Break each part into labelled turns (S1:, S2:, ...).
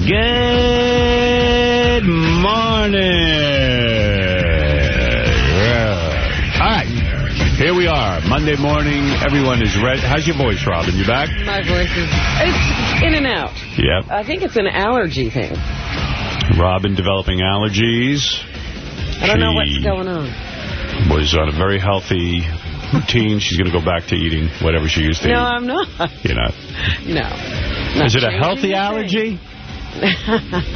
S1: Good morning. Yeah. All right. Here we are. Monday morning. Everyone is ready. How's your voice, Robin? You back?
S2: My voice is it's in and out.
S1: Yep.
S2: I think it's an allergy thing.
S1: Robin developing allergies.
S2: I don't know what's going on.
S1: Was on a very healthy routine. She's going to go back to eating whatever she used to
S2: No,
S1: eat.
S2: I'm not.
S1: You're not?
S2: No.
S1: Is it a healthy allergy?
S2: thing.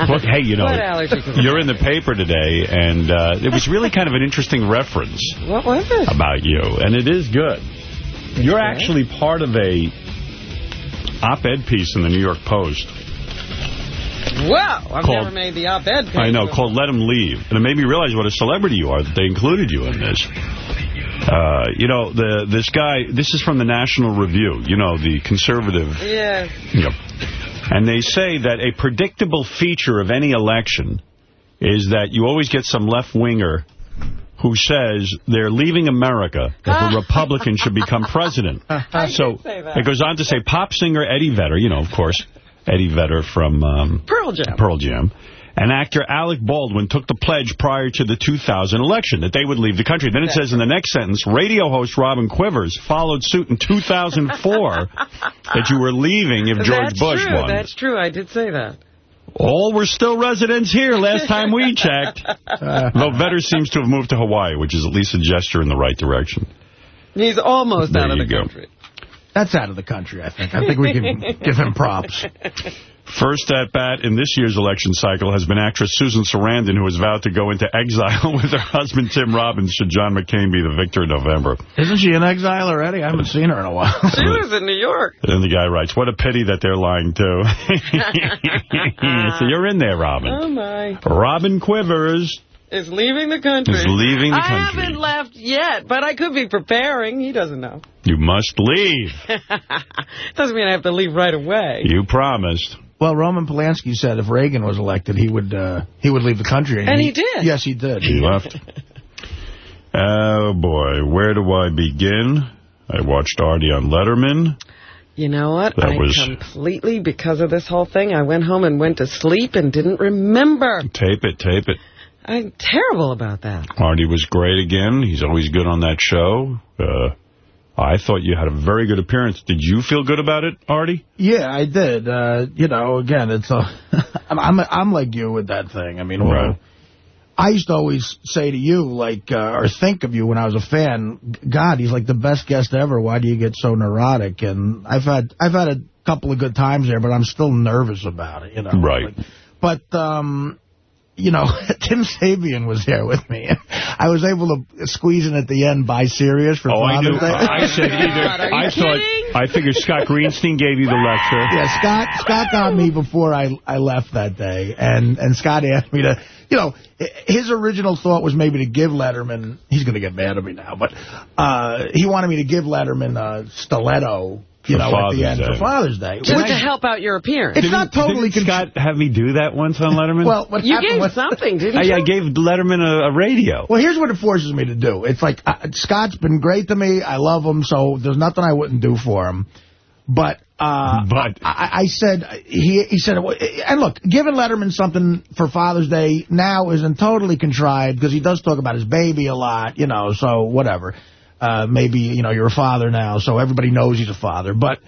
S1: Well, hey, you know,
S2: What allergy could it
S1: you're in the paper today, and uh, it was really kind of an interesting reference
S2: What was it?
S1: about you, and it is good. You're actually part of a op-ed piece in the New York Post.
S2: Whoa, I've
S1: Called-
S2: never made the op-ed page.
S1: I know, called Let 'Em Leave. And it made me realize what a celebrity you are, that they included you in this. Uh, you know, the this guy, this is from the National Review, you know, the conservative
S2: Yeah.
S1: Yep. And they say that a predictable feature of any election is that you always get some left-winger who says they're leaving America if a Republican should become president. so
S2: say that.
S1: it goes on to say pop singer Eddie Vedder, you know, of course, Eddie Vedder from um,
S2: Pearl Jam.
S1: Pearl Jam, and actor Alec Baldwin took the pledge prior to the 2000 election that they would leave the country. Then it says in the next sentence, radio host Robin Quivers followed suit in 2004 that you were leaving if George
S2: That's
S1: Bush
S2: true.
S1: won.
S2: That's true. I did say that.
S1: All were still residents here last time we checked. Uh, Though Vedder seems to have moved to Hawaii, which is at least a gesture in the right direction.
S2: He's almost
S1: There
S2: out of the
S1: go.
S2: country.
S3: That's out of the country, I think. I think we can give him props.
S1: First at bat in this year's election cycle has been actress Susan Sarandon, who has vowed to go into exile with her husband Tim Robbins should John McCain be the victor in November.
S3: Isn't she in exile already? I haven't seen her in a while.
S2: She was in New York.
S1: And the guy writes, what a pity that they're lying too. so you're in there, Robin.
S2: Oh, my.
S1: Robin Quivers
S2: Is leaving the country.
S1: is leaving the country.
S2: I haven't left yet, but I could be preparing. He doesn't know.
S1: You must leave.
S2: Doesn't mean I have to leave right away.
S1: You promised.
S3: Well, Roman Polanski said if Reagan was elected, he would uh, he would leave the country.
S2: And he did.
S3: Yes, he did.
S1: He left. Oh, boy. Where do I begin? I watched Artie on Letterman.
S2: You know what?
S1: That
S2: I
S1: was-
S2: completely, because of this whole thing, I went home and went to sleep and didn't remember.
S1: Tape it, tape it.
S2: I'm terrible about that.
S1: Artie was great again. He's always good on that show. Uh, I thought you had a very good appearance. Did you feel good about it, Artie?
S3: Yeah, I did. Uh, you know, again, it's a, I'm, I'm I'm like you with that thing. I mean, well,
S1: Right.
S3: I used to always say to you, like, uh, or think of you when I was a fan. God, he's like the best guest ever. Why do you get so neurotic? And I've had I've had a couple of good times there, but I'm still nervous about it. You know,
S1: Right.
S3: Like, but um, you know, Tim Sabean was there with me. I was able to squeeze in at the end by Sirius for
S1: Oh, I knew.
S3: Day.
S1: I said either.
S2: God, are you
S1: I thought. I figured Scott Greenstein gave you the lecture.
S3: Yeah, Scott Scott got me before I I left that day, and and Scott asked me to, you know, his original thought was maybe to give Letterman. He's going to get mad at me now, but uh, he wanted me to give Letterman a stiletto, you
S1: For
S3: know,
S1: Father's
S3: at the end
S1: Day.
S3: for Father's Day.
S2: Just
S3: When
S2: to
S3: I-
S2: help out your appearance.
S3: It's not totally
S1: Didn't Scott have me do that once on Letterman?
S3: Well, what
S2: you gave
S3: was-
S2: something, didn't you?
S1: I, I gave Letterman a, a radio.
S3: Well, here's what it forces me to do. It's like, uh, Scott's been great to me. I love him, so there's nothing I wouldn't do for him. But, uh,
S1: But-
S3: I, I said, he he said, and look, giving Letterman something for Father's Day now isn't totally contrived because he does talk about his baby a lot, you know, so whatever. Uh, maybe, you know, you're a father now, so everybody knows he's a father. But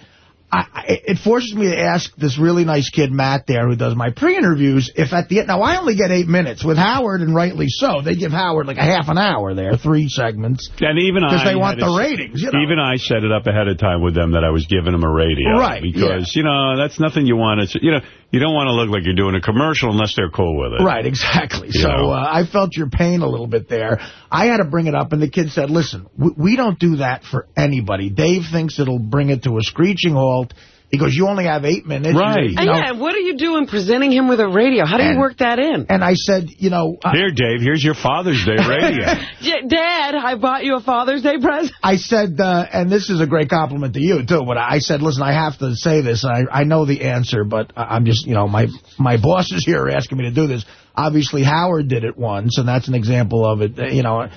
S3: I, I, it forces me to ask this really nice kid, Matt, there, who does my pre-interviews, if at the end... Now, I only get eight minutes. With Howard, and rightly so, they give Howard like a half an hour there, three segments.
S1: And even I...
S3: Because they want the ratings, you know.
S1: Even I set it up ahead of time with them that I was giving them a radio.
S3: Right,
S1: Because, you know, that's nothing you want to... You know, you don't want to look like you're doing a commercial unless they're cool with it.
S3: Right, exactly.
S1: You
S3: so uh, I felt your pain a little bit there. I had to bring it up, and the kid said, listen, we, we don't do that for anybody. Dave thinks it'll bring it to a screeching halt. He goes, you only have eight minutes.
S1: Right.
S3: You know?
S2: yeah, what are you doing presenting him with a radio? How do you work that in?
S3: And I said, you know... uh,
S1: Here, Dave, here's your Father's Day radio.
S2: Dad, I bought you a Father's Day present.
S3: I said, uh, and this is a great compliment to you, too, but I said, listen, I have to say this. I, I know the answer, but I- I'm just, you know, my, my bosses here are asking me to do this. Obviously, Howard did it once, and that's an example of it. Uh, You know,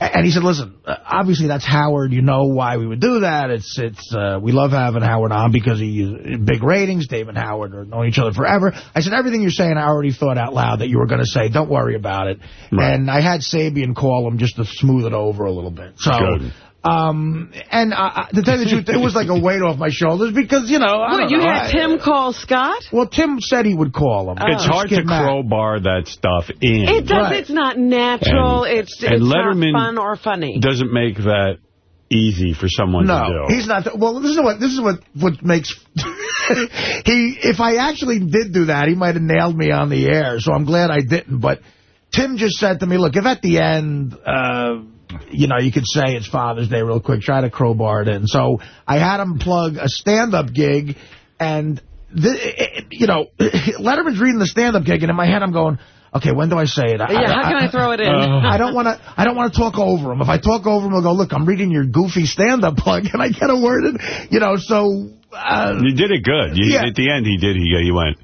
S3: And he said, listen, uh, obviously that's Howard. You know why we would do that. It's it's uh, We love having Howard on because he big ratings. Dave and Howard are knowing each other forever. I said, everything you're saying, I already thought out loud that you were going to say. Don't worry about it. Right. And I had Sabean call him just to smooth it over a little bit. So Good. Um, and uh, to tell you the truth, it was like a weight off my shoulders because, you know,
S2: I
S3: What,
S2: you
S3: know,
S2: had
S3: I,
S2: Tim call Scott?
S3: Well, Tim said he would call him.
S1: Oh. It's hard to crowbar that stuff in.
S2: It does. Right. It's not natural. And, it's, it's
S1: Letterman
S2: not fun or funny.
S1: doesn't make that easy for someone
S3: no,
S1: to do.
S3: No, he's not. Well, this is what this is what what makes he. If I actually did do that, he might have nailed me on the air. So I'm glad I didn't. But Tim just said to me, "Look, if at the end." Uh, you know, you could say it's Father's Day real quick. Try to crowbar it in. So I had him plug a stand-up gig, and, the, you know, Letterman's reading the stand-up gig, and in my head I'm going, okay, when do I say it?
S2: I, yeah, how can I, I throw it in? Uh,
S3: I don't want to. I don't want to talk over him. If I talk over him, I'll go, look, I'm reading your goofy stand-up plug, and I get a word in. You know, so. Uh,
S1: you did it good. You, yeah. At the end, he did. He he went.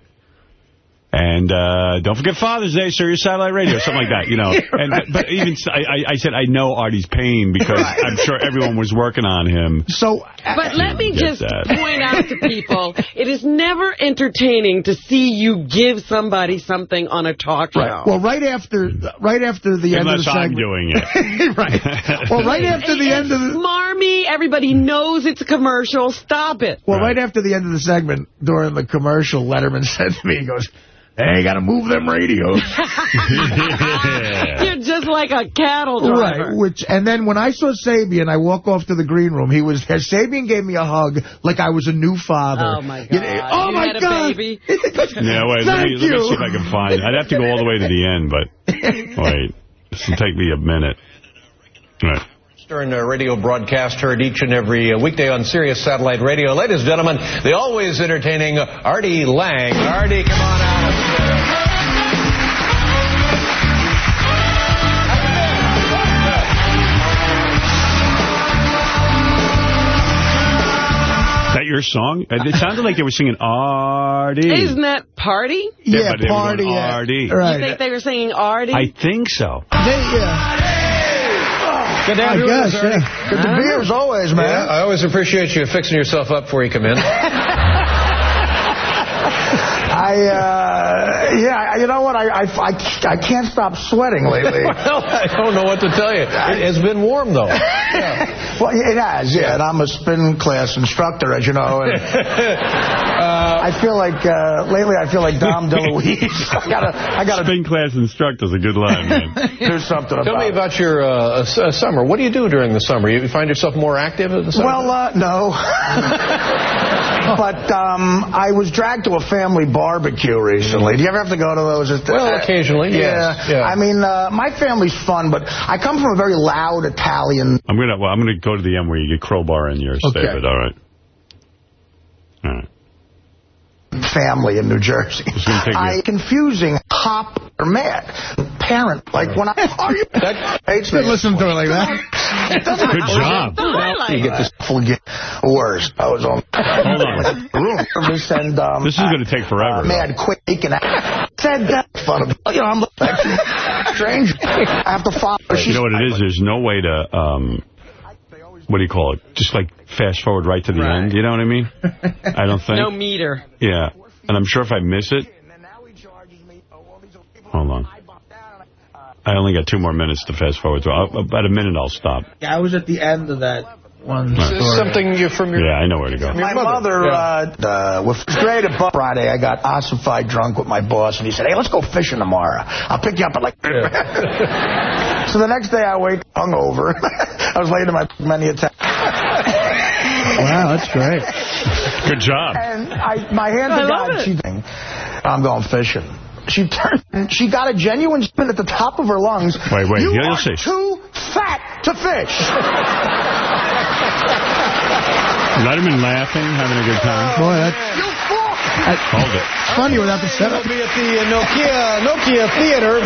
S1: And uh, don't forget Father's Day, Sirius Satellite Radio, something like that, you know. And right. But even I, I said I know Artie's pain because right. I'm sure everyone was working on him.
S3: So,
S2: But let me just that. point out to people, it is never entertaining to see you give somebody something on a talk show.
S3: Right. Well, right after right after the
S1: Unless
S3: end of the segment.
S1: I'm doing it.
S3: right. Well, right after the
S2: it's
S3: end of the...
S2: smarmy, everybody knows it's a commercial, stop it.
S3: Well, right. right after the end of the segment, during the commercial, Letterman said to me, he goes... Hey, got to move them radios.
S2: You're just like a cattle driver.
S3: Right, which, and then when I saw Sabean, I walk off to the green room. He was, there. Sabean gave me a hug like I was a new father.
S2: Oh, my God. You know,
S3: oh,
S2: you
S3: my God.
S2: baby.
S1: yeah, wait, let me, let me see if I can find it. I'd have to go all the way to the end, but wait, this will take me a minute. All right.
S4: Stern radio broadcast heard each and every uh, weekday on Sirius Satellite Radio. Ladies and gentlemen, the always entertaining Artie Lange. Artie, come on out.
S1: Your song? Uh, it sounded like they were singing Artie.
S2: Isn't that Party?
S3: Yeah,
S1: yeah
S3: Party.
S1: Artie.
S3: Right.
S2: You think they were singing Artie?
S1: I think so.
S3: They, yeah.
S4: Good to have
S3: I
S4: you
S3: guess,
S4: with us,
S3: yeah. Good to be as always, man.
S4: Yeah, I always appreciate you fixing yourself up before you come in.
S3: I, uh, yeah, you know what? I, I, I, I can't stop sweating lately.
S4: well, I don't know what to tell you. It has been warm, though.
S3: Yeah. well, it has, yeah. And I'm a spin class instructor, as you know. And, uh, I feel like, uh, lately I feel like Dom DeLuise. I gotta, I gotta.
S1: Spin class instructor's a good line, man.
S3: There's something
S4: Tell
S3: about
S4: me about your uh, uh, summer. What do you do during the summer? You find yourself more active in the summer?
S3: Well, uh, no. but um, I was dragged to a family barbecue recently. Do you ever have to go to those?
S4: Well, occasionally, yes.
S3: Yeah. yeah. I mean, uh, my family's fun, but I come from a very loud Italian.
S1: I'm gonna. Well, I'm gonna go to the end where you get crowbar in your
S3: Okay.
S1: statement. All right. All right.
S3: Family in New Jersey. I confusing hop or mad parent. Like when I are you hates me.
S5: Listen to it like that.
S1: Good job.
S3: You get this full get worse. I was on
S1: Hold on.
S3: room and um,
S1: This is going to take forever.
S3: uh, mad quick and I said that fun of you know I'm like strange. I have to follow.
S1: You know what it is? There's no way to, um, what do you call it? Just like fast forward right to the
S2: Right.
S1: end. You know what I mean? I don't think.
S2: No meter.
S1: Yeah. And I'm sure if I miss it, hold on. I only got two more minutes to fast forward through. I'll- About a minute, I'll stop.
S3: Yeah, I was at the end of that one
S4: Is this something you from your...
S1: Yeah, I know where to go.
S3: My mother, uh, uh, was great at Friday. I got ossified drunk with my boss, and he said, hey, let's go fishing tomorrow. I'll pick you up at like... so the next day I wake hungover. I was late in my many attacks.
S5: Wow, that's great.
S1: Good job.
S3: And I, my hand to
S2: I love
S3: God,
S2: it.
S3: she I'm going fishing. She turned, she got a genuine spin at the top of her lungs.
S1: Wait, wait,
S3: you
S1: you'll
S3: are
S1: see.
S3: too fat to fish.
S1: Letterman laughing, having a good time.
S5: Boy, that's
S3: you fool.
S1: Hold it.
S5: funny without the setup.
S4: We'll be at the uh, Nokia Nokia Theater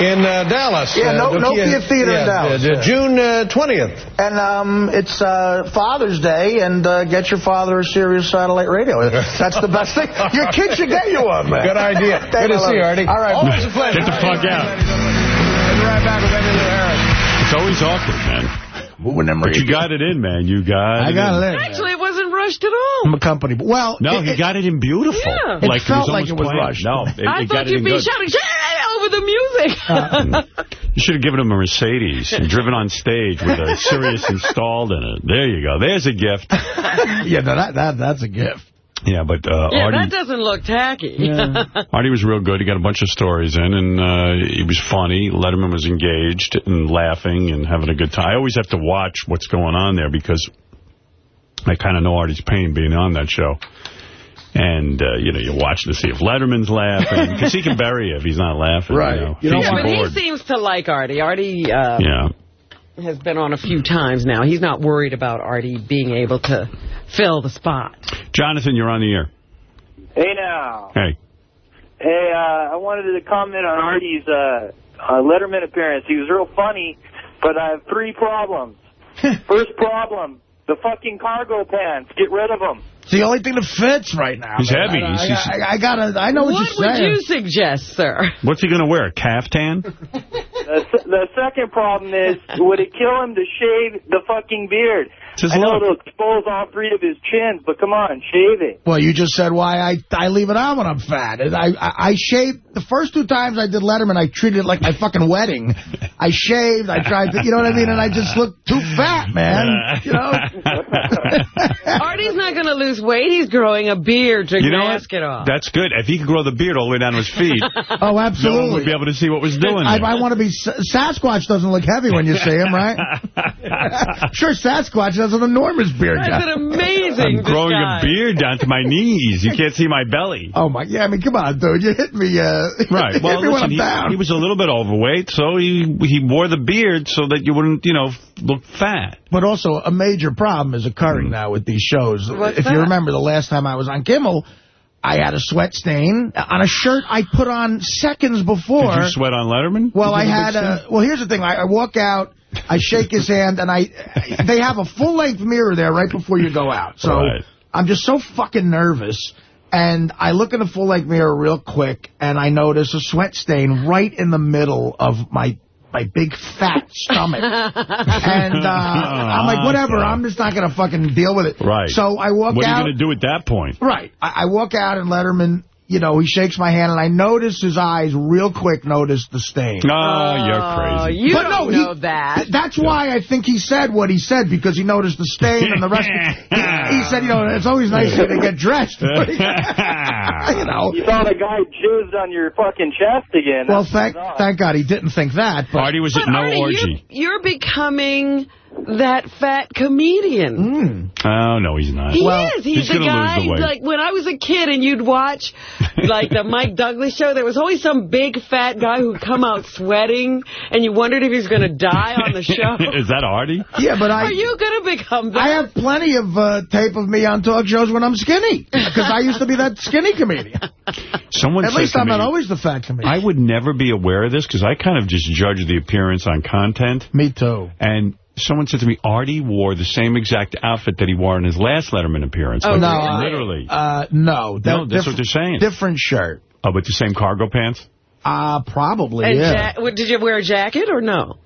S4: in uh, Dallas.
S3: Yeah,
S4: Uh,
S3: No- Nokia Theater in Dallas,
S4: uh,
S3: yeah.
S4: June uh, 20th.
S3: And um, it's uh, Father's Day, and uh, get your father a Sirius Satellite Radio. That's the best thing. Your kid should get you one, man.
S4: Good idea.
S3: Thank
S4: Good to see you. Artie.
S3: All right.
S4: Always a pleasure.
S1: Get the fuck out.
S4: We'll be right back with Emily Harris.
S1: It's always awkward, man.
S3: Moving them
S1: But you got it in, man. You got
S3: I
S1: it
S3: got
S1: in.
S3: it in.
S2: Actually, it wasn't rushed at all.
S3: I'm a company. Well,
S1: No,
S3: it,
S1: he
S3: it-
S1: got it in beautiful.
S2: Yeah.
S3: It
S1: Like
S3: felt
S1: he was
S3: like
S1: almost
S3: it was
S1: playing.
S3: rushed.
S1: No, it,
S2: I
S1: it
S2: thought
S1: it
S2: you'd
S1: in
S2: be
S1: good.
S2: shouting "Yeah!" over the music. Ah.
S1: You should have given him a Mercedes and driven on stage with a Sirius installed in it. There you go. There's a gift.
S3: yeah, no, that, that that's a gift.
S1: Yeah, but uh,
S2: yeah,
S1: Artie,
S2: that doesn't look tacky.
S1: Artie was real good. He got a bunch of stories in, and uh, he was funny. Letterman was engaged and laughing and having a good time. I always have to watch what's going on there because I kind of know Artie's pain being on that show. And, uh, you know, you watch to see if Letterman's laughing, because he can bury you if he's not laughing.
S3: Right.
S1: You know,
S3: You don't
S1: He's
S2: yeah, but he seems to like Artie. Artie uh,
S1: Yeah.
S2: Has been on a few times now. He's not worried about Artie being able to fill the spot.
S1: Jonathan, you're on the air.
S6: Hey now.
S1: Hey.
S6: Hey, uh, I wanted to comment on Artie's uh, uh, Letterman appearance. He was real funny, but I have three problems. First problem, the fucking cargo pants. Get rid of them.
S3: It's the only thing that fits right now.
S1: He's
S3: man.
S1: heavy.
S3: I, I, I, I gotta. I know what,
S2: What
S3: you're saying.
S2: What would
S3: saying.
S2: you suggest, sir?
S1: What's he going to wear, a caftan?
S6: The, the second problem is, would it kill him to shave the fucking beard?
S1: It's his
S6: I know
S1: look.
S6: it'll expose all three of his chins, but come on, shave it.
S3: Well, you just said why I I leave it on when I'm fat. And I, I I shaved the first two times I did Letterman. I treated it like my fucking wedding. I shaved. I tried to, you know what I mean. And I just looked too fat, man. You know.
S2: Artie's not going to lose weight. He's growing a beard to
S1: You know
S2: mask
S1: what?
S2: it off.
S1: That's good. If he could grow the beard all the way down to his feet,
S3: Oh,
S1: no one would be able to see what was doing
S3: I. I want to be Sasquatch. Doesn't look heavy when you see him, right? sure, Sasquatch has an enormous beard.
S2: That's
S3: guy.
S2: an amazing
S1: I'm growing a beard down to my knees. You can't see my belly.
S3: Oh my, yeah. I mean, come on, dude. You hit me. Uh,
S1: Right.
S3: hit
S1: Well,
S3: me when
S1: listen,
S3: I'm
S1: he,
S3: down.
S1: he was a little bit overweight, so he he wore the beard so that you wouldn't, you know, look fat.
S3: But also, a major problem is occurring now with these shows.
S2: What's
S3: if
S2: that?
S3: you remember the last time I was on Kimmel, I had a sweat stain on a shirt I put on seconds before.
S1: Did you sweat on Letterman?
S3: well, I had a... Well, here's the thing. I, I walk out, I shake his hand, and I... They have a full-length mirror there right before you go out. So
S1: Right.
S3: I'm just so fucking nervous. And I look in the full-length mirror real quick, and I notice a sweat stain right in the middle of my my big fat stomach. and uh, I'm like, whatever. I'm just not going to fucking deal with it.
S1: Right.
S3: So I walk
S1: What are
S3: out.
S1: you going to do at that point?
S3: Right. I, I walk out and Letterman, you know, he shakes my hand and I notice his eyes real quick notice the stain.
S1: Oh, you're
S2: Oh,
S1: crazy.
S2: you
S3: But
S2: don't
S3: no,
S2: know
S3: he-
S2: that.
S3: That's why I think he said what he said, because he noticed the stain and the rest. he, he said, you know, it's always nice to get dressed. you know.
S6: You thought a guy jizzed on your fucking chest again.
S3: Well, thank thank God he didn't think that. But
S1: Artie was at no
S2: Artie,
S1: orgy.
S2: You're, you're becoming that fat comedian.
S1: Oh, no, he's not.
S2: He
S3: Well,
S2: is. He's,
S1: he's
S2: the guy,
S1: the
S2: like, when I was a kid and you'd watch, like, the Mike Douglas show, there was always some big fat guy who'd come out sweating, and you wondered if he was going to die on the show.
S1: Is that Artie?
S3: yeah, but I.
S2: Are you going to become that?
S3: I have plenty of uh, tape of me on talk shows when I'm skinny, because I used to be that skinny comedian.
S1: Someone
S3: At
S1: said
S3: least I'm
S1: me,
S3: not always the fat comedian.
S1: I would never be aware of this because I kind of just judge the appearance on content.
S3: Me too.
S1: And someone said to me, Artie wore the same exact outfit that he wore in his last Letterman appearance.
S2: Oh,
S1: Like,
S3: No, I-
S1: Literally.
S3: Uh, no.
S1: No, that's what they're saying.
S3: Different shirt.
S1: oh, but the same cargo pants?
S3: Uh, probably,
S2: And
S3: yeah.
S2: ja- did you wear a jacket or no?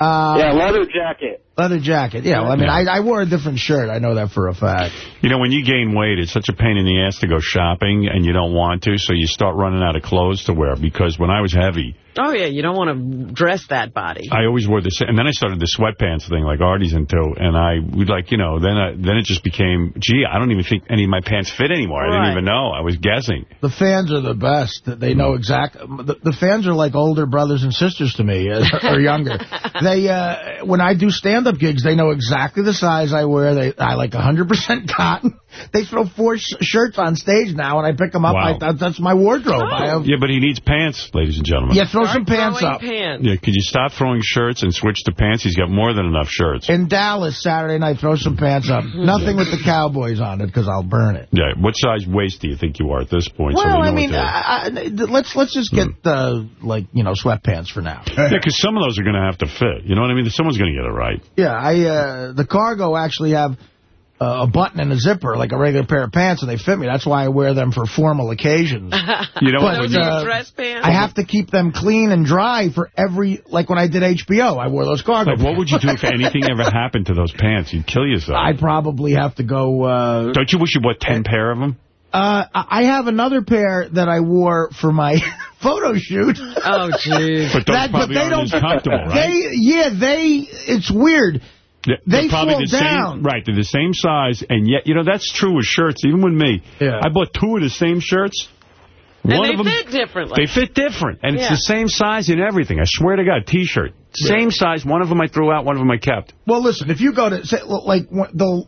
S3: Uh,
S6: Yeah, leather jacket.
S3: Leather jacket. Yeah, well, I mean,
S1: Yeah.
S3: I, I wore a different shirt. I know that for a fact.
S1: You know, when you gain weight, it's such a pain in the ass to go shopping, and you don't want to, so you start running out of clothes to wear. Because when I was heavy,
S2: Oh, yeah, you don't want to dress that body.
S1: I always wore the same. And then I started the sweatpants thing like Artie's into, and I would like, you know, then I, then it just became, gee, I don't even think any of my pants fit anymore. I didn't even know. I was guessing.
S3: The fans are the best. They know exactly. The, the fans are like older brothers and sisters to me, uh, or younger. They, uh, when I do stand-up gigs, they know exactly the size I wear. They, I like 100% cotton. They throw four sh shirts on stage now, and I pick them up.
S1: Wow.
S3: I, that, that's my wardrobe.
S2: Oh.
S3: I have,
S1: Yeah, but he needs pants, ladies and gentlemen.
S3: yeah, throw some pants up.
S2: Pants.
S1: Yeah, could you stop throwing shirts and switch to pants? He's got more than enough shirts.
S3: In Dallas, Saturday night, throw some pants up. Nothing with the Cowboys on it, because I'll burn it.
S1: Yeah, what size waist do you think you are at this point? so
S3: Well,
S1: we
S3: I mean, I, I, let's let's just get uh, like you know sweatpants for now.
S1: yeah, because some of those are going to have to fit. You know what I mean? Someone's going to get it right.
S3: Yeah, I uh, the cargo actually have a button and a zipper like a regular pair of pants, and they fit me. That's why I wear them for formal occasions.
S1: You know,
S3: But,
S2: Those
S1: when
S2: are
S1: you-
S3: uh,
S2: dress pants?
S3: I have to keep them clean and dry for every, like when I did HBO, I wore those cargo
S1: like, what would you do if anything ever happened to those pants? You'd kill yourself.
S3: I'd probably have to go, uh,
S1: Don't you wish you bought 10 pair of them?
S3: uh, I have another pair that I wore for my photo shoot.
S2: Oh, jeez.
S1: But
S3: That- but they
S1: aren't
S3: don't-
S1: as comfortable, right?
S3: They, yeah, they, it's weird.
S1: They're
S3: They
S1: probably
S3: fall
S1: the same,
S3: down.
S1: Right, they're the same size, and yet, you know, that's true with shirts, even with me.
S3: Yeah.
S1: I bought two of the same shirts.
S2: And
S1: One
S2: they
S1: of them,
S2: fit differently.
S1: They fit different, and it's the same size and everything. I swear to God, T-shirt. Same size. One of them I threw out, one of them I kept.
S3: Well, listen, if you go to, say, like, the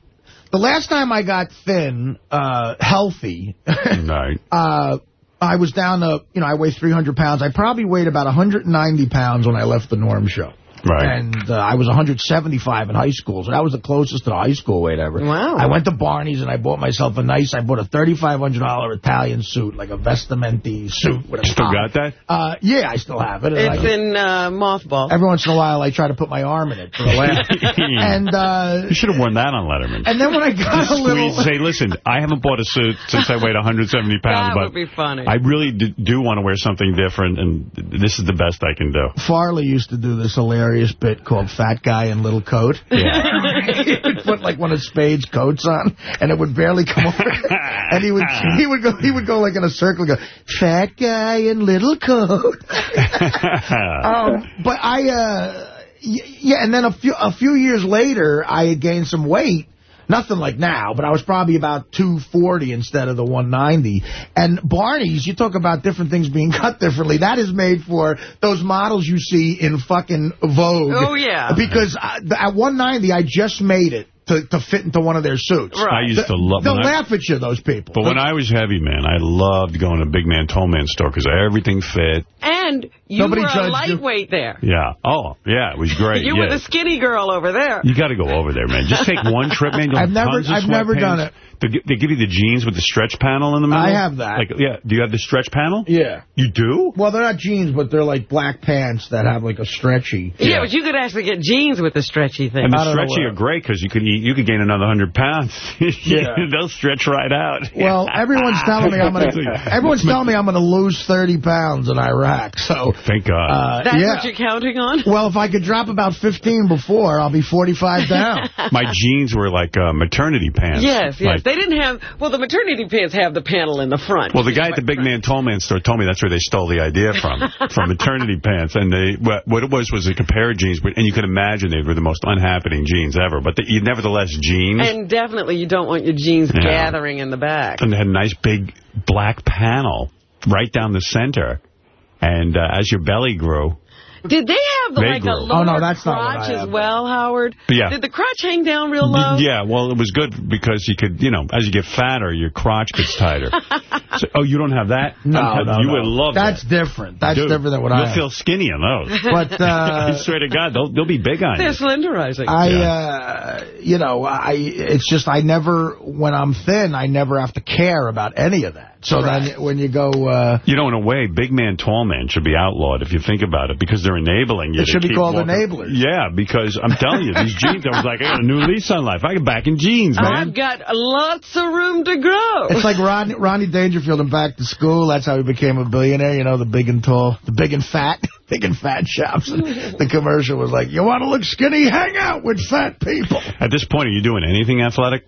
S3: the last time I got thin, uh, healthy,
S1: right.
S3: uh, I was down to, you know, I weighed 300 pounds. I probably weighed about 190 pounds when I left the Norm show.
S1: Right.
S3: And uh, I was 175 in high school, so that was the closest to the high school weight ever.
S2: Wow.
S3: I went to Barney's and I bought myself a nice, I bought a $3,500 Italian suit, like a Vestimenti suit. With
S1: Still
S3: top.
S1: got that?
S3: Uh, yeah, I still have it.
S2: It's
S3: I-
S2: in uh, mothball.
S3: Every once in a while, I try to put my arm in it for a laugh. and uh,
S1: You should have worn that on Letterman.
S3: and then when I got a little,
S1: say, listen, I haven't bought a suit since I weighed 170 pounds,
S2: That
S1: but
S2: would be funny.
S1: I really do, do want to wear something different, and this is the best I can do.
S3: Farley used to do this hilarious bit called Fat Guy in Little Coat. Yeah. he would put like one of Spade's coats on, and it would barely come over. and he would he would go he would go like in a circle, and go Fat Guy in Little Coat. um, but I uh y- yeah, and then a few a few years later, I had gained some weight. Nothing like now, but I was probably about 240 instead of the 190. And Barney's, you talk about different things being cut differently. That is made for those models you see in fucking Vogue.
S2: Oh, yeah.
S3: Because I, at 190, I just made it to, to fit into one of their suits. Right.
S1: I used to love
S3: They'll
S1: when I-
S3: laugh at you, those people.
S1: But when I was heavy, man, I loved going to Big Man, Tall Man store because everything fit.
S2: And you
S3: Nobody
S2: were a
S3: judged you.
S2: lightweight there.
S1: Yeah. Oh, yeah, it was great.
S2: You
S1: yeah.
S2: were the skinny girl over there.
S1: You got to go over there, man. Just take one trip, man. You'll
S3: I've
S1: have
S3: never-
S1: tons of
S3: I've never
S1: sweatpants.
S3: done it.
S1: They, they give you the jeans with the stretch panel in the middle.
S3: I have that.
S1: Like, yeah. Do you have the stretch panel?
S3: Yeah.
S1: You do?
S3: Well, they're not jeans, but they're like black pants that have like a stretchy.
S2: Yeah, but you could actually get jeans with the stretchy thing.
S1: And the
S3: I don't
S1: stretchy are great because you could eat, you could gain another hundred pounds.
S3: Yeah.
S1: They'll stretch right out.
S3: Well, everyone's telling me I'm gonna. Everyone's telling me I'm gonna lose 30 pounds in Iraq. So,
S1: Thank God.
S3: uh,
S2: That's
S3: yeah.
S2: what you're counting on?
S3: Well, if I could drop about 15 before, I'll be 45 down.
S1: My jeans were like uh, maternity pants.
S2: Yes, yes.
S1: Like-
S2: they didn't have, well, the maternity pants have the panel in the front.
S1: Well, the guy at the Big Man Tall Man store told me that's where they stole the idea from, from maternity pants. And they what, what it was was a pair of jeans, and you could imagine they were the most unhappening jeans ever. But the, nevertheless, jeans.
S2: And definitely you don't want your jeans
S1: Yeah.
S2: gathering in the back.
S1: and they had a nice big black panel right down the center. And uh, as your belly grew,
S2: Did they have the,
S1: They
S2: like a
S1: grew.
S2: lower
S3: Oh, no, that's
S2: crotch
S3: I
S2: as well, Howard?
S1: Yeah.
S2: Did the crotch hang down real low?
S1: Yeah, well, it was good because you could, you know, as you get fatter, your crotch gets tighter. so, oh, you don't have that?
S3: No,
S1: I'm-
S3: no,
S1: You
S3: no.
S1: would love that.
S3: That's
S1: that.
S3: different. That's
S1: Dude,
S3: different than what I have.
S1: You'll I feel skinny in those.
S3: But
S1: I
S3: uh,
S1: swear to God, they'll, they'll be big on it.
S2: They're
S1: you.
S2: slenderizing.
S3: I,
S1: Yeah.
S3: uh, you know, I it's just I never when I'm thin, I never have to care about any of that. So then when you go, uh,
S1: You know, in a way, big man, tall man should be outlawed if you think about it, because they're enabling you.
S3: It
S1: to
S3: should be
S1: keep
S3: called
S1: walking.
S3: enablers.
S1: Yeah, because I'm telling you, these jeans, I was like, I got a new lease on life. I get back in jeans, man.
S2: I've got lots of room to grow.
S3: it's like Ronnie, Ronnie Dangerfield in Back to School. That's how he became a billionaire. You know, the big and tall, the big and fat, big and fat shops. And the commercial was like, "You want to look skinny? Hang out with fat people."
S1: At this point, are you doing anything athletic?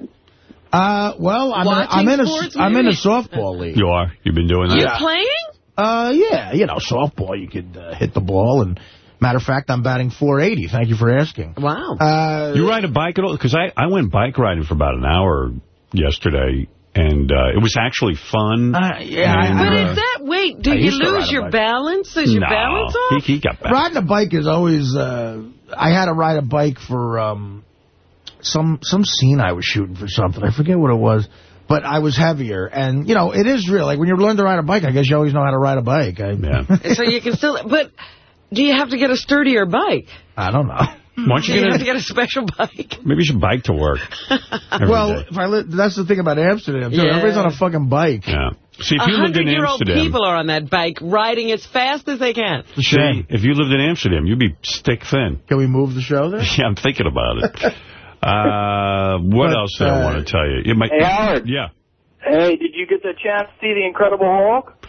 S3: Uh, well, I'm in, a, I'm in a,
S2: sports,
S3: I'm in a softball league.
S1: You are? You've been doing that?
S2: you
S3: Yeah.
S2: playing?
S3: Uh, yeah, you know, softball. You could uh, hit the ball, and matter of fact, I'm batting 480. Thank you for asking.
S2: Wow.
S3: Uh,
S1: You ride a bike at all? Because I, I went bike riding for about an hour yesterday, and uh, it was actually fun.
S3: Uh, yeah,
S1: And,
S2: but
S1: uh,
S2: is that, wait, do
S3: I
S2: you
S3: used to ride
S2: lose your balance? Is your
S1: no,
S2: balance off?
S1: He, he got back.
S3: riding a bike is always. Uh, I had to ride a bike for um, some some scene I was shooting for something. I forget what it was, but I was heavier, and you know, it is real. Like when you learn to ride a bike, I guess you always know how to ride a bike. I,
S1: Yeah.
S2: so you can still, but do you have to get a sturdier bike?
S3: I don't know. Hmm.
S1: Why don't you
S2: you have
S1: get
S2: to
S1: a,
S2: get a special bike?
S1: maybe you should bike to work.
S3: Well, if I that's the thing about Amsterdam. Too.
S2: Yeah.
S3: Everybody's on a fucking bike.
S1: Yeah. See, if you lived in
S2: hundred-year-old
S1: Amsterdam,
S2: people are on that bike riding as fast as they can.
S1: see, if you lived in Amsterdam, you'd be stick thin.
S3: Can we move the show there?
S1: Yeah, I'm thinking about it. Uh, what
S3: But,
S1: else did I
S3: uh,
S1: want to tell you? you might,
S6: Hey, Howard.
S1: Yeah.
S6: Hey, did you get the chance to see The Incredible Hulk?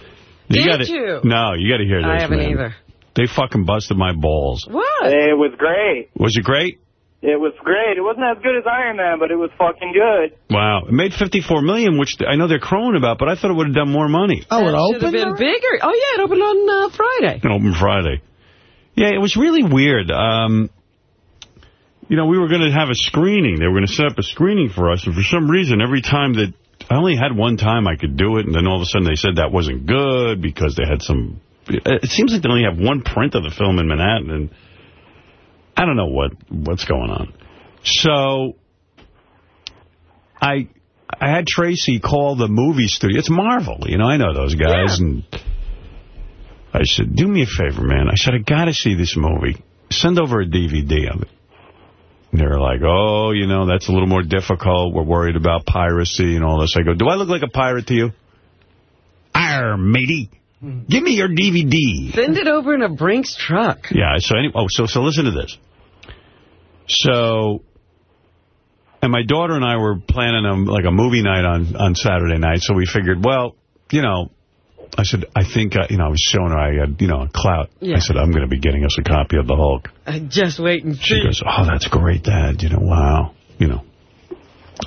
S1: You
S2: Did
S1: gotta,
S2: you?
S1: No, you got to hear this,
S2: I haven't
S1: man.
S2: either.
S1: They fucking busted my balls.
S2: What?
S6: Hey, it was great.
S1: Was it great?
S6: It was great. It wasn't as good as Iron Man, but it was fucking good.
S1: Wow. It made 54 million, which I know they're crowing about, but I thought it would have done more money.
S3: Oh, it
S2: That should have
S3: opened?
S2: been
S3: already?
S2: bigger. Oh, yeah, it opened on uh, Friday.
S1: Open Friday. Yeah, it was really weird. Um, you know, we were going to have a screening. They were going to set up a screening for us, and for some reason, every time that... I only had one time I could do it, and then all of a sudden they said that wasn't good because they had some... It seems like they only have one print of the film in Manhattan, and I don't know what what's going on. So, I I had Tracy call the movie studio. It's Marvel, you know, I know those guys,
S2: Yeah.
S1: and I said, do me a favor, man. I said, I got to see this movie. Send over a DVD of it. And they were like, oh, you know, that's a little more difficult. We're worried about piracy and all this. I go, do I look like a pirate to you? Arr, matey. Give me your DVD.
S2: Send it over in a Brinks truck.
S1: Yeah, so anyway, oh, so, so listen to this. So, and my daughter and I were planning a, like a movie night on, on Saturday night, so we figured, well, you know, I said, I think, uh, you know, I was showing her I had, you know, a clout.
S2: Yeah.
S1: I said, I'm going to be getting us a copy of The Hulk.
S2: Uh, Just wait and see.
S1: She goes, oh, that's great, Dad. You know, wow. You know.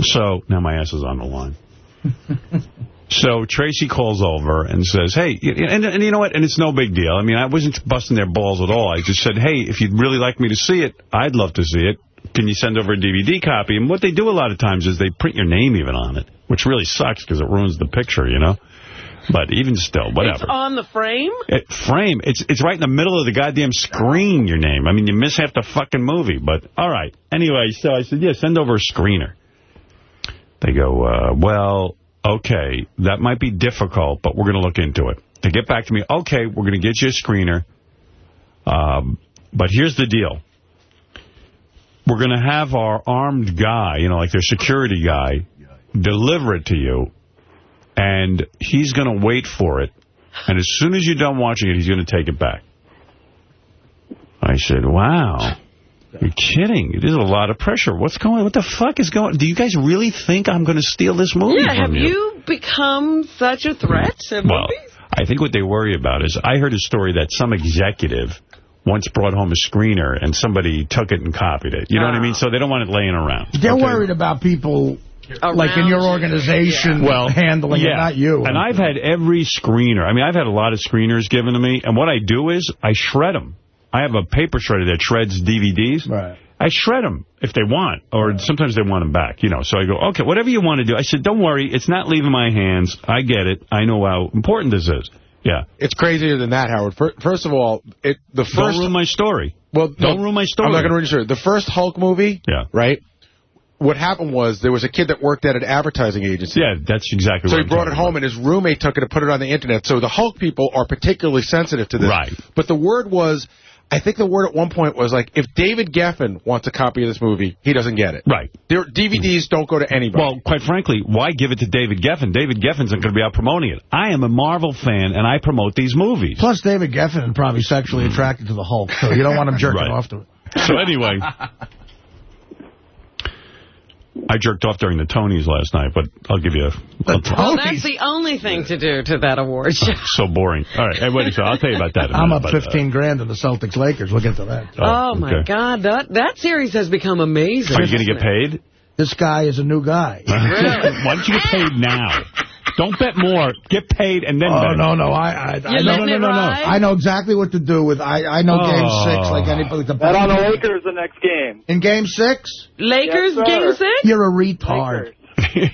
S1: So now my ass is on the line. so Tracy calls over and says, hey, and, and you know what? And it's no big deal. I mean, I wasn't busting their balls at all. I just said, hey, if you'd really like me to see it, I'd love to see it. Can you send over a DVD copy? And what they do a lot of times is they print your name even on it, which really sucks because it ruins the picture, you know? But even still, whatever.
S2: It's on the frame?
S1: It, frame. It's it's right in the middle of the goddamn screen, your name. I mean, you miss half the fucking movie. But, all right. Anyway, so I said, yeah, send over a screener. They go, uh, well, okay, that might be difficult, but we're going to look into it. They get back to me, okay, we're going to get you a screener. Um, but here's the deal. We're going to have our armed guy, you know, like their security guy, deliver it to you, and he's going to wait for it. And as soon as you're done watching it, he's going to take it back. I said, wow. You're kidding. It is a lot of pressure. What's going What the fuck is going Do you guys really think I'm going to steal this movie
S2: Yeah,
S1: from
S2: have you become such a threat to
S1: Well,
S2: movies?
S1: I think what they worry about is, I heard a story that some executive once brought home a screener and somebody took it and copied it. You know what I ah. mean? So they don't want it laying around.
S3: They're
S1: Okay?
S3: worried about people, like in your organization,
S1: well,
S3: handling it,
S1: yeah.
S3: not you.
S1: And I've had every screener. I mean, I've had a lot of screeners given to me, and what I do is I shred them. I have a paper shredder that shreds DVDs.
S3: Right.
S1: I shred them if they want, or sometimes they want them back, you know. So I go, okay, whatever you want to do. I said, don't worry, it's not leaving my hands. I get it. I know how important this is. Yeah.
S7: It's crazier than that, Howard. First of all, it the
S1: Don't
S7: first
S1: ruin my story.
S7: well,
S1: don't ruin my story.
S7: I'm not going to ruin your story. The first Hulk movie,
S1: Yeah.
S7: right? What happened was there was a kid that worked at an advertising agency.
S1: Yeah, that's exactly
S7: So
S1: what
S7: he
S1: I'm
S7: brought it
S1: talking
S7: home, and his roommate took it and put it on the internet. So the Hulk people are particularly sensitive to this.
S1: Right.
S7: But the word was, I think the word at one point was like, if David Geffen wants a copy of this movie, he doesn't get it.
S1: Right.
S7: Their DVDs don't go to anybody.
S1: Well, quite frankly, why give it to David Geffen? David Geffen's not going to be out promoting it. I am a Marvel fan, and I promote these movies.
S3: Plus, David Geffen is probably sexually attracted to the Hulk, so you don't want him jerking
S1: Right.
S3: off to it.
S1: So anyway, I jerked off during the Tonys last night, but I'll give you a... I'll-
S2: Well, that's the only thing to do to that award show.
S1: so boring. All right, hey, wait a second. I'll tell you about that in a
S3: I'm
S1: minute,
S3: up
S1: but, uh,
S3: 15 grand in the Celtics Lakers. We'll get to that.
S2: Oh, my
S1: okay.
S2: God. That that series has become amazing.
S1: Are you going to get paid?
S3: This guy is a new guy.
S1: Why don't you get paid now? Don't bet more. Get paid and then
S3: Oh,
S1: bet.
S3: no, no. I, I, I
S2: You're
S3: know,
S2: letting
S3: no, no, no, no. I know exactly what to do with. I, I know game
S1: Oh.
S3: six like anybody. The
S6: Bet on the Lakers the next game.
S3: In game six,
S2: Lakers
S6: Yes,
S2: game six?
S3: you're a retard.
S6: Lakers.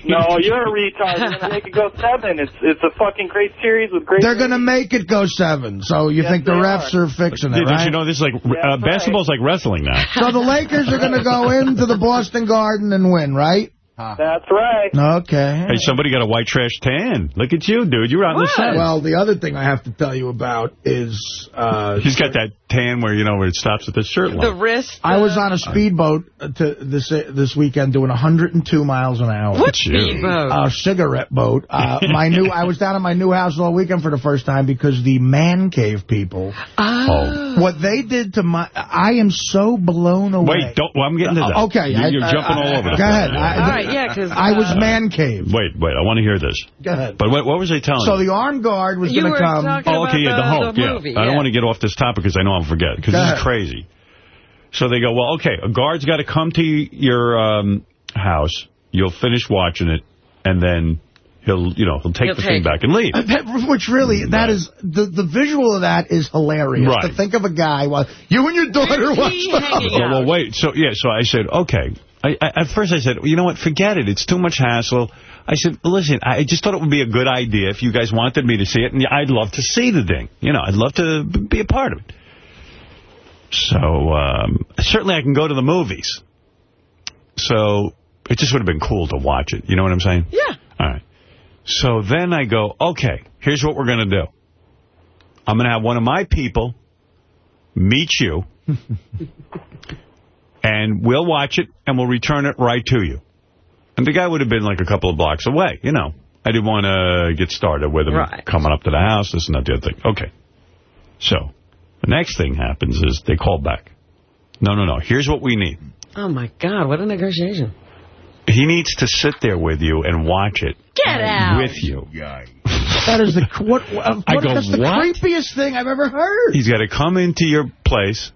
S6: No, you're a retard. They're going to make it go seven. It's it's a fucking great series with great...
S3: They're going to make it go seven. So you
S6: Yes,
S3: think the refs
S6: are.
S3: are, fixing it,
S1: Did
S3: right?
S1: you know this is like
S6: Yeah,
S1: uh,
S6: that's
S1: basketball's like wrestling now?
S3: So the Lakers are going to go into the Boston Garden and win, right?
S6: That's right.
S3: Okay.
S1: Hey, somebody got a white trash tan. Look at you, dude. You're on the set.
S3: Well, the other thing I have to tell you about is... Uh,
S1: He's got that tan where, you know, where it stops at the shirt line.
S2: The wrist.
S3: I was
S2: uh,
S3: on a speedboat uh, to this uh, this weekend doing 102 miles an hour.
S2: What speedboat?
S3: A cigarette boat. Uh, my new. I was down at my new house all weekend for the first time because the man cave people.
S2: oh.
S3: What they did to my. I am so blown away.
S1: Wait, don't. Well, I'm getting to that.
S3: Uh, okay,
S1: You're,
S3: I-
S1: you're
S3: I-
S1: jumping
S3: I-
S1: all over.
S3: Go ahead. I,
S2: All right, yeah, because...
S3: I was man cave.
S1: Wait, wait. I want to hear this.
S3: Go ahead.
S1: But what, what was they telling
S3: So
S1: you?
S3: the armed guard was going to come.
S1: Oh, okay,
S2: about
S1: yeah, the Hulk,
S2: the
S1: yeah.
S2: movie,
S1: I don't want to get off this topic because I know I'll forget, because
S3: Go
S1: this
S3: ahead.
S1: is crazy. So they go, well, okay, a guard's got to come to your um, house, you'll finish watching it, and then he'll, you know, he'll take
S2: He'll
S1: the
S2: take
S1: thing back and leave.
S3: Uh, that- Which really, that
S1: Right.
S3: the, the visual of that is hilarious.
S1: Right.
S3: To think of a guy while you and your daughter
S2: Where's
S3: watch
S2: he
S3: the
S1: Well, well, wait. So, yeah, so I said, okay. I, I, at first I said, well, you know what, forget it. It's too much hassle. I said, listen, I just thought it would be a good idea if you guys wanted me to see it, and I'd love to see the thing. You know, I'd love to be a part of it. So, um, certainly I can go to the movies. So, it just would have been cool to watch it. You know what I'm saying?
S2: Yeah.
S1: All right. So then I go, okay, here's what we're going to do. I'm going to have one of my people meet you, and we'll watch it, and we'll return it right to you. And the guy would have been like a couple of blocks away, you know. I didn't want to get started with him
S2: Right.
S1: coming up to the house, this and that, the other thing. Okay. So, the next thing happens is they call back. No, no, no. Here's what we need.
S2: Oh, my God. What a negotiation.
S1: He needs to sit there with you and watch it
S2: Get out.
S1: with you.
S3: That is the what? Uh,
S1: I go,
S3: that's the
S1: what?
S3: creepiest thing I've ever heard.
S1: He's got to come into your place,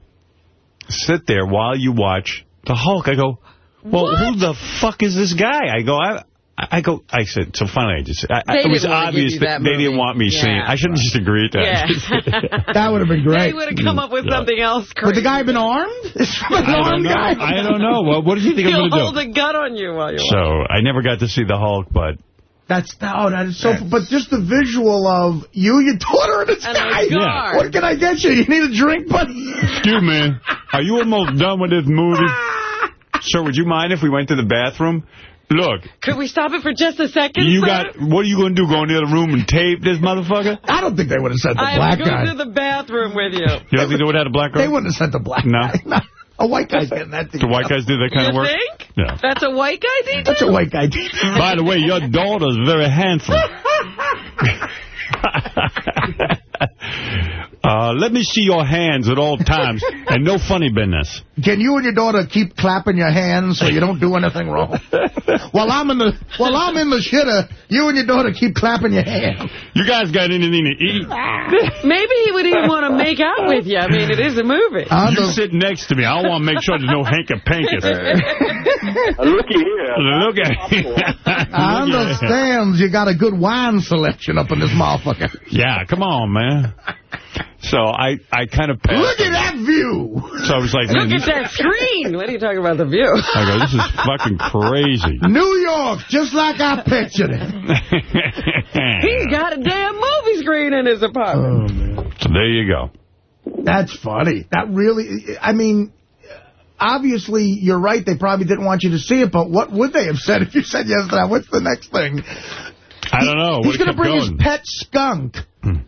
S1: sit there while you watch the Hulk. I go, well,
S2: What?
S1: who the fuck is this guy? I go, I, I go, I said, so finally I just, I, I-
S2: They
S1: it was
S2: didn't wanna give
S1: obvious
S2: you
S1: that,
S2: that
S1: they didn't want me
S2: Yeah.
S1: seeing it. I should have just agreed to
S2: Yeah.
S1: that.
S3: That would have been great.
S2: They would have come up with
S1: Yeah.
S2: something else
S3: Would the guy have been armed? Is an
S1: I don't
S3: armed guy?
S1: I don't know. Well, what does he think I'm
S2: He'll
S1: going
S2: hold
S1: to do?
S2: a gun on you while you're
S1: So I never got to see the Hulk, but
S3: That's oh, that is so. But just the visual of you, your daughter, and this
S2: And a
S3: guy.
S2: guard.
S3: What can I get you? You need a drink, buddy?
S1: excuse me, are you almost done with this movie? Sir, would you mind if we went to the bathroom? Look,
S2: Could we stop it for just a second,
S1: you
S2: sir?
S1: got, what are you going to do, go in the other room and tape this motherfucker?
S3: I don't think they would have sent the
S2: I
S3: black
S2: have to go
S3: guy.
S2: to the bathroom with you.
S1: You don't think they would have had a black girl?
S3: They wouldn't have sent the black
S1: No.
S3: guy. A white guy's getting that thing.
S1: Do white guys do that kind
S2: you
S1: of work?
S2: You think?
S1: Yeah.
S2: That's a white guy DJ?
S3: That's a white guy. did.
S1: By the way, your daughter's very handsome. uh, let me see your hands at all times, and no funny business.
S3: Can you and your daughter keep clapping your hands so you don't do anything wrong? while I'm in the while I'm in the shitter, you and your daughter keep clapping your hands.
S1: You guys got anything to eat?
S2: Maybe he would even want to make out with you. I mean, it is a movie.
S3: I'm
S1: You
S3: the-
S1: sit next to me. I want to make sure there's no hanky-panky.
S6: Looky here.
S1: Look at
S3: I understand you got a good wine selection up in this motherfucker.
S1: Yeah, come on, man. So I, I kind of passed.
S3: Look at that view.
S1: So I was like,
S2: Look at that screen. What are you talking about, the view?
S1: I go, this is fucking crazy.
S3: New York, just like I pictured it.
S2: He's got a damn movie screen in his apartment.
S1: Oh, so there you go.
S3: That's funny. That really, I mean, obviously you're right. They probably didn't want you to see it, but what would they have said if you said yes to that? What's the next thing?
S1: I don't know.
S3: He's
S1: Would have
S3: going to bring
S1: going.
S3: his pet skunk.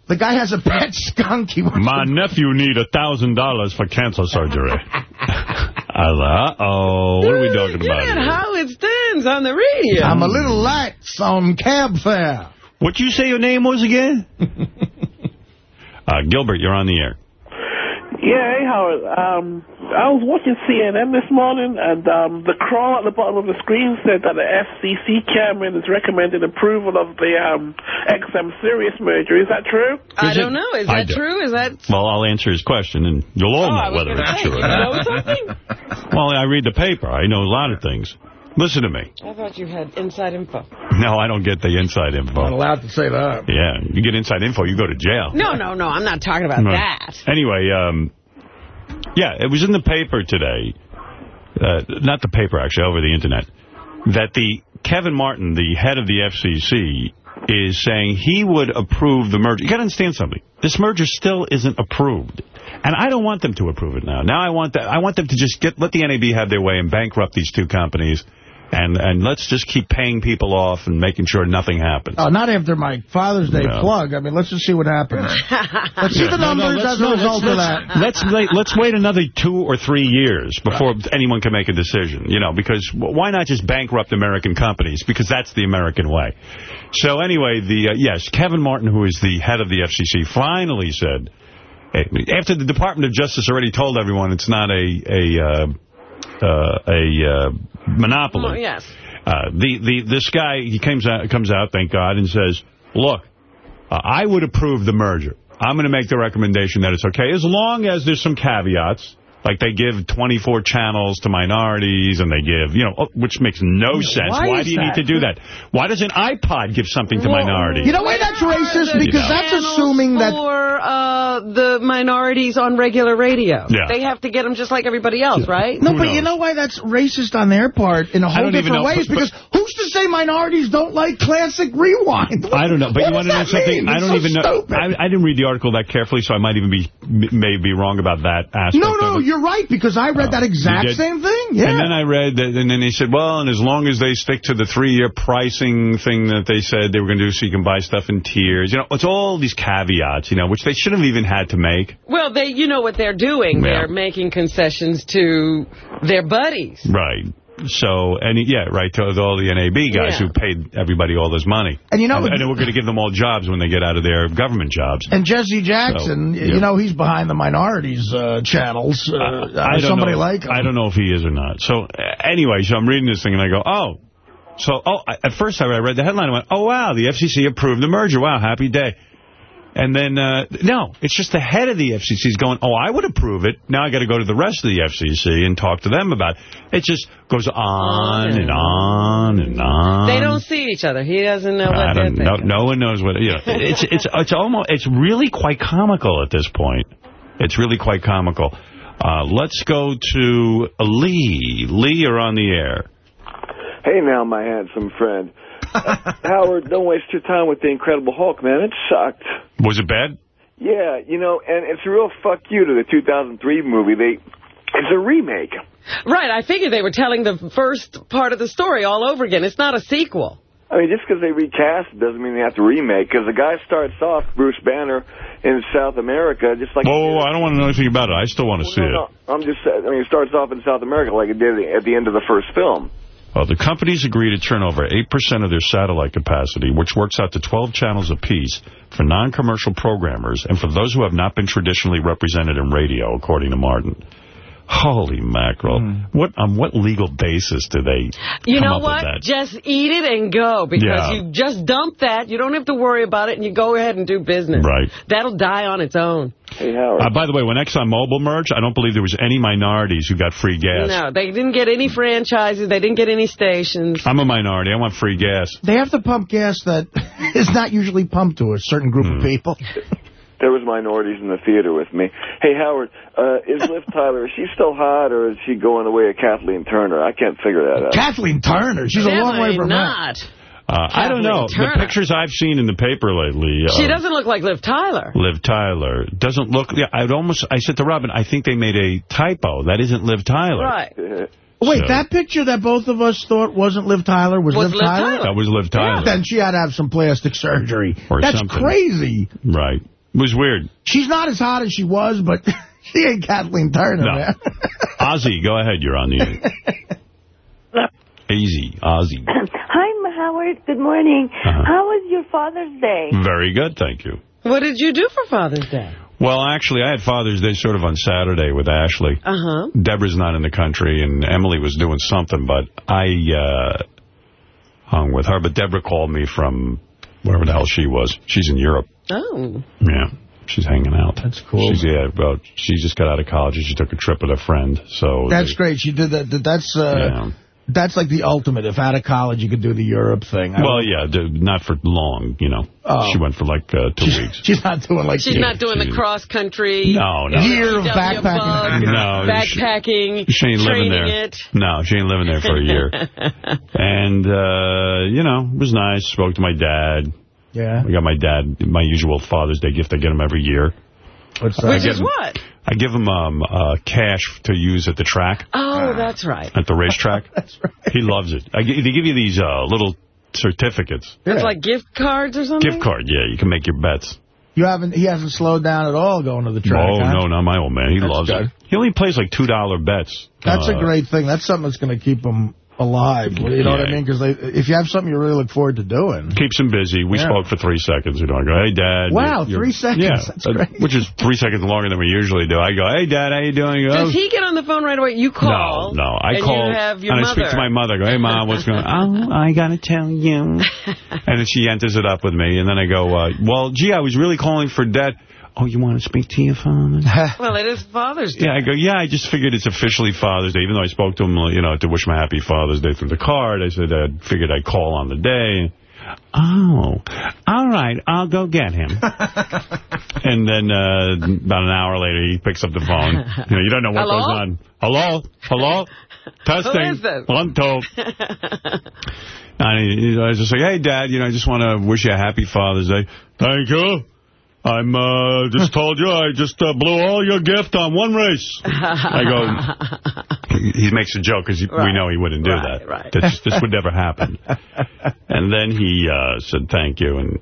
S3: The guy has a pet skunk. He wants
S1: My
S3: to-
S1: nephew need a thousand dollars for cancer surgery. I was uh-oh, what are we talking
S2: You're
S1: about?
S2: at
S1: here?
S2: Howard Stern's on the radio.
S3: I'm a little light on cab fare.
S1: What you say your name was again? uh, Gilbert, you're on the air.
S8: Yeah, hey Howard. Um, I was watching CNN this morning, and um, the crawl at the bottom of the screen said that the FCC chairman has recommended approval of the um, XM Sirius merger. Is that true?
S2: I
S1: Is it-
S2: don't know. Is
S1: I
S2: that
S1: do.
S2: true? Is that...
S1: Well, I'll answer his question, and you'll all
S2: Oh,
S1: know whether it's
S2: say,
S1: true or
S2: you
S1: not.
S2: know something?
S1: Well, I read the paper. I know a lot of things. Listen to me.
S2: I thought you had inside info.
S1: No, I don't get the inside info.
S3: Not allowed to say that.
S1: Yeah, you get inside info, you go to jail.
S2: No, no, no. I'm not talking about
S1: No.
S2: that.
S1: Anyway, um, yeah, it was in the paper today, uh, not the paper, actually, over the Internet, that the Kevin Martin, the head of the FCC, is saying he would approve the merger. You got to understand something. This merger still isn't approved. And I don't want them to approve it now. Now I want that. I want them to just get let the NAB have their way and bankrupt these two companies And and let's just keep paying people off and making sure nothing happens.
S3: Oh, not after my Father's Day
S1: No.
S3: plug. I mean, let's just see what happens. let's see the
S1: No, no,
S3: numbers
S1: let's-
S3: as a result
S1: let's,
S3: of that.
S1: Let's wait, let's wait another two or three years before anyone can make a decision. You know, because why not just bankrupt American companies? Because that's the American way. So anyway, the uh, yes, Kevin Martin, who is the head of the FCC, finally said, eh, after the Department of Justice already told everyone it's not a a uh, a uh, monopoly.
S2: Oh, yes.
S1: Uh, the the this guy he comes out comes out, thank God, and says, "Look, uh, I would approve the merger. I'm going to make the recommendation that it's okay as long as there's some caveats." Like they give 24 channels to minorities, and they give, you know, oh, which makes no sense.
S3: why
S1: Why do you need to do that? Why does an iPod give something to minorities?
S3: You know why that's racist? Because that's assuming that...
S2: for uh, the minorities on regular radio.
S1: Yeah.
S2: They have to get them just like everybody else, right?
S3: No,
S1: Who
S3: but
S1: knows?
S3: you know why that's racist on their part in a whole
S1: don't even
S3: different
S1: know,
S3: ways?
S1: but-
S3: because who's to say minorities don't like classic rewind?
S1: I don't know, but
S3: What
S1: you want to know
S3: does that
S1: something?
S3: mean?
S1: I don't
S3: so
S1: even know. I, I didn't read the article that carefully, so I might even be may be wrong about that aspect.
S3: No, no,
S1: of it.
S3: You're right, because I read that
S1: Oh,
S3: exact same thing. Yeah.
S1: And then I read that, and then they said, well, and as long as they stick to the three-year pricing thing that they said they were going to do so you can buy stuff in tiers, you know, it's all these caveats, you know, which they should have even had to make.
S2: Well, they, you know what they're doing.
S1: Yeah.
S2: They're making concessions to their buddies.
S1: Right. So, and yeah, right, to all the NAB guys
S2: Yeah.
S1: who paid everybody all this money.
S3: And you know-
S1: and, and we're going to give them all jobs when they get out of their government jobs.
S3: And Jesse Jackson,
S1: So,
S3: you know, he's behind the minorities uh, channels. Uh,
S1: I don't
S3: somebody
S1: know.
S3: like him.
S1: I don't know if he is or not. So, uh, anyway, so I'm reading this thing, and I go, oh. So, oh, at first I read the headline, I went, oh, wow, the FCC approved the merger. Wow, happy day. And then, uh, no, it's just the head of the FCC is going, oh, I would approve it. Now I got to go to the rest of the FCC and talk to them about it. It just goes on and on and on.
S2: They don't see each other. He doesn't know what they're
S1: don't know.
S2: thinking.
S1: No one knows what, you know, it's, it's, it's almost, it's really quite comical at this point. It's really quite comical. Uh, let's go to Lee. Lee, you're on the air.
S9: Hey now, my handsome friend. Howard, don't waste your time with the Incredible Hulk, man. It sucked.
S1: Was it bad?
S9: Yeah, you know, and it's a real fuck you to the 2003 movie. They, it's a remake.
S2: Right, I figured they were telling the first part of the story all over again. It's not a sequel.
S9: I mean, just because they recast it doesn't mean they have to remake. Because the guy starts off, Bruce Banner, in South America, just like...
S1: Whoa, whoa, whoa, I don't want to know anything about it. I still want to see
S9: no,
S1: it.
S9: no, I'm just saying, I mean, it starts off in South America like it did at the end of the first film.
S1: Well, the companies agree to turn over 8% of their satellite capacity, which works out to 12 channels apiece, for non-commercial programmers and for those who have not been traditionally represented in radio, according to Martin. Holy mackerel. What On what legal basis do they
S2: You
S1: come
S2: know
S1: up
S2: what?
S1: with that?
S2: Just eat it and go because
S1: Yeah.
S2: you just dump that. You don't have to worry about it and you go ahead and do business.
S1: Right.
S2: That'll die on its own.
S9: Hey, Howard.
S1: Uh, by the way, when ExxonMobil merged, I don't believe there was any minorities who got free gas.
S2: No, they didn't get any franchises. They didn't get any stations.
S1: I'm a minority. I want free gas.
S3: They have to pump gas that is not usually pumped to a certain group
S1: Hmm.
S3: of people.
S9: There was minorities in the theater with me. Hey, Howard, uh, is Liv Tyler, is she still hot, or is she going the way of Kathleen Turner? I can't figure that out.
S3: Kathleen Turner, she's a long way
S2: Definitely
S3: from
S2: not.
S1: Uh, I don't know.
S2: Turner.
S1: The pictures I've seen in the paper lately.
S2: She
S1: uh,
S2: doesn't look like Liv Tyler.
S1: Liv Tyler doesn't look. Yeah, I'd almost. I said to Robin, I think they made a typo. That isn't Liv Tyler.
S2: Right.
S3: Wait,
S1: So-
S3: that picture that both of us thought wasn't Liv Tyler was,
S2: Was
S3: Liv,
S2: Liv
S3: Tyler?
S2: Tyler.
S1: That was Liv Tyler.
S3: Yeah, Then she had to have some plastic surgery.
S1: Or
S3: That's
S1: something.
S3: crazy.
S1: Right. It was weird.
S3: She's not as hot as she was, but she ain't Kathleen Turner,
S1: No.
S3: man.
S1: Ozzy, go ahead. You're on the air. Easy, Ozzy.
S10: Hi, Howard. Good morning.
S1: Uh-huh.
S10: How was your Father's Day?
S1: Very good, thank you.
S2: What did you do for Father's Day?
S1: Well, actually, I had Father's Day sort of on Saturday with Ashley.
S2: Uh-huh.
S1: Deborah's not in the country, and Emily was doing something, but I uh, hung with her. But Deborah called me from wherever the hell she was. She's in Europe.
S2: Oh.
S1: Yeah. She's hanging out.
S3: That's cool.
S1: She's, yeah, well, she just got out of college and she took a trip with a friend. So
S3: That's
S1: they-
S3: great. She did that. that- That's uh,
S1: Yeah.
S3: that's like the ultimate. If out of college you could do the Europe thing. I
S1: Well, yeah, not for long, you know.
S3: Oh.
S1: She went for like uh, two
S3: she's,
S1: weeks.
S3: she's not doing like
S2: She's
S3: you.
S2: not doing the cross country.
S1: No, no.
S3: Year of backpacking.
S1: No, she-
S2: Backpacking.
S1: She ain't living
S2: training
S1: there.
S2: It.
S1: No, she ain't living there for a year. and, uh, you know, it was nice. Spoke to my dad.
S3: Yeah.
S1: I got my dad my usual Father's Day gift I get him every year.
S3: What's
S2: Which
S3: that?
S2: is what?
S1: I give him um, uh, cash to use at the track,
S2: Oh, that's right.
S1: at the racetrack. that's right. He loves it. I, they give you these uh, little certificates.
S2: It's like gift cards or something?
S1: Gift card, yeah. You can make your bets.
S3: You haven't. He hasn't slowed down at all going to the track.
S1: oh,
S3: huh?
S1: no, not my old man. He
S3: That's
S1: loves
S3: good.
S1: it. He only plays like $2 bets.
S3: That's
S1: Uh,
S3: a great thing. That's something that's going to keep him alive. You know what I mean? Because if you have something you really look forward to doing.
S1: Keeps him busy. We
S3: Yeah.
S1: spoke for three seconds. You know, I go, hey, Dad.
S3: Wow, three seconds.
S1: Yeah,
S3: That's
S1: uh,
S3: great.
S1: Which is three seconds longer than we usually do. I go, hey, Dad, how you doing? He goes,
S2: Does he get on the phone right away? You call.
S1: No, no. I
S2: and
S1: call
S2: you have your
S1: and
S2: mother.
S1: I speak to my mother. I go, hey, Mom, what's going on? oh, I got to tell you. and then she enters it up with me. And then I go, uh, well, gee, I was really calling for Dad. Oh, you want to speak to your father?
S2: Well, it is Father's Day.
S1: Yeah, I go, yeah, I just figured it's officially Father's Day, even though I spoke to him, you know, to wish him a happy Father's Day through the card. I said I figured I'd call on the day. Oh, all right, I'll go get him. and then uh, about an hour later, he picks up the phone. You know, you don't know what
S2: Hello?
S1: goes on. Hello? Hello? Testing.
S2: is this?
S1: One, two. And he, I just like, hey, Dad, you know, I just want to wish you a happy Father's Day. Thank you. I'm uh, just told you I just uh, blew all your gift on one race. I go, he, he makes a joke because we know he wouldn't do
S2: Right,
S1: that.
S2: right.
S1: This, this would never happen. And then he uh, said, thank you. And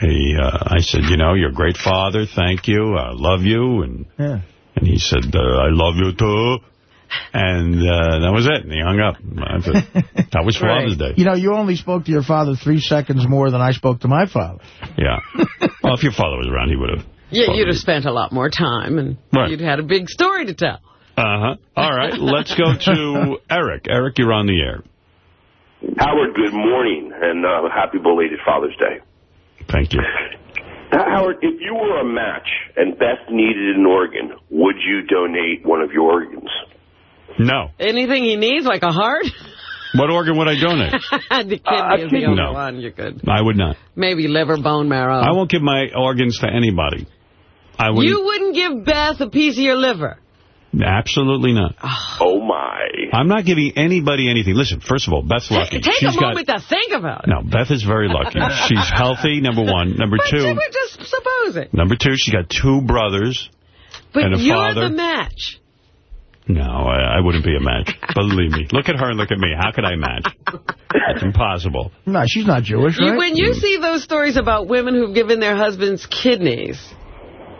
S1: he, uh, I said, you know, you're a great father. Thank you. I love you. And
S3: Yeah.
S1: and he said, uh, I love you too. And uh, that was it. And he hung up. That was Father's Day.
S3: You know, you only spoke to your father three seconds more than I spoke to my father.
S1: Yeah. well, if your father was around, he would have.
S2: Yeah, you'd have spent a lot more time, and
S1: Right.
S2: you'd had a big story to tell.
S1: Uh-huh. All right, let's go to Eric. Eric, you're on the air.
S11: Howard, good morning, and uh, happy belated Father's Day.
S1: Thank you.
S11: Howard, if you were a match and Beth needed an organ, would you donate one of your organs?
S1: No.
S2: Anything he needs, like a heart?
S1: What organ would I donate?
S2: the kidney
S11: Uh,
S2: is the only
S1: no.
S2: one you could.
S1: I would not.
S2: Maybe liver, bone marrow.
S1: I won't give my organs to anybody. I would
S2: You wouldn't give Beth a piece of your liver.
S1: Absolutely not.
S11: Oh, my.
S1: I'm not giving anybody anything. Listen, first of all, Beth's lucky.
S2: Take
S1: She's
S2: a
S1: got
S2: moment to think about it.
S1: No, Beth is very lucky. She's healthy, number one. Number
S2: But
S1: two,
S2: you were just supposing.
S1: number two, she got two brothers.
S2: But
S1: And a
S2: you're
S1: father.
S2: the match.
S1: No, I, I wouldn't be a match. Believe me. Look at her and look at me. How could I match? It's impossible.
S3: No, she's not Jewish, right?
S2: when you see those stories about women who've given their husbands kidneys,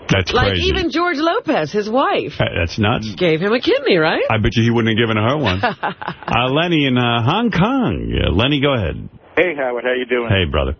S1: That's
S2: like
S1: crazy.
S2: even George Lopez, his wife,
S1: Uh, That's nuts.
S2: gave him a kidney, right?
S1: I bet you he wouldn't have given her one. uh, Lenny in uh, Hong Kong. Yeah, Lenny, go ahead.
S12: Hey, Howard, how you doing?
S1: Hey, brother.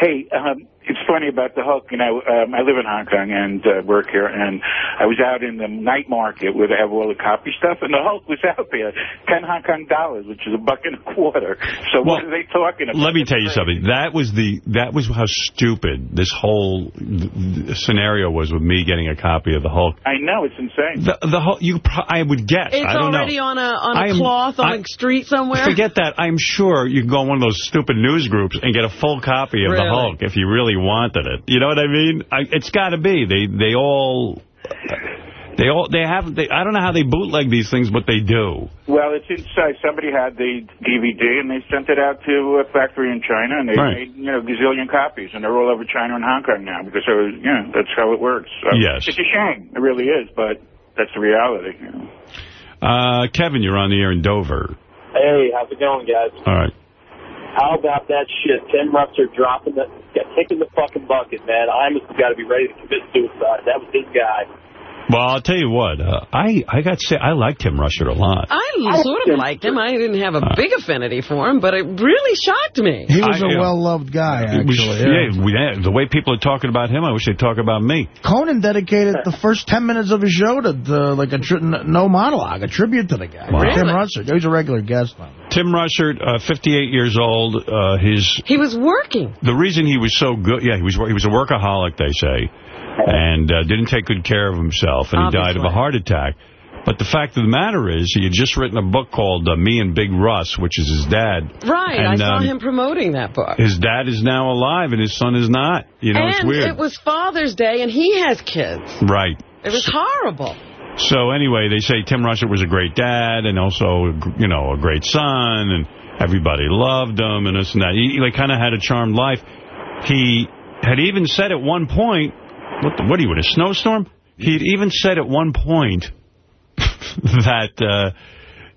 S12: Hey, um, it's funny about the Hulk. You know, um, I live in Hong Kong and uh, work here, and I was out in the night market where they have all the copy stuff, and the Hulk was out there, ten Hong Kong dollars, which is a buck and a quarter. So what are they talking about?
S1: Let me tell you something. That was the that was how stupid this whole th- th- scenario was with me getting a copy of the Hulk.
S12: I know it's insane.
S1: The the whole you pro- I would guess.
S2: It's
S1: I don't
S2: already
S1: know.
S2: on a on a
S1: I am-
S2: cloth on
S1: I-
S2: a street somewhere.
S1: Forget that. I'm sure you can go on one of those stupid news groups and get a full copy of the Hulk if you really wanted it. You know what I mean? I, it's got to be. They they all they all they have. They, I don't know how they bootleg these things, but they do.
S12: Well, it's inside. Somebody had the DVD, and they sent it out to a factory in China, and they
S1: Right.
S12: made, you know, gazillion copies, and they're all over China and Hong Kong now because, they were, you know, that's how it works. So
S1: Yes.
S12: It's a shame. It really is, but that's the reality. You know.
S1: Uh, Kevin, you're on the air in Dover.
S13: Hey, how's it going, guys?
S1: All right.
S13: How about that shit? Tim Russert dropping the, kicking the fucking bucket, man. Imus has got to be ready to commit suicide. That was his guy.
S1: Well, I'll tell you what. Uh, I I got say I like Tim Russert a lot.
S2: I sort of liked him. I didn't have a big affinity for him, but it really shocked me.
S3: He was
S1: I-
S3: a well-loved guy, actually. yeah.
S1: yeah, we- yeah, the way people are talking about him, I wish they'd talk about me.
S3: Conan dedicated the first 10 minutes of his show to, to like a tri no monologue, a tribute to the guy.
S1: Wow.
S3: Tim
S1: Really?
S3: Russert. He was a regular guest.
S1: Tim Russert, uh, 58 years old. Uh, his
S2: He was working.
S1: the reason he was so good, yeah, he was he was a workaholic, they say, and uh, didn't take good care of himself, and he died of a heart attack. But the fact of the matter is, he had just written a book called uh, Me and Big Russ, which is his dad.
S2: Right. I saw
S1: um,
S2: him promoting that book.
S1: His dad is now alive, and his son is not. You know, it's
S2: and
S1: weird.
S2: it was Father's Day, and he has kids.
S1: right.
S2: It was horrible.
S1: So anyway, they say Tim Russert was a great dad and also, you know, a great son, and everybody loved him and this and that. He, he kind of had a charmed life. He had even said at one point, what, the, what are you, in a snowstorm? He'd even said at one point that, uh,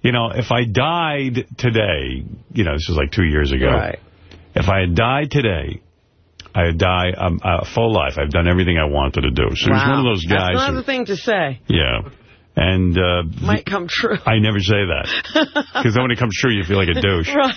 S1: you know, if I died today, you know, this was like two years ago.
S2: Right.
S1: If I had died today, I'd die um, a full life. I've done everything I wanted to do. So he was one of those
S2: That's
S1: guys.
S2: not
S1: who-
S2: the thing to say.
S1: yeah. And uh,
S2: Might come true.
S1: I never say that. Because then when it comes true, you feel like a douche.
S2: right.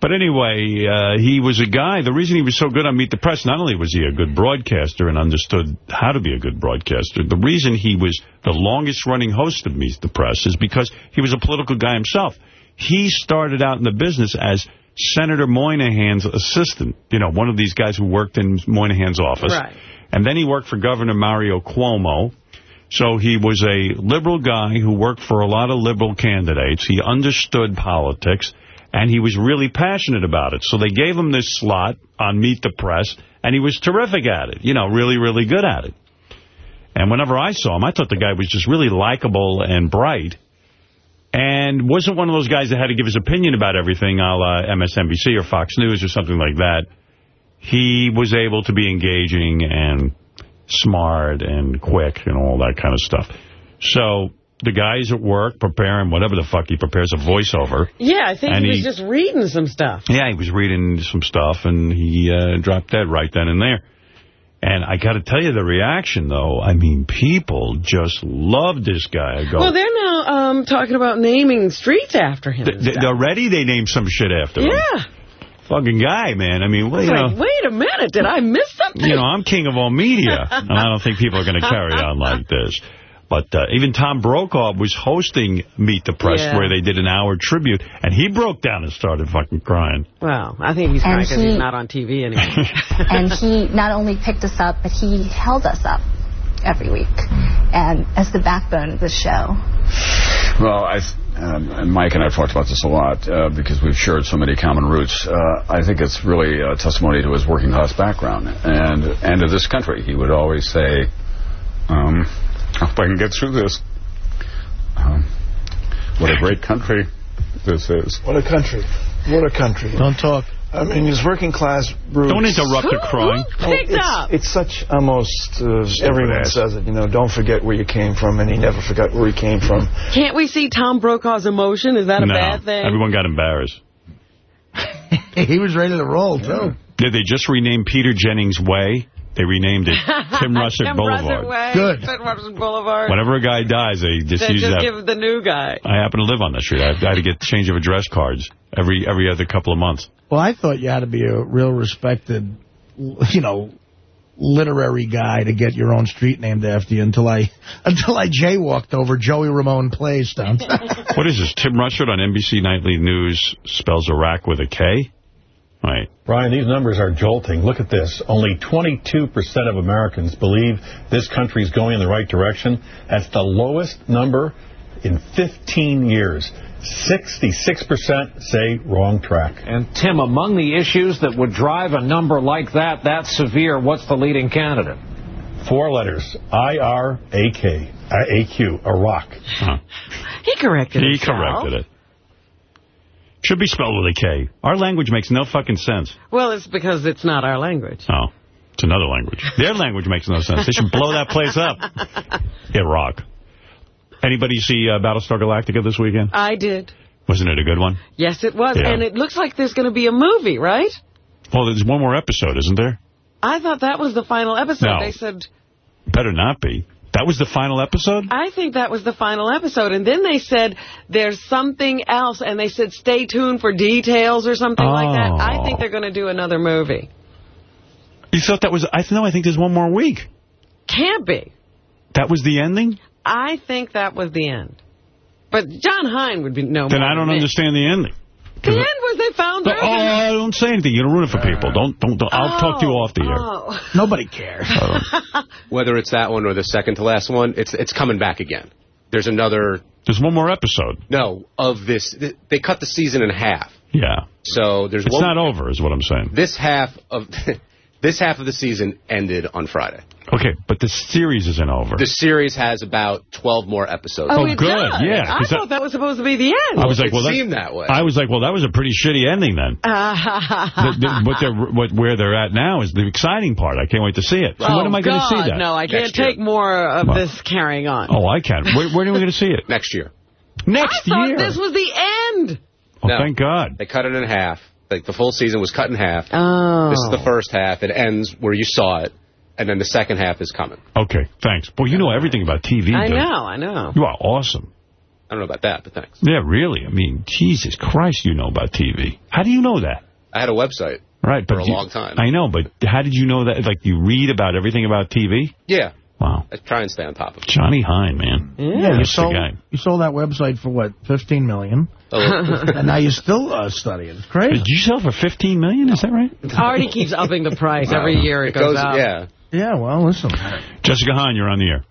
S1: But anyway, uh, he was a guy. The reason he was so good on Meet the Press, not only was he a good broadcaster and understood how to be a good broadcaster, the reason he was the longest-running host of Meet the Press is because he was a political guy himself. He started out in the business as Senator Moynihan's assistant, you know, one of these guys who worked in Moynihan's office.
S2: Right.
S1: And then he worked for Governor Mario Cuomo. So he was a liberal guy who worked for a lot of liberal candidates. He understood politics, and he was really passionate about it. So they gave him this slot on Meet the Press, and he was terrific at it. You know, really, really good at it. And whenever I saw him, I thought the guy was just really likable and bright. And wasn't one of those guys that had to give his opinion about everything, a la MSNBC or Fox News or something like that. He was able to be engaging and smart and quick and all that kind of stuff. So the guys at work preparing whatever the fuck he prepares, a voiceover.
S2: Yeah, I think
S1: And
S2: he was
S1: he-
S2: just reading some stuff.
S1: Yeah, he was reading some stuff, and he uh, dropped dead right then and there. And I got to tell you, the reaction, though, I mean, people just love this guy. I go,
S2: Well, they're now um, talking about naming streets after him. and
S1: Th- already they named some shit after him.
S2: yeah.
S1: Fucking guy, man. I mean, well, you
S2: like,
S1: know,
S2: wait a minute, did I miss something?
S1: you know, I'm king of all media, and I don't think people are going to carry on like this. But uh, even Tom Brokaw was hosting Meet the Press,
S2: Yeah.
S1: where they did an hour tribute, and he broke down and started fucking crying.
S2: Well, I think he's crying because
S14: he-
S2: he's not on TV anymore.
S14: and he not only picked us up, but he held us up every week, and as the backbone of the show.
S15: Well, I, um, and Mike and I have talked about this a lot uh, because we've shared so many common roots. Uh, I think it's really a testimony to his working class background and and to this country. He would always say, um, "I hope I can get through this." Um, what a great country this is.
S16: What a country. What a country.
S3: Don't talk.
S16: I mean, his working class roots.
S1: Don't interrupt the crying.
S16: Oh,
S2: Picked
S16: it's,
S2: up.
S16: It's such almost, uh, everyone
S15: ass.
S16: says it, you know, don't forget where you came from, and he never forgot where he came from.
S2: Can't we see Tom Brokaw's emotion? Is that a
S1: no,
S2: bad thing?
S1: everyone got embarrassed.
S3: he was ready to roll, too.
S1: Did they just rename Peter Jennings Way? They renamed it Tim Russert
S2: Tim
S1: Boulevard.
S2: Russert Way,
S3: Good.
S2: Tim Russert Boulevard.
S1: Whenever a guy dies, they just
S2: Then
S1: use
S2: just
S1: that.
S2: give the new guy.
S1: I happen to live on that street. I I had to get change of address cards every every other couple of months.
S3: Well, I thought you had to be a real respected, you know, literary guy to get your own street named after you until I until I jaywalked over Joey Ramone Place down.
S1: What is this? Tim Russert on NBC Nightly News spells Iraq with a K? Right.
S17: Brian, these numbers are jolting. Look at this. Only 22% of Americans believe this country is going in the right direction. That's the lowest number in 15 years. 66% say wrong track.
S18: And Tim, among the issues that would drive a number like that, that severe, what's the leading candidate?
S17: Four letters. I-R-A-K. A-Q. Iraq.
S2: He corrected it.
S1: He
S2: himself.
S1: corrected it. Should be spelled with a K. Our language makes no fucking sense.
S2: Well, it's because it's not our language.
S1: Oh, it's another language. Their language makes no sense. They should blow that place up. Iraq. Anybody see uh, Battlestar Galactica this weekend?
S2: I did.
S1: Wasn't it a good one?
S2: Yes, it was.
S1: Yeah.
S2: And it looks like there's going to be a movie, right?
S1: Well, there's one more episode, isn't there?
S2: I thought that was the final episode.
S1: No.
S2: They said,
S1: Better not be. That was the final episode?
S2: I think that was the final episode. And then they said, there's something else. And they said, stay tuned for details or something like that. I
S1: Oh.
S2: think they're going to do another movie.
S1: You thought that was... I No, I think there's one more week.
S2: Can't be.
S1: That was the ending?
S2: I think that was the end. But Jon Hein would be no
S1: Then I don't understand the ending.
S2: The end was they found
S1: Oh,
S2: her.
S1: don't say anything. You don't ruin it for people. Don't, don't, don't. I'll talk to you off the air.
S2: Oh. oh.
S3: Nobody cares.
S19: Whether it's that one or the second to last one, it's it's coming back again. There's another.
S1: There's one more episode.
S19: No, of this. They cut the season in half.
S1: Yeah.
S19: So there's
S1: It's
S19: one.
S1: not over, is what I'm saying.
S19: This half of this half of the season ended on Friday.
S1: Okay, but the series isn't over.
S19: The series has about 12 more episodes.
S1: Oh, oh
S2: it
S1: good,
S2: does.
S1: yeah,
S2: I
S1: 'cause
S2: thought that was supposed to be the end.
S1: I was like,
S19: it
S1: well, that,
S19: seemed that way.
S1: I was like, well, that was a pretty shitty ending then. The- the- what they're, what, where they're at now is the exciting part. I can't wait to see it. So
S2: oh,
S1: when am I going to
S2: God,
S1: see that?
S2: No, I can't
S19: Next year.
S2: take more of
S1: Well.
S2: this carrying on.
S1: Oh, I can. Where, when are we going to see it?
S19: Next year.
S1: Next
S2: I thought
S1: year.
S2: this was the end.
S1: oh,
S19: No.
S1: thank God.
S19: They cut it in half. Like the full season was cut in half.
S2: Oh.
S19: This is the first half. It ends where you saw it, and then the second half is coming.
S1: Okay, thanks. Boy, you know everything about TV.
S2: I
S1: dude.
S2: know, I know.
S1: You are awesome.
S19: I don't know about that, but thanks.
S1: Yeah, really. I mean, Jesus Christ, you know about TV. How do you know that?
S19: I had a website.
S1: Right, but
S19: For a
S1: you-
S19: long time.
S1: I know, but how did you know that? Like, you read about everything about TV?
S19: Yeah.
S1: Wow.
S19: I try and stay on top of it.
S1: Johnny Hein, man.
S3: Yeah, you
S1: That's the
S3: sold,
S1: guy.
S3: you sold that website for, what, 15 million?
S19: Oh.
S3: and now you're still uh, studying. It's crazy.
S1: Did you sell for 15 million? Is that right?
S2: Artie keeps upping the price every year it,
S19: It goes,
S2: out.
S19: yeah.
S3: Yeah, well, listen.
S1: Jessica Hahn, you're on the air.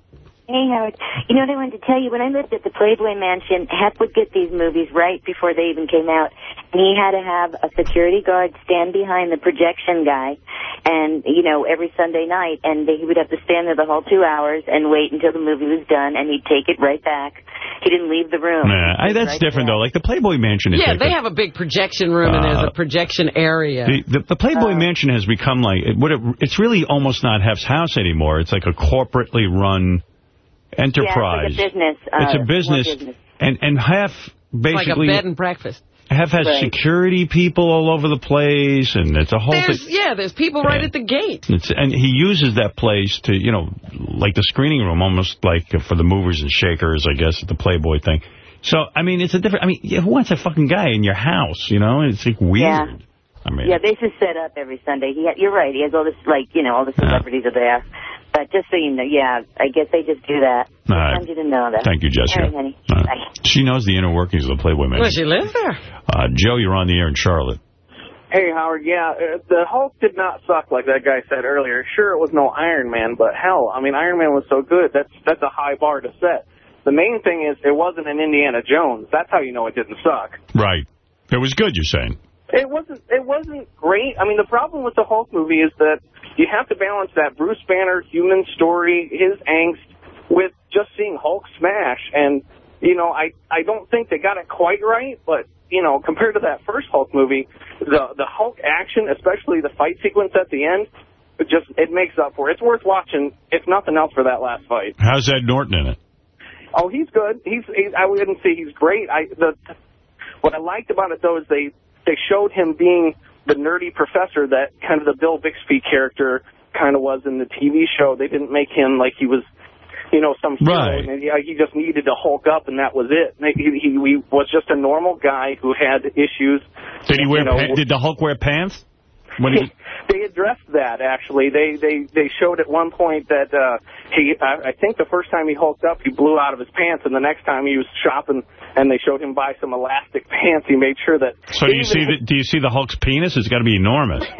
S10: Hey, Howard. You know what I wanted to tell you? When I lived at the Playboy Mansion, Hef would get these movies right before they even came out. And he had to have a security guard stand behind the projection guy, and, you know, every Sunday night, and he would have to stand there the whole two hours and wait until the movie was done, and he'd take it right back. He didn't leave the room.
S1: Nah, I, that's
S10: Right
S1: different, though. Like, the Playboy Mansion is
S2: Yeah,
S1: like
S2: they
S1: a-
S2: have a big projection room and there's
S1: Uh,
S2: a projection area.
S1: The, the, the Playboy Mansion has become like, it, what it, it's really almost not Hef's house anymore. It's like a corporately run enterprise.
S10: Yeah, it's a business. Uh,
S1: It's a business.
S10: business.
S1: And, and Hef
S2: It's like a bed and breakfast.
S1: Hef has
S10: Right.
S1: security people all over the place, and it's a whole
S2: There's,
S1: thing.
S2: yeah, there's people right
S1: Yeah.
S2: at the gate.
S1: It's, and he uses that place to, you know, like the screening room, almost like for the movers and shakers, I guess, at the Playboy thing. So, I mean, it's a different, I mean, yeah, who wants a fucking guy in your house, you know? It's like weird.
S10: Yeah.
S1: I mean,
S10: Yeah, they just set up every Sunday. He, ha- you're right. He has all this, like, you know, all the celebrities are there. But just so you know, yeah, I guess they just do that.
S1: All right.
S10: I wanted you to know that.
S1: Thank you, Jessica.
S10: All right, honey.
S1: All right.
S10: Bye.
S1: She knows the inner workings of the Playboy
S2: Well,
S1: Mansion.
S2: she lives there.
S1: Uh, Joe, you're on the air in Charlotte.
S6: Hey, Howard, yeah, uh, the Hulk did not suck like that guy said earlier. Sure, it was no Iron Man, but hell, I mean, Iron Man was so good. That's that's a high bar to set. The main thing is it wasn't an Indiana Jones. That's how you know it didn't suck.
S1: Right. It was good, you're saying.
S6: It wasn't. It wasn't great. I mean, the problem with the Hulk movie is that you have to balance that Bruce Banner human story, his angst, with just seeing Hulk smash. And you know, I I don't think they got it quite right. But you know, compared to that first Hulk movie, the the Hulk action, especially the fight sequence at the end, it just it makes up for it. It's worth watching, if nothing else, for that last fight.
S1: How's Ed Norton in it?
S6: Oh, he's good. He's, he's I wouldn't say he's great. I the what I liked about it though is they they showed him being the nerdy professor that kind of the Bill Bixby character kind of was in the TV show. They didn't make him like he was, you know, some hero.
S1: Right.
S6: And he, uh, he just needed to hulk up, and that was it. He, he, he was just a normal guy who had issues.
S1: Did he wear?
S6: You know,
S1: did the Hulk wear pants? When he,
S6: they addressed that actually. They they they showed at one point that uh he I, I think the first time he hulked up he blew out of his pants and the next time he was shopping and they showed him buy some elastic pants he made sure that
S1: so do you see the, do you see the Hulk's penis? It's got to be enormous.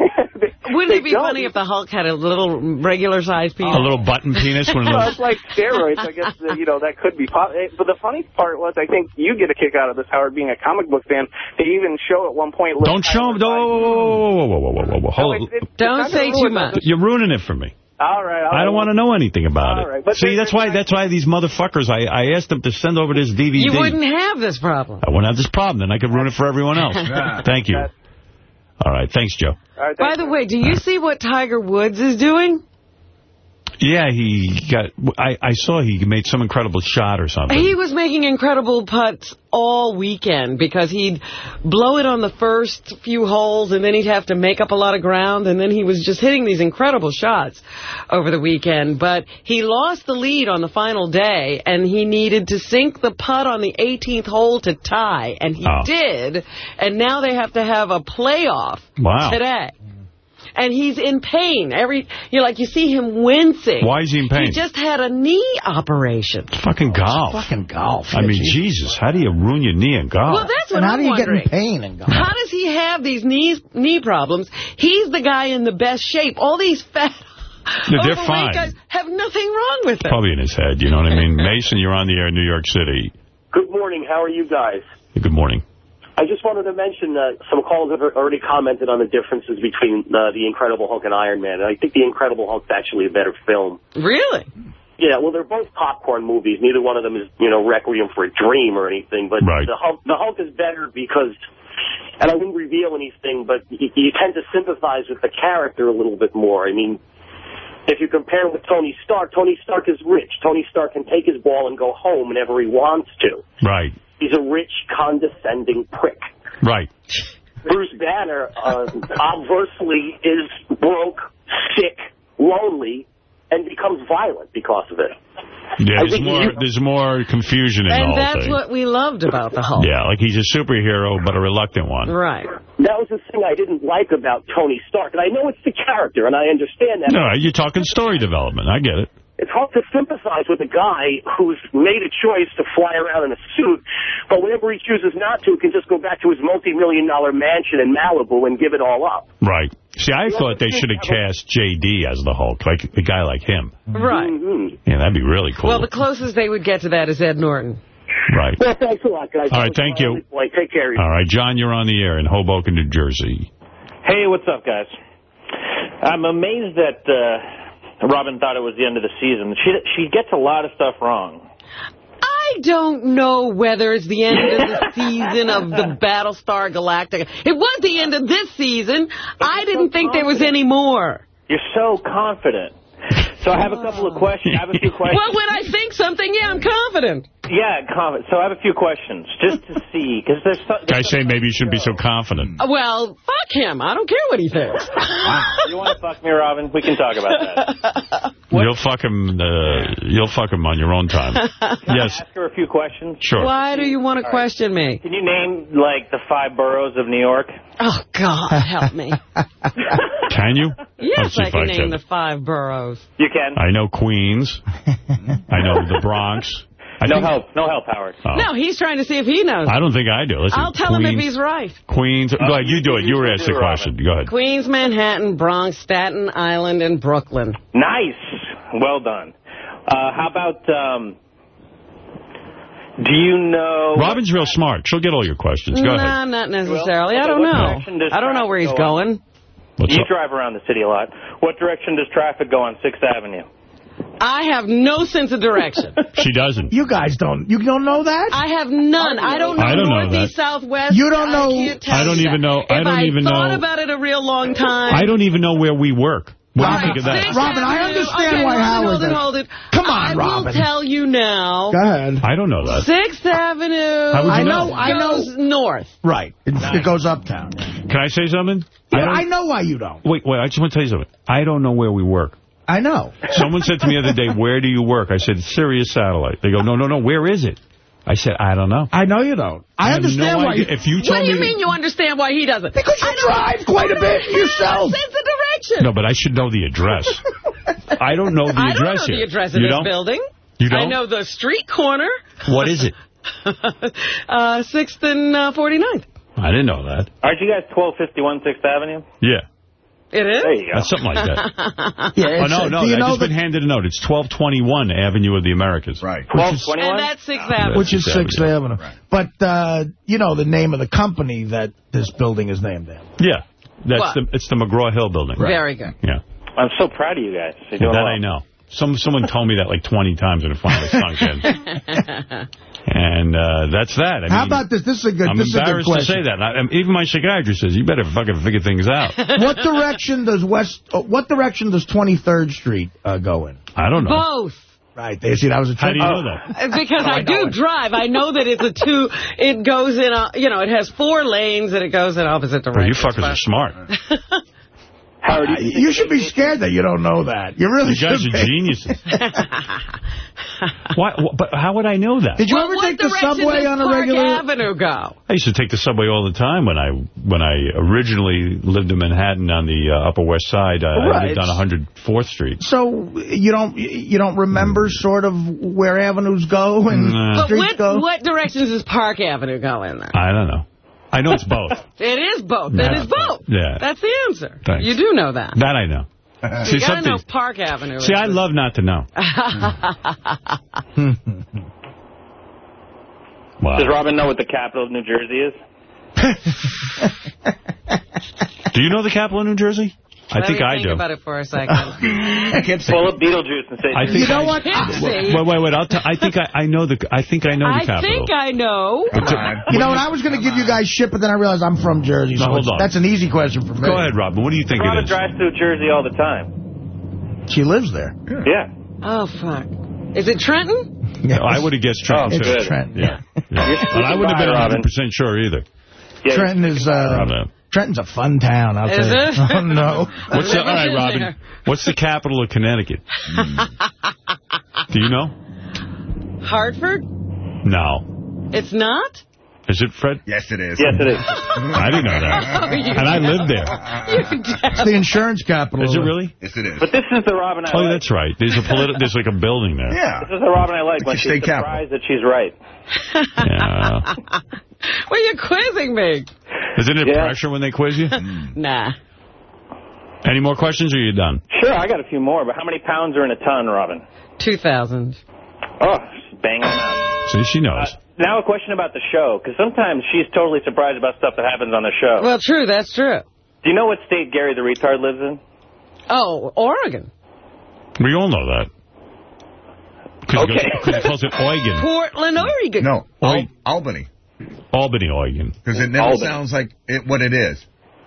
S2: Wouldn't it be
S6: don't.
S2: funny if the Hulk had a little regular sized penis?
S1: A little button penis. One of
S6: well, it's like steroids. I guess you know that could be. Po- eh, but the funny part was, I think you get a kick out of this, Howard, being a comic book fan. They even show at one point.
S1: Don't show him. Whoa, whoa, whoa, whoa, whoa, whoa, whoa, whoa. Hold
S6: No,
S1: it.
S6: it- it-
S2: Don't
S6: it's
S2: say too
S6: ruin
S2: much.
S1: You're ruining it for me.
S6: All right. all
S1: I don't
S6: right.
S1: want to know anything about
S6: All right,
S1: it.
S6: but
S1: See, that's why that's why these motherfuckers. I I asked them to send over this DVD.
S2: You wouldn't have this problem.
S1: I wouldn't have this problem. Then I could ruin it for everyone else. Thank you. All right. Thanks, Joe.
S6: All right,
S2: By the way, do you see what Tiger Woods is doing?
S1: Yeah, he got. I I saw he made some incredible shot or something.
S2: He was making incredible putts all weekend because he'd blow it on the first few holes and then he'd have to make up a lot of ground and then he was just hitting these incredible shots over the weekend. But he lost the lead on the final day and he needed to sink the putt on the 18th hole to tie and he
S1: Oh.
S2: did. And now they have to have a playoff
S1: Wow.
S2: today. And he's in pain. Every you know, like you see him wincing.
S1: Why is he in pain?
S2: He just had a knee operation.
S1: It's fucking oh, golf.
S3: Fucking golf.
S1: I mean, Jesus, how do you ruin your knee in golf?
S2: Well, that's what
S3: and how
S2: I'm
S3: do you
S2: wondering.
S3: get in pain in golf?
S2: How does he have these knees knee problems? He's the guy in the best shape. All these fat,
S1: No, they're fine.
S2: guys have nothing wrong with them.
S1: Probably in his head, you know what I mean? Mason, you're on the air in New York City.
S11: Good morning. How are you guys?
S1: Good morning.
S11: I just wanted to mention uh, some callers have already commented on the differences between uh, The Incredible Hulk and Iron Man, and I think The Incredible Hulk's actually a better film.
S2: Really?
S11: Yeah, well, they're both popcorn movies. Neither one of them is, you know, Requiem for a Dream or anything. But
S1: Right.
S11: the Hulk, the Hulk is better because, and I wouldn't reveal anything, but you, you tend to sympathize with the character a little bit more. I mean, if you compare him with Tony Stark, Tony Stark is rich. Tony Stark can take his ball and go home whenever he wants to.
S1: Right.
S11: He's a rich, condescending prick.
S1: Right.
S11: Bruce Banner, uh, obversely, is broke, sick, lonely, and becomes violent because of it.
S1: Yeah, there's more, there's more confusion in the
S2: And
S1: whole
S2: that's
S1: thing.
S2: what we loved about the Hulk.
S1: Yeah, like he's a superhero, but a reluctant one.
S2: Right.
S11: That was the thing I didn't like about Tony Stark, and I know it's the character, and I understand that.
S1: No, you're talking story development. I get it.
S11: It's hard to sympathize with a guy who's made a choice to fly around in a suit, but whenever he chooses not to, can just go back to his multi-million dollar mansion in Malibu and give it all up.
S1: Right. See, I thought they should have cast J.D. as the Hulk, like a guy like him.
S2: Right.
S1: Yeah, that'd be really cool.
S2: Well, the closest they would get to that is Ed Norton.
S1: right.
S11: Well, thanks a lot, guys.
S1: All right, thank you.
S11: Boy, take care.
S1: All right, John, you're on the air in Hoboken, New Jersey.
S20: Hey, what's up, guys? I'm amazed that uh, Robin thought it was the end of the season. She she gets a lot of stuff wrong.
S2: I don't know whether it's the end of the season of the Battlestar Galactica. It was the end of this season. I didn't think there was any more.
S20: You're so confident. So I have a couple of questions. I have a few questions.
S2: Well, when I think something, yeah, I'm confident.
S20: Yeah, confident. So I have a few questions just to see because there's. So,
S1: Guy say maybe you shouldn't be so confident.
S2: Uh, Well, fuck him. I don't care what he thinks.
S20: you want to fuck me, Robin? We can talk about that.
S1: You'll fuck him. Uh, you'll fuck him on your own time. yes.
S20: Ask her a few questions.
S1: Sure.
S2: Why do you want to question me?
S20: Can you name like the five boroughs of New York?
S2: Oh, God, help me.
S1: Can you?
S2: Yes, I can
S1: I
S2: name
S1: can.
S2: the five boroughs.
S20: You can.
S1: I know Queens. I know the Bronx. I
S20: no
S1: think-
S20: help. No help, Howard.
S1: Oh.
S2: No, he's trying to see if he knows.
S1: I don't think I do. Listen,
S2: I'll tell him if he's right.
S1: Queens. Go ahead. You do it. You were asked the question. Go ahead.
S2: Queens, Manhattan, Bronx, Staten Island, and Brooklyn.
S20: Nice. Well done. Uh, how about, um, do you know...
S1: Robin's real smart. She'll get all your questions. Go
S2: no,
S1: ahead.
S2: not necessarily. I don't know. I don't know where he's
S20: go
S2: going.
S1: What's
S20: you
S1: up?
S20: drive around the city a lot. What direction does traffic go on 6th Avenue?
S2: I have no sense of direction.
S1: She doesn't.
S3: You guys don't. You don't know that?
S2: I have none. I don't know
S1: I don't know
S2: northeast, southwest.
S3: You don't know-
S2: I, can't tell
S1: I don't
S2: you
S1: even know- I
S2: If
S1: don't even
S2: thought
S1: know-
S2: about it a real long time.
S1: I don't even know where we work. What do you think of that?
S3: Robin, I understand
S2: okay,
S3: why Howard
S2: hold it, hold it.
S3: Come on,
S2: I
S3: Robin.
S2: will tell you now.
S3: Go ahead.
S1: I don't know that.
S2: Sixth Avenue.
S1: How would you
S3: I
S1: know?
S3: know. I know.
S2: goes north.
S3: Right. It, it goes uptown.
S1: Can I say something?
S3: Yeah,
S1: don't-
S3: I know why you don't.
S1: Wait, wait. I just want to tell you something. I don't know where we work.
S3: I know.
S1: Someone said to me the other day, where do you work? I said, Sirius Satellite. They go, no, no, no, where is it? I said, I don't know.
S3: I know you don't. I,
S1: have
S3: understand
S1: no
S3: why
S1: idea.
S3: you...
S1: If you
S2: What do you
S1: me...
S2: mean you understand why he doesn't?
S3: Because you
S2: I
S3: drive quite a bit yourself.
S2: No sense of direction.
S1: No, but I should know the address. I don't know the
S2: I don't
S1: address
S2: know
S1: here.
S2: the address of
S1: you
S2: this
S1: don't?
S2: building.
S1: You don't?
S2: I know the street corner.
S1: What is it?
S2: uh, 6th and uh, 49th.
S1: I didn't know that.
S20: Aren't you guys 1251 6th Avenue?
S1: Yeah.
S2: It is?
S20: There you go.
S1: That's something like that.
S3: Yeah,
S1: oh,
S3: it's,
S1: no,
S3: uh,
S1: no.
S3: you
S1: I
S3: know
S1: just been handed a note. It's 1221 Avenue of the Americas.
S3: Right.
S20: 1221?
S2: And that's 6th Avenue.
S3: Which is
S1: Sixth
S3: 6th Avenue. But, uh, you know the name of the company that this building is named after.
S1: Yeah. That's
S2: What?
S1: the, it's the McGraw-Hill building.
S2: Very good.
S1: Yeah.
S20: I'm so proud of you guys. You're doing
S1: that
S20: well.
S1: I know. Some Someone told me that like 20 times and it finally sunk in. And uh, that's that. I
S3: How
S1: mean,
S3: about this? This is a good,
S1: I'm
S3: this is a good
S1: embarrassed to say that. I, um, even my psychiatrist says, you better fucking figure things out.
S3: what direction does West? Uh, what direction does 23rd Street uh, go in?
S1: I don't know.
S2: Both.
S3: Right. There. See, that was a
S1: How do you know that?
S2: Because
S20: Oh,
S2: I,
S20: I
S2: do
S20: it.
S2: drive. I know that it's a two, it goes in a, you know, it has four lanes and it goes in opposite
S1: Well, you fuckers are smart.
S20: Howard,
S3: Uh, you should be scared that you don't know that. You really
S1: You guys
S3: should
S1: are
S3: be.
S1: geniuses. Why, but how would I know that?
S3: Did you
S2: Well,
S3: ever take the subway
S2: does
S3: on a
S2: Park
S3: regular?
S2: Avenue go?
S1: I used to take the subway all the time when I when I originally lived in Manhattan on the uh, Upper West Side. Uh, I
S3: Right.
S1: lived on 104th Street.
S3: So you don't you don't remember sort of where avenues go and
S1: Nah.
S2: But
S3: streets
S2: what,
S3: go?
S2: what directions does Park Avenue go in then?
S1: I don't know. I know it's both.
S2: It is both.
S1: Yeah.
S2: It is both.
S1: Yeah.
S2: That's the answer.
S1: Thanks.
S2: You do know that.
S1: that I know. See,
S2: you gotta know Park Avenue.
S1: See, I love not to know. Wow.
S20: Does Robin know what the capital of New Jersey is?
S1: Do you know the capital of New Jersey? I think
S2: me
S1: I
S2: think
S1: do.
S2: about it for a second.
S20: Pull up Beetlejuice and say,
S1: I think
S2: You know
S1: I,
S2: what? Poughkeepsie.
S1: Wait, wait, wait. I'll t I think I, I know the. I think I know the
S2: I
S1: capital.
S2: think I know.
S3: You know what? I was going to give you guys shit, but then I realized I'm from Jersey.
S1: No,
S3: so
S1: hold on.
S3: That's an easy question for me.
S1: Go ahead, Robin. What do you think
S20: Robin
S1: it is?
S20: drives through Jersey all the time.
S3: She lives there.
S20: Yeah.
S2: Oh, fuck. Is it Trenton?
S1: No, I would have guessed Trenton.
S20: Oh,
S1: too.
S20: good.
S3: Trenton.
S1: Yeah. yeah. But I wouldn't have been 100 percent sure either.
S3: Trenton is uh,
S1: No.
S3: Trenton's a fun town. I'll
S2: Is
S3: tell you.
S2: it?
S3: Oh, no.
S1: What's the, all right, Robin?
S2: there.
S1: What's the capital of Connecticut? Do you know?
S2: Hartford?
S1: No.
S2: It's not?
S1: Is it Fred?
S21: Yes, it is.
S20: Yes, it is.
S1: I didn't know that.
S2: Oh, you
S1: and I lived there.
S3: It's the insurance capital.
S1: Is it really?
S21: Yes, it is.
S20: But this is the Robin I
S1: Oh,
S20: like.
S1: that's right. There's a politi- There's like a building there.
S21: Yeah.
S20: This is the Robin I like when
S21: It's
S20: she's
S21: your state
S20: surprised that she's right.
S1: Yeah.
S2: Well, you're quizzing me.
S1: Isn't it
S20: Yeah.
S1: pressure when they quiz you? Hmm.
S2: Nah.
S1: Any more questions, or are you done?
S20: Sure, I got a few more, but how many pounds are in a ton, Robin?
S2: 2,000.
S20: Oh, just bang them out.
S1: See, she knows.
S20: Uh, now a question about the show, because sometimes she's totally surprised about stuff that happens on the show.
S2: Well, true, that's true.
S20: Do you know what state Gary the retard lives in?
S2: Oh, Oregon.
S1: We all know that. Cause
S20: Okay.
S1: Because he calls it Oregon.
S2: Portland, Oregon.
S21: No, Al Albany.
S1: Albany, Oregon.
S21: Because it never
S20: Albany.
S21: sounds like it, what it is.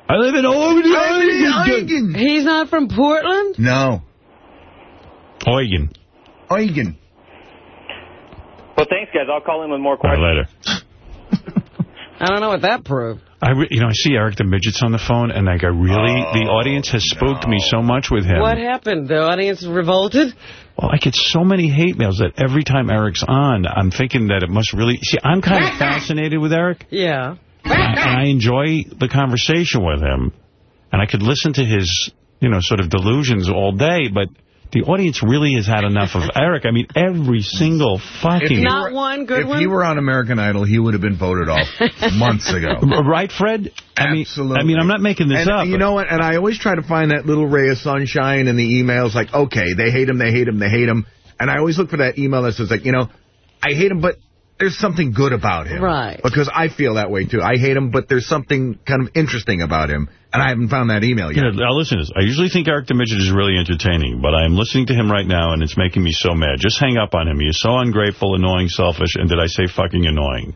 S1: I live in Albany,
S21: Oregon.
S2: He's not from Portland?
S21: No.
S1: Oregon.
S21: Oregon.
S20: Well, thanks, guys. I'll call in with more
S1: All right,
S20: questions.
S1: later.
S2: I don't know what that proved.
S1: I, you know, I see Eric the Midget's on the phone, and like, I really, oh, the audience has spooked me so much with him.
S2: What happened? The audience revolted?
S1: Well, I get so many hate mails that every time Eric's on, I'm thinking that it must really... See, I'm kind of fascinated with Eric,
S2: Yeah.
S1: and I, and I enjoy the conversation with him, and I could listen to his, you know, sort of delusions all day, but the audience really has had enough of Eric. I mean, every single fucking...
S2: Not one good
S21: if
S2: one?
S21: he were on American Idol, he would have been voted off months ago.
S1: Right, Fred? I mean,
S21: Absolutely.
S1: I mean, I'm not making this
S21: and
S1: up.
S21: you know what? And I always try to find that little ray of sunshine in the emails. Like, okay, they hate him, they hate him, they hate him. And I always look for that email that says, like, you know, I hate him, but there's something good about him.
S2: Right.
S21: Because I feel that way, too. I hate him, but there's something kind of interesting about him. And I haven't found that email yet.
S1: Yeah, now listen to this. I usually think Eric the Midget is really entertaining, but I am listening to him right now, and it's making me so mad. Just hang up on him. He is so ungrateful, annoying, selfish, and did I say fucking annoying?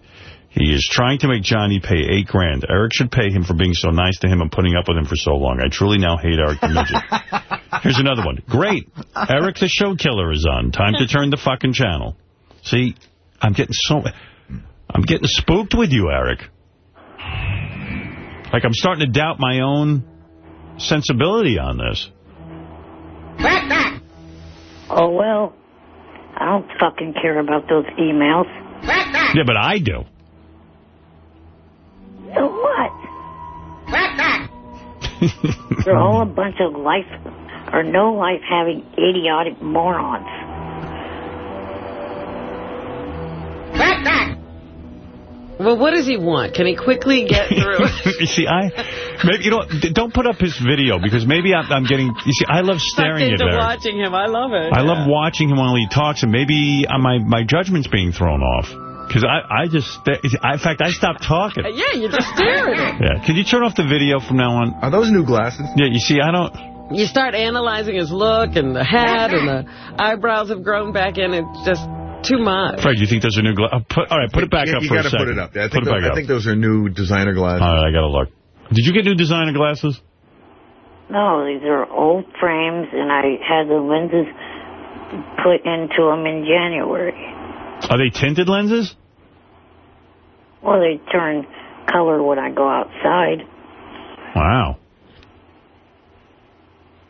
S1: He is trying to make Johnny pay eight grand. Eric should pay him for being so nice to him and putting up with him for so long. I truly now hate Eric the Midget. Here's another one. Great. Eric the Show Killer is on. Time to turn the fucking channel. See, I'm getting so... I'm getting spooked with you, Eric. Like, I'm starting to doubt my own sensibility on this.
S10: Oh, well, I don't fucking care about those emails.
S1: Yeah, but I do.
S10: So what? They're all a bunch of life or no life having idiotic morons.
S2: Well, what does he want? Can he quickly get through?
S1: you see, I maybe you know d- don't put up his video because maybe I'm, I'm getting. You see, I love staring at
S2: into watching him. I love it.
S1: I love watching him while he talks, and maybe uh, my my judgment's being thrown off because I I just I, in fact I stopped talking.
S2: Yeah, you just stare at him.
S1: Yeah, can you turn off the video from now on?
S21: Are those new glasses?
S1: Yeah, you see, I don't.
S2: You start analyzing his look and the hat and the eyebrows have grown back in. It's just too much.
S1: Fred, you think those are new glasses? Uh, put all right, put it back
S21: Yeah,
S1: up
S21: you
S1: for a second.
S21: You gotta put it up. I think,
S1: put it
S21: those,
S1: back
S21: I
S1: up.
S21: think those are new designer glasses.
S1: All right, I gotta look. Did you get new designer glasses?
S10: No, these are old frames, and I had the lenses put into them in January.
S1: Are they tinted lenses?
S10: Well, they turn color when I go outside.
S1: Wow.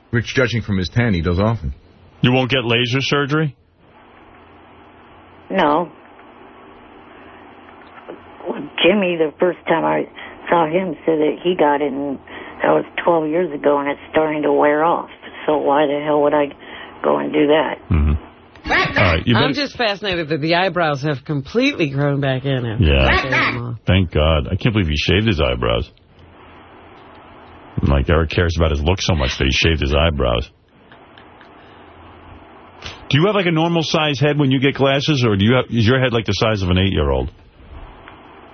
S21: Which, judging from his tan, he does often.
S1: You won't get laser surgery?
S10: No. Jimmy, the first time I saw him, said that he got it, and that was 12 years ago, and it's starting to wear off. So why the hell would I go and do that? Mm-hmm.
S1: All right, you
S2: I'm just fascinated that the eyebrows have completely grown back in him.
S1: Yeah. Thank God. I can't believe he shaved his eyebrows. Like Eric cares about his look so much that he shaved his eyebrows. Do you have like a normal size head when you get glasses, or do you have is your head like the size of an eight year old?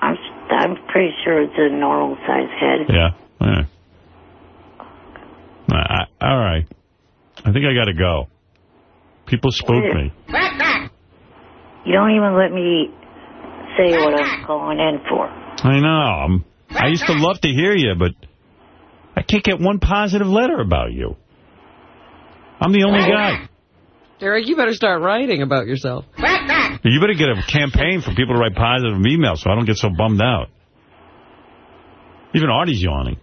S10: I'm, I I'm pretty sure it's a normal size head.
S1: Yeah. yeah. I, I, all right. I think I got to go. People spook me.
S10: You don't even let me say what I'm calling in for.
S1: I know. I'm, I used to love to hear you, but I can't get one positive letter about you. I'm the only guy.
S2: Eric, you better start writing about yourself.
S1: You better get a campaign for people to write positive emails so I don't get so bummed out. Even Artie's yawning.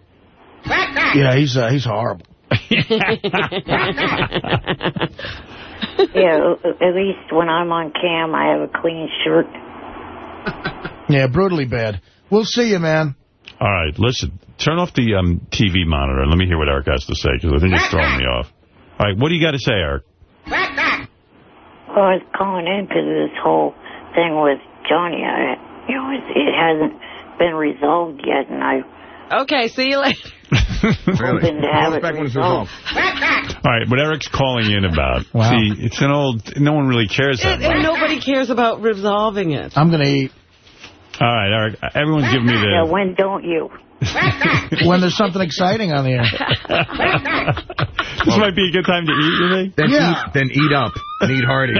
S3: Yeah, he's uh, he's horrible.
S10: yeah, at least when I'm on cam, I have a clean shirt.
S3: Yeah, brutally bad. We'll see you, man.
S1: All right, listen. Turn off the um, TV monitor and let me hear what Eric has to say, because I think it's throwing me off. All right, what do you got to say, Eric?
S10: Well, I was calling in because this whole thing with Johnny. I, you know, it, it hasn't been resolved yet, and I
S2: Okay, see you later.
S10: hoping to have it resolved.
S1: All right, what Eric's calling in about. See, it's an old, no one really cares that
S2: And, and nobody cares about resolving it.
S3: I'm going to eat.
S1: All right, Eric, everyone's giving me the...
S10: Yeah,
S1: the...
S10: when don't you?
S3: when there's something exciting on the air.
S1: This might be a good time to eat, you think?
S21: Then,
S3: Yeah.
S21: eat, then eat up and eat hearty.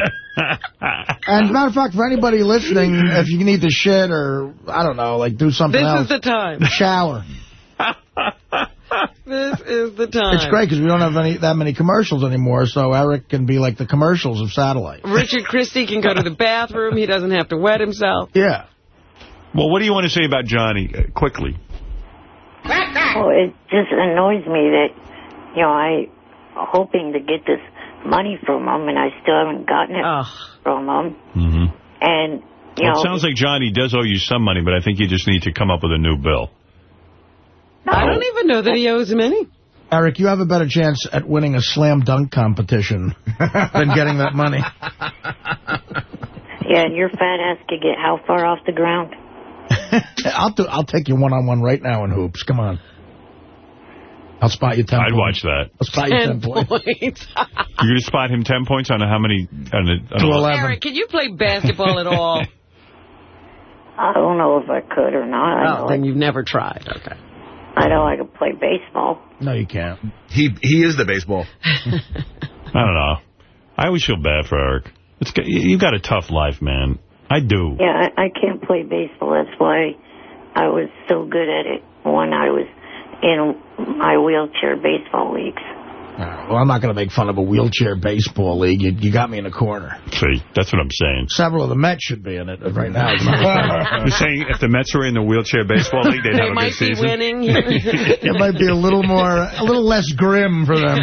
S3: And as a matter of fact, for anybody listening, if you need to shit or, I don't know, like do something
S2: This
S3: else.
S2: is the time.
S3: Shower.
S2: This is the time.
S3: It's great because we don't have any that many commercials anymore, so Eric can be like the commercials of satellite.
S2: Richard Christie can go to the bathroom. He doesn't have to wet himself.
S3: Yeah.
S1: Well, what do you want to say about Johnny, uh, quickly?
S10: Well, it just annoys me that, you know, I hoping to get this money from him, and I still haven't gotten it from him.
S1: Mm-hmm.
S10: And, you
S1: Well,
S10: know,
S1: it sounds like Johnny does owe you some money, but I think you just need to come up with a new bill.
S2: I don't even know that he owes him any.
S3: Eric, you have a better chance at winning a slam dunk competition than getting that money.
S10: yeah, and your fat ass could get how far off the ground?
S3: I'll do, I'll take you one on one right now in hoops. Come on. I'll spot you ten.
S1: I'd
S3: points.
S1: watch that.
S3: I'll spot you ten, points.
S1: You're going to spot him 10 points on how many? On a, on a-
S2: Eric, can you play basketball at all?
S10: I don't know if I could or not. I
S2: Oh,
S10: know,
S2: then
S10: I,
S2: you've never tried. Okay.
S10: I know I could play baseball.
S3: No, you can't.
S21: He he is the baseball.
S1: I don't know. I always feel bad for Eric. It's got- you got a tough life, man. I do.
S10: Yeah, I, I can't play baseball. That's why I was so good at it when I was in my wheelchair baseball leagues.
S3: Uh, well, I'm not going to make fun of a wheelchair baseball league. You, you got me in a corner.
S1: See, that's what I'm saying.
S3: Several of the Mets should be in it right now.
S1: You're saying if the Mets were in the wheelchair baseball league, they'd
S2: They
S1: have a
S2: might
S1: good
S2: be
S1: season?
S2: winning.
S3: it might be a little more, a little less grim for them.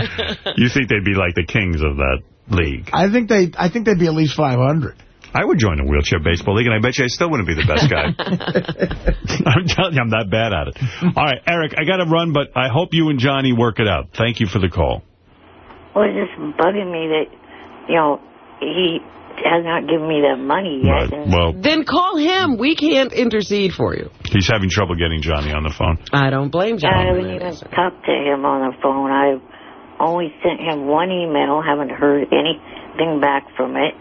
S1: You think they'd be like the kings of that league?
S3: I think they, I think they'd be at least 500.
S1: I would join a wheelchair baseball league, and I bet you I still wouldn't be the best guy. I'm telling you, I'm that bad at it. All right, Eric, I got to run, but I hope you and Johnny work it out. Thank you for the call.
S10: Well, it's just bugging me that, you know, he has not given me that money yet. And
S1: Well,
S2: Then call him. We can't intercede for you.
S1: he's having trouble getting Johnny on the phone.
S2: I don't blame
S10: Johnny.
S2: I
S10: haven't even talked to him on the phone. I've only sent him one email, haven't heard anything back from it.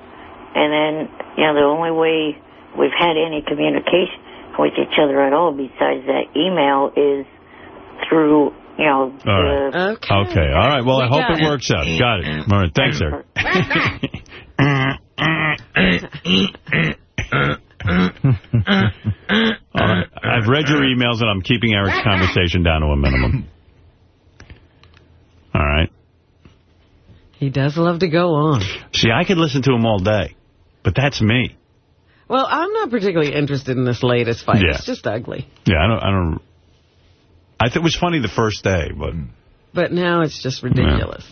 S10: And then, you know, the only way we've had any communication with each other at all besides that email is through, you know,
S1: All right.
S10: the...
S1: Okay. All right. Well, I hope it
S10: it.
S1: works out. Got it. All right. Thanks, Eric. All right. I've read your emails, and I'm keeping Eric's conversation down to a minimum. All right.
S2: He does love to go on.
S1: See, I could listen to him all day, but that's me.
S2: Well, I'm not particularly interested in this latest fight.
S1: Yeah.
S2: It's just ugly.
S1: Yeah, I don't. I don't. I think it was funny the first day, but
S2: But now it's just ridiculous.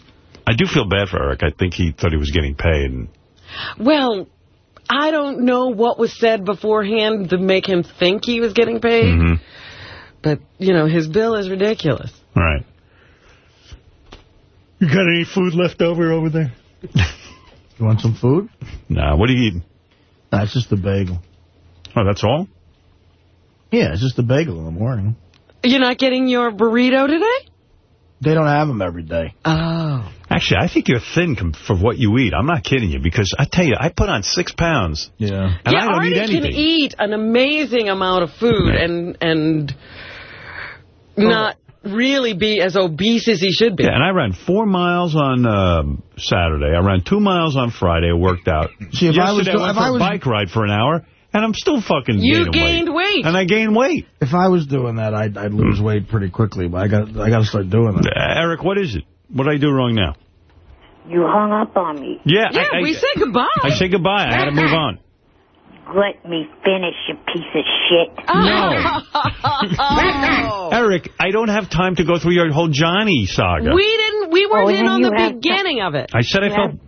S1: I do feel bad for Eric. I think he thought he was getting paid. And
S2: Well, I don't know what was said beforehand to make him think he was getting paid.
S1: Mm-hmm.
S2: But, you know, his bill is ridiculous.
S1: all right. You got any food left over over there?
S3: You want some food?
S1: Nah. What are you eating?
S3: That's just the bagel.
S1: Oh, that's all.
S3: Yeah, it's just the bagel in the morning.
S2: You're not getting your burrito today?
S3: They don't have them every day.
S2: Oh.
S1: Actually, I think you're thin for what you eat. I'm not kidding you, because I tell you, I put on six pounds.
S3: Yeah.
S1: And
S2: yeah,
S1: I don't eat anything.
S2: can eat an amazing amount of food and and not really be as obese as he should be.
S1: Yeah, and I ran four miles on um, Saturday. I ran two miles on Friday. I worked out.
S3: See, if
S1: Yesterday,
S3: I was
S1: I
S3: do-
S1: went
S3: if
S1: for
S3: I
S1: a
S3: was-
S1: bike ride for an hour, and I'm still fucking
S2: You gained weight.
S1: And I gained weight.
S3: If I was doing that, I'd, I'd lose weight pretty quickly, but I got I got to start doing that.
S1: Uh, Eric, what is it? What did I do wrong now?
S10: You hung up on me.
S1: Yeah,
S2: Yeah,
S1: I, I,
S2: we said goodbye.
S1: I said goodbye. I had to move on.
S10: Let me finish, you piece of shit.
S2: Oh.
S1: Eric, I don't have time to go through your whole Johnny saga.
S2: We didn't. We weren't
S10: Oh,
S2: in on the beginning of it.
S1: I said I felt...
S10: have-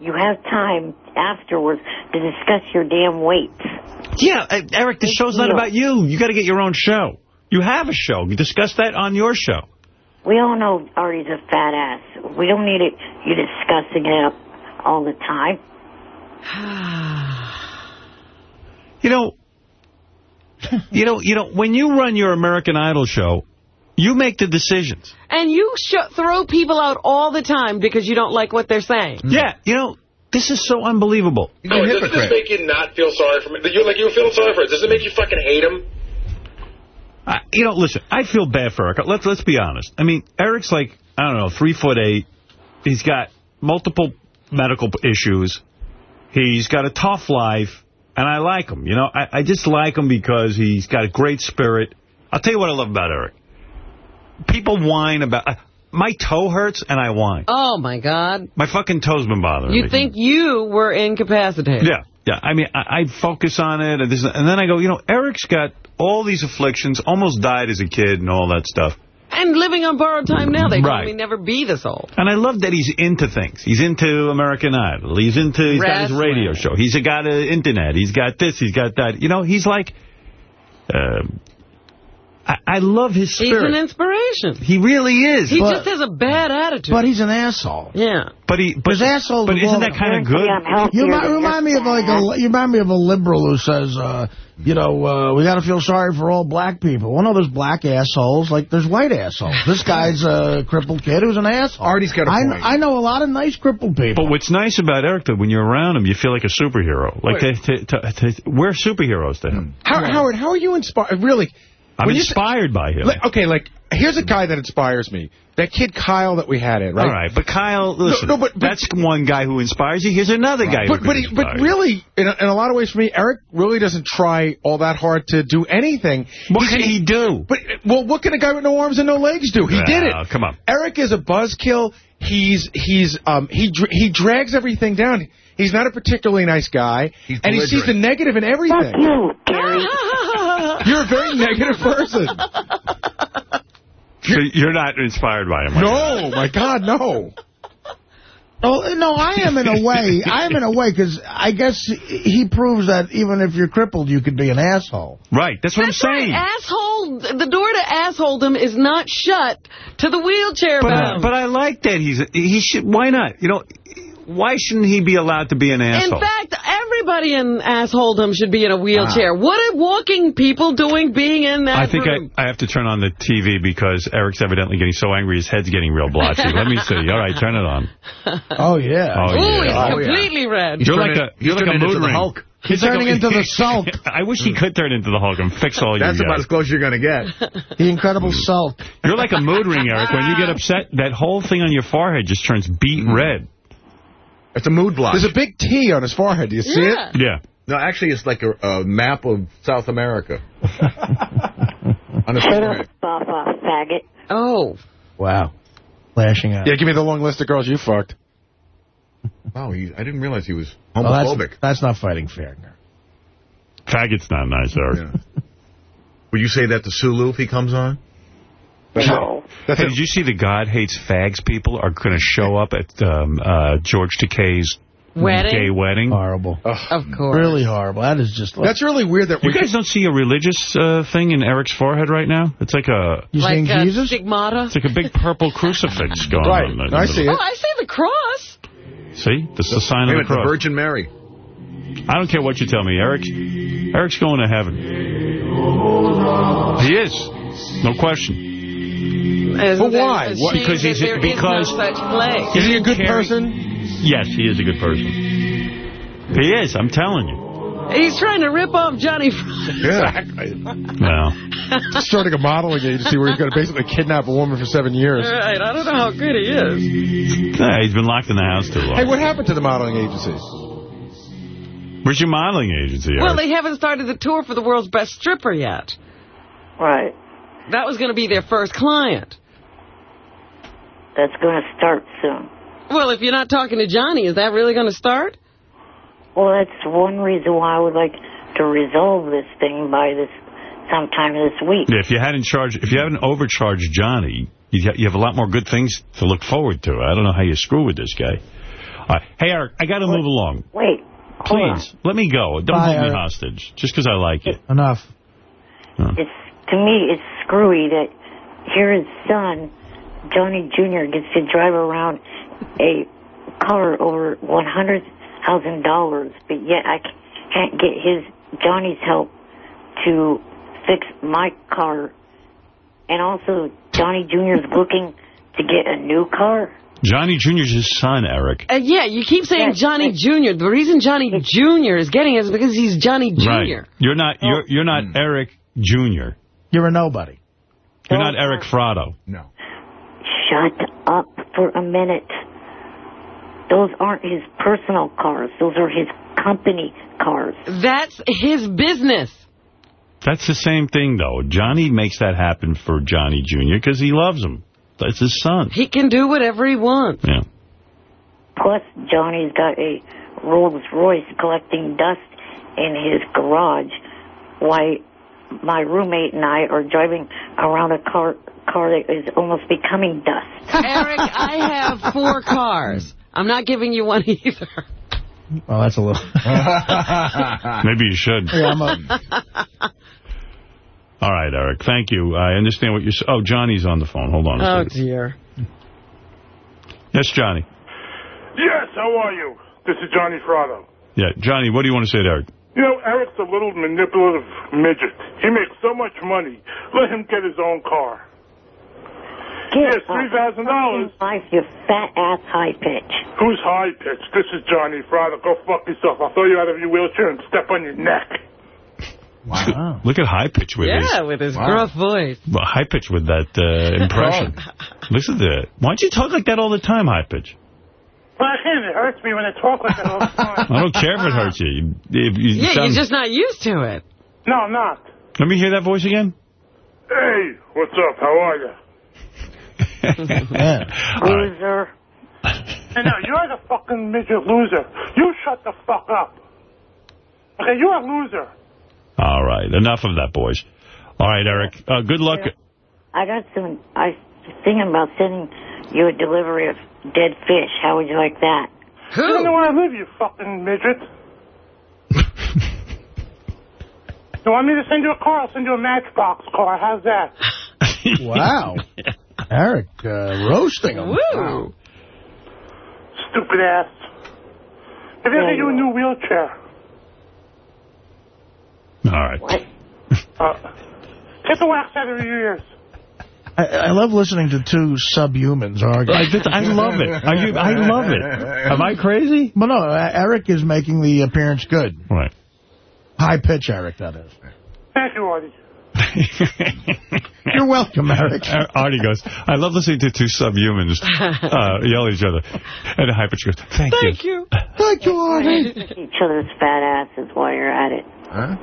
S10: You have time afterwards to discuss your damn weights.
S1: Yeah, uh, Eric, the show's not about you. You got to get your own show. You have a show. You discuss that on your show.
S10: We all know Artie's a fat ass. We don't need it. You discussing it all the time.
S1: You know, you know, you know, when you run your American Idol show, you make the decisions.
S2: And you sh throw people out all the time because you don't like what they're saying.
S1: Yeah, you know, this is so unbelievable.
S22: No, doesn't this make you not feel sorry for me? You like you feel sorry for it? Does it make you fucking hate him?
S1: I, you know, listen, I feel bad for Eric. Let's let's be honest. I mean, Eric's like, I don't know, three foot eight. He's got multiple medical issues. He's got a tough life, and I like him. You know, I, I just like him because he's got a great spirit. I'll tell you what I love about Eric. People whine about... Uh, my toe hurts, and I whine.
S2: Oh, my God.
S1: My fucking toe's been bothering me.
S2: You think you were incapacitated.
S1: Yeah, yeah. I mean, I, I focus on it, and, this, and then I go, you know, Eric's got all these afflictions, almost died as a kid and all that stuff.
S2: And living on borrowed time now. They
S1: Right.
S2: me never be this old.
S1: And I love that he's into things. He's into American Idol. He's into, he's got his radio show. He's got an internet. He's got this, he's got that. You know, he's like, um I, I love his spirit.
S2: He's an inspiration.
S1: he really is.
S2: He
S1: but,
S2: just has a bad attitude.
S3: But he's an asshole.
S2: Yeah.
S1: but he, but,
S3: His asshole.
S1: but isn't that kind of good?
S3: You remind, remind me of like a you remind me of a liberal who says, uh, you know, uh, we got to feel sorry for all black people. Well, no, there's black assholes like there's white assholes. This guy's a crippled kid who's an asshole.
S21: Artie's got a
S3: I,
S21: point.
S3: I know a lot of nice crippled people.
S1: But what's nice about Eric, though, when you're around him, you feel like a superhero. Like, to, to, to, to, we're superheroes to him.
S7: How, Howard, how are you inspired? Really?
S1: I'm
S7: When
S1: inspired by him.
S7: Like, okay, like, here's a guy that inspires me. That kid Kyle that we had it, right?
S1: All right, but Kyle, listen,
S7: no, but- but-
S1: that's one guy who inspires you. Here's another guy
S7: But
S1: who
S7: but, he, but really, in a, in a lot of ways for me, Eric really doesn't try all that hard to do anything.
S1: What can he do?
S7: But well, what can a guy with no arms and no legs do? He did
S1: Ah,
S7: it.
S1: come on.
S7: Eric is a buzzkill. He's he's um he dr- he drags everything down. He's not a particularly nice guy, and he sees the negative in everything.
S10: Fuck you, Gary.
S7: You're a very negative person.
S1: So you're not inspired by him. like
S7: No, my God, no.
S3: Oh, no, I am in a way. I am in a way because I guess he proves that even if you're crippled, you could be an asshole.
S1: Right, that's what
S2: That's
S1: I'm saying.
S2: right. Asshole. The door to assholedom is not shut to the wheelchair
S1: But,
S2: bound.
S1: but I like that he's he should. Why not? You know, why shouldn't he be allowed to be an asshole?
S2: in fact, everybody in assholedom should be in a wheelchair. Ah. What are walking people doing being in that
S1: I think
S2: room?
S1: I, I have to turn on the TV because Eric's evidently getting so angry his head's getting real blotchy. Let me see. All right, turn it on.
S3: Oh, yeah.
S1: Oh,
S2: Ooh,
S1: yeah.
S2: he's oh, completely red.
S1: You're
S21: turning-
S1: like a you're like a
S21: turning into
S1: mood
S21: the
S1: ring.
S21: Hulk.
S3: He's
S1: like
S3: turning
S1: a-
S3: into the Sulk.
S1: I wish he could turn into the Hulk and fix all
S21: That's
S1: your That's
S21: about
S1: guys.
S21: as close as you're going to get.
S3: The Incredible Sulk.
S1: You're like a mood ring, Eric. When you get upset, that whole thing on your forehead just turns beet red.
S21: It's a mood block.
S7: There's a big T on his forehead. Do you see
S2: Yeah.
S7: it?
S1: Yeah.
S21: No, actually, it's like a, a map of South America. on his
S10: Shut
S21: forehead.
S10: up, Bafa, faggot.
S2: Oh.
S3: Wow. Lashing out.
S7: Yeah, give me the long list of girls you fucked.
S21: Wow, he, I didn't realize he was homophobic.
S3: that's, that's not fighting fair.
S1: Faggot's not nice, Eric.
S21: Yeah. Would you say that to Sulu if he comes on?
S10: No.
S1: Hey, did you see the God Hates Fags people are going to show up at um, uh, George Takei's
S2: Wedding?
S1: gay wedding?
S3: Horrible.
S2: Of course.
S3: Really horrible. That is just... Like,
S7: That's really weird that
S1: You
S7: we
S1: guys don't see a religious uh, thing in Eric's forehead right now? It's like a
S3: you
S2: like
S3: saying
S2: a
S3: Jesus?
S2: stigmata.
S1: it's like a big purple crucifix going
S7: Right.
S1: on.
S7: I see it.
S2: Oh, I see the cross.
S1: See? This is the sign
S21: Wait
S1: of
S21: minute,
S1: the
S21: the. Virgin Mary.
S1: I don't care what you tell me. Eric, Eric's going to heaven. He is. No question.
S2: Isn't
S7: But why? What-
S1: because
S2: that
S1: he's-
S2: there is
S1: because-
S2: no such place.
S7: Is he a good
S1: Carrie-
S7: person?
S1: Yes, he is a good person. He is, I'm telling you.
S2: He's trying to rip off Johnny
S7: Exactly.
S1: Well,
S7: Starting a modeling agency where he's going to basically kidnap a woman for seven years.
S2: Right, I don't know how good he is.
S1: yeah, he's been locked in the house too long.
S7: Hey, what happened to the modeling agency?
S1: Where's your modeling agency?
S2: Well,
S1: Eric?
S2: they haven't started the tour for the world's best stripper yet.
S10: Right.
S2: That was going to be their first client.
S10: That's going to start soon.
S2: Well, if you're not talking to Johnny, is that really going to start?
S10: Well, that's one reason why I would like to resolve this thing by this sometime this week.
S1: Yeah, if you hadn't charged, if you haven't overcharged Johnny, you you have a lot more good things to look forward to. I don't know how you screw with this guy. All right. Hey, Eric, I got to move along.
S10: Wait. hold on.
S1: Please, let me go. Don't
S3: Bye,
S1: hold me
S3: Eric.
S1: hostage, just because I like you.
S3: Enough.
S10: It's to me, it's screwy that here his son, Johnny Jr., gets to drive around a car over one hundred thousand dollars, but yet I c- can't get his Johnny's help to fix my car, and also Johnny Jr. is looking to get a new car.
S1: Johnny Jr.'s his son, Eric.
S2: Uh, yeah, you keep saying
S10: Yes,
S2: Johnny Jr. The reason Johnny Jr. is getting it is because he's Johnny Jr.
S1: Right. You're not.
S10: Oh.
S1: You're you're not Eric Jr.
S3: You're a nobody.
S1: You're not oh, Eric Fratto.
S21: No.
S10: Shut up for a minute. Those aren't his personal cars. Those are his company cars.
S2: That's his business.
S1: That's the same thing, though. Johnny makes that happen for Johnny Jr. because he loves him. That's his son.
S2: He can do whatever he wants.
S1: Yeah.
S10: Plus, Johnny's got a Rolls Royce collecting dust in his garage. Why, my roommate and I are driving around a car car that is almost becoming dust.
S2: Eric, I have four cars. I'm not giving you one either.
S3: Well, that's a little...
S1: Maybe you should.
S3: Yeah, I'm a...
S1: All right, Eric. Thank you. I understand what you're saying. Oh, Johnny's on the phone. Hold on a
S2: Oh,
S1: second.
S2: dear.
S1: Yes, Johnny.
S23: Yes, how are you? This is Johnny Fratto.
S1: Yeah, Johnny, what do you want to say to Eric?
S23: You know, Eric's a little manipulative midget. He makes so much money. Let him get his own car.
S10: Get
S23: Yes, $3,000.
S10: Life, you fat ass high pitch.
S23: Who's high pitch? This is Johnny Fratto. Go fuck yourself. I'll throw you out of your wheelchair and step on your neck.
S1: Wow. Look at high pitch with his.
S2: Yeah, with his gruff voice.
S1: Well, high pitch with that uh, impression. Listen to that. Why don't you talk like that all the time, high pitch?
S23: Well, I can't. It hurts me when I talk like that all the time.
S1: I don't care if it hurts you. If you
S2: Yeah,
S1: sound-
S2: you're just not used to it.
S23: No, I'm not.
S1: Let me hear that voice again.
S23: Hey, what's up? How are you?
S10: Loser.
S23: Hey, no, you're the fucking midget loser. You shut the fuck up. Okay, you're a loser.
S1: All right. Enough of that, boys. All right, Eric. Uh, good luck.
S10: I got some. I was thinking about sending you a delivery of dead fish. How would you like that?
S23: You don't know where I live, you fucking midget. you want me to send you a car? I'll send you a Matchbox car. How's that?
S3: Wow. Eric, uh, roasting him.
S2: Woo.
S23: Stupid ass. Maybe I'll get you a new wheelchair.
S1: All right.
S23: Uh, get the wax out of your ears.
S3: I, I love listening to two subhumans argue.
S1: I just- I love it. Are you- I love it. Am I crazy?
S3: Well, no, uh, Eric is making the appearance good.
S1: Right.
S3: High pitch, Eric, that is.
S23: Thank you, Artie.
S3: You're welcome, Eric.
S1: Artie goes, I love listening to two subhumans uh, yell at each other. And the high pitch goes, thank, you.
S2: Thank you.
S3: Thank you, Artie.
S10: Each other's fat asses while you're at it.
S21: Huh?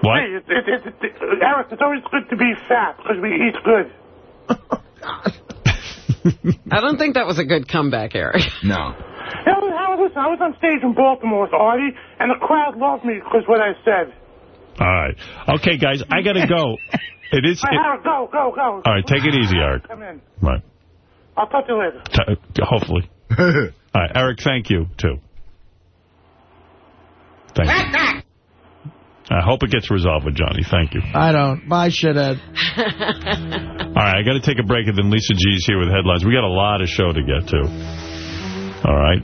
S1: What?
S23: Hey, it, it, it, it, Eric, it's always good to be fat because we eat good.
S2: I don't think that was a good comeback, Eric.
S21: No.
S23: You know, Howard, listen, I was on stage in Baltimore with Artie, and the crowd loved me because what I said.
S1: All right. Okay, guys, I got to go. It is. It,
S23: Howard, go, go, go.
S1: all right, take it easy, Eric.
S23: Come in.
S1: Right.
S23: I'll talk to you later.
S1: T- hopefully. All right, Eric, thank you, too. Thank you. I hope it gets resolved with Johnny. Thank you.
S3: I don't. Bye, shithead.
S1: All right, I got to take a break, and then Lisa G's here with headlines. We got a lot of show to get to. All right.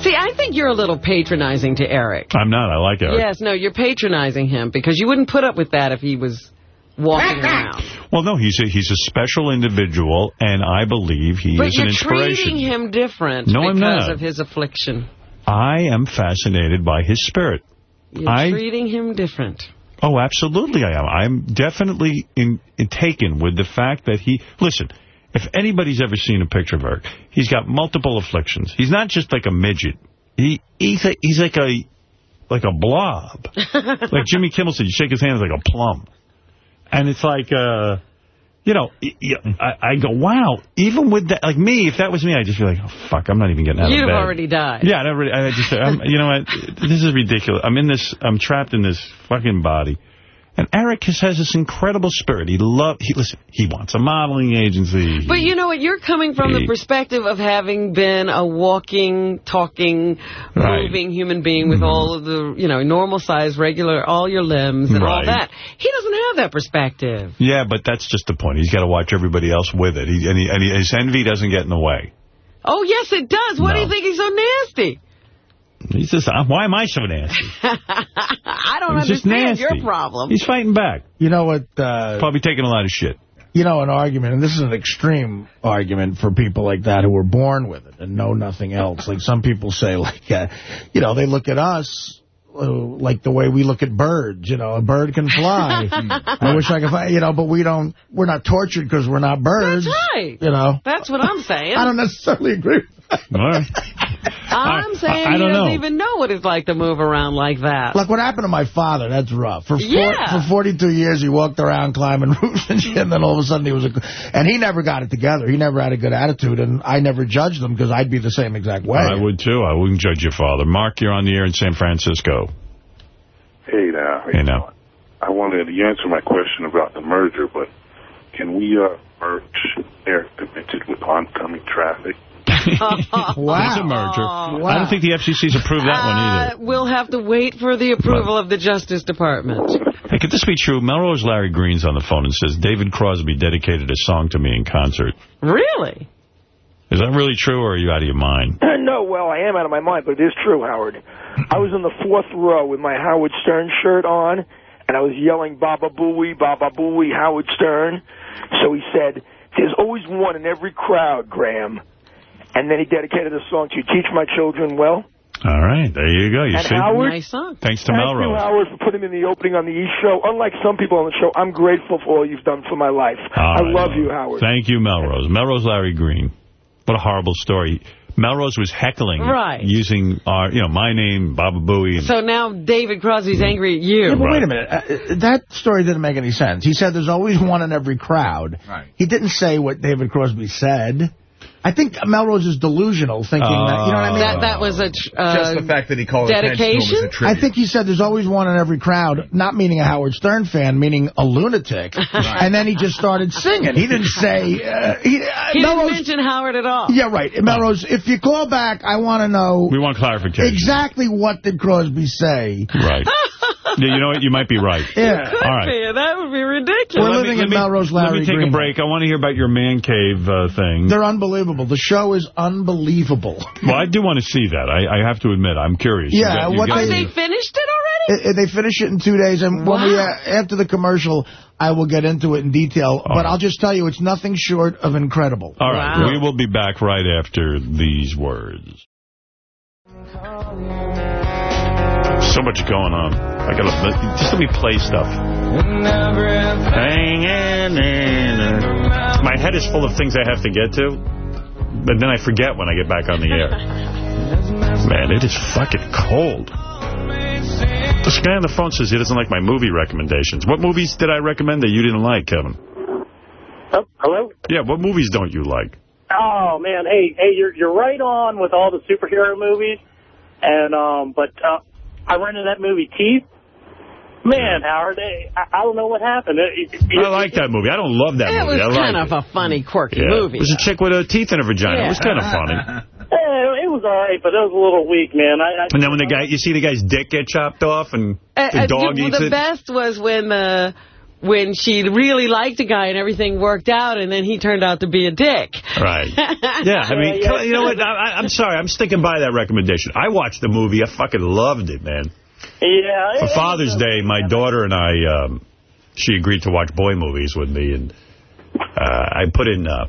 S2: See, I think you're a little patronizing to Eric.
S1: I'm not. I like Eric.
S2: Yes, no, you're patronizing him because you wouldn't put up with that if he was walking around.
S1: Well, no, he's a, he's a special individual, and I believe he
S2: but
S1: is an inspiration.
S2: But you're
S1: inspiration.
S2: treating him different
S1: No, I'm
S2: because
S1: not.
S2: of his affliction.
S1: I am fascinated by his spirit.
S2: You're
S1: I
S2: treating him different.
S1: Oh, absolutely I am. I'm definitely in, in- taken with the fact that he... Listen, if anybody's ever seen a picture of Eric, he's got multiple afflictions. He's not just like a midget. He He's, a, he's like a like a blob. like Jimmy Kimmel said, you shake his hand, it's like a plum. And it's like... uh you know, I, I, go, wow, even with that, like me, if that was me, I'd just be like, oh, fuck, I'm not even getting out
S2: You've
S1: of bed.
S2: You've already died.
S1: Yeah, I, already, I just, I'm, you know what, this is ridiculous. I'm in this, I'm trapped in this fucking body. And Eric has, has this incredible spirit. He love, he listen, he wants a modeling agency.
S2: But you know what? You're coming from the perspective of having been a walking, talking,
S1: Right.
S2: Moving human being with mm-hmm. all of the, you know, normal size, regular, all your limbs and all that. He doesn't have that perspective.
S1: Yeah, but that's just the point. He's got to watch everybody else with it. He, and, he, and he, his envy doesn't get in the way.
S2: Oh, yes, it does. Why do you think he's so nasty?
S1: He's just, uh, why am I so nasty?
S2: I don't
S1: He's just
S2: understand your problem.
S1: He's fighting back.
S3: You know what? Uh,
S1: Probably taking a lot of shit.
S3: you know, an argument, and this is an extreme argument for people like that who were born with it and know nothing else. Like some people say, like, uh, you know, they look at us uh, like the way we look at birds. You know, a bird can fly. I wish I could fly, you know, but we don't, we're not tortured because we're not birds.
S2: That's right.
S3: You know.
S2: That's what I'm saying.
S3: I don't necessarily agree.
S1: All right.
S2: I'm saying
S3: I- I
S2: he
S3: don't
S2: doesn't
S3: know.
S2: even know what it's like to move around like that.
S3: Look, what happened to my father, that's rough. For four,
S2: Yeah.
S3: for 42 years, he walked around climbing roofs and shit, and then all of a sudden he was a... And he never got it together. He never had a good attitude, and I never judged him because I'd be the same exact way.
S1: I would, too. I wouldn't judge your father. Mark, you're on the air in San Francisco.
S24: Hey now,
S1: Hey, now.
S24: I wanted to answer my question about the merger, but can we uh, merge Eric Demented with oncoming traffic?
S1: That's a merger. I don't think the FCC's approved that one either.
S2: Uh, we'll have to wait for the approval of the Justice Department.
S1: Hey, could this be true? Melrose Larry Green's on the phone and says David Crosby dedicated a song to me in concert.
S2: Really?
S1: Is that really true, or are you out of your mind?
S16: no, well, I am out of my mind, but it is true, Howard. I was in the fourth row with my Howard Stern shirt on, and I was yelling, Baba Booey, Baba Booey, Howard Stern. So he said, there's always one in every crowd, Graham. And then he dedicated a song to Teach My Children Well.
S1: All right, there you go. You
S16: and
S1: see?
S16: Howard,
S1: Thanks to
S16: thank you,
S1: Melrose.
S16: Howard, for putting me in the opening on the East Show. Unlike some people on the show, I'm grateful for all you've done for my life.
S1: All
S16: I
S1: right,
S16: love you, Howard.
S1: Thank you, Melrose. Melrose Larry Green. What a horrible story. Melrose was heckling
S2: Right.
S1: using our, you know, my name, Baba Booey. And,
S2: So now David Crosby's angry at you.
S3: Yeah, but wait a minute. Uh, that story didn't make any sense. He said there's always one in every crowd.
S21: Right.
S3: He didn't say what David Crosby said. I think Melrose is delusional, thinking that, you know what I mean?
S2: That, that was a uh,
S21: Just the fact that he called attention to him was
S2: dedication?
S3: I think he said there's always one in every crowd, not meaning a Howard Stern fan, meaning a lunatic. And then he just started singing. He didn't say... Uh, he, uh,
S2: He didn't mention Howard at all.
S3: yeah, right. Melrose, if you call back, I want to know
S1: we want clarification.
S3: exactly what did Crosby say.
S1: Right. yeah, you know what? You might be right.
S3: Yeah.
S1: All right.
S2: Yeah, that would be ridiculous.
S3: We're
S1: Let
S3: living
S1: me-
S3: in
S1: let me-
S3: Melrose
S1: Let me take
S3: Green.
S1: a break. I want to hear about your man cave uh, thing.
S3: They're unbelievable. The show is unbelievable.
S1: Well, I do want to see that. I, I have to admit, I'm curious.
S3: Yeah,
S1: You got- you
S3: what they-
S2: they finished it already?
S3: Uh, They finish it in two days, and when we uh, after the commercial, I will get into it in detail. but I'll just tell you, it's nothing short of incredible.
S1: All right, we will be back right after these words. So much going on. I gotta just let me play stuff. My head is full of things I have to get to, but then I forget when I get back on the air. Man, it is fucking cold. This guy on the phone says he doesn't like my movie recommendations. What movies did I recommend that you didn't like, Kevin?
S11: Oh, hello?
S1: Yeah, what movies don't you like?
S11: Oh man, hey, hey, you're you're right on with all the superhero movies, and um, but uh, I rented that movie Teeth. Man, Howard, I, I don't know what happened. It, it,
S1: I like that movie. I don't love that
S2: It
S1: movie.
S2: was
S1: I like
S2: kind
S1: it.
S2: of a funny, quirky
S1: Yeah.
S2: movie.
S1: It was a chick with a teeth in her vagina. It was kind of funny.
S11: It was all right, but it was a little weak, man. I, I,
S1: And then when the guy, you see the guy's dick get chopped off and
S2: Uh,
S1: the
S2: uh,
S1: dog
S2: the,
S1: eats
S2: the
S1: it.
S2: best was when the when she really liked a guy and everything worked out, and then he turned out to be a dick.
S1: Right. Yeah, I mean,
S11: Yeah, yeah.
S1: you know what? I, I- I'm sorry. I'm sticking by that recommendation. I watched the movie. I fucking loved it, man.
S11: yeah.
S1: For Father's Day, my daughter and I, um, she agreed to watch boy movies with me, and uh, I put in uh,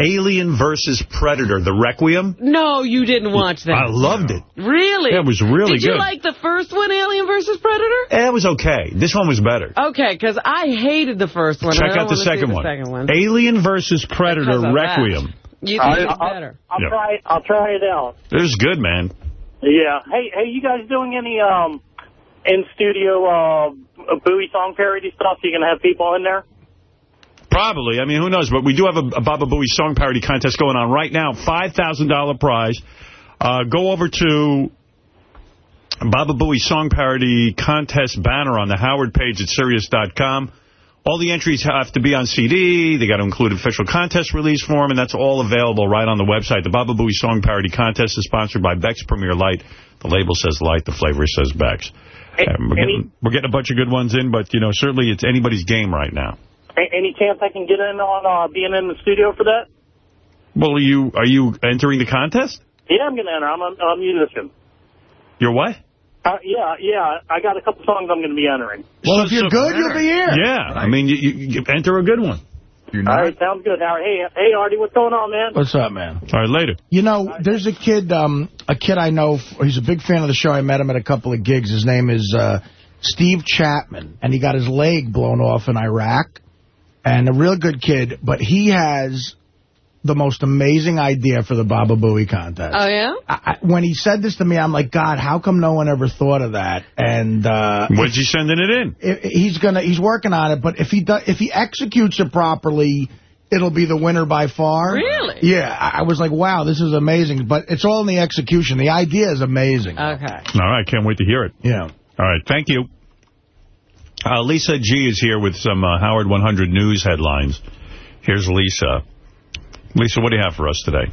S1: Alien versus Predator, The Requiem.
S2: No, you didn't watch that.
S1: I loved it.
S2: Really?
S1: Yeah, it was really good.
S2: Did you like the first one, Alien versus Predator?
S1: Eh, It was okay. This one was better.
S2: Okay, because I hated the first one.
S1: Check out the second,
S2: the
S1: one.
S2: second one.
S1: Alien versus Predator,
S2: Because of that.
S1: Requiem.
S2: You
S11: I'll-
S2: think it's
S11: I'll-
S2: better?
S11: I'll
S1: Yeah.
S11: try. I'll try it out.
S1: It was good, man.
S11: Yeah. Hey, hey, you guys doing any um in studio uh Bowie song parody stuff? You gonna have people in there?
S1: Probably. I mean, who knows? But we do have a, a Baba Booey song parody contest going on right now. $5,000 prize. Uh, go over to Baba Booey song parody contest banner on the Howard page at Sirius.com. All the entries have to be on CD. They got to include official contest release form, and that's all available right on the website. The Baba Booey Song Parody Contest is sponsored by Beck's Premier Light. The label says light, the flavor says Beck's. We're, getting, we're getting a bunch of good ones in, but, you know, certainly it's anybody's game right now.
S11: A- any chance I can get in on uh, being in the studio for that?
S1: Well, are you are you entering the contest?
S11: Yeah, I'm gonna enter. I'm a, I'm a musician.
S1: You're what?
S11: Uh, yeah, yeah. I got a couple songs I'm gonna be entering.
S3: Well, if you're good, you'll be here.
S1: Yeah, I mean, you, you, you enter a good one.
S3: You're
S11: All right, sounds good. Howard. Hey, hey, Artie, what's going on, man?
S3: What's up, man?
S1: All right, later.
S3: You know, there's a kid, um, a kid I know. He's a big fan of the show. I met him at a couple of gigs. His name is uh, Steve Chapman, and he got his leg blown off in Iraq. And a real good kid, but he has the most amazing idea for the Baba Booey contest.
S2: Oh, yeah?
S3: I, I- when he said this to me, I'm like, God, how come no one ever thought of that? And uh,
S1: When's he sending it in?
S3: i- he's gonna he's working on it, but if he does, if he executes it properly, it'll be the winner by far.
S2: Really?
S3: Yeah, I I was like, wow, this is amazing. But it's all in the execution. The idea is amazing.
S2: Okay.
S1: All right, can't wait to hear it.
S3: Yeah.
S1: All right, thank you. Uh, Lisa G is here with some uh, Howard 100 news headlines. Here's Lisa. Lisa, what do you have for us today?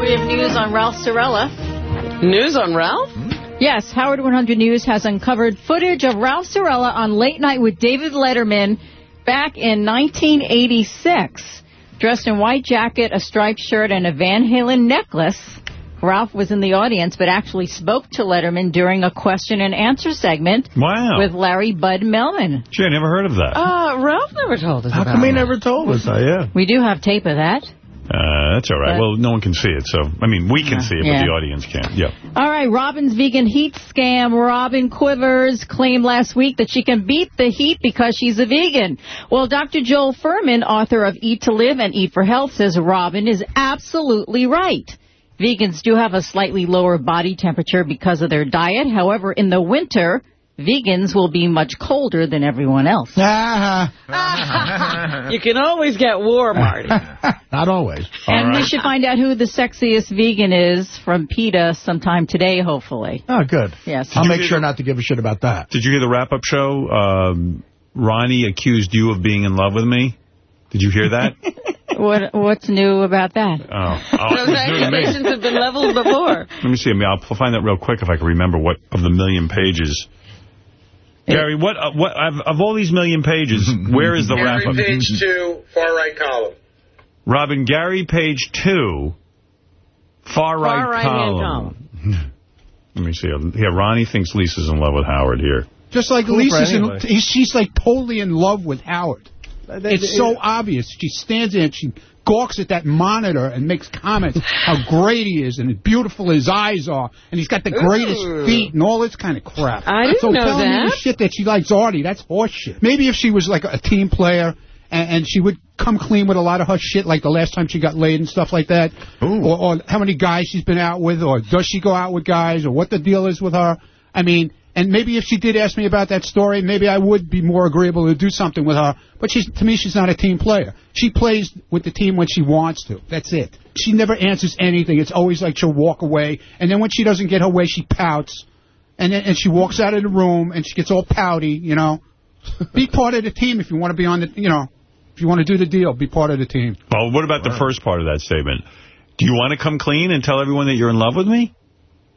S25: We have news on Ralph Cirella.
S2: News on Ralph?
S25: Yes, Howard 100 News has uncovered footage of Ralph Cirella on Late Night with David Letterman back in 1986. Dressed in white jacket, a striped shirt, and a Van Halen necklace, Ralph was in the audience but actually spoke to Letterman during a question and answer segment
S1: Wow.
S25: with Larry Bud Melman.
S1: Gee, I never heard of that.
S2: Uh, Ralph never told us
S3: How
S2: about
S3: come he
S2: it.
S3: never told us?
S1: Oh, yeah.
S25: We do have tape of that.
S1: Uh, that's all right.
S25: But-
S1: well, no one can see it, so, I mean, we can see it,
S25: Yeah.
S1: but the audience can't. Yeah.
S25: All right, Robin's vegan heat scam. Robin Quivers claimed last week that she can beat the heat because she's a vegan. Well, Dr. Joel Fuhrman, author of Eat to Live and Eat for Health, says Robin is absolutely right. Vegans do have a slightly lower body temperature because of their diet. However, in the winter, vegans will be much colder than everyone else.
S2: You can always get warm, Marty.
S3: Not always.
S25: and we should find out who the sexiest vegan is from PETA sometime today, hopefully.
S3: Oh, good.
S25: Yes.
S3: I'll make sure not to give a shit about that.
S1: Did you hear the wrap-up show? Um, Ronnie accused you of being in love with me. Did you hear that?
S25: What What's new about that?
S1: Oh, oh
S2: Those
S1: it was new to me.
S2: accusations have been leveled before.
S1: Let me see. I mean, I'll find that real quick if I can remember what of the million pages. Gary, what uh, what of, of all these million pages, where is the
S22: Gary,
S1: wrap-up?
S22: Gary, page two, far right column.
S1: Robin, Gary, page two, far right
S2: Far right-hand
S1: column. Let me see. Yeah, Ronnie thinks Lisa's in love with Howard here.
S26: Just like
S1: Cool for
S26: Lisa's, in, she's like totally in love with Howard. It's so obvious. She stands there and she gawks at that monitor and makes comments how great he is and how beautiful his eyes are and he's got the greatest
S2: Ooh.
S26: feet and all this kind of crap.
S2: I didn't
S26: so
S2: know
S26: telling me
S2: that.
S26: the shit that she likes Artie, that's horseshit. Maybe if she was like a team player and, and she would come clean with a lot of her shit, like the last time she got laid and stuff like that, or, or how many guys she's been out with, or does she go out with guys, or what the deal is with her. I mean, and maybe if she did ask me about that story, maybe I would be more agreeable to do something with her. But she's to me, she's not a team player. She plays with the team when she wants to. That's it. She never answers anything. It's always like she'll walk away, and then when she doesn't get her way, she pouts, and then and she walks out of the room and she gets all pouty. You know, be part of the team if you want to be on the. You know, if you want to do the deal, be part of the team.
S1: Well, what about the first part of that statement? Do you want to come clean and tell everyone that you're in love with me?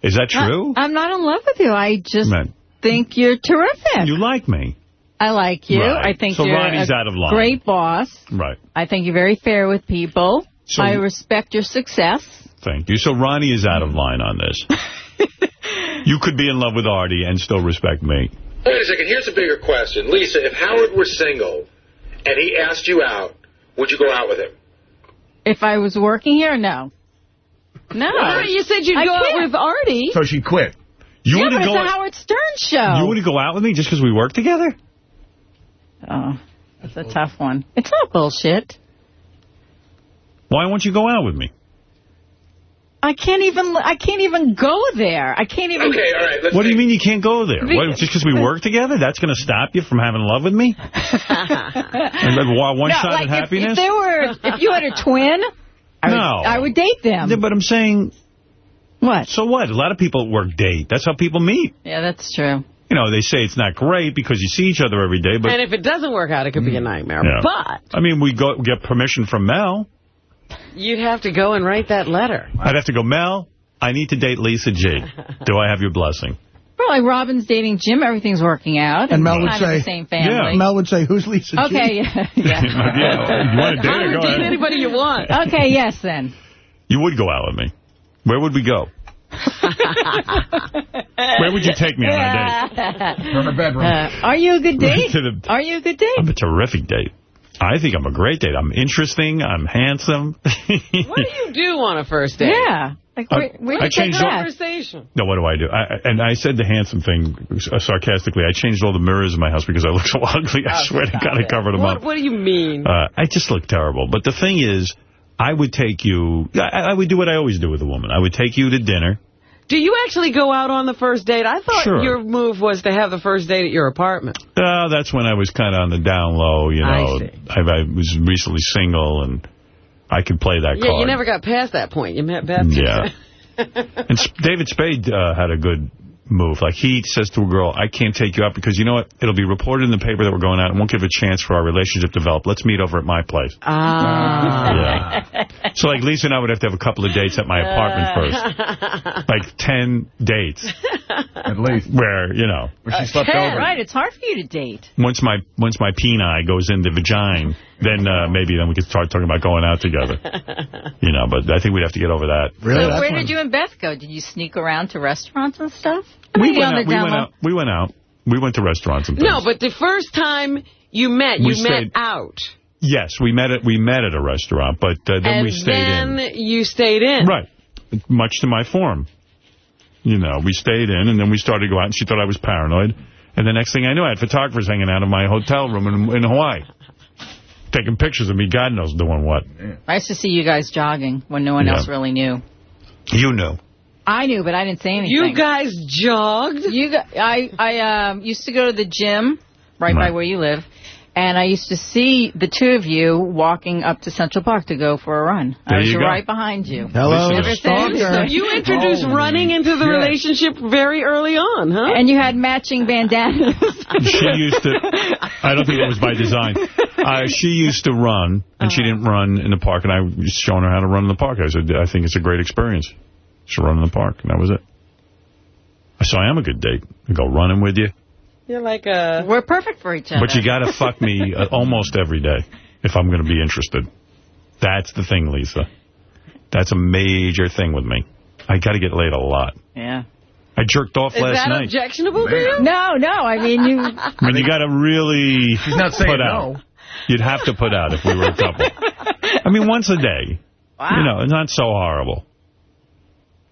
S1: Is that true?
S25: I, am not in love with you. I just
S1: Man,
S25: think you're terrific.
S1: you like me.
S25: I like you.
S1: Right.
S25: I think
S1: So
S25: you're
S1: Ronnie's
S25: a
S1: out of line.
S25: great boss.
S1: Right.
S25: I think you're very fair with people.
S1: So-
S25: I respect your success.
S1: Thank you. So Ronnie is out of line on this. you could be in love with Artie and still respect me.
S22: Wait a second. Here's a bigger question. Lisa, if Howard were single and he asked you out, would you go out with him?
S25: If I was working here, no. No.
S2: Well, you said you'd
S25: I
S2: go out with Artie.
S21: So she quit.
S1: You
S25: yeah,
S1: wouldn't
S25: but it's
S1: go
S25: a Howard Stern show.
S1: You wouldn't go out with me just because we work together?
S25: Oh, that's a tough one. It's not bullshit.
S1: Why won't you go out with me?
S25: I can't even. I can't even go there. I can't even.
S22: Okay, all right.
S1: what do you mean you can't go there?
S25: Be-
S1: What, just because we work together, that's going to stop you from having love with me? and then why-
S25: No,
S1: one-sided
S25: like if,
S1: happiness?
S25: if there were, if you had a twin, I would,
S1: No.
S25: I would date them.
S1: Yeah, but I'm saying...
S25: What?
S1: So what? A lot of people at work date. That's how people meet.
S25: Yeah, that's true.
S1: You know, they say it's not great because you see each other every day, but...
S2: and if it doesn't work out, it could be a mm. nightmare.
S1: Yeah.
S2: But
S1: I mean, we go get permission from Mel.
S2: you'd have to go and write that letter.
S1: I'd have to go, Mel, I need to date Lisa G. Do I have your blessing?
S25: Well, like Robin's dating Jim, everything's working out.
S3: And Mel would say,
S25: the same family. Yeah.
S3: Mel would say, who's Lisa G?
S25: Okay, yeah. yeah.
S1: yeah. You want to date her? Go
S2: would date
S1: ahead.
S2: anybody you want.
S25: Okay, yes then.
S1: You would go out with me. Where would we go? Where would you take me on a date?
S25: From the bedroom. Uh, are you a good date?
S1: To the-
S25: Are you a good date?
S1: I'm a terrific date. I think I'm a great date. I'm interesting. I'm handsome.
S2: What do you do on a first date?
S25: Yeah. Like, where, where
S1: I
S25: you take
S1: changed all-
S25: that?
S2: Conversation.
S1: No, what do I do? I, I- and I said the handsome thing uh, sarcastically. I changed all the mirrors in my house because I look so ugly. I
S2: Oh,
S1: swear to God, I covered them
S2: What,
S1: up.
S2: what do you mean?
S1: Uh, I just look terrible. But the thing is, I would take you, I, I would do what I always do with a woman. I would take you to dinner.
S2: Do you actually go out on the first date? I thought
S1: Sure.
S2: your move was to have the first date at your apartment.
S1: Uh, that's when I was kind of on the down low, you
S2: I
S1: know.
S2: see.
S1: I, I was recently single, and I could play that
S2: Yeah,
S1: card.
S2: you never got past that point. You met Beth.
S1: Yeah. And David Spade uh, had a good move. Like, he says to a girl, I can't take you out because, you know what, it'll be reported in the paper that we're going out and won't give a chance for our relationship to develop. Let's meet over at my place.
S2: Ah.
S1: Yeah. So, like, Lisa and I would have to have a couple of dates at my apartment first. Like, 10 dates. At least. Where, you know.
S25: Where she Uh, yeah, Right, it's hard for you to date.
S1: Once my once my peni goes in the vagina, then uh, maybe then we could start talking about going out together. You know, but I think we'd have to get over that.
S25: so where did you and Beth go? Did you sneak around to restaurants and stuff?
S1: We went, out, we went out. We went out. We went to restaurants and things.
S2: No, but the first time you met,
S1: We
S2: you met
S1: stayed-
S2: out.
S1: Yes, we met at we met at a restaurant, but uh, then
S2: and
S1: we stayed
S2: then
S1: in.
S2: Then you stayed in.
S1: Right, much to my form. You know, we stayed in, and then we started to go out, and she thought I was paranoid. And the next thing I knew, I had photographers hanging out of my hotel room in, in Hawaii, taking pictures of me. God knows doing what.
S25: I used to see you guys jogging when no one
S1: Yeah.
S25: else really knew.
S1: You knew.
S25: I knew, but I didn't say anything.
S2: You guys jogged?
S25: You gu- I I um used to go to the gym right, by where you live, and I used to see the two of you walking up to Central Park to go for a run.
S1: There
S25: I was
S1: you go.
S25: right behind you.
S3: Hello,
S25: Ever since-
S2: So you introduced
S25: Holy
S2: running into the
S25: shit.
S2: relationship very early on, huh?
S25: And you had matching bandanas.
S1: She used to, I don't think it was by design. Uh, she used to run, and she didn't run in the park, and I was showing her how to run in the park. I said, I think it's a great experience. She run in the park, and that was it. So I am a good date. I go running with you.
S2: You're like a...
S25: We're perfect for each other.
S1: But you got to fuck me uh, almost every day if I'm going to be interested. That's the thing, Lisa. That's a major thing with me. I got to get laid a lot.
S25: Yeah.
S1: I jerked off
S2: Is
S1: last
S2: that
S1: night.
S2: objectionable to you?
S25: No, no. I mean, you.
S1: I mean, you got to really
S21: She's not saying
S1: put out.
S21: no.
S1: You'd have to put out if we were a couple. I mean, once a day. Wow. You know, it's not so horrible.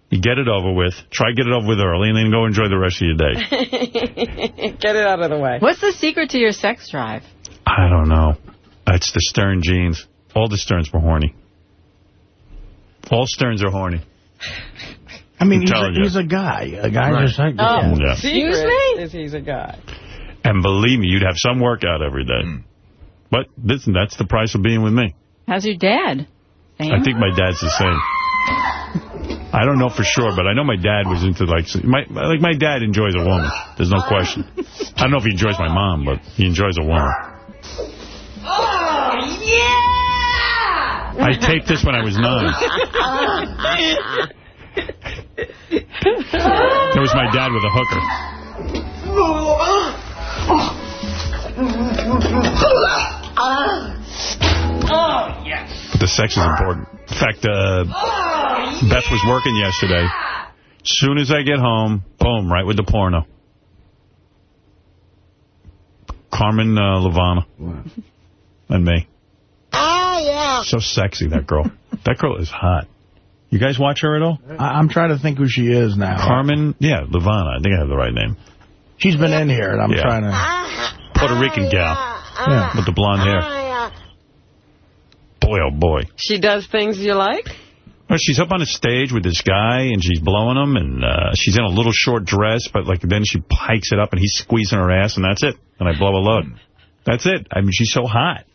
S1: You get it over with. Try get it over with early, and then go enjoy the rest of your day.
S2: Get it out of the way.
S25: What's the secret to your sex drive?
S1: I don't know. It's the Stern genes. All the Sterns were horny. All Sterns are horny.
S3: I mean, he's a, he's a guy. A guy
S1: Right.
S3: just like
S2: Oh,
S1: Yeah.
S25: Excuse me?
S2: is he's a guy.
S1: And believe me, you'd have some workout every day.
S21: Hmm.
S1: But listen, that's the price of being with me.
S25: How's your dad?
S1: I think my dad's the same. I don't know for sure, but I know my dad was into like my like my dad enjoys a woman. There's no question. I don't know if he enjoys my mom, but he enjoys a woman.
S27: Oh, yeah!
S1: I taped this when I was nine. That was my dad with a hooker.
S27: Oh, yes.
S1: But the sex is important. In fact, uh, Beth was working yesterday. Soon as I get home, boom, right with the porno. Carmen uh, Luvana. And me.
S3: Oh, yeah.
S1: So sexy, that girl. that girl is hot. You guys watch her at all?
S3: I I'm trying to think who she is now.
S1: Carmen, yeah, Luvana. I think I have the right name.
S3: She's been in here, and I'm
S1: Yeah.
S3: trying to...
S1: Puerto Rican gal
S3: Yeah.
S1: with the blonde hair. Boy, oh boy.
S2: She does things you like?
S1: Well, she's up on a stage with this guy, and she's blowing him, and uh, she's in a little short dress, but like then she hikes it up, and he's squeezing her ass, and that's it. And I blow a load. That's it. I mean, she's so hot.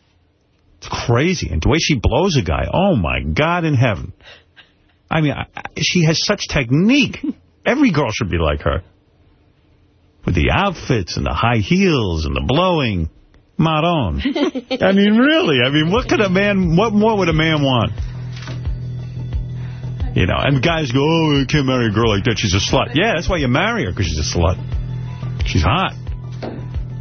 S1: It's crazy. And the way she blows a guy, oh, my God in heaven. I mean, I, I- she has such technique. Every girl should be like her. With the outfits and the high heels and the blowing. Maron. I mean, really. I mean, what could a man, what more would a man want? You know, and guys go, oh, you can't marry a girl like that. She's a slut. Yeah, that's why you marry her, because she's a slut. She's hot.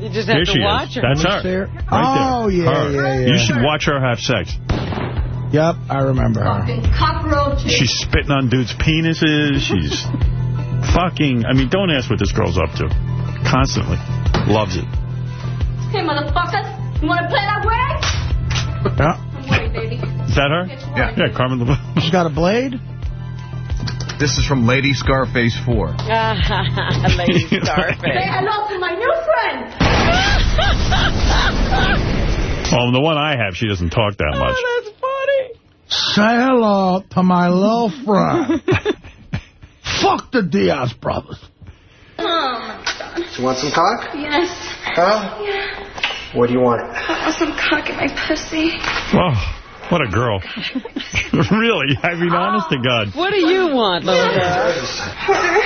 S2: You just have
S1: Here
S2: to
S1: she
S2: watch
S1: is.
S2: her.
S1: That's her. Right
S3: Oh,
S1: there.
S3: yeah,
S1: Her.
S3: yeah, yeah.
S1: You should watch her have sex.
S3: Yep, I remember her.
S27: Cockroaches.
S1: She's spitting on dudes' penises. She's fucking... I mean, don't ask what this girl's up to. Constantly. Loves it.
S27: Hey, motherfucker. You want to play that way?
S3: Yeah.
S27: Don't worry, baby.
S1: Is that her?
S21: Yeah.
S1: Yeah, Carmen Levine.
S3: She's got a blade?
S21: This is from Lady Scarface 4.
S2: Lady Scarface.
S27: Say
S2: Scarface.
S27: hello to my new friend.
S1: Well, the one I have, she doesn't talk that oh, much.
S2: Oh, that's funny.
S3: Say hello to my little friend. Fuck the Diaz brothers.
S27: Oh, my God.
S28: You want some cock?
S27: Yes.
S28: Huh?
S27: Yeah.
S28: What do you want?
S27: I want some cock in my pussy.
S1: Oh, what a girl. really? I mean, honest to God.
S2: What do you want, little girl?
S27: Harder.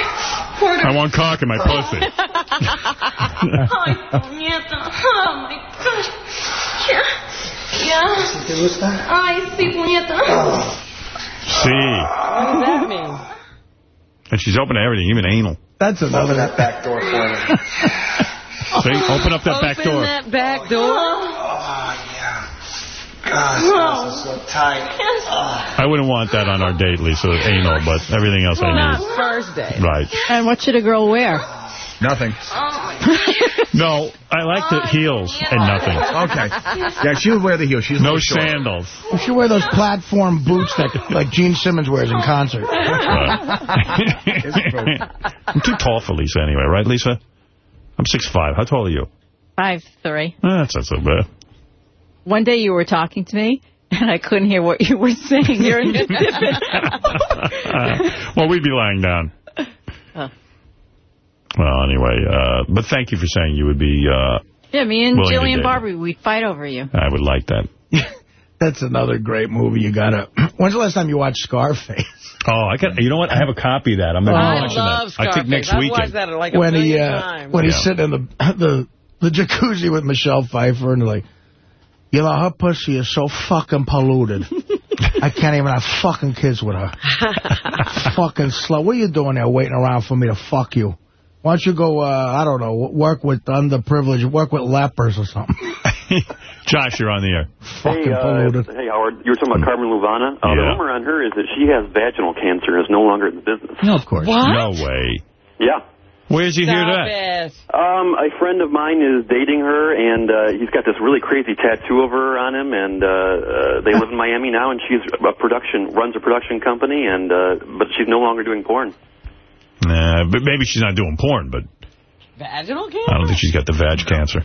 S27: Harder.
S1: I want cock in my pussy.
S27: Ay, puñeta. Oh, my God. Yeah. Yeah.
S28: ¿Te gusta?
S27: Ay, sí, puñeta.
S1: See.
S2: What does that mean?
S1: And she's open to everything, even anal.
S3: That's
S28: Open
S3: another...
S28: that back door for me.
S1: See? Open up that back
S2: Open
S1: door.
S2: that back door.
S28: Oh, yeah. God, this is so tight.
S27: Yes.
S1: I wouldn't want that on our date, Lisa, anal, but everything else
S2: Well,
S1: I
S2: not
S1: need.
S2: first date.
S1: Right.
S25: And what should a girl wear?
S21: Nothing.
S1: No, I like the heels and nothing.
S21: Okay. Yeah, she would wear the heels. She's a
S1: No
S21: short.
S1: sandals.
S3: You should wear those platform boots that like Gene Simmons wears in concert.
S1: I'm too tall for Lisa anyway, right, Lisa? I'm 6'5". How tall are you?
S25: Five, three.
S1: Eh, that's not so bad.
S25: One day you were talking to me, and I couldn't hear what you were saying. You're in
S1: well, we'd be lying down.
S25: Oh.
S1: Well, anyway, uh, but thank you for saying you would be, uh,
S25: Yeah, me and
S1: Willing to
S25: Jillian. Barbie, we'd fight over you.
S1: I would like that.
S3: That's another great movie you gotta... When's the last time you watched Scarface?
S1: Oh, I got. You know what? I have a copy of that. I'm going to
S2: I
S1: be watching
S2: love
S1: that.
S2: Scarface.
S1: I think next
S2: I've
S1: weekend.
S2: watched that like a
S3: when he uh,
S2: times.
S3: when he's sitting in the the the jacuzzi with Michelle Pfeiffer and like, you know, her pussy is so fucking polluted. I can't even have fucking kids with her. fucking slow. What are you doing there waiting around for me to fuck you? Why don't you go, uh, I don't know, work with underprivileged, work with lepers or something.
S1: Josh, you're on the air.
S3: Fucking
S29: Hey, uh, hey, Howard. You were talking about Carmen Luvana. Uh, The rumor on her is that she has vaginal cancer and is no longer in the business.
S3: No, of course. What?
S1: No way.
S29: Yeah.
S1: Where'd you hear that?
S29: Um, a friend of mine is dating her, and uh, he's got this really crazy tattoo of her on him, and uh, uh, they live in Miami now, and she's a production runs a production company, and uh, but she's no longer doing porn.
S1: Nah, but maybe she's not doing porn, but
S2: Vaginal cancer?
S1: I don't think she's got the vag cancer.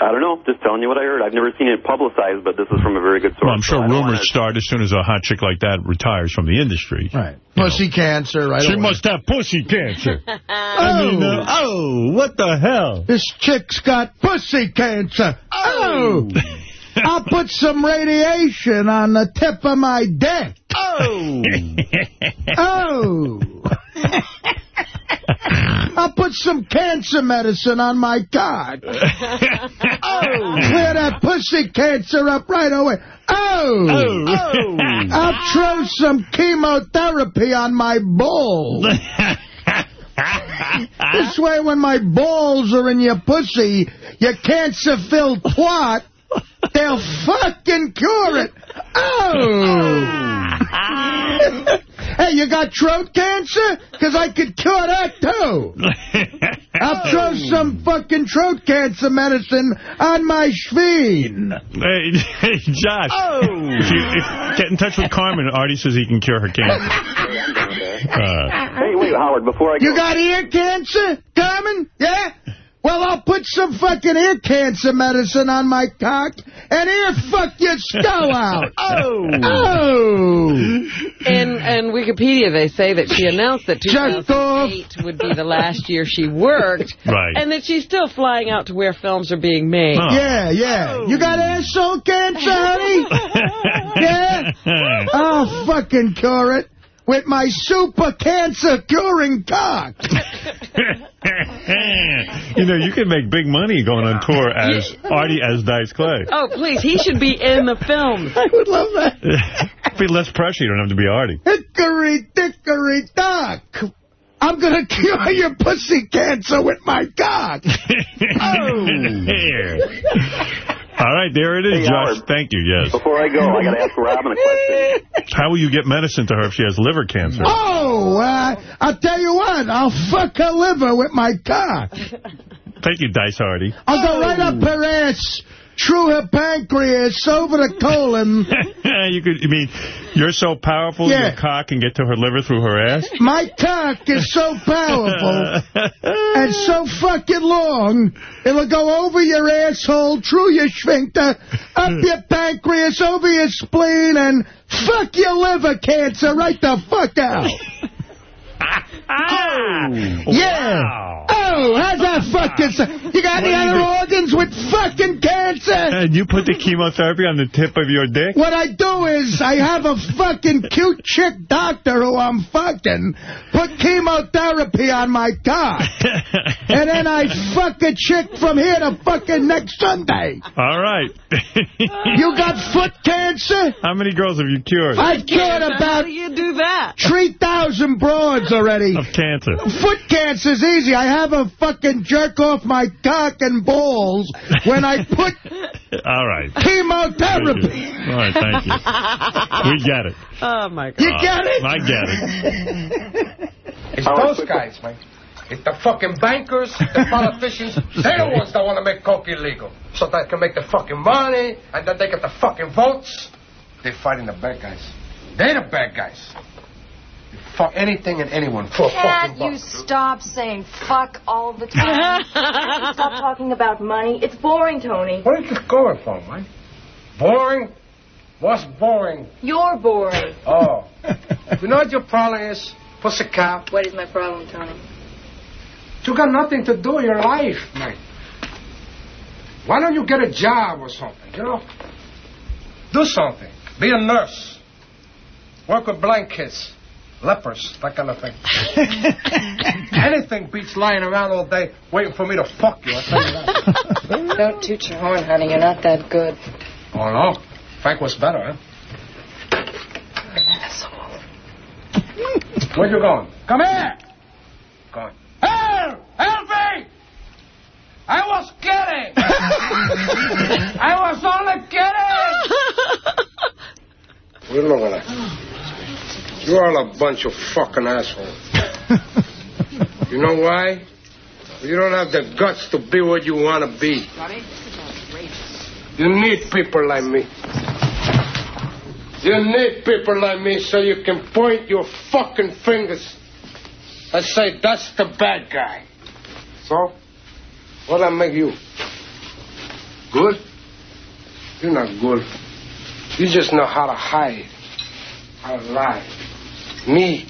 S29: I don't know, just telling you what I heard. I've never seen it publicized, but this is from a very good source.
S1: Well, I'm sure
S29: so
S1: rumors
S29: wanna-
S1: start as soon as a hot chick like that retires from the industry.
S3: Right. Pussy cancer, right?
S1: She
S3: away.
S1: must have pussy cancer. I mean, uh, oh, what the hell?
S3: This chick's got pussy cancer. Oh! I'll put some radiation on the tip of my dick.
S1: Oh!
S3: Oh! I'll put some cancer medicine on my cock. Oh! Clear that pussy cancer up right away. Oh!
S1: Oh.
S3: I'll throw some chemotherapy on my balls. This way, when my balls are in your pussy, your cancer-filled twat, they'll fucking cure it. Oh! hey, you got throat cancer? Because I could cure that, too. I'll throw some fucking throat cancer medicine on my schveen.
S1: Hey, hey Josh.
S3: Oh.
S1: If you, if, get in touch with Carmen. Artie says he can cure her cancer. Uh,
S29: Hey, wait, Howard, before I go...
S3: You got ear cancer, Carmen? Yeah? Well, I'll put some fucking ear cancer medicine on my cock and ear fuck your skull out. Oh. Oh.
S2: In, in Wikipedia, they say that she announced that 2008 would be the last year she worked.
S1: Right.
S2: And that she's still flying out to where films are being made.
S3: Yeah, yeah. Oh. You got asshole cancer, honey? yeah? I'll oh, fucking cure it with my super cancer curing cock.
S1: you know, you can make big money going on tour as Artie as Dice Clay.
S2: Oh, please, he should be in the film.
S3: I would love that.
S1: Be less pressure. You don't have to be Artie.
S3: Hickory dickory dock. I'm going to cure your pussy cancer with my cock. oh.
S1: All right, there it is,
S29: Hey,
S1: Josh.
S29: Howard.
S1: Thank you, yes.
S29: Before I go, I got to ask Robin a question.
S1: How will you get medicine to her if she has liver cancer?
S3: Oh, uh, I'll tell you what. I'll fuck her liver with my cock.
S1: Thank you, Dice Hardy.
S3: I'll go right up her ass, through her pancreas, over the colon.
S1: you could. You mean you're so powerful
S3: Yeah.
S1: your cock can get to her liver through her ass?
S3: My cock is so powerful and so fucking long, it'll go over your asshole, through your sphincter, up your pancreas, over your spleen, and fuck your liver cancer right the fuck out. Ah. Yeah. Oh, how's that fucking... so- You got any
S1: What do
S3: other
S1: do?
S3: organs with fucking cancer?
S1: And you put the chemotherapy on the tip of your dick?
S3: What I do is I have a fucking cute chick doctor who I'm fucking put chemotherapy on my cock. and then I fuck a chick from here to fucking next Sunday.
S1: All right.
S3: You got foot cancer?
S1: How many girls have you cured?
S3: I've cured
S2: How
S3: about
S2: do you do that?
S3: 3,000 broads already.
S1: Of cancer.
S3: Foot cancer's easy. I have a fucking jerk off my cock and balls when I put
S1: All right.
S3: chemotherapy.
S1: All right, thank you. We get it.
S2: Oh, my God.
S3: You get it?
S1: I get it.
S30: It's those guys, man. It's the fucking bankers, the politicians. They're the ones that want to make coke illegal. So they can make the fucking money, and then they get the fucking votes. They're fighting the bad guys. They're the bad guys. They fuck anything and anyone for a
S31: Can't you stop saying fuck all the time? stop talking about money. It's boring, Tony.
S30: Where are you going from, man? Boring? What's boring?
S31: You're boring.
S30: Oh. you know what your problem is, pussycat?
S31: What is my problem, Tony?
S30: You got nothing to do in your life, man. Why don't you get a job or something, you know? Do something. Be a nurse. Work with blind kids. Lepers, that kind of thing. Anything beats lying around all day waiting for me to fuck you, tell you that.
S31: Don't toot your horn, honey. You're not that good.
S30: Oh, no? Frank was better, huh? Where you going? Come here! Going. Help! Help me! I was kidding! I was only kidding! We're look at that. You're all a bunch of fucking assholes. you know why? You don't have the guts to be what you want to be. You need people like me. You need people like me so you can point your fucking fingers and say, that's the bad guy. So, what I make you? Good? You're not good. You just know how to hide, how to lie. Me,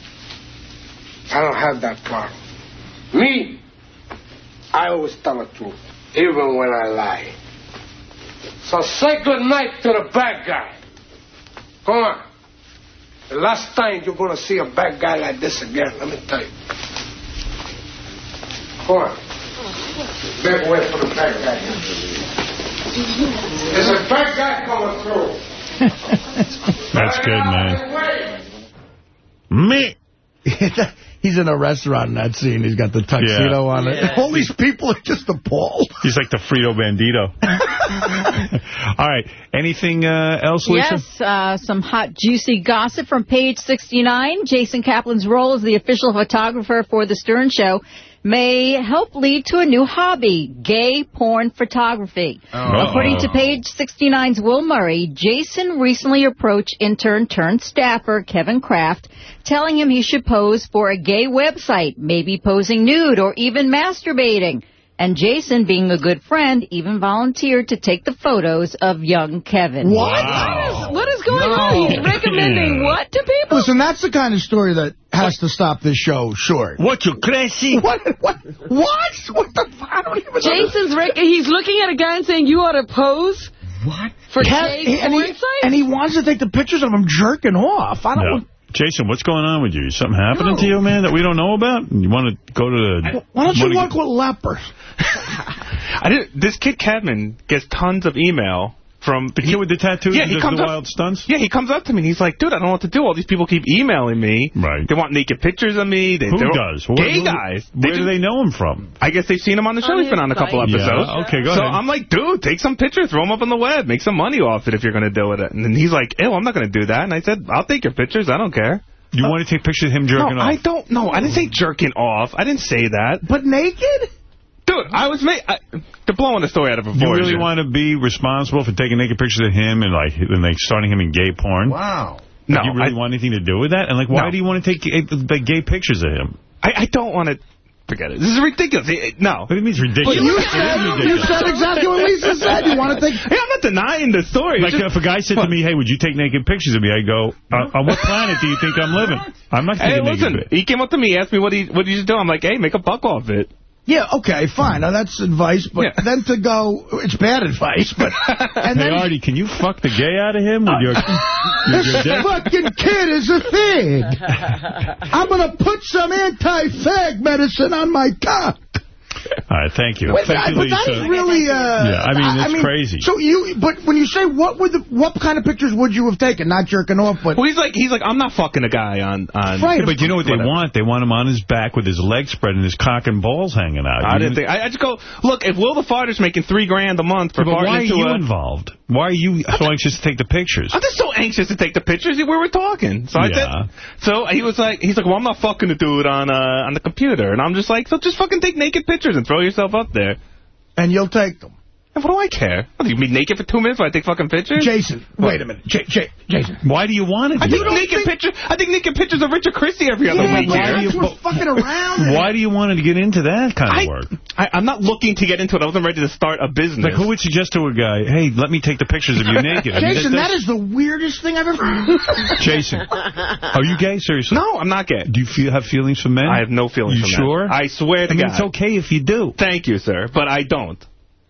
S30: I don't have that problem. Me, I always tell the truth, even when I lie. So say good night to the bad guy. Come on. The last time you're going to see a bad guy like this again, let me tell you. Come on. Make way for the bad guy. There's a bad guy coming through.
S1: That's good, man. Me.
S3: He's in a restaurant in that scene. He's got the tuxedo
S1: Yeah.
S3: on it.
S1: Yeah.
S3: All these people are just appalled.
S1: He's like the Frito Bandito. All right. Anything uh, else, Lisa?
S25: Yes, uh, some hot, juicy gossip from page 69. Jason Kaplan's role as the official photographer for The Stern Show may help lead to a new hobby, gay porn photography.
S32: Oh.
S25: According to page 69's Will Murray, Jason recently approached intern turned staffer Kevin Kraft, telling him he should pose for a gay website, maybe posing nude or even masturbating. And Jason, being a good friend, even volunteered to take the photos of young Kevin.
S2: What is, what is going on? He's recommending what to people?
S3: Listen, that's the kind of story that has to stop this show short.
S1: What, you crazy?
S3: What? What? What? What the fuck? I don't even know.
S2: Jason's rec- he's looking at a guy and saying, you ought to pose?
S3: What?
S2: For
S3: Kev-
S2: gay
S3: and, he, and he wants to take the pictures of him jerking off. I don't
S1: Yeah. Jason, what's going on with you? Is something happening to you, man, that we don't know about? You want to go to the...
S3: Why don't you
S1: wanna
S3: work with lepers?
S33: I didn't. This kid Cadman gets tons of email from
S1: the kid with the tattoos.
S33: Yeah, he comes
S1: the
S33: up,
S1: wild stunts.
S33: Yeah, he comes up to me and he's like, "Dude, I don't know what to do. All these people keep emailing me.
S1: Right.
S33: They want naked pictures of me. They,
S1: Who does? Who-
S33: Gay
S1: who-
S33: guys.
S1: Where do
S33: just-
S1: they know him from?
S33: I guess they've seen him on the show.
S2: On
S33: He's been on a couple
S2: site.
S1: Yeah,
S33: episodes.
S1: okay, go
S33: so
S1: ahead.
S33: I'm like, dude, take some pictures, throw them up on the web, make some money off it if you're going to do it. And then he's like, ew, I'm not going to do that. And I said, I'll take your pictures. I don't care.
S1: You want to take pictures of him jerking
S33: no,
S1: off?
S33: I don't know. I didn't say jerking off. I didn't say that.
S3: But naked?
S33: Dude, I was made. I, they're blowing the story out of a
S1: You
S33: proportion.
S1: really want to be responsible for taking naked pictures of him and like and like starting him in gay porn?
S21: Wow.
S33: No,
S1: you really
S33: I-
S1: want anything to do with that? And like, why
S33: No.
S1: do you want to take gay, gay pictures of him?
S33: I, I don't want to. Forget it. This is ridiculous. It- it- no.
S1: What do you mean it's ridiculous?
S3: But you
S1: It is
S3: said, you said exactly what Lisa said. You want to take...
S33: Hey, I'm not denying the story.
S1: Like
S33: just-
S1: if a guy said to me, "Hey, would you take naked pictures of me?" I go, uh, "On what planet do you think I'm living? I'm not
S33: Hey,
S1: taking naked
S33: listen.
S1: pic-
S33: He came up to me, asked me what he what did you do. I'm like, hey, make a buck off it.
S3: Yeah, okay, fine. Now, that's advice, but
S33: Yeah.
S3: then to go... It's bad advice, but... And
S1: Hey,
S3: then...
S1: Artie, can you fuck the gay out of him with your, your, your
S3: This
S1: dick?
S3: fucking kid is a fig. I'm going to put some anti-fag medicine on my cock.
S1: All right, thank you.
S3: Wait,
S1: thank
S3: but,
S1: you,
S3: but that
S1: Lisa.
S3: is really... Uh,
S1: Yeah, I mean, it's crazy.
S3: So you... But when you say what would the... What kind of pictures would you have taken? Not jerking off, but...
S33: Well, he's like, he's like, I'm not fucking a guy on on.
S3: Right,
S1: Yeah, but you know what they
S33: Whatever.
S1: want? They want him on his back with his legs spread and his cock and balls hanging out.
S33: I
S1: You-
S33: didn't think. I, I just go look. If Will the Farter's making three grand a month for
S1: but why are you
S33: a,
S1: involved? Why are you so anxious to take the pictures?
S33: I'm just so anxious to take the pictures. We were talking, so I did. So he was like, he's like, well, I'm not fucking the dude on uh, on the computer, and I'm just like, so just fucking take naked pictures and throw yourself up there.
S3: And you'll take them.
S33: What do I care? What, you be naked for two minutes while I take fucking pictures?
S3: Jason, wait a minute. J J Jason.
S1: Why do you want to
S33: I
S1: it?
S33: naked pictures. I take naked pictures of Richard Christie every other
S3: Yeah,
S33: week.
S3: but
S33: here.
S3: that's what's fucking around.
S1: Why do you want to get into that kind of work?
S33: I, I'm not looking to get into it. I wasn't ready to start a business.
S1: Like, who would suggest to a guy, hey, let me take the pictures of you naked? I mean,
S3: Jason,
S1: that-
S3: that is the weirdest thing I've ever heard.
S1: Jason, are you gay? Seriously?
S33: No, I'm not gay.
S1: Do you feel, have feelings for men?
S33: I have no feelings
S1: You
S33: for men.
S1: sure?
S33: I swear to
S1: I mean,
S33: God.
S1: it's okay if you do.
S33: Thank you, sir, but I don't.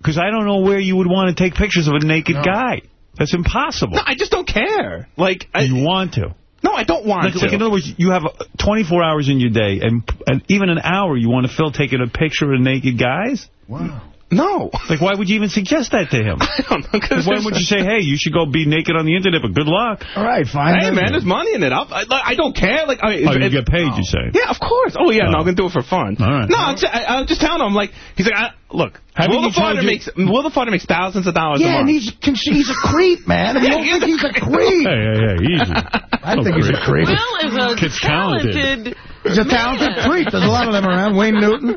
S1: Because I don't know where you would want to take pictures of a naked guy. That's impossible.
S33: No, I just don't care. Like, I,
S1: you want to.
S33: no, I don't want
S1: Like,
S33: to.
S1: like, in other words, you have uh, 24 hours in your day, and, and even an hour you want to fill taking a picture of naked guys?
S21: Wow.
S33: No.
S1: Like, why would you even suggest that to him?
S33: I don't know. 'cause
S1: Why
S33: there's-
S1: would you say, hey, you should go be naked on the internet, but good luck?
S3: All right, fine.
S33: Hey, man, there's money in it. I'll, I, I don't care. Like, I,
S1: Oh, you get paid, you say?
S33: Yeah, of course. Oh, yeah, no,
S1: Oh.
S33: I'm going to do it for fun.
S1: All right.
S33: No, I'm just, I, I'm just telling him, like, he's like, I, look,
S1: Haven't
S33: Will the
S1: Farter you-
S33: makes Will the Farter makes thousands of dollars a
S3: Yeah, and he's he's a creep, man. We
S33: Yeah,
S3: don't
S33: he
S3: think he's
S33: a
S3: a creep.
S1: Hey, hey, hey, easy.
S3: I think he's a creep.
S2: Will is a
S1: Kid's talented.
S2: Talented
S3: He's a talented
S2: man.
S3: creep. There's a lot of them around. Wayne Newton.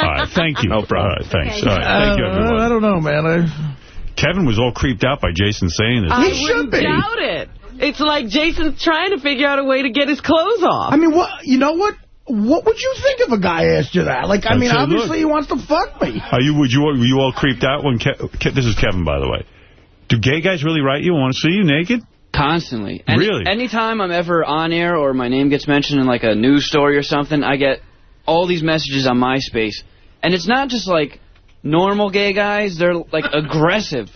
S1: All right, thank you.
S33: No problem.
S1: All right, thanks. All right, thank you,
S3: Uh,
S1: everyone.
S3: I don't know, man. I,
S1: Kevin was all creeped out by Jason saying this.
S2: I
S3: He should
S2: wouldn't
S3: be.
S2: doubt it. It's like Jason's trying to figure out a way to get his clothes off.
S3: I mean, what? You know what? What would you think if a guy asked you that? Like, I
S1: I'd
S3: mean,
S1: say,
S3: obviously
S1: look.
S3: he wants to fuck me.
S1: Are you, would you, were you all creeped out when, Ke Ke this is Kevin, by the way. Do gay guys really write you and want to see you naked?
S34: Constantly. Any,
S1: Really?
S34: Anytime I'm ever on air or my name gets mentioned in like a news story or something, I get all these messages on MySpace. And it's not just like normal gay guys, they're like aggressive.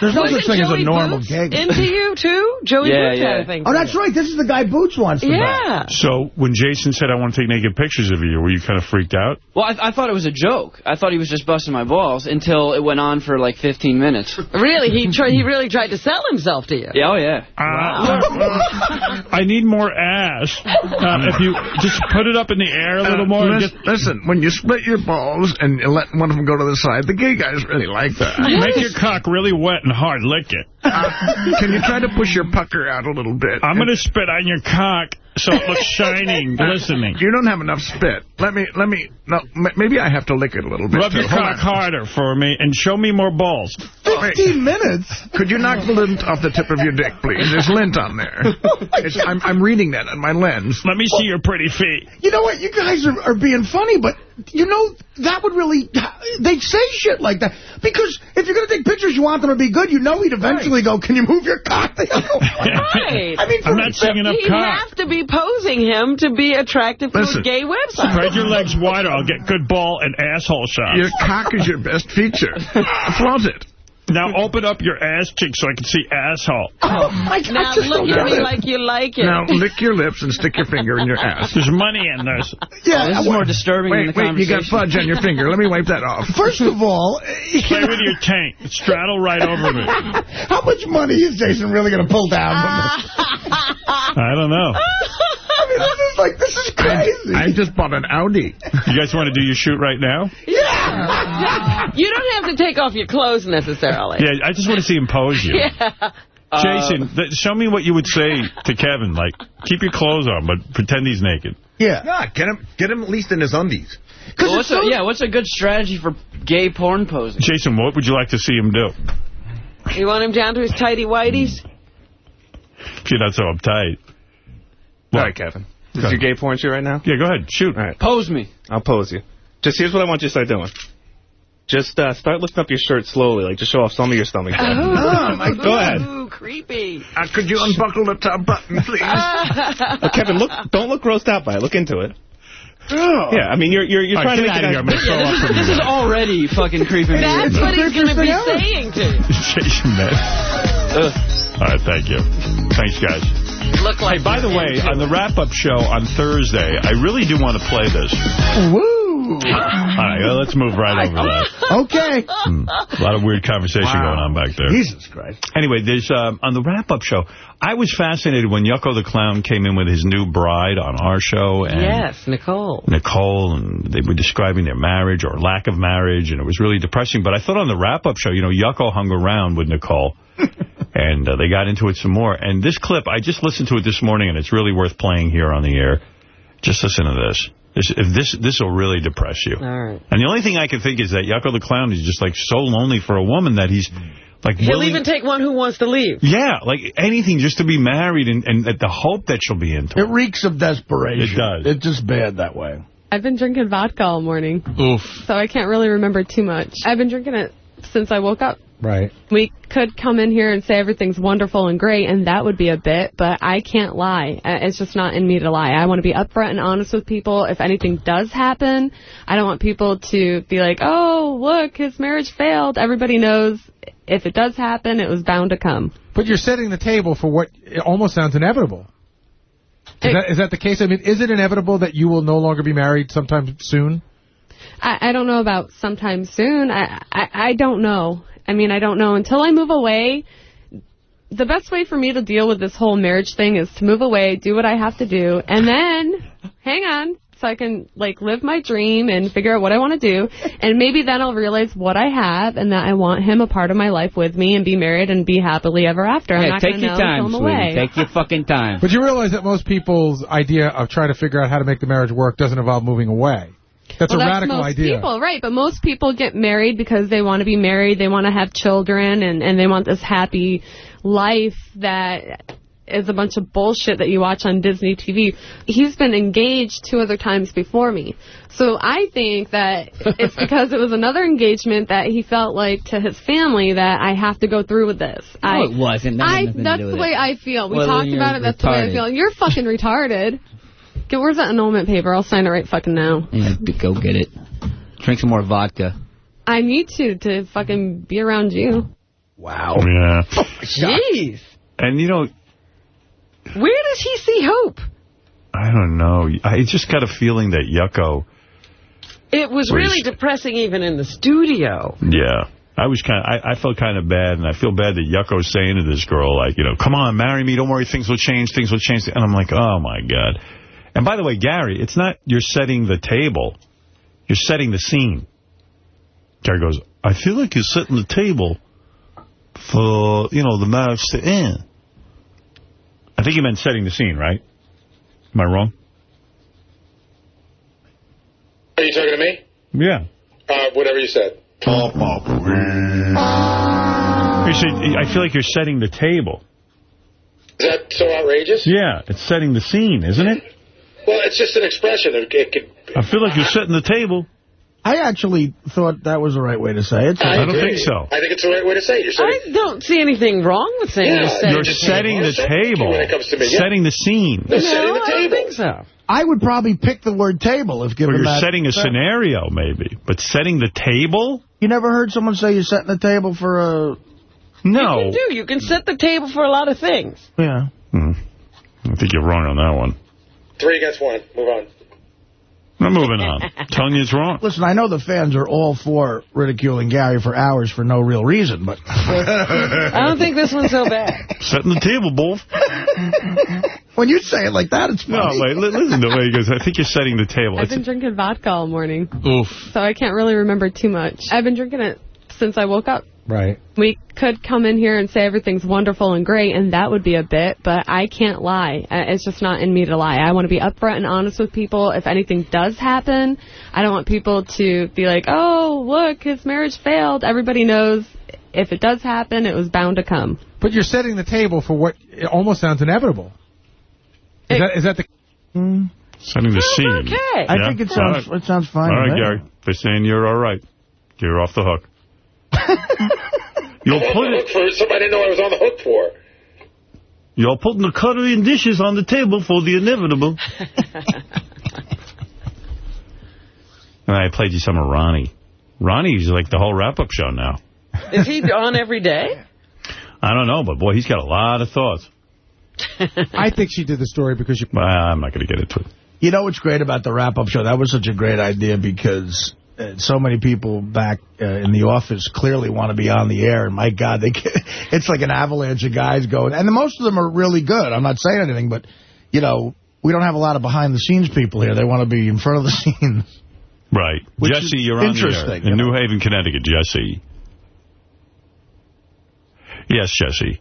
S3: There's no
S2: Wasn't
S3: such thing as a
S2: Joey
S3: normal
S2: Boots
S3: gay guy.
S2: into you, too? Joey
S34: Yeah,
S2: Boots
S34: yeah.
S2: had a thing
S3: Oh, that's right. This is the guy Boots wants to bang.
S2: Yeah.
S1: So when Jason said, I want to take naked pictures of you, were you kind of freaked out?
S34: Well, I, I thought it was a joke. I thought he was just busting my balls until it went on for like 15 minutes.
S2: Really? He tried. He really tried to sell himself to you.
S34: Yeah, oh yeah.
S1: Uh, I need more ass. Uh, if you just put it up in the air a little more.
S21: listen,
S1: get-
S21: listen, when you split your balls and you let one of them go to the side, the gay guys really like that.
S1: Make your cock really wet and hard lick it.
S21: Uh, can you try to push your pucker out a little bit?
S1: I'm going to spit on your cock so it looks shining, uh, glistening.
S21: You don't have enough spit. Let me, let me, no, maybe I have to lick it a little bit.
S1: Rub
S21: too.
S1: your
S21: Hold
S1: cock
S21: on.
S1: harder for me and show me more balls.
S3: 15 minutes?
S21: Could you knock the lint off the tip of your dick, please? There's lint on there. Oh, it's, I'm, I'm reading that on my lens.
S1: Let me see your pretty feet.
S3: You know what? You guys are, are being funny, but, you know, that would really... They'd say shit like that. Because if you're going to take pictures, you want them to be good, you know he'd eventually go, can you move your cock?
S2: Right.
S3: I mean,
S1: I'm not seeing enough
S2: He'd
S1: cock.
S2: have to be posing him to be attractive to a gay website.
S1: Spread your legs wider. I'll get good ball and asshole shots.
S21: Your cock is your best feature. Flaunt it.
S1: Now open up your ass cheek so I can see asshole.
S3: Oh, my God.
S2: Now
S3: just
S2: look at me
S3: it.
S2: like you like it.
S21: Now lick your lips and stick your finger in your ass.
S1: There's money in this.
S3: Yeah, oh,
S34: this is more disturbing
S21: Wait,
S34: than the
S21: wait, you got fudge on your finger. Let me wipe that off.
S3: First of all, you
S1: Play
S3: know,
S1: with your tank. Straddle right over me.
S3: how much money is Jason really going to pull down from this?
S1: I don't know.
S3: I this is like, this is crazy.
S21: I just bought an Audi.
S1: You guys want to do your shoot right now?
S3: yeah.
S2: You don't have to take off your clothes necessarily.
S1: Yeah, I just want to see him pose you.
S2: Yeah.
S1: Uh, Jason, th show me what you would say to Kevin. Like, keep your clothes on, but pretend he's naked.
S3: Yeah.
S21: Yeah, get him, get him at least in his undies.
S34: Well, what's a, yeah, what's a good strategy for gay porn posing?
S1: Jason, what would you like to see him do?
S2: You want him down to his tighty whities?
S1: If you're not so uptight.
S33: All right, Kevin. This is your gay porn shoot right now?
S1: Yeah, go ahead. Shoot.
S33: All right.
S34: Pose me.
S33: I'll pose you. Just here's what I want you to start doing. Just uh, start lifting up your shirt slowly, like just show off some of your stomach. there.
S3: Oh, my
S33: Go ahead.
S2: Ooh, creepy.
S21: Uh, could you unbuckle the top button, please?
S33: Uh, Kevin, look! Don't look grossed out by it. Look into it. Yeah, I mean you're you're, you're
S1: All
S33: trying
S1: right,
S33: to
S1: get
S33: make
S1: out of here. I'm
S33: it.
S1: going to throw up.
S34: This is already fucking creeping me.
S2: That's what he's going to be saying to you.
S1: Jason, man. All right, thank you. Thanks, guys.
S2: Look like
S1: Hey, by the way, on the wrap-up show on Thursday, I really do want to play this.
S3: Woo.
S1: All right, well, let's move right over that.
S3: Okay.
S1: Hmm. A lot of weird conversation
S21: Wow.
S1: going on back there.
S3: Jesus Christ.
S1: Anyway, there's um, on the wrap-up show, I was fascinated when Yucko the Clown came in with his new bride on our show. And
S2: Yes, Nicole.
S1: Nicole, and they were describing their marriage or lack of marriage, and it was really depressing. But I thought on the wrap-up show, you know, Yucko hung around with Nicole, and uh, they got into it some more. And this clip, I just listened to it this morning, and it's really worth playing here on the air. Just listen to this. This, if this this will really depress you.
S2: All right.
S1: And the only thing I can think is that Yucko the Clown is just like so lonely for a woman that he's like
S2: He'll
S1: willing...
S2: even take one who wants to leave.
S1: Yeah, like anything just to be married and, and the hope that she'll be into.
S3: It reeks of desperation.
S1: It does.
S3: It's just bad that way.
S35: I've been drinking vodka all morning,
S1: Oof.
S35: so I can't really remember too much. I've been drinking it since I woke up.
S7: Right.
S35: We could come in here and say everything's wonderful and great, and that would be a bit, but I can't lie. Uh, It's just not in me to lie. I want to be upfront and honest with people. If anything does happen, I don't want people to be like, oh, look, his marriage failed. Everybody knows if it does happen, it was bound to come.
S7: But you're setting the table for what almost sounds inevitable. Is that, is that the case? I mean, is it inevitable that you will no longer be married sometime soon?
S35: I, I don't know about sometime soon. I, I I don't know. I mean, I don't know until I move away. The best way for me to deal with this whole marriage thing is to move away, do what I have to do, and then hang on so I can like live my dream and figure out what I want to do. And maybe then I'll realize what I have and that I want him a part of my life with me and be married and be happily ever after. I'm
S34: Yeah,
S35: not
S34: take your
S35: know
S34: time,
S35: I'm
S34: sweetie.
S35: away.
S34: Take your fucking time.
S7: But you realize that most people's idea of trying to figure out how to make the marriage work doesn't involve moving away. That's
S35: well,
S7: a
S35: that's
S7: radical
S35: most
S7: idea.
S35: people, right? But most people get married because they want to be married, they want to have children, and and they want this happy life that is a bunch of bullshit that you watch on Disney TV. He's been engaged two other times before me, so I think that it's because it was another engagement that he felt like to his family that I have to go through with this.
S34: No,
S35: I,
S34: it wasn't. That
S35: I that's the way
S34: it.
S35: I feel. We
S34: Well,
S35: talked about it. That's the way I feel. You're fucking retarded. Get, where's that annulment paper? I'll sign it right fucking now.
S34: Yeah, go get it. Drink some more vodka.
S35: I need to to fucking be around you.
S3: Wow.
S1: Yeah.
S2: Oh, jeez.
S1: And, you know,
S2: Where does he see hope?
S1: I don't know. I just got a feeling that Yucko,
S2: It was really depressing even in the studio.
S1: yeah. I was kind of, I, I felt kind of bad, and I feel bad that Yucko's saying to this girl, like, you know, come on, marry me, don't worry, things will change, things will change. And I'm like, oh, my God. And by the way, Gary, it's not you're setting the table. You're setting the scene. Gary goes, I feel like you're setting the table
S36: for, you know, the marriage to end.
S1: I think you meant setting the scene, right? Am I wrong?
S22: Are you talking to me?
S1: Yeah.
S22: Uh, whatever you said.
S1: You said, I feel like you're setting the table.
S22: Is that so outrageous?
S1: Yeah, it's setting the scene, isn't it?
S22: Well, it's just an expression. It, it could,
S1: I feel like you're setting the table.
S3: I actually thought that was the right way to say it.
S22: I, don't think so. I think it's the right way to say it. You're setting,
S2: I don't see anything wrong with saying
S22: Yeah,
S2: you're setting
S1: You're
S2: the
S1: setting the table.
S22: when it comes to me, yeah.
S1: Setting the scene.
S22: They're setting the table.
S2: I don't think so.
S3: I would probably pick the word table if given
S1: Or you're
S3: that.
S1: setting a scenario, maybe. But setting the table?
S3: You never heard someone say you're setting the table for a...
S1: No.
S2: You can do. You can set the table for a lot of things.
S3: Yeah.
S1: Hmm. I think you're wrong on that one.
S22: Three against one. Move on.
S1: I'm moving on. Telling you it's wrong.
S3: Listen, I know the fans are all for ridiculing Gary for hours for no real reason, but...
S2: I don't think this one's so bad.
S1: Setting the table, Wolf.
S3: when you say it like that, it's
S1: No,
S3: funny.
S1: wait, listen to the way he goes. I think you're setting the table.
S35: I've
S1: It's-
S35: been drinking vodka all morning,
S1: Oof.
S35: so I can't really remember too much. I've been drinking it since I woke up.
S7: Right.
S35: We could come in here and say everything's wonderful and great, and that would be a bit, but I can't lie. Uh, It's just not in me to lie. I want to be upfront and honest with people. If anything does happen, I don't want people to be like, oh, look, his marriage failed. Everybody knows if it does happen, it was bound to come.
S7: But you're setting the table for what almost sounds inevitable. Is that, is that the...
S1: Setting the scene.
S2: okay.
S3: I
S1: Yeah?
S3: think it sounds
S1: right.
S3: it sounds fine.
S1: All right. Gary. They're saying you're all right. You're off the hook. You're
S22: I'm on the
S1: putting,
S22: for something I didn't know I was on the hook for.
S1: you're putting the cutlery and dishes on the table for the inevitable. and I played you some of Ronnie. Ronnie's like the whole wrap-up show now.
S2: Is he on every day?
S1: I don't know, but boy, he's got a lot of thoughts.
S7: I think she did the story because you...
S1: Well, I'm not going to get into it.
S3: You know what's great about the wrap-up show? That was such a great idea because so many people back uh, in the office clearly want to be on the air. And my God, they get, it's like an avalanche of guys going. And the, most of them are really good. I'm not saying anything, but, you know, we don't have a lot of behind-the-scenes people here. They want to be in front of the scenes.
S1: Right.
S3: Which
S1: Jesse, you're on the air
S3: interesting,
S1: in
S3: you
S1: New Haven, Connecticut. Jesse. Yes, Jesse.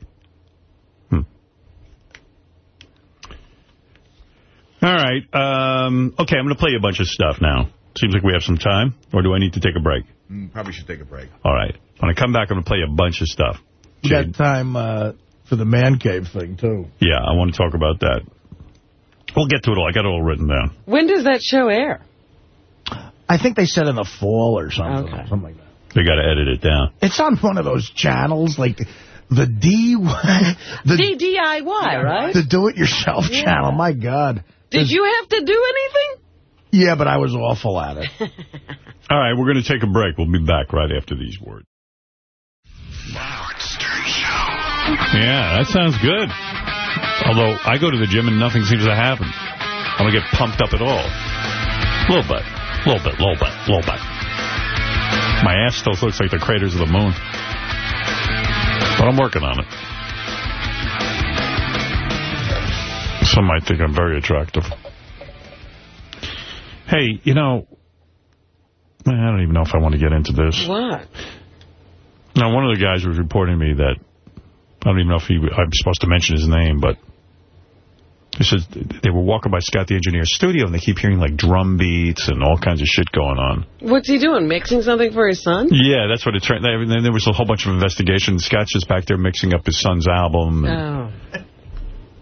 S1: Hmm. All right. Um, okay, I'm going to play you a bunch of stuff now. Seems like we have some time. Or do I need to take a break?
S21: Mm, Probably should take a break.
S1: All right. When I come back, I'm going to play a bunch of stuff.
S3: We got time uh, for the man cave thing, too.
S1: Yeah, I want to talk about that. We'll get to it all. I got it all written down.
S2: When does that show air?
S3: I think they said in the fall or something.
S2: Okay.
S3: Something like that.
S1: They got to edit it down.
S3: It's on one of those channels, like the D... the,
S2: DDIY, right?
S3: the do-it-yourself
S2: Yeah.
S3: channel. My God.
S2: Did you have to do anything?
S3: Yeah, but I was awful at it.
S1: All right, we're going to take a break. We'll be back right after these words. Yeah, that sounds good. Although, I go to the gym and nothing seems to happen. I don't get pumped up at all. A little bit. A little bit, a little bit, a little bit. My ass still looks like the craters of the moon. But I'm working on it. Some might think I'm very attractive. Hey, you know, I don't even know if I want to get into this.
S2: What?
S1: Now, one of the guys was reporting to me that, I don't even know if he, I'm supposed to mention his name, but he said they were walking by Scott the Engineer's studio and they keep hearing like drum beats and all kinds of shit going on.
S2: What's he doing? Mixing something for his son?
S1: Yeah, that's what it turned. Then there was a whole bunch of investigation. Scott's just back there mixing up his son's album. and-
S2: Oh.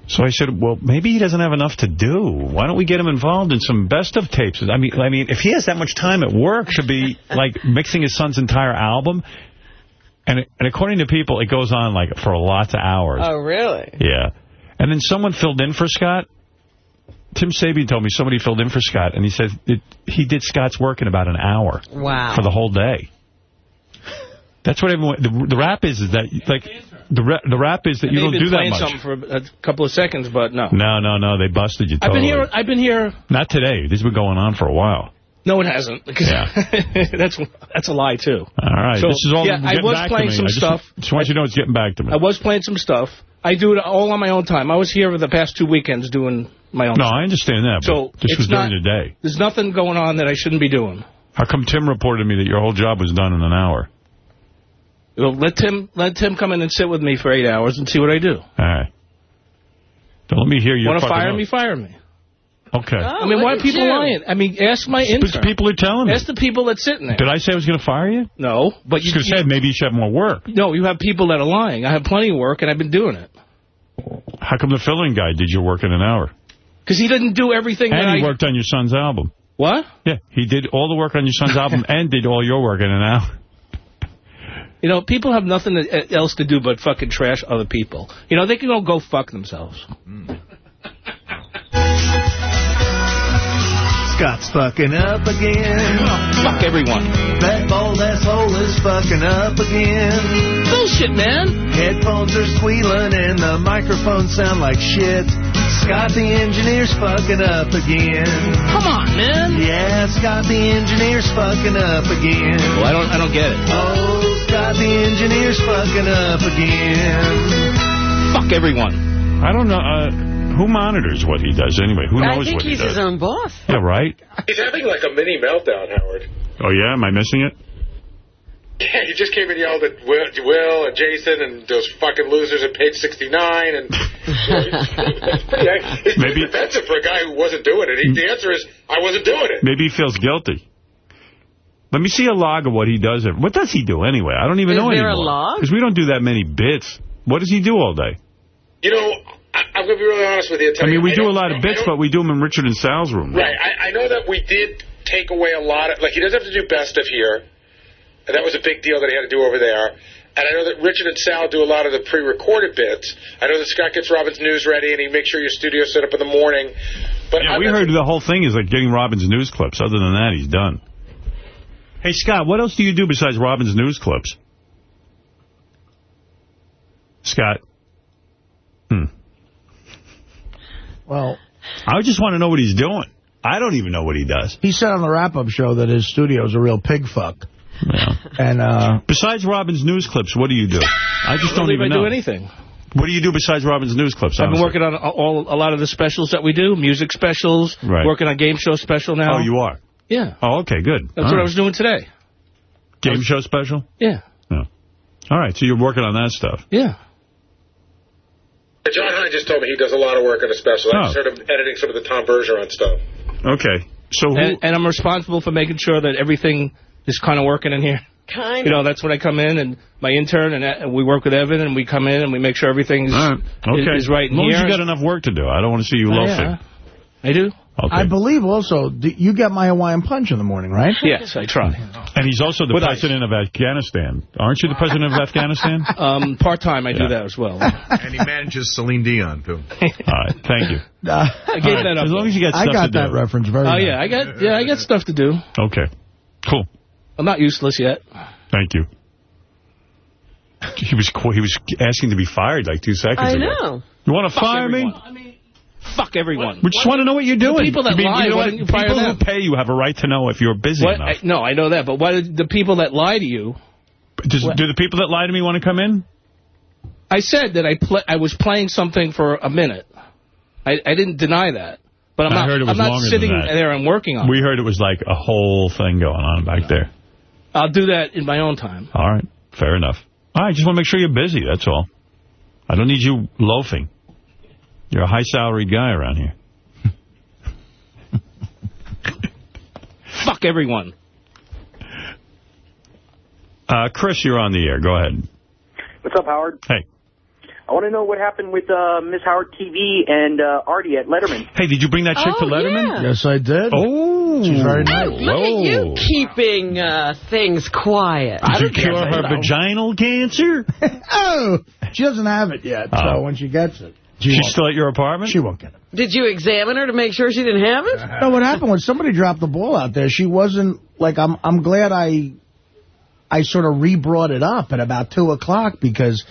S1: So I said, well, maybe he doesn't have enough to do. Why don't we get him involved in some best of tapes? I mean, I mean, if he has that much time at work to be like mixing his son's entire album, and and according to people, it goes on like for lots of hours.
S2: Oh, really?
S1: Yeah. And then someone filled in for Scott. Tim Sabean told me somebody filled in for Scott, and he said it, he did Scott's work in about an hour.
S2: Wow.
S1: For the whole day. That's what everyone. The, the rap is is that like the ra the rap is that you don't do that
S37: playing
S1: much.
S37: something for a, couple of seconds, but no.
S1: No, no, no. They busted you
S37: I've been here. I've been here.
S1: Not today. This has been going on for a while.
S37: No, it hasn't. Because that's that's a lie too.
S1: All right.
S37: So,
S1: this is all
S37: yeah, I was playing some
S1: I just,
S37: stuff.
S1: Just want you to know it's getting back to me.
S37: I was playing some stuff. I do it all on my own time. I was here for the past two weekends doing my own.
S1: no,
S37: stuff.
S1: I understand that.
S37: So
S1: this was during the day.
S37: There's nothing going on that I shouldn't be doing.
S1: How come Tim reported to me that your whole job was done in an hour?
S37: Well, let Tim let Tim come in and sit with me for eight hours and see what I do.
S1: All right. Don't let me hear you.
S37: Want to fire me? Fire me.
S1: Okay.
S37: I mean, why are people lying? I mean, ask my
S1: Because
S37: intern.
S1: people are telling me.
S37: Ask the people that's sitting there.
S1: Did I say I was going to fire you?
S37: No, but
S1: you
S37: you,
S1: could have said maybe you should have more work.
S37: no, you have people that are lying. I have plenty of work, and I've been doing it.
S1: How come the filling guy did your work in an hour?
S37: Because he didn't do everything that
S1: And he
S37: I...
S1: worked on your son's album.
S37: What?
S1: Yeah, he did all the work on your son's album and did all your work in an hour.
S37: You know, people have nothing else to do but fucking trash other people. You know, they can all go fuck themselves. Hmm.
S38: Scott's fucking up again.
S37: fuck everyone.
S38: That bald asshole is fucking up again.
S37: Bullshit, man.
S38: Headphones are squealing and the microphones sound like shit. Scott the engineer's fucking up again.
S37: Come on, man.
S38: Yeah, Scott the engineer's fucking up again.
S37: Well, I don't, I don't get it.
S38: Oh, Scott the engineer's fucking up again.
S37: Fuck everyone.
S1: I don't know. Uh, who monitors what he does anyway? Who knows what he does?
S2: I think he's
S1: does?
S2: his own boss.
S1: Yeah, right?
S22: He's having like a mini meltdown, Howard.
S1: Oh, yeah? Am I missing it?
S22: Yeah, he just came and yelled at Will, Will and Jason and those fucking losers at page 69. And it's pretty, it's pretty
S1: Maybe-
S22: defensive for a guy who wasn't doing it. He, the answer is, I wasn't doing it.
S1: Maybe he feels guilty. Let me see a log of what he does. What does he do anyway? I don't even
S2: Is
S1: know
S2: there a
S1: anymore.
S2: log?
S1: Because we don't do that many bits. What does he do all day?
S22: You know, I, I'm going to be really honest with you.
S1: I mean, we do a lot of bits, but we do them in Richard and Sal's room.
S22: Right. I, I know that we did take away a lot of, like, he doesn't have to do best of here. And that was a big deal that he had to do over there. And I know that Richard and Sal do a lot of the pre-recorded bits. I know that Scott gets Robin's news ready and he makes sure your studio's set up in the morning. But
S1: Yeah,
S22: I'm
S1: we heard the whole thing is like getting Robin's news clips. Other than that, he's done. Hey, Scott, what else do you do besides Robin's news clips? Scott? Hmm.
S3: Well,
S1: I just want to know what he's doing. I don't even know what he does.
S3: he said on the wrap-up show that his studio is a real pig fuck. And uh,
S1: Besides Robin's news clips, what do you do? I just
S37: I
S1: don't
S37: believe
S1: even
S37: I
S1: know.
S37: do anything.
S1: What do you do besides Robin's news clips?
S37: I've been working on all, a lot of the specials that we do, music specials,
S1: Right.
S37: working on game show special now.
S1: Oh, you are?
S37: Yeah.
S1: Oh, okay, good.
S37: That's what I was doing today.
S1: Game show special?
S37: Yeah.
S1: All right, so you're working on that stuff.
S37: Yeah.
S22: Jon Hein just told me he does a lot of work on a special. I
S1: Oh.
S22: just heard him editing some of the Tom Bergeron stuff.
S1: Okay. So who...
S37: And, and I'm responsible for making sure that everything is kind of working in here.
S2: Kind
S37: You know, that's when I come in and my intern and, and we work with Evan and we come in and we make sure everything is,
S1: All right. Okay.
S37: is, is right
S1: As
S37: in
S1: long
S37: here.
S1: as you got enough work to do. I don't want to see you
S37: Oh,
S1: loafing.
S37: yeah. I do.
S1: Okay.
S3: I believe also you get my Hawaiian Punch in the morning, right?
S37: Yes, I try.
S1: And he's also the
S37: With
S1: president of Afghanistan. Aren't you the president of Afghanistan?
S37: Um, part-time I
S1: Yeah.
S37: do that as well.
S21: And he manages Celine Dion, too.
S1: All right, thank you.
S3: Uh,
S37: I gave that up.
S1: As long as you got
S3: I
S1: stuff
S3: got
S1: to
S3: that
S1: do.
S3: reference very
S37: Oh,
S3: well.
S37: yeah, I got yeah, I got stuff to do.
S1: Okay, cool.
S37: I'm not useless yet.
S1: Thank you. He was he was asking to be fired like two seconds
S2: I
S1: ago.
S2: I know.
S1: You want to fire
S37: everyone.
S1: me?
S37: I mean, fuck everyone.
S1: We just want to know what you're doing.
S37: people that
S1: I mean,
S37: lie,
S1: you know what? People who pay you have a right to know if you're busy
S37: What?
S1: enough.
S37: I, no, I know that, but why the people that lie to you?
S1: Does, do the people that lie to me want to come in?
S37: I said that I I was playing something for a minute. I, I didn't deny that, but I'm
S1: I
S37: not.
S1: heard it was
S37: I'm not sitting there and working on.
S1: We
S37: it.
S1: heard it was like a whole thing going on back there.
S37: I'll do that in my own time.
S1: All right, fair enough. Right, just want to make sure you're busy, that's all. I don't need you loafing. You're a high-salaried guy around here.
S37: Fuck everyone.
S1: Uh, Chris, you're on the air. Go ahead.
S39: What's up, Howard?
S1: Hey.
S39: I want to know what happened with uh, Miss Howard TV and uh, Artie at Letterman.
S1: Hey, did you bring that chick
S2: Oh,
S1: to Letterman?
S2: yeah.
S3: Yes, I did.
S1: Oh.
S3: She's very nice.
S2: Look at you keeping uh, things quiet.
S1: Did you cure her vaginal cancer?
S3: oh, she doesn't have it yet,
S1: Oh.
S3: so when she gets it. She
S1: She's still at your apartment?
S3: She won't get it.
S2: Did you examine her to make sure she didn't have it?
S3: No, what happened when somebody dropped the ball out there. She wasn't, like, I'm I'm glad I I sort of re-brought it up at about 2 o'clock because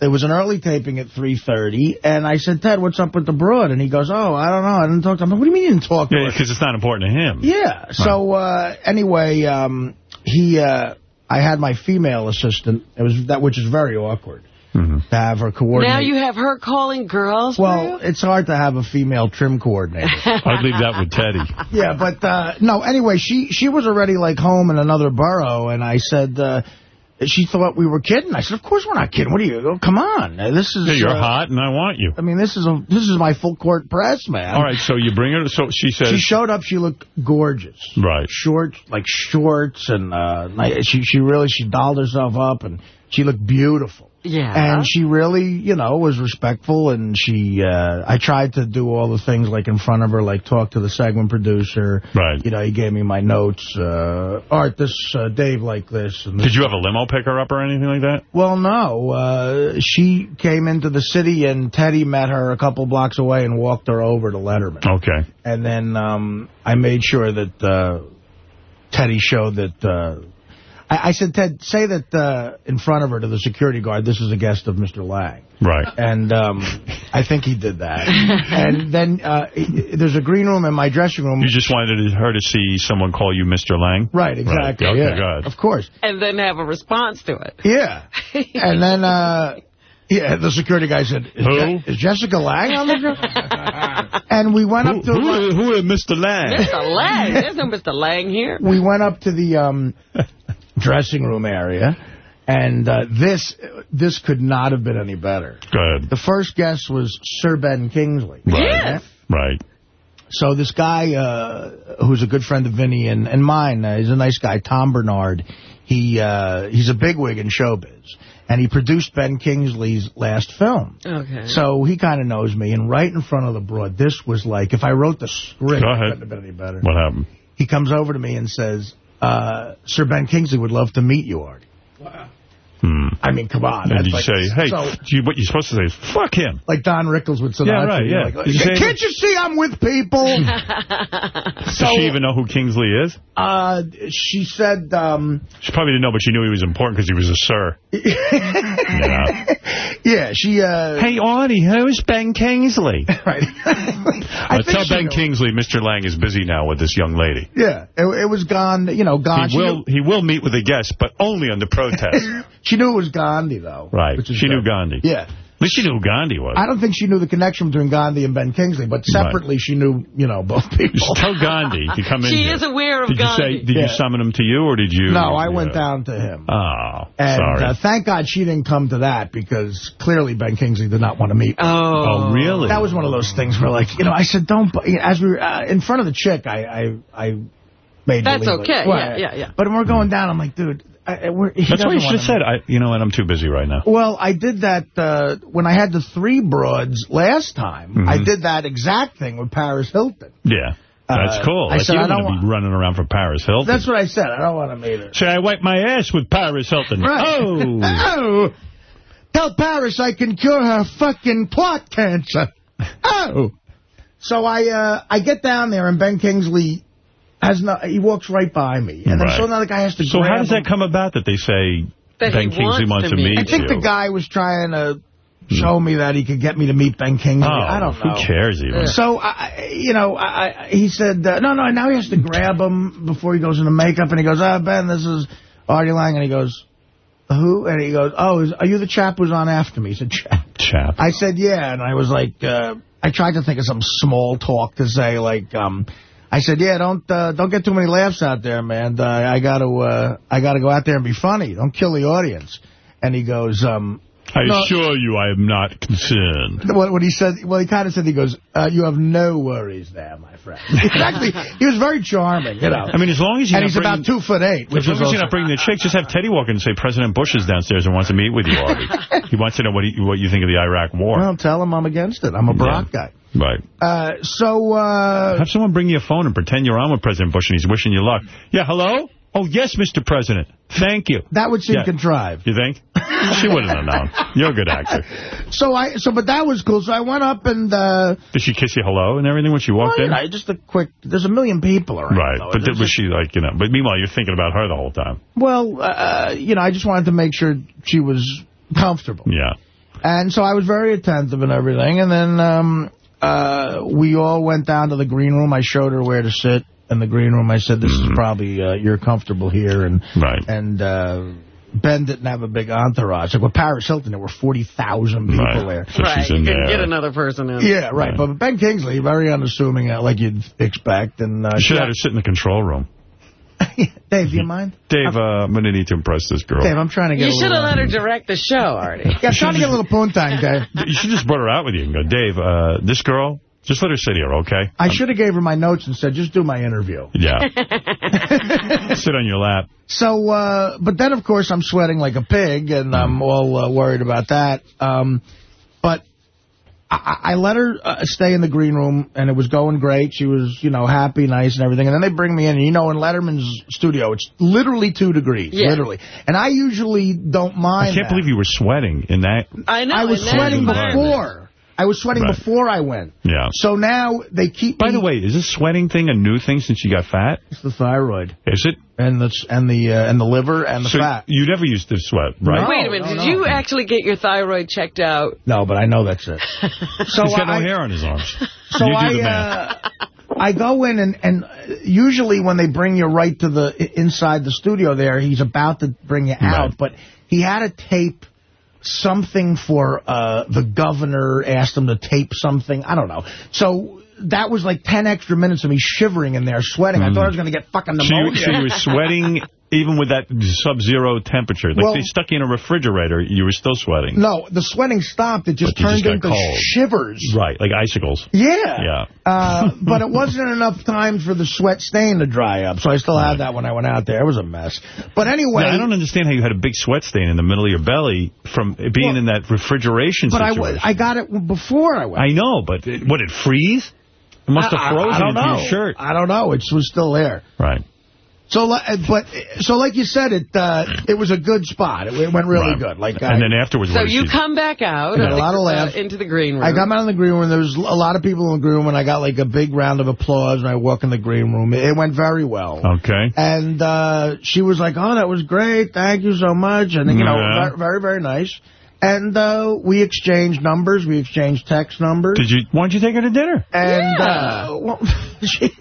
S3: there was an early taping at 3.30, and I said, Ted, what's up with the broad? And he goes, oh, I don't know. I didn't talk to him. What do you mean you didn't talk to
S1: Yeah,
S3: her?
S1: because it's not important to him.
S3: Yeah. So uh, anyway, um, he, uh, I had my female assistant. It was that, which is very awkward
S1: Mm-hmm.
S3: to have her coordinate.
S2: Now you have her calling girls for
S3: well, it's hard to have a female trim coordinator.
S1: I'd leave that with Teddy.
S3: yeah, but uh, no. Anyway, she she was already like home in another borough, and I said. Uh, she thought we were kidding. I said, of course we're not kidding. What are you? Oh, come on. This is.
S1: Yeah, you're
S3: uh,
S1: hot and I want you.
S3: I mean, this is a this is my full court press, man.
S1: All right, so you bring her. So she says.
S3: She showed up. She looked gorgeous.
S1: Right.
S3: Short, like shorts, and uh, she she really she dolled herself up, and she looked beautiful.
S2: Yeah.
S3: And she really, you know, was respectful, and she, uh, I tried to do all the things, like, in front of her, like, talk to the segment producer.
S1: Right.
S3: You know, he gave me my notes. Uh, Art, this, uh, Dave like this. And this.
S1: Did you have a limo pick her up or anything like that?
S3: Well, no. Uh, she came into the city, and Teddy met her a couple blocks away and walked her over to Letterman.
S1: Okay.
S3: And then um, I made sure that uh, Teddy showed that... Uh, I, I said, Ted, say that uh, in front of her to the security guard, this is a guest of Mr. Lange.
S1: Right.
S3: And um, I think he did that. and then uh, there's a green room in my dressing room.
S1: You just wanted her to see someone call you Mr. Lange?
S3: Right, exactly.
S1: Okay,
S3: yeah.
S1: good.
S3: Of course.
S2: And then have a response to it.
S3: Yeah. and then, uh, yeah, the security guy said, is, Je- is Jessica Lange on the show? and we went up to...
S1: Who, who is Mr. Lange?
S2: Mr. Lange. There's no Mr. Lange here.
S3: we went up to the um, dressing room area, and uh, this this could not have been any better.
S1: Good.
S3: The first guest was Sir Ben Kingsley.
S1: Right. Right.
S3: So this guy, uh, who's a good friend of Vinny and, and mine, uh, he's a nice guy, Tom Bernard. He uh, He's a bigwig in showbiz, and he produced Ben Kingsley's last film.
S2: Okay.
S3: So he kind of knows me, and right in front of the broad, this was like, if I wrote the script, it couldn't have been any better.
S1: What happened?
S3: He comes over to me and says, Uh, Sir Ben Kingsley would love to meet you, Artie.
S1: Hmm.
S3: I mean, come on.
S1: And you
S3: like-
S1: say, hey,
S3: so-
S1: you, what you're supposed to say is, fuck him.
S3: like Don Rickles with Sinatra.
S1: Yeah, right, yeah.
S3: Like,
S1: you say
S3: Can't you see I'm with people?
S1: Does she even know who Kingsley is?
S3: uh, she said, um,
S1: She probably didn't know, but she knew he was important because he was a sir. yeah.
S3: yeah, she, uh,
S1: Hey, Artie, who's Ben Kingsley?
S3: right.
S1: Uh, tell Ben
S3: knows.
S1: Kingsley Mr. Lange is busy now with this young lady.
S3: Yeah, it, it was gone, you know, gone.
S1: He will he will meet with a guest, but only under protest.
S3: She knew it was Gandhi, though.
S1: right.
S3: Which is
S1: She knew. Gandhi.
S3: Yeah.
S1: At least she knew who Gandhi was.
S3: I don't think she knew the connection between Gandhi and Ben Kingsley, but separately she knew, you know, both people.
S1: You should tell Gandhi to come in
S2: She
S1: here.
S2: is aware of
S1: Did you say? Did
S3: Yeah.
S1: you summon him to you, or did you?
S3: No, I went
S1: Yeah.
S3: down to him.
S1: Oh,
S3: And
S1: sorry.
S3: uh, thank God she didn't come to that because clearly Ben Kingsley did not want to meet me.
S2: Oh.
S1: oh, really?
S3: That was one of those things where, like, you know, I said, don't, as we were uh, in front of the chick, I, I, I made
S2: That's okay.
S3: Well,
S2: Yeah, yeah, yeah.
S3: But when we're going down, I'm like, dude, I, I- we're, he
S1: That's what you should have said. I, you know what? I'm too busy right now.
S3: Well, I did that uh, when I had the three broads last time.
S1: Mhm.
S3: I did that exact thing with Paris Hilton.
S1: Yeah, that's
S3: Uh,
S1: cool.
S3: I
S1: Like,
S3: said,
S1: you
S3: I
S1: don't
S3: don't
S1: want to be running around for Paris Hilton.
S3: That's what I said. I don't want to meet her.
S1: Say, I wipe my ass with Paris Hilton.
S3: Right.
S1: Oh.
S3: oh. Tell Paris I can cure her fucking plot cancer. Oh. So I uh, I get down there and Ben Kingsley has no. He walks right by me, and then
S1: Right.
S3: so now the guy has to.
S1: So
S3: grab
S1: how does
S3: him.
S1: that come about that they say
S2: That
S1: Ben
S2: he
S1: Kingsley
S2: wants
S1: wants
S2: to
S1: to meet
S2: meet
S3: I think
S1: you?
S3: the guy was trying to show me that he could get me to meet Ben Kingsley.
S1: Oh,
S3: I don't know.
S1: Who cares even?
S3: So, I, I- you know, I, I, he said, uh, no, no, now he has to grab him before he goes into makeup. And he goes, ah, Ben, this is Artie Lange. And he goes, who? And he goes, oh, is, are you the chap who's on after me? He said, chap.
S1: Chap.
S3: I said, yeah. And I was like, uh, I tried to think of some small talk to say, like, um, I said, yeah, don't uh, don't get too many laughs out there, man. Uh, I got to uh, I got to go out there and be funny. Don't kill the audience. And he goes, um,
S1: I
S3: no.
S1: assure you I am not concerned.
S3: what, what he said, well, he kind of said, he goes, uh, you have no worries there, my friend. exactly. he was very charming, you know.
S1: I mean, as long as you're
S3: and he's about two foot eight, which
S1: As long
S3: is
S1: as you're not bringing the chicks, just have Teddy walk in and say President Bush is downstairs and wants to meet with you, Artie. he wants to know what, he, what you think of the Iraq War.
S3: well, tell him I'm against it. I'm a Barack guy.
S1: Right.
S3: Uh, so, uh,
S1: Have someone bring you a phone and pretend you're on with President Bush and he's wishing you luck. Yeah, hello? Oh, yes, Mr. President. Thank you.
S3: that would seem
S1: Yeah.
S3: contrived.
S1: You think? she wouldn't have known. You're a good actor.
S3: So I, so, but that was cool. So I went up and, uh,
S1: Did she kiss you hello and everything when she walked
S3: well,
S1: in?
S3: know, just a quick, there's a million people around.
S1: Right.
S3: though.
S1: But was she like, you know, but meanwhile, you're thinking about her the whole time.
S3: Well, uh, you know, I just wanted to make sure she was comfortable.
S1: Yeah.
S3: And so I was very attentive and everything. And then um, uh, we all went down to the green room. I showed her where to sit in the green room. I said, this is probably, uh, you're comfortable here. And
S1: Mm-hmm. Right.
S3: and uh, Ben didn't have a big entourage. Like with Paris Hilton, there were 40,000 people
S1: Right.
S3: there.
S1: So
S2: right.
S1: she's
S2: You
S1: in
S2: couldn't
S1: there.
S2: get another person in.
S3: Yeah, right. But Ben Kingsley, very unassuming, uh, like you'd expect. And uh,
S1: You should have had her sit in the control room.
S3: Dave, do you mind?
S1: Dave, uh, I'm going to need to impress this girl.
S3: Dave, I'm trying to get
S2: You should have let her direct the show, Artie.
S3: Yeah, I'm trying to get a little poontang, Dave.
S1: You should just brought her out with you and go, Dave, uh, this girl, just let her sit here, okay?
S3: I should have gave her my notes and said, just do my interview.
S1: Yeah. Sit on your lap.
S3: So, uh, but then, of course, I'm sweating like a pig, and I'm
S1: Mm.
S3: all uh, worried about that. Um, but I, I let her uh, stay in the green room, and it was going great. She was, you know, happy, nice, and everything. And then they bring me in, and you know, in Letterman's studio, it's literally two degrees,
S2: Yeah.
S3: literally. And I usually don't mind
S1: I can't
S3: that.
S1: believe you were sweating in that.
S2: I know.
S3: I was sweating before. I was sweating
S1: Right.
S3: before I went.
S1: Yeah.
S3: So now they keep
S1: By
S3: me-
S1: the way, is this sweating thing a new thing since you got fat?
S3: It's the thyroid.
S1: Is it?
S3: And the, and the, uh, and the liver and the
S1: so
S3: fat.
S1: you never used to sweat, right?
S2: Wait a minute.
S3: no,
S2: Did
S3: no.
S2: you actually get your thyroid checked out?
S3: No, but I know that's it. So
S1: He's got no
S3: I-
S1: hair on his arms.
S3: So
S1: you do
S3: I,
S1: the math.
S3: uh, I go in and, and usually when they bring you right to the inside the studio there, he's about to bring you out,
S1: Right.
S3: but he had a tape something for uh, the governor, asked him to tape something. I don't know. So that was like 10 extra minutes of me shivering in there, sweating. I thought I was going to get fucking pneumonia.
S1: so you were sweating even with that sub-zero temperature. Like
S3: Well-
S1: they stuck you in a refrigerator, you were still sweating.
S3: No, the sweating stopped. It just turned
S1: just
S3: into
S1: cold.
S3: shivers.
S1: Right, like icicles.
S3: Yeah.
S1: Yeah.
S3: Uh, but it wasn't enough time for the sweat stain to dry up, so I still had that when I went out there. It was a mess. But anyway...
S1: Now, I don't understand how you had a big sweat stain in the middle of your belly from being
S3: Well,
S1: in that refrigeration
S3: But I,
S1: situation.
S3: w- I got it before I went.
S1: I know, but it, what, it freeze? It must have
S3: I- I-
S1: frozen
S3: I don't
S1: into
S3: know.
S1: your shirt.
S3: I don't know. It was still there.
S1: Right.
S3: So, uh, but so like you said, it uh, it was a good spot. It, it went really
S1: Right.
S3: good. Like,
S1: and
S3: I,
S1: then afterwards,
S2: So you come back out
S3: Yeah, a lot of
S2: uh,
S3: laughs.
S2: into the green room.
S3: I got out in the green room. There was a lot of people in the green room, and I got like a big round of applause. And I walk in the green room. It, it went very well.
S1: Okay.
S3: And uh, she was like, "Oh, that was great. Thank you so much." And you know,
S1: Yeah.
S3: very, very, very nice. And uh, we exchanged numbers. We exchanged text numbers.
S1: Did you? Why don't you take her to dinner?
S3: And
S2: Yeah.
S3: uh, well, she,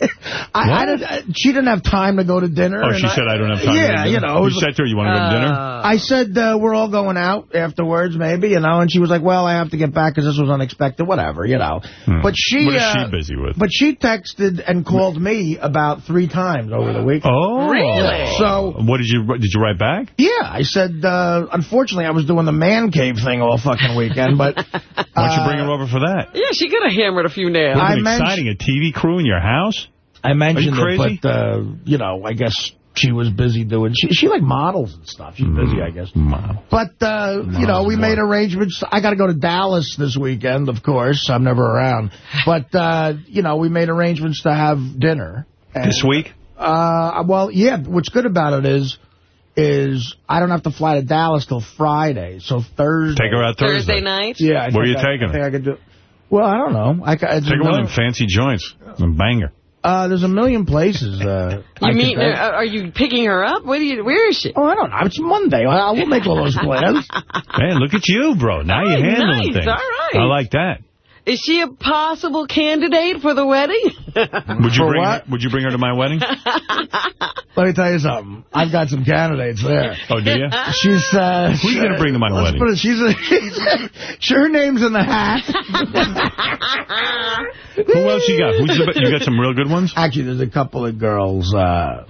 S3: I, I didn't, uh, she didn't have time to go to dinner.
S1: Oh,
S3: and
S1: she said, "I don't have time to
S3: Yeah,
S1: go to
S3: you know.
S1: You said to her, "You want to go to dinner?"
S3: I said, uh, we're all going out afterwards, maybe, you know. And she was like, well, I have to get back because this was unexpected, whatever, you know.
S1: Hmm.
S3: But she...
S1: What is
S3: uh,
S1: she busy with?
S3: But she texted and called me about three times over the week.
S1: Oh.
S2: Really?
S3: So...
S1: What did you did you write back?
S3: Yeah, I said, uh, unfortunately, I was doing the man cave thing all fucking weekend, but...
S1: Why don't you bring her over for that?
S2: Yeah, she could have hammered a few nails.
S1: Would
S3: I
S1: been
S3: mentioned-
S1: exciting. A TV crew in your house?
S3: I mentioned
S1: Are you
S3: it, but, uh, you know, I guess she was busy doing... She, she like models and stuff. She's busy, I guess.
S1: Wow.
S3: But, uh, you know, we made arrangements. I got to go to Dallas this weekend, of course. I'm never around. But, uh, you know, we made arrangements to have dinner. And,
S1: This week?
S3: Uh, well, yeah, what's good about it is, is I don't have to fly to Dallas till Friday. So Thursday.
S1: Take her out Thursday.
S2: Thursday night?
S3: Yeah. I
S1: Where are
S3: think
S1: you
S3: I-
S1: taking
S3: I think
S1: her?
S3: I could do Well, I don't know. I, ca- it's
S1: Take her
S3: a
S1: one of them fancy joints and bang her.
S3: uh, there's a million places. Uh,
S2: You
S3: could
S2: mean, uh, are you picking her up? Where, do you, where is she?
S3: Oh, I don't know. It's Monday. I, I will make all those plans.
S1: Man, look at you, bro. Now you're handling
S2: nice.
S1: things.
S2: All right.
S1: I like that.
S2: Is she a possible candidate for the wedding?
S1: Would you
S3: For
S1: bring
S3: what?
S1: her, Would you bring her to my wedding?
S3: Let me tell you something. I've got some candidates there.
S1: Oh, do you?
S3: She's uh,
S1: Who you gonna bring to my
S3: let's
S1: wedding?
S3: Put it, she's a, she's her name's in the hat.
S1: Who else you got? Who's the, you got some real good ones?
S3: Actually, there's a couple of girls uh,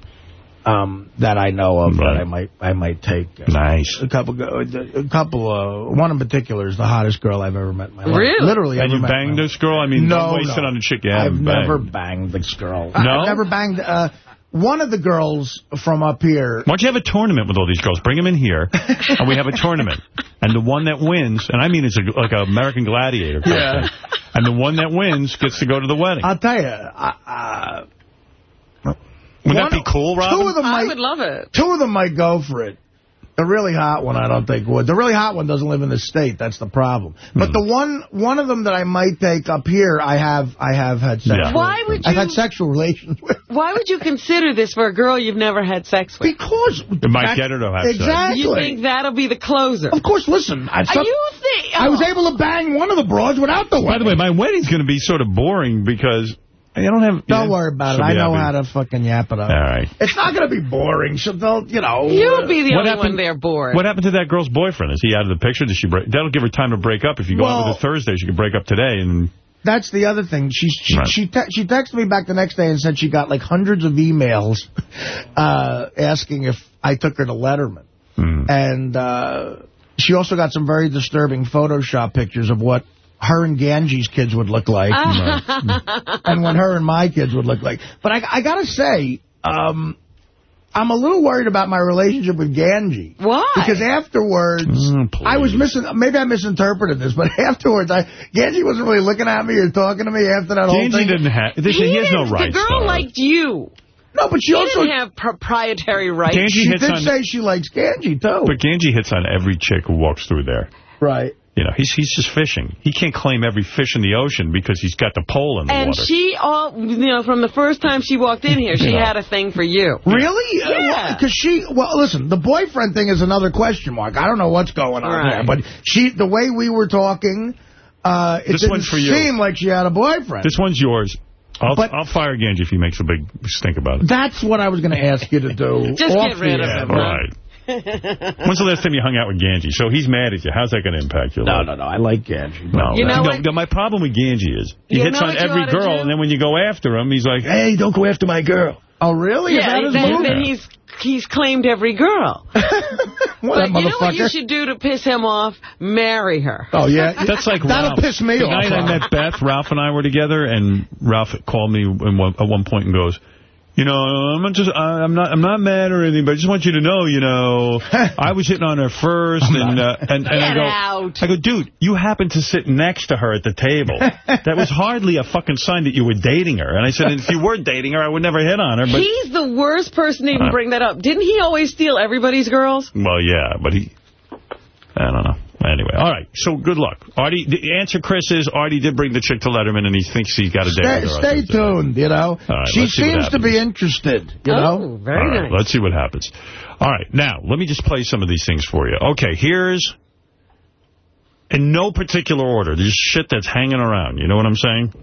S3: um, that I know of
S1: Right.
S3: that I might I might take. Uh,
S1: Nice.
S3: A couple, go- a couple. Uh, one in particular is the hottest girl I've ever met in my life.
S2: Really?
S3: Literally,
S1: And
S3: ever
S1: you
S3: met
S1: banged this girl? I mean,
S3: No,
S1: don't waste
S3: no.
S1: it on a chick you
S3: I've
S1: haven't
S3: never
S1: banged.
S3: banged this girl.
S1: No?
S3: I've never banged. Uh, one of the girls from up here.
S1: Why don't you have a tournament with all these girls? Bring them in here, and we have a tournament. And the one that wins, and I mean it's a, like an American Gladiator.
S3: Yeah.
S1: thing. And the one that wins gets to go to the wedding.
S3: I'll tell you. Uh,
S1: Would that
S3: one-
S1: be cool, Robin?
S3: Two of them
S2: I
S3: might.
S2: would love it.
S3: Two of them might go for it. The really hot one, I don't think would. The really hot one doesn't live in the state. That's the problem. But
S1: Hmm.
S3: the one, one of them that I might take up here, I have, I have had sexual.
S1: Yeah.
S2: Why would
S3: I've
S2: you-
S3: had sexual relations with.
S2: Why would you consider this for a girl you've never had sex with?
S3: Because
S1: It might
S3: back-
S1: get her to have sex.
S3: exactly.
S2: You think that'll be the closer?
S3: Of course. Listen, I,
S2: Are you think?
S3: I was able to bang one of the broads without the.
S1: By the way, my wedding's going to be sort of boring because I don't have...
S3: Don't
S1: yeah,
S3: worry about it. I know
S1: happy.
S3: how to fucking yap it up.
S1: All right.
S3: It's not going to be boring. She'll, they'll, you know.
S2: You'll be the
S1: What
S2: only
S1: happened-
S2: one there bored.
S1: What happened to that girl's boyfriend? Is he out of the picture? Does she break? That'll give her time to break up. If you go out with her Thursday, she can break up today and
S3: That's the other thing. She she
S1: Right.
S3: she, te she texted me back the next day and said she got like hundreds of emails uh, asking if I took her to Letterman.
S1: Hmm.
S3: And uh, she also got some very disturbing Photoshop pictures of what her and Ganji's kids would look like. and what her and my kids would look like. But I, I got to say, um, I'm a little worried about my relationship with Ganji.
S2: Why?
S3: Because afterwards,
S1: Mm,
S3: I was missing. Maybe I misinterpreted this, but afterwards, I Ganji wasn't really looking at me or talking to me after that whole
S1: Ganji
S3: thing.
S1: didn't have. He, he has no
S2: didn't-
S1: rights.
S2: The girl
S1: though.
S2: liked you.
S3: No, but she
S2: He
S3: also
S2: didn't have proprietary rights.
S1: Ganji
S3: she
S1: hits
S3: did
S1: on-
S3: say she likes Ganji too.
S1: But Ganji hits on every chick who walks through there.
S3: Right.
S1: You know, he's he's just fishing. He can't claim every fish in the ocean because he's got the pole in the
S2: And
S1: water.
S2: she, all you know, from the first time she walked in here, she
S1: Yeah.
S2: had a thing for you.
S3: Really?
S2: Yeah.
S3: Because she, well, listen, the boyfriend thing is another question mark. I don't know what's going on
S2: Right.
S3: there, but she, the way we were talking, uh, it
S1: This
S3: didn't
S1: one's for you.
S3: seem like she had a boyfriend.
S1: This one's yours. I'll,
S3: But-
S1: I'll fire Ganji if he makes a big stink about it.
S3: That's what I was going to ask you to do.
S2: Just get rid of
S3: air.
S2: him,
S1: All right. When's the last time you hung out with Ganji? So he's mad at you. How's that going to impact your
S3: No,
S1: life?
S3: no, no. No. I like Ganji.
S1: No,
S2: You know
S1: no,
S2: what-
S1: no, my problem with Ganji is he
S2: You
S1: hits on every girl, and then when you go after him, he's like, hey, don't go after my girl.
S3: Oh, really? Is
S2: Yeah,
S3: that
S2: then, then he's he's claimed every girl.
S3: What,
S2: but
S3: that
S2: you know what you should do to piss him off? Marry her.
S3: Oh, yeah?
S1: That's like
S3: That'll
S1: Ralph.
S3: piss me
S1: the
S3: off.
S1: The night I met Beth, Ralph and I were together, and Ralph called me one, at one point and goes, you know, I'm not just, I'm not, I'm not mad or anything, but I just want you to know, you know, I was hitting on her first, and uh, and, and I go,
S2: out.
S1: I go, dude, you happened to sit next to her at the table. That was hardly a fucking sign that you were dating her. And I said, if you were dating her, I would never hit on her. But
S2: He's the worst person to even
S1: Uh.
S2: bring that up. Didn't he always steal everybody's girls?
S1: well, yeah, but he, I don't know. Anyway, all right. So good luck, Artie. The answer, Chris, is Artie did bring the chick to Letterman, and he thinks he's got a date
S3: Stay,
S1: with her.
S3: stay tuned, you know.
S1: right,
S3: she
S1: let's see what
S3: seems to be interested, you
S2: oh,
S3: know.
S2: very
S1: All right,
S2: nice.
S1: let's see what happens. All right, now, let me just play some of these things for you. Okay, here's, in no particular order, there's shit that's hanging around. You know what I'm saying?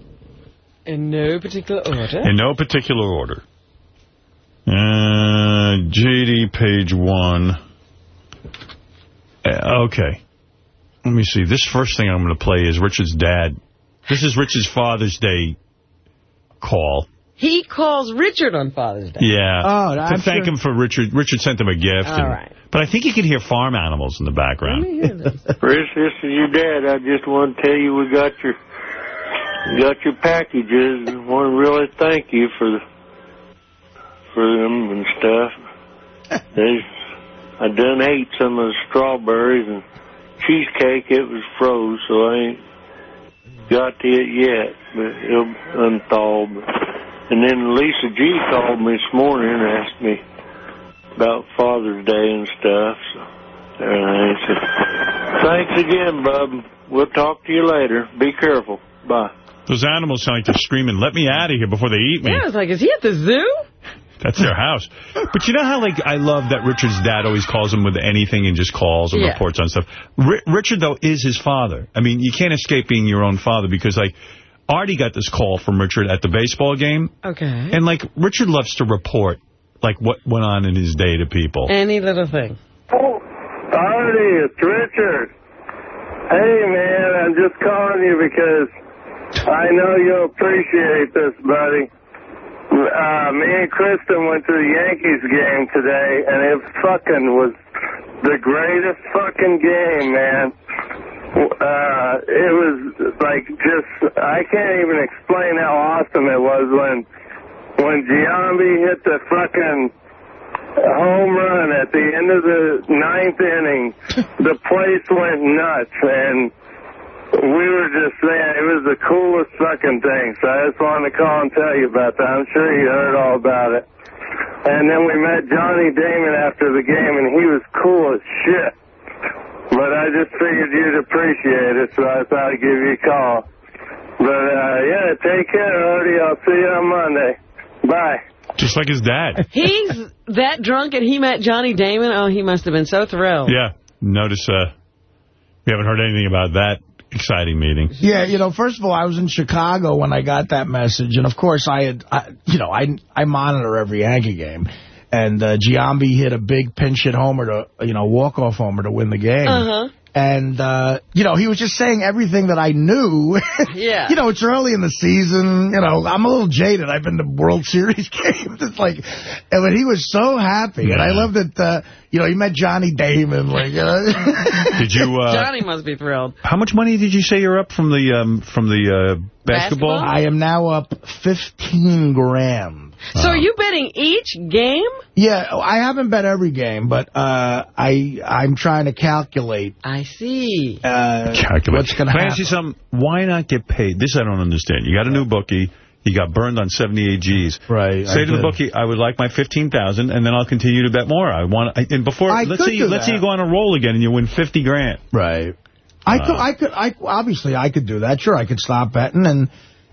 S2: In no particular order.
S1: In no particular order. Uh, JD, page one. Uh, okay. Let me see. This first thing I'm going to play is Richard's dad. This is Richard's Father's Day call.
S2: He calls Richard on Father's Day.
S1: Yeah.
S3: Oh,
S1: to
S3: I'm
S1: thank
S3: sure-
S1: him for Richard. Richard sent him a gift.
S2: All
S1: and-
S2: right.
S1: But I think you can hear farm animals in the background.
S40: Rich, this is your dad. I just want to tell you we got your got your packages. and want to really thank you for the, for them and stuff. They, I done ate some of the strawberries and cheesecake. It was froze, so I ain't got to it yet, but it'll unthaw. And then Lisa G called me this morning and asked me about Father's Day and stuff. So, and I said, thanks again, bub. We'll talk to you later. Be careful. Bye.
S1: Those animals sound like they're screaming, let me out of here before they eat me.
S2: Yeah, I was like, is he at the zoo?
S1: That's their house. But you know how, like, I love that Richard's dad always calls him with anything and just calls and
S2: Yeah.
S1: reports on stuff. Ri Richard, though, is his father. I mean, you can't escape being your own father because, like, Artie got this call from Richard at the baseball game.
S2: Okay.
S1: And, like, Richard loves to report, like, what went on in his day to people.
S2: Any little thing.
S40: Oh, Artie, it's Richard. Hey, man, I'm just calling you because I know you'll appreciate this, buddy. Uh, me and Kristen went to the Yankees game today, and it fucking was the greatest fucking game, man. Uh, it was like just, I can't even explain how awesome it was when, when Giambi hit the fucking home run at the end of the ninth inning. the place went nuts, and we were just saying it was the coolest fucking thing. So I just wanted to call and tell you about that. I'm sure you heard all about it. And then we met Johnny Damon after the game, and he was cool as shit. But I just figured you'd appreciate it, so I thought I'd give you a call. But, uh, yeah, take care, Artie. I'll see you on Monday. Bye.
S1: Just like his dad.
S2: He's that drunk and he met Johnny Damon. Oh, he must have been so thrilled.
S1: Yeah. Notice uh, we haven't heard anything about that exciting meeting.
S3: Yeah, you know, first of all, I was in Chicago when I got that message, and of course, I had, I, you know, I I monitor every Yankee game, and uh, Giambi hit a big pinch hit homer to, you know, walk off homer to win the game.
S2: Uh-huh.
S3: And, uh, you know, he was just saying everything that I knew.
S2: Yeah.
S3: you know, it's early in the season. You know, I'm a little jaded. I've been to World Series games. It's like, and but he was so happy. And I love that, uh, you know, he met Johnny Damon. Like, uh,
S1: Did you... Uh,
S2: Johnny must be thrilled.
S1: How much money did you say you're up from the um, from the uh, basketball?
S3: I am now up 15 grand.
S2: So are you betting each game?
S3: Yeah, I haven't bet every game, but uh, I I'm trying to calculate.
S2: I see.
S3: Uh,
S1: Calculate.
S3: What's going to
S1: Can I
S3: happen?
S1: ask you something? Why not get paid? This I don't understand. You got a new bookie. You got burned on 78 G's.
S3: Right.
S1: Say
S3: I
S1: to the bookie, I would like my 15000 and then I'll continue to bet more. I want. I, and before,
S3: I
S1: let's
S3: could
S1: say
S3: do
S1: let's say you go on a roll again and you win 50 grand.
S3: Right. I could, I could, I obviously I could do that. Sure, I could stop betting and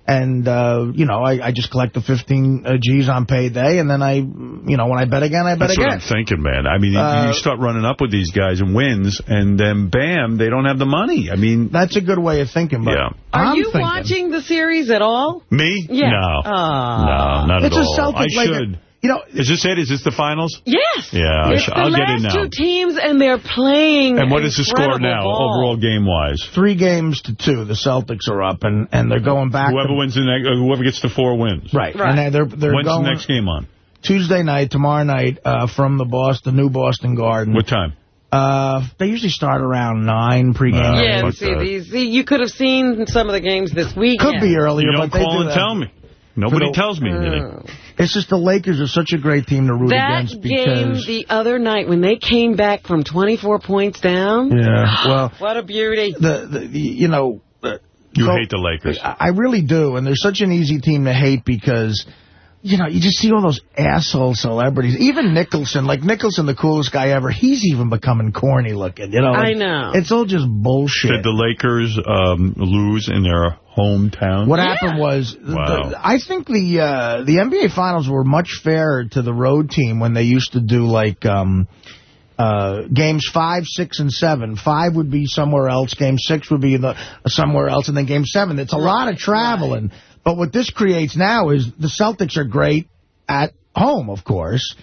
S3: and uh, you know I, I just collect the 15 uh, G's on payday and then I, you know, when I bet again, I bet
S1: That's what. I'm thinking, man. I mean, you-
S3: Uh,
S1: you start running up with these guys and wins, and then bam, they don't have the money. I mean,
S3: that's a good way of thinking. But
S1: yeah.
S2: Are
S3: I'm
S2: you
S3: thinking-
S2: watching the series at all?
S1: Me?
S2: Yeah.
S1: No.
S2: Aw.
S1: no, not
S3: It's
S1: at
S3: a
S1: all.
S3: Celtic
S1: I
S3: Laker-
S1: should.
S3: You know,
S1: Is this it? Is this the finals?
S2: Yes.
S1: Yeah, I
S2: It's
S1: sh-
S2: the
S1: I'll get
S2: last
S1: in now.
S2: two teams, and they're playing
S1: And what is the score now,
S2: ball.
S1: overall game-wise?
S3: three games to two. The Celtics are up and and they're going back.
S1: Whoever wins the next, uh, whoever gets the four wins.
S3: right. Right. And they're they're
S1: When's
S3: going
S1: the next game on?
S3: Tuesday night, tomorrow night, uh, from the Boston, New Boston Garden.
S1: What time?
S3: Uh, they usually start around nine pregame.
S2: Yeah, see, these, you could have seen some of the games this week.
S3: Could be earlier,
S1: You don't
S3: but they
S1: call
S3: do
S1: and
S3: that.
S1: tell me. Nobody
S3: the-
S1: tells me anything.
S2: Oh.
S3: It's just the Lakers are such a great team to root
S2: That
S3: against
S2: game the other night when they came back from 24 points down.
S3: yeah, well,
S2: What a beauty.
S3: the, the, the you know. uh,
S1: You
S3: so-
S1: hate the Lakers.
S3: I I really do, and they're such an easy team to hate because, you know, you just see all those asshole celebrities. Even Nicholson, like Nicholson, the coolest guy ever, he's even becoming corny looking. You know,
S2: I know.
S3: It's all just bullshit.
S1: Did the Lakers um, lose in their hometown?
S3: What happened was,
S1: Wow.
S3: the, I think the uh, the NBA Finals were much fairer to the road team when they used to do like um, uh, games five, six, and seven. Five would be somewhere else. Game six would be the somewhere else, and then game seven. It's a lot of traveling. But what this creates now is the Celtics are great at home, of course.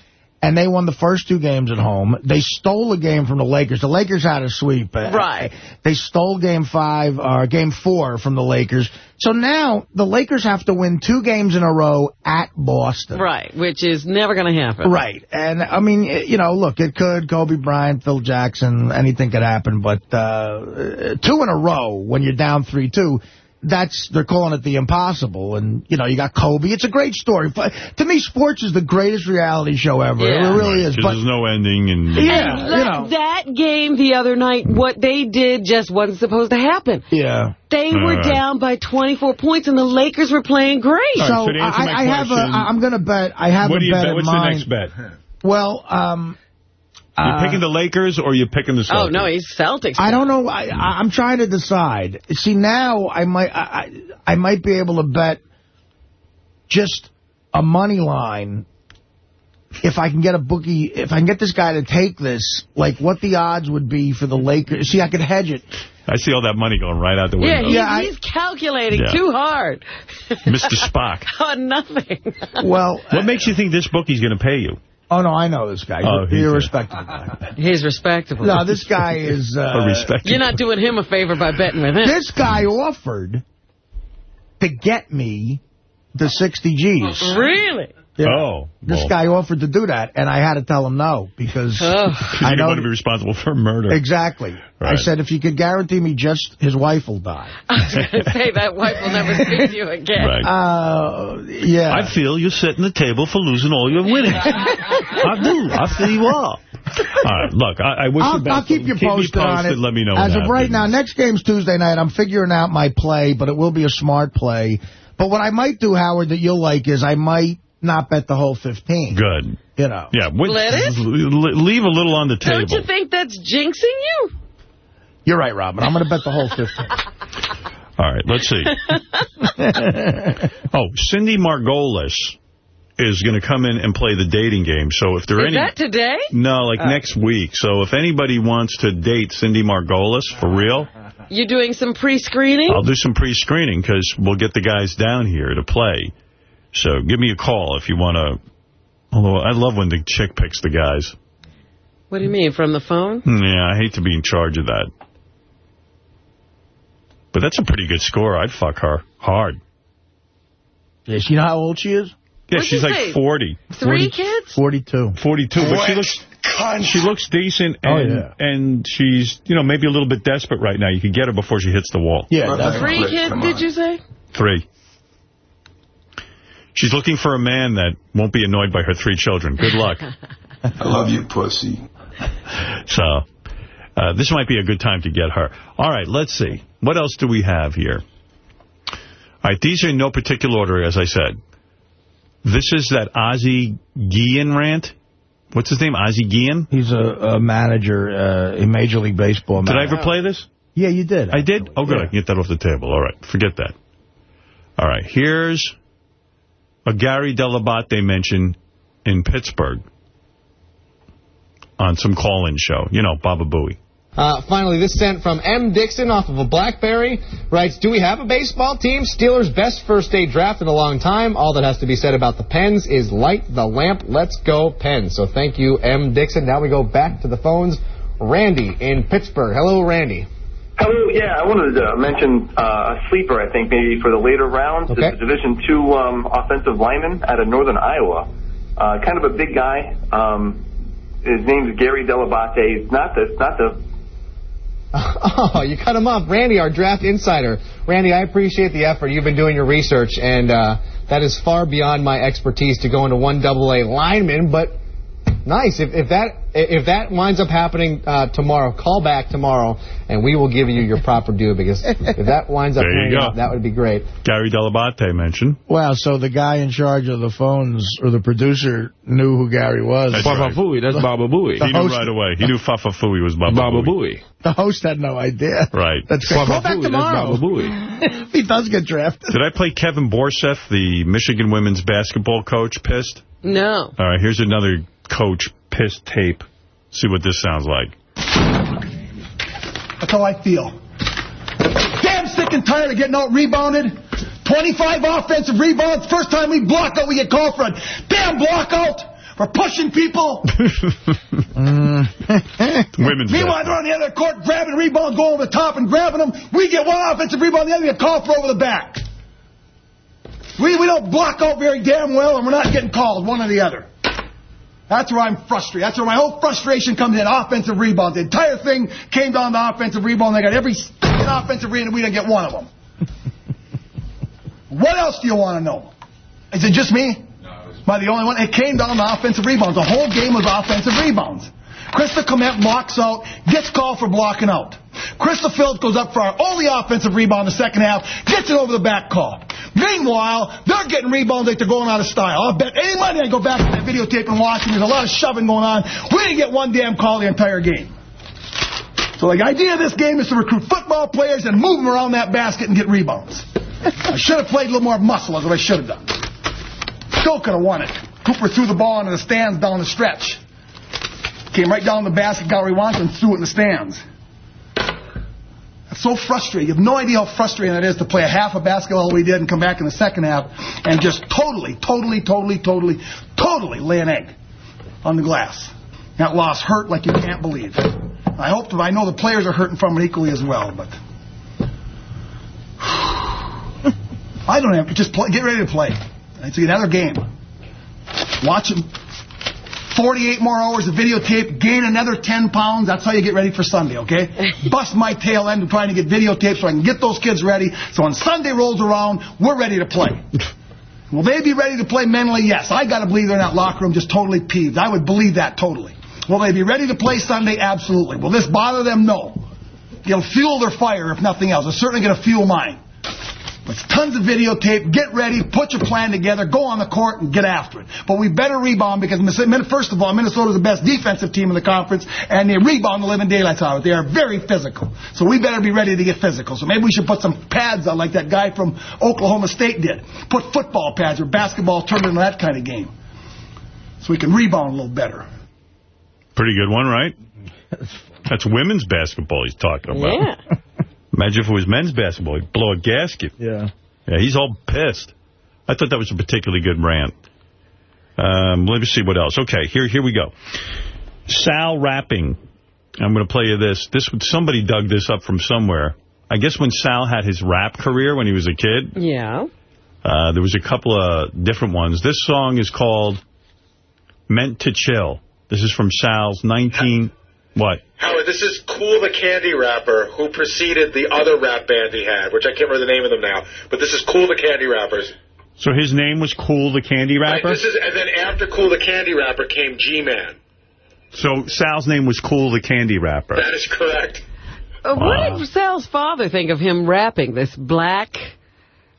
S3: And they won the first two games at home. They stole a game from the Lakers. The Lakers had a sweep. Uh,
S2: Right.
S3: They stole game five, or game four from the Lakers. So now the Lakers have to win two games in a row at Boston.
S2: Right, which is never going to happen.
S3: Right. And, I mean, you know, look, it could. Kobe Bryant, Phil Jackson, anything could happen. But uh, two in a row when you're down 3-2, that's, they're calling it the impossible. And, you know, you got Kobe. It's a great story. But To me, sports is the greatest reality show ever.
S2: Yeah.
S3: It really is. But
S1: there's no ending. and
S3: Yeah,
S2: And
S3: you
S2: that,
S3: know.
S2: that game the other night, what they did just wasn't supposed to happen.
S3: Yeah.
S2: They
S1: All
S2: were
S1: right.
S2: down by 24 points, and the Lakers were playing great.
S1: All right,
S3: So,
S1: so to
S3: I,
S1: my
S3: I have a,
S1: question-
S3: I'm going to bet, I have
S1: What
S3: a
S1: do
S3: bet
S1: bet?
S3: in
S1: What's
S3: mind.
S1: the next bet?
S3: Well, um...
S1: You
S3: uh,
S1: picking the Lakers or you picking the Celtics?
S2: Oh, no, he's Celtics.
S3: I don't know. I, I- I'm trying to decide. See, now I might I, I I might be able to bet just a money line if I can get a bookie, if I can get this guy to take this, like what the odds would be for the Lakers. See, I could hedge it.
S1: I see all that money going right out the
S2: Yeah,
S1: window.
S2: he's,
S3: Yeah, I-
S2: he's calculating
S1: Yeah.
S2: too hard.
S1: Mr. Spock.
S2: On nothing.
S3: Well,
S1: What makes you think this bookie's going to pay you?
S3: Oh no, I know this guy.
S1: Oh,
S3: He's
S1: he's
S3: a
S1: a-
S3: respectable guy.
S2: He's respectable.
S3: No, this guy is. Uh,
S1: A respectable.
S2: You're not doing him a favor by betting with him.
S3: This guy offered to get me the 60 G's.
S2: Really?
S3: Yeah.
S1: Oh.
S3: This
S1: well,
S3: guy offered to do that, and I had to tell him no because
S2: Oh.
S3: I
S1: didn't
S3: know
S1: want to be responsible for murder.
S3: exactly. I said if you could guarantee me just his wife will die.
S2: I was going to say that wife will never speak to you again.
S1: Right.
S3: Uh, yeah.
S1: I feel you're setting the table for losing all your winnings. I do. I feel you are. All right, look, I, I wish you
S3: I'll,
S1: best.
S3: I'll keep you
S1: keep
S3: posted,
S1: posted
S3: on it.
S1: Let me know.
S3: As of right now, next game's Tuesday night. I'm figuring out my play, but it will be a smart play. But what I might do, Howard, that you'll like is I might not bet the whole 15.
S1: Good.
S3: You know.
S1: Yeah. wait-
S2: Let it?
S1: Leave a little on the table.
S2: Don't you think that's jinxing you?
S3: You're right, Robin. I'm going to bet the whole 15.
S1: All right, let's see. oh, Cindy Margolis is going to come in and play the dating game. So if there
S2: is are
S1: any...
S2: that today?
S1: No, like
S2: Oh.
S1: next week. So if anybody wants to date Cindy Margolis for real,
S2: You're doing some pre-screening?
S1: I'll do some pre-screening because we'll get the guys down here to play. So give me a call if you want to. Although I love when the chick picks the guys.
S2: What do you mean, from the phone?
S1: Hmm, Yeah, I hate to be in charge of that. But that's a pretty good score. I'd fuck her hard.
S3: Yeah, she know how old she is?
S1: Yeah,
S2: What'd
S1: she's like
S2: say?
S1: 40.
S2: Three kids?
S3: 42.
S1: 42, but she looks she looks decent,
S3: Oh,
S1: and
S3: yeah.
S1: and she's, you know, maybe a little bit desperate right now. You could get her before she hits the wall.
S3: Yeah,
S2: Three kids, did you say?
S1: Three. She's looking for a man that won't be annoyed by her three children. Good luck.
S28: I love you, pussy.
S1: So, uh, this might be a good time to get her. All right, let's see. What else do we have here? All right, these are in no particular order, as I said. This is that Ozzie Guillen rant. What's his name? Ozzie Guillen?
S3: He's a, a manager uh, in Major League Baseball.
S1: Did I ever play this?
S3: Yeah, you did.
S1: I did? Oh, good. I can get that off the table. All right. Forget that. All right. Here's a Gary Dell'Abate mention in Pittsburgh on some call-in show. You know, Baba Booey.
S41: Uh, finally, this sent from M. Dixon off of a BlackBerry. Writes, do we have a baseball team? Steelers' best first day draft in a long time. All that has to be said about the Pens is light the lamp. Let's go Pens. So thank you, M. Dixon. Now we go back to the phones. Randy in Pittsburgh. Hello, Randy.
S42: Hello, yeah, I wanted to mention uh, a sleeper, I think, maybe for the later rounds.
S41: Okay.
S42: It's a Division two um, offensive lineman out of northern Iowa. Uh, kind of a big guy. Um, his name's Gary Dell'Abate. He's not the, not the
S41: Oh, you cut him off. Randy, our draft insider. Randy, I appreciate the effort. You've been doing your research, and uh, that is far beyond my expertise to go into one double A lineman, but nice. If, if that if that winds up happening uh, tomorrow, call back tomorrow, and we will give you your proper due, because if that winds up
S1: There you
S41: panning out, that would be great.
S1: Gary Dell'Abate mentioned.
S3: Wow, so the guy in charge of the phones, or the producer, knew who Gary was.
S1: That's right.
S37: That's Baba Booey.
S3: The
S1: He knew right away. He knew Fafa Fooey was Baba,
S37: Baba
S1: Booey.
S37: Booey.
S3: The host had no idea.
S1: Right.
S3: That's great. Call back
S37: Booey, that's
S3: tomorrow.
S37: Baba Booey.
S3: he does get drafted.
S1: Did I play Kevin Borseth, the Michigan women's basketball coach, pissed?
S2: No.
S1: All right, here's another coach piss tape. See what this sounds like.
S43: That's how I feel. Damn sick and tired of getting out rebounded. 25 offensive rebounds. First time we block out, we get called for a damn block out We're pushing people. Mm.
S1: Women's
S43: Meanwhile, they're on the other court grabbing rebounds, going over the top and grabbing them. We get one offensive rebound, the other get called for over the back. We, we don't block out very damn well, and we're not getting called, one or the other. That's where I'm frustrated. That's where my whole frustration comes in. Offensive rebound. The entire thing came down to offensive rebound. They got every stinking offensive rebound, and we didn't get one of them. what else do you want to know? Is it just me? Am I the only one? It came down to offensive rebounds. The whole game was offensive rebounds. Krista Clement blocks out, gets called for blocking out. Krista Phillips goes up for our only offensive rebound in the second half, gets it over the back call. Meanwhile, they're getting rebounds like they're going out of style. I'll bet any money I go back to that videotape and watch, and there's a lot of shoving going on. We didn't get one damn call the entire game. So the idea of this game is to recruit football players and move them around that basket and get rebounds. I should have played a little more muscle, is what I should have done. Still could have won it. Cooper threw the ball into the stands down the stretch. Came right down the basket, got where he wanted, and threw it in the stands. So frustrating. You have no idea how frustrating it is to play a half of basketball we did and come back in the second half and just totally, totally, totally, totally, totally lay an egg on the glass. That loss hurt like you can't believe. I hope, I know the players are hurting from it equally as well, but I don't have to just play, get ready to play. It's another game. Watch it. 48 more hours of videotape, gain another 10 pounds. That's how you get ready for Sunday, okay? Bust my tail end trying to get videotape so I can get those kids ready. So when Sunday rolls around, we're ready to play. Will they be ready to play mentally? Yes. I got to believe they're in that locker room just totally peeved. I would believe that totally. Will they be ready to play Sunday? Absolutely. Will this bother them? No. It'll fuel their fire, if nothing else. It's certainly going to fuel mine. But tons of videotape. Get ready. Put your plan together. Go on the court and get after it. But we better rebound because, Min- first of all, Minnesota's the best defensive team in the conference, and they rebound the living daylights out of it. They are very physical. So we better be ready to get physical. So maybe we should put some pads on like that guy from Oklahoma State did. Put football pads or basketball tournament that kind of game. So we can rebound a little better.
S1: Pretty good one, right? That's women's basketball he's talking about.
S2: Yeah.
S1: Imagine if it was men's basketball. He'd blow a gasket.
S3: Yeah.
S1: Yeah, he's all pissed. I thought that was a particularly good rant. Um, let me see what else. Okay, here here we go. Sal rapping. I'm going to play you this. This Somebody dug this up from somewhere. I guess when Sal had his rap career when he was a kid,
S2: Yeah.
S1: uh, there was a couple of different ones. This song is called Meant to Chill. This is from Sal's 19... What?
S22: Howard, this is Cool the Candy Rapper, who preceded the other rap band he had, which I can't remember the name of them now. But this is Cool the Candy Rappers.
S1: So his name was Cool the Candy Rapper?
S22: Right, this is, and then after Cool the Candy Rapper came G-Man.
S1: So Sal's name was Cool the Candy Rapper.
S22: That is correct.
S2: Uh,
S1: Wow.
S2: What did Sal's father think of him rapping this black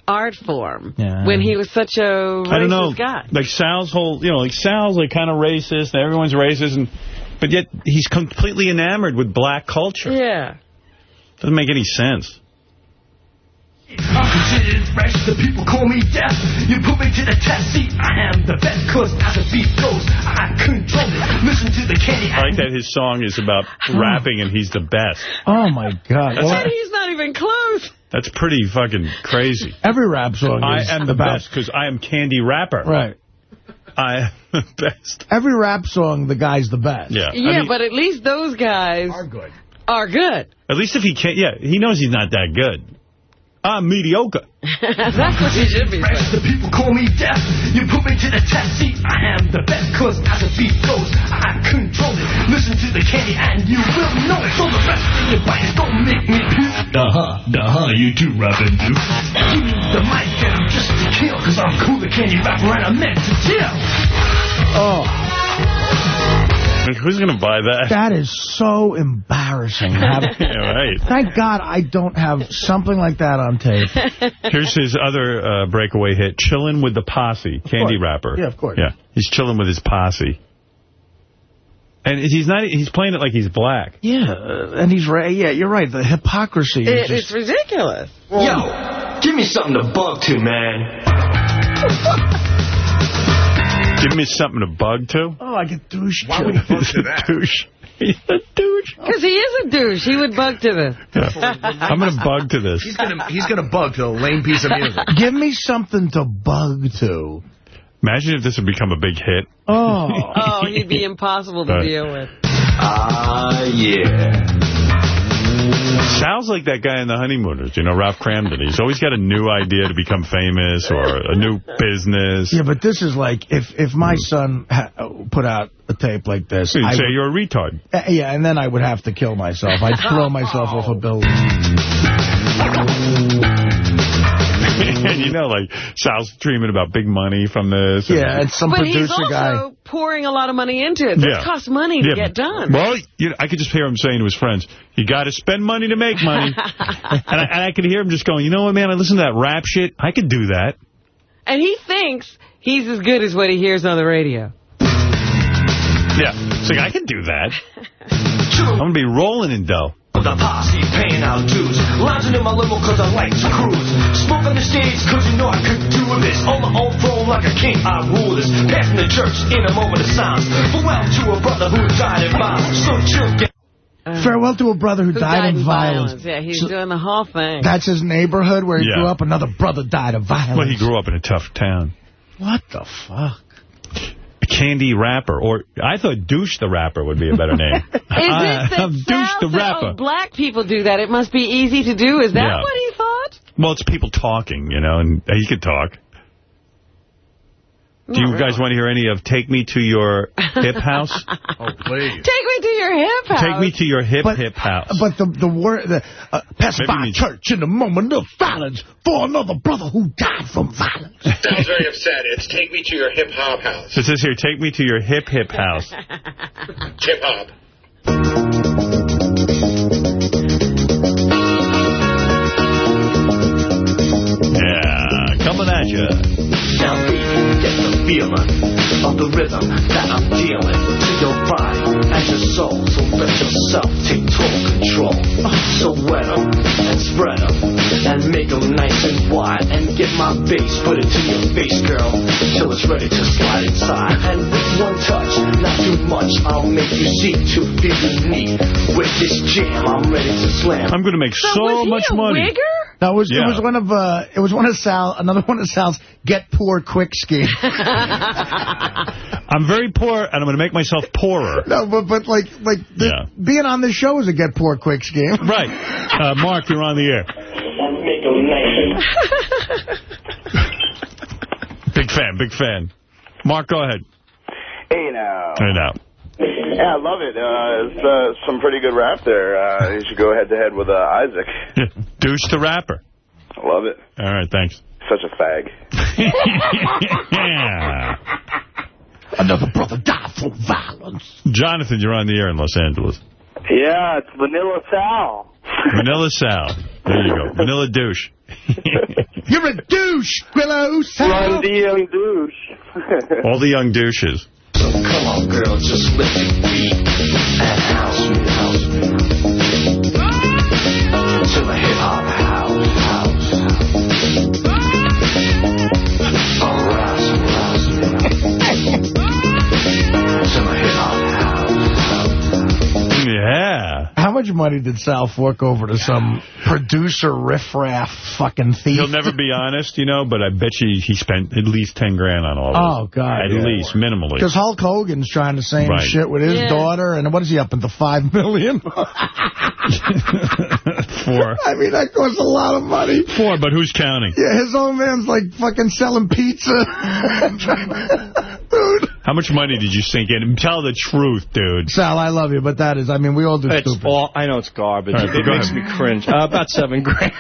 S2: art form
S1: Yeah.
S2: when he was such a racist
S1: I don't know.
S2: guy?
S1: Like Sal's whole, you know, like Sal's like kind of racist, and everyone's racist, and but yet he's completely enamored with black culture.
S2: Yeah.
S1: Doesn't make any sense.
S38: I'm considered fresh, the people call me death. You put me to the test, see, I am the best, cause as the beat goes, I control it. Listen to the candy.
S1: I like that his song is about hmm. rapping and he's the best.
S3: Oh, my God. Well,
S2: he's not even close.
S1: That's pretty fucking crazy.
S3: every rap song
S1: I
S3: is
S1: am the
S3: about-
S1: best because I am Candy Rapper.
S3: Right.
S1: I am the best.
S3: Every rap song, the guy's the best.
S1: Yeah. I
S2: Yeah,
S1: mean,
S2: but at least those guys are good. Are good.
S1: At least if he can't, yeah, he knows he's not that good. I'm mediocre.
S2: That's what he should be
S38: Fresh, the people call me death. You put me to the test, see, I am the best, cause as the beat goes, I control it. Listen to the candy and you will know it. So the rest of your biters don't make me puke.
S44: Uh-huh, uh-huh, you too, rapping dude.
S38: Give me the mic and I'm just to kill, cause I'm cool, the candy rapper, and I'm meant to chill.
S3: Oh.
S1: Like, who's going to buy that?
S3: That is so embarrassing. Have-
S1: yeah, right.
S3: Thank God I don't have something like that on tape.
S1: Here's his other uh, breakaway hit, Chillin' with the Posse, Candy
S3: course.
S1: Rapper.
S3: Yeah, of course.
S1: Yeah, he's chilling with his posse. And he's not. He's playing it like he's black.
S3: Yeah, uh, and he's right. Yeah, you're right. The hypocrisy is
S2: It,
S3: just...
S2: it's ridiculous.
S44: Yo, give me something to bug to, man.
S1: Give me something to bug to.
S3: Oh, I get douche.
S1: Why would he bug to that? douche. He's a douche.
S2: Because he is a douche. He would bug to this.
S1: I'm going to bug to this.
S21: He's gonna he's gonna bug to a lame piece of music.
S3: Give me something to bug to.
S1: Imagine if this would become a big hit.
S3: Oh.
S2: Oh, he'd be impossible to
S1: Right.
S2: deal with.
S44: Ah, yeah.
S1: Sounds like that guy in The Honeymooners, you know, Ralph Kramden. He's always got a new idea to become famous or a new business.
S3: Yeah, but this is like if if my son ha put out a tape like this,
S1: You'd
S3: I
S1: say you're a retard.
S3: Uh, yeah, and then I would have to kill myself. I'd throw myself off a building.
S1: and you know, like, Sal's dreaming about big money from this.
S3: Yeah, and some
S2: but he's
S3: producer
S2: also
S3: guy.
S2: pouring a lot of money into it. That
S1: Yeah.
S2: costs money to get done.
S1: Well, you know, I could just hear him saying to his friends, you got to spend money to make money. and, I, and I could hear him just going, you know what, man, I listen to that rap shit. I could do that.
S2: And he thinks he's as good as what he hears on the radio.
S1: Yeah. It's like, I can do that. I'm going to be rolling in dough.
S44: The posse paying out dues. Lounging in my limo cause I like to cruise. Smoke on the stage cause you know I could do this. On my own throne like a king, I rule this. Passing the church in a moment of silence. Farewell to a brother who died in violence. So chill, get uh,
S3: Farewell to a brother who,
S2: Who
S3: died, in violence.
S2: Yeah, he's
S3: So-
S2: doing the whole thing.
S3: That's his neighborhood where he
S1: Yeah.
S3: grew up. Another brother died of violence.
S1: Well, he grew up in a tough town.
S3: What the fuck?
S1: Candy Rapper. Or I thought Douche the Rapper would be a better name.
S2: Is it
S1: I'm Douche the Rapper.
S2: oh, black people do that. It must be easy to do. Is that
S1: Yeah.
S2: what he thought?
S1: Well, it's people talking, you know, and he could talk. Do you guys want to hear any of Take Me to Your Hip House?
S21: oh, please.
S2: Take me to your hip house.
S1: Take Me to Your Hip
S3: But-
S1: Hip House.
S3: But the the word the uh, pacify
S1: Maybe me-
S3: church in a moment of violence for another brother who died from violence.
S22: Sounds very upset. It's take me to your hip hop house.
S1: So it says here, Take Me to Your Hip Hip House.
S22: Hip hop.
S1: Yeah, coming at you.
S44: Now beat, get the feeling of the rhythm that I'm dealing to your body and your soul. So let yourself take total control. So wet 'em and spread 'em and make 'em nice and wide and get my bass, put it to your face, girl, till it's ready to slide inside. And with one touch, not too much, I'll make you see to feel unique. With this jam, I'm ready to slam.
S1: I'm going to make so,
S2: was he
S1: much
S2: a
S1: money.
S2: wigger?
S3: No, it was
S1: Yeah.
S3: it was one of uh it was one of Sal another one of Sal's get poor quick scheme.
S1: I'm very poor, and I'm going to make myself poorer.
S3: No, but but like like the,
S1: Yeah.
S3: being on this show is a get poor quick scheme.
S1: Right. Uh, Mark, you're on the air. Big fan, big fan. Mark, go ahead.
S45: Hey now.
S1: Hey now.
S45: Yeah, I love it. Uh, it's uh, some pretty good rap there. Uh, you should go head to head with uh, Isaac.
S1: Douche the rapper.
S45: I love it.
S1: All right, thanks.
S45: Such a fag.
S3: Another brother died from violence.
S1: Jonathan, you're on the air in Los Angeles.
S40: Yeah, it's Vanilla Sal.
S1: Vanilla Sal. There you go. Vanilla douche.
S3: You're a douche, Grillo.
S40: Run the young douche.
S1: All the young douches.
S44: Come on, girl, just let your feet and house me, house. To the hip hop house, house, house.
S1: Yeah.
S3: How much money did Sal fork over to some producer riffraff fucking thief?
S1: He'll never be honest, you know, but I bet you he spent at least 10 grand on all of
S3: Oh,
S1: this.
S3: God,
S1: At
S3: yeah.
S1: least, minimally.
S3: Because Hulk Hogan's trying the same
S1: Right.
S3: shit with his
S1: Yeah.
S3: daughter, and what is he up into five million?
S1: Four.
S3: I mean, that costs a lot of money.
S1: Four, but who's counting?
S3: Yeah, his old man's like fucking selling pizza. dude.
S1: How much money did you sink in? Tell the truth, dude.
S3: Sal, I love you, but that is, I mean, we all do
S46: It's
S3: stupid.
S46: all, I know it's garbage.
S1: All right,
S46: it makes
S1: ahead.
S46: me cringe. Uh, about seven grand.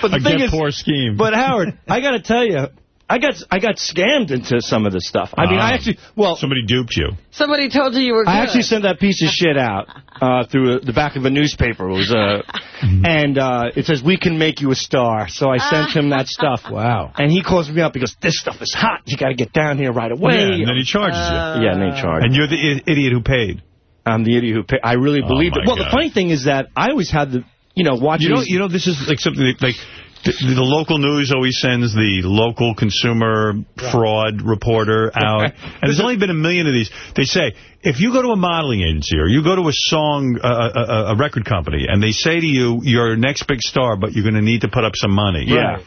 S46: but the
S1: A
S46: thing
S1: get
S46: is,
S1: poor scheme.
S46: But Howard, I got to tell you, I got I got scammed into some of this stuff. I mean, I
S1: Ah.
S46: actually, well,
S1: Somebody duped you.
S2: Somebody told you you were good.
S46: I actually sent that piece of shit out uh, through the back of a newspaper. It was, uh, and uh, it says we can make you a star. So I sent him that stuff.
S3: Wow.
S46: And he calls me up. He goes, "This stuff is hot. You got to get down here right away."
S1: Yeah, and then he charges you.
S46: yeah, and then he charges.
S1: And you're the i- idiot who paid.
S46: I'm the idiot who paid. I really
S1: Oh,
S46: believed it.
S1: my
S46: Well, the funny thing is that I always had the, you know, watching.
S1: You know, you know, this is like something that, like the, the local news always sends the local consumer fraud reporter out, and there's only been a million of these. They say if you go to a modeling agency or you go to a song, uh, a, a record company, and they say to you, "You're our next big star, but you're going to need to put up some money."
S46: Yeah.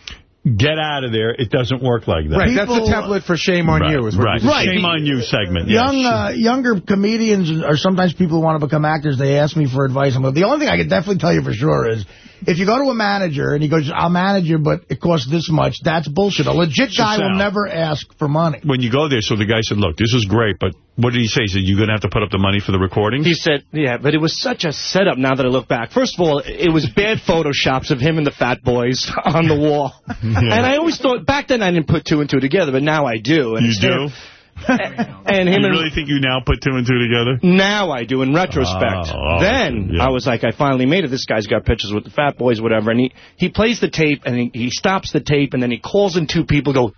S1: Get out of there. It doesn't work like that.
S7: Right, that's the template for shame on
S1: Right,
S7: you. Is what
S1: right.
S7: you just-
S1: Shame on you segment.
S3: Young,
S1: yes.
S3: uh, younger comedians or sometimes people who want to become actors, they ask me for advice. I'm like, the only thing I can definitely tell you for sure is if you go to a manager and he goes, I'll manage you, but it costs this much, that's bullshit. A legit guy will never ask for money.
S1: when you go there, so the guy said, look, this is great, but what did he say? He said, you're going to have to put up the money for the recording?
S46: He said, yeah, but it was such a setup now that I look back. First of all, it was bad photoshops of him and the Fat Boys on the wall. And I always thought, back then I didn't put two and two together, but now I do. And
S1: You do?
S46: him- and him
S1: you
S46: and
S1: really think you now put two and two together?
S46: Now I do, in retrospect.
S1: Oh,
S46: then
S1: yeah.
S46: I was like, I finally made it. This guy's got pictures with the Fat Boys, whatever. And he, he plays the tape, and he, he stops the tape, and then he calls in two people, go,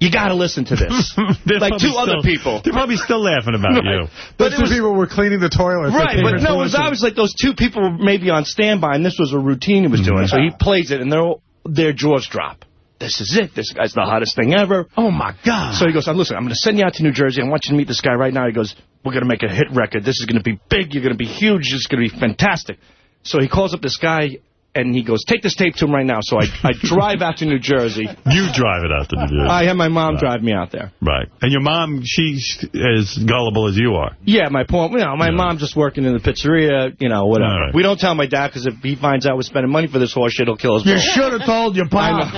S46: you got to listen to this. Like two
S1: probably
S46: other people.
S1: They're probably still laughing about
S46: Right.
S1: you.
S46: But
S7: Those
S46: it
S7: two
S46: was,
S7: people were cleaning the toilet.
S46: Right, but no, it was I was like those two people were maybe on standby, and this was a routine he was doing. So he mm-hmm. plays it, and they're their jaws drop. This is it. This guy's the hottest thing ever.
S3: Oh, my God.
S46: So he goes, listen, I'm going to send you out to New Jersey. I want you to meet this guy right now. He goes, we're going to make a hit record. This is going to be big. You're going to be huge. It's going to be fantastic. So he calls up this guy, and he goes, take this tape to him right now. So I, I drive out to New Jersey.
S1: You drive it out to New Jersey.
S46: I had my mom drive me out there.
S1: Right. And your mom, she's as gullible as you are.
S46: Yeah, my point. You know, my mom just working in the pizzeria. You know, whatever.
S1: Right.
S46: We don't tell my dad because if he finds out we're spending money for this horse shit, he'll kill us.
S3: You should have told your pop.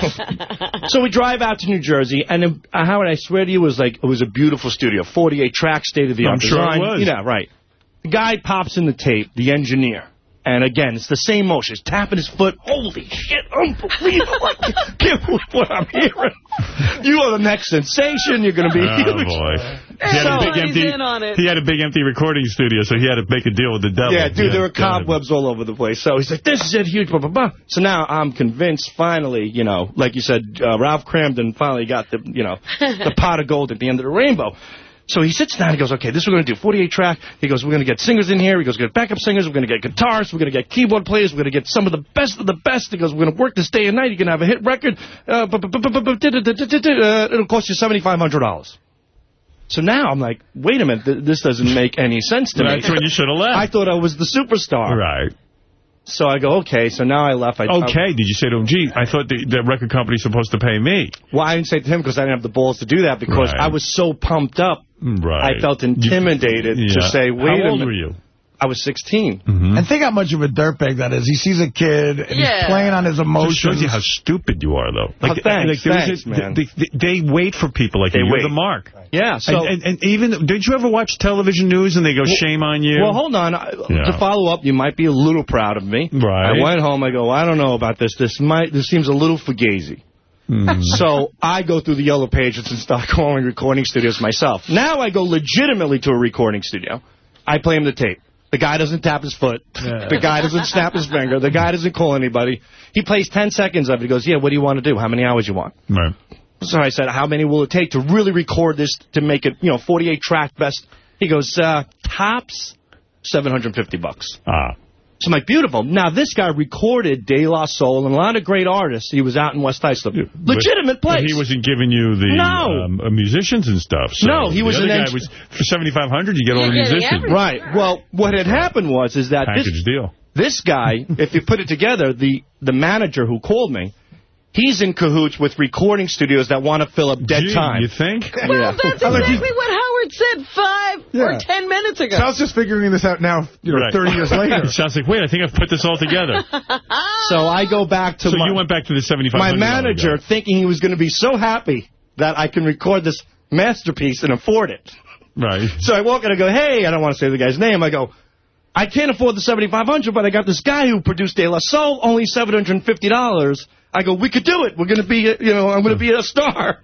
S46: so we drive out to New Jersey, and uh, Howard, I swear to you, it was like it was a beautiful studio, 48 tracks, state of the art
S1: I'm sure it was.
S46: Yeah, right? The guy pops in the tape, the engineer. And again, it's the same motion. He's tapping his foot. Holy shit, unbelievable. I can't believe what I'm hearing. You are the next sensation. You're going to be
S1: Oh,
S46: huge.
S1: boy. He had, a big empty,
S2: in on it.
S1: he had a big empty recording studio, so he had to make a deal with the devil.
S46: Yeah, dude, there were cobwebs all over the place. So he's like, this is it, huge, blah, blah, blah. So now I'm convinced, finally, you know, like you said, uh, Ralph Kramden finally got the, you know, the pot of gold at the end of the rainbow. So he sits down, he goes, okay, this is we're going to do, 48 track. He goes, we're going to get singers in here. He goes, we're going to get backup singers. We're going to get guitarists. We're going to get keyboard players. We're going to get some of the best of the best. He goes, we're going to work this day and night. You're going to have a hit record. Uh, It'll cost you $7,500. So now I'm like, wait a minute, th- this doesn't make any sense to me.
S1: That's when you should have left.
S46: I thought I was the superstar.
S1: Right.
S46: So I go, okay, so now I left. I,
S1: Okay, did you say to him, gee, I thought the, the record company's supposed to pay me.
S46: well, I didn't say to him because I didn't have the balls to do that because
S1: Right.
S46: I was so pumped up
S1: Right.
S46: I felt intimidated
S1: You-
S46: to say, wait
S1: How
S46: a
S1: old
S46: minute.
S1: were you?
S46: I was 16. Mm-hmm.
S3: And think how much of a dirtbag that is. He sees a kid and
S46: Yeah.
S3: he's playing on his
S1: Just
S3: emotions.
S1: shows you how stupid you are, though.
S46: Oh, thanks,
S1: there was
S46: thanks,
S1: a-
S46: man.
S1: They, they- they wait for people like
S46: They
S1: you. You're
S46: wait.
S1: the mark.
S46: Yeah, so...
S1: and, and, and even, did you ever watch television news and they go, shame on you?
S46: Well, hold on. I-
S1: Yeah.
S46: To follow up, you might be a little proud of me.
S1: Right.
S46: I went home. I go, I don't know about this. This might. This seems a little fugazi.
S1: Hmm.
S46: so I go through the yellow pages and start calling recording studios myself. Now I go legitimately to a recording studio. I play him the tape. The guy doesn't tap his foot. The guy doesn't snap his finger. The guy doesn't call anybody. He plays 10 seconds of it. He goes, yeah, what do you want to do? How many hours you want?
S1: Right.
S46: So I said, how many will it take to really record this to make it, you know, 48 track best? He goes, uh, tops 750 bucks.
S1: Ah.
S46: So I'm like, beautiful. Now, this guy recorded De La Soul and a lot of great artists. He was out in West Islip. Legitimate
S1: But
S46: place.
S1: he wasn't giving you the
S46: No.
S1: um, uh, musicians and stuff. So
S46: No, he was
S1: the
S46: an
S1: other guy was for 7500 you get all the musicians.
S46: Right. Well, what had happened was is that
S1: Package
S46: this,
S1: deal.
S46: this guy, if you put it together, the, the manager who called me, he's in cahoots with recording studios that want to fill up dead
S1: Gee,
S46: time.
S1: you think?
S2: Well,
S46: Yeah.
S2: that's exactly what Howard said five or ten minutes ago.
S7: Sal's just figuring this out now, you know,
S1: Right.
S7: 30 years later.
S1: it sounds like, wait, I think I've put this all together.
S46: So I go back to
S1: so
S46: my,
S1: you went back to the 7500
S46: my manager thinking he was going to be so happy that I can record this masterpiece and afford it.
S1: Right.
S46: So I walk in and I go, hey, I don't want to say the guy's name. I go, I can't afford the 7500 but I got this guy who produced De La Soul, only $750. I go, we could do it. We're going to be, uh, you know, I'm going to be a star.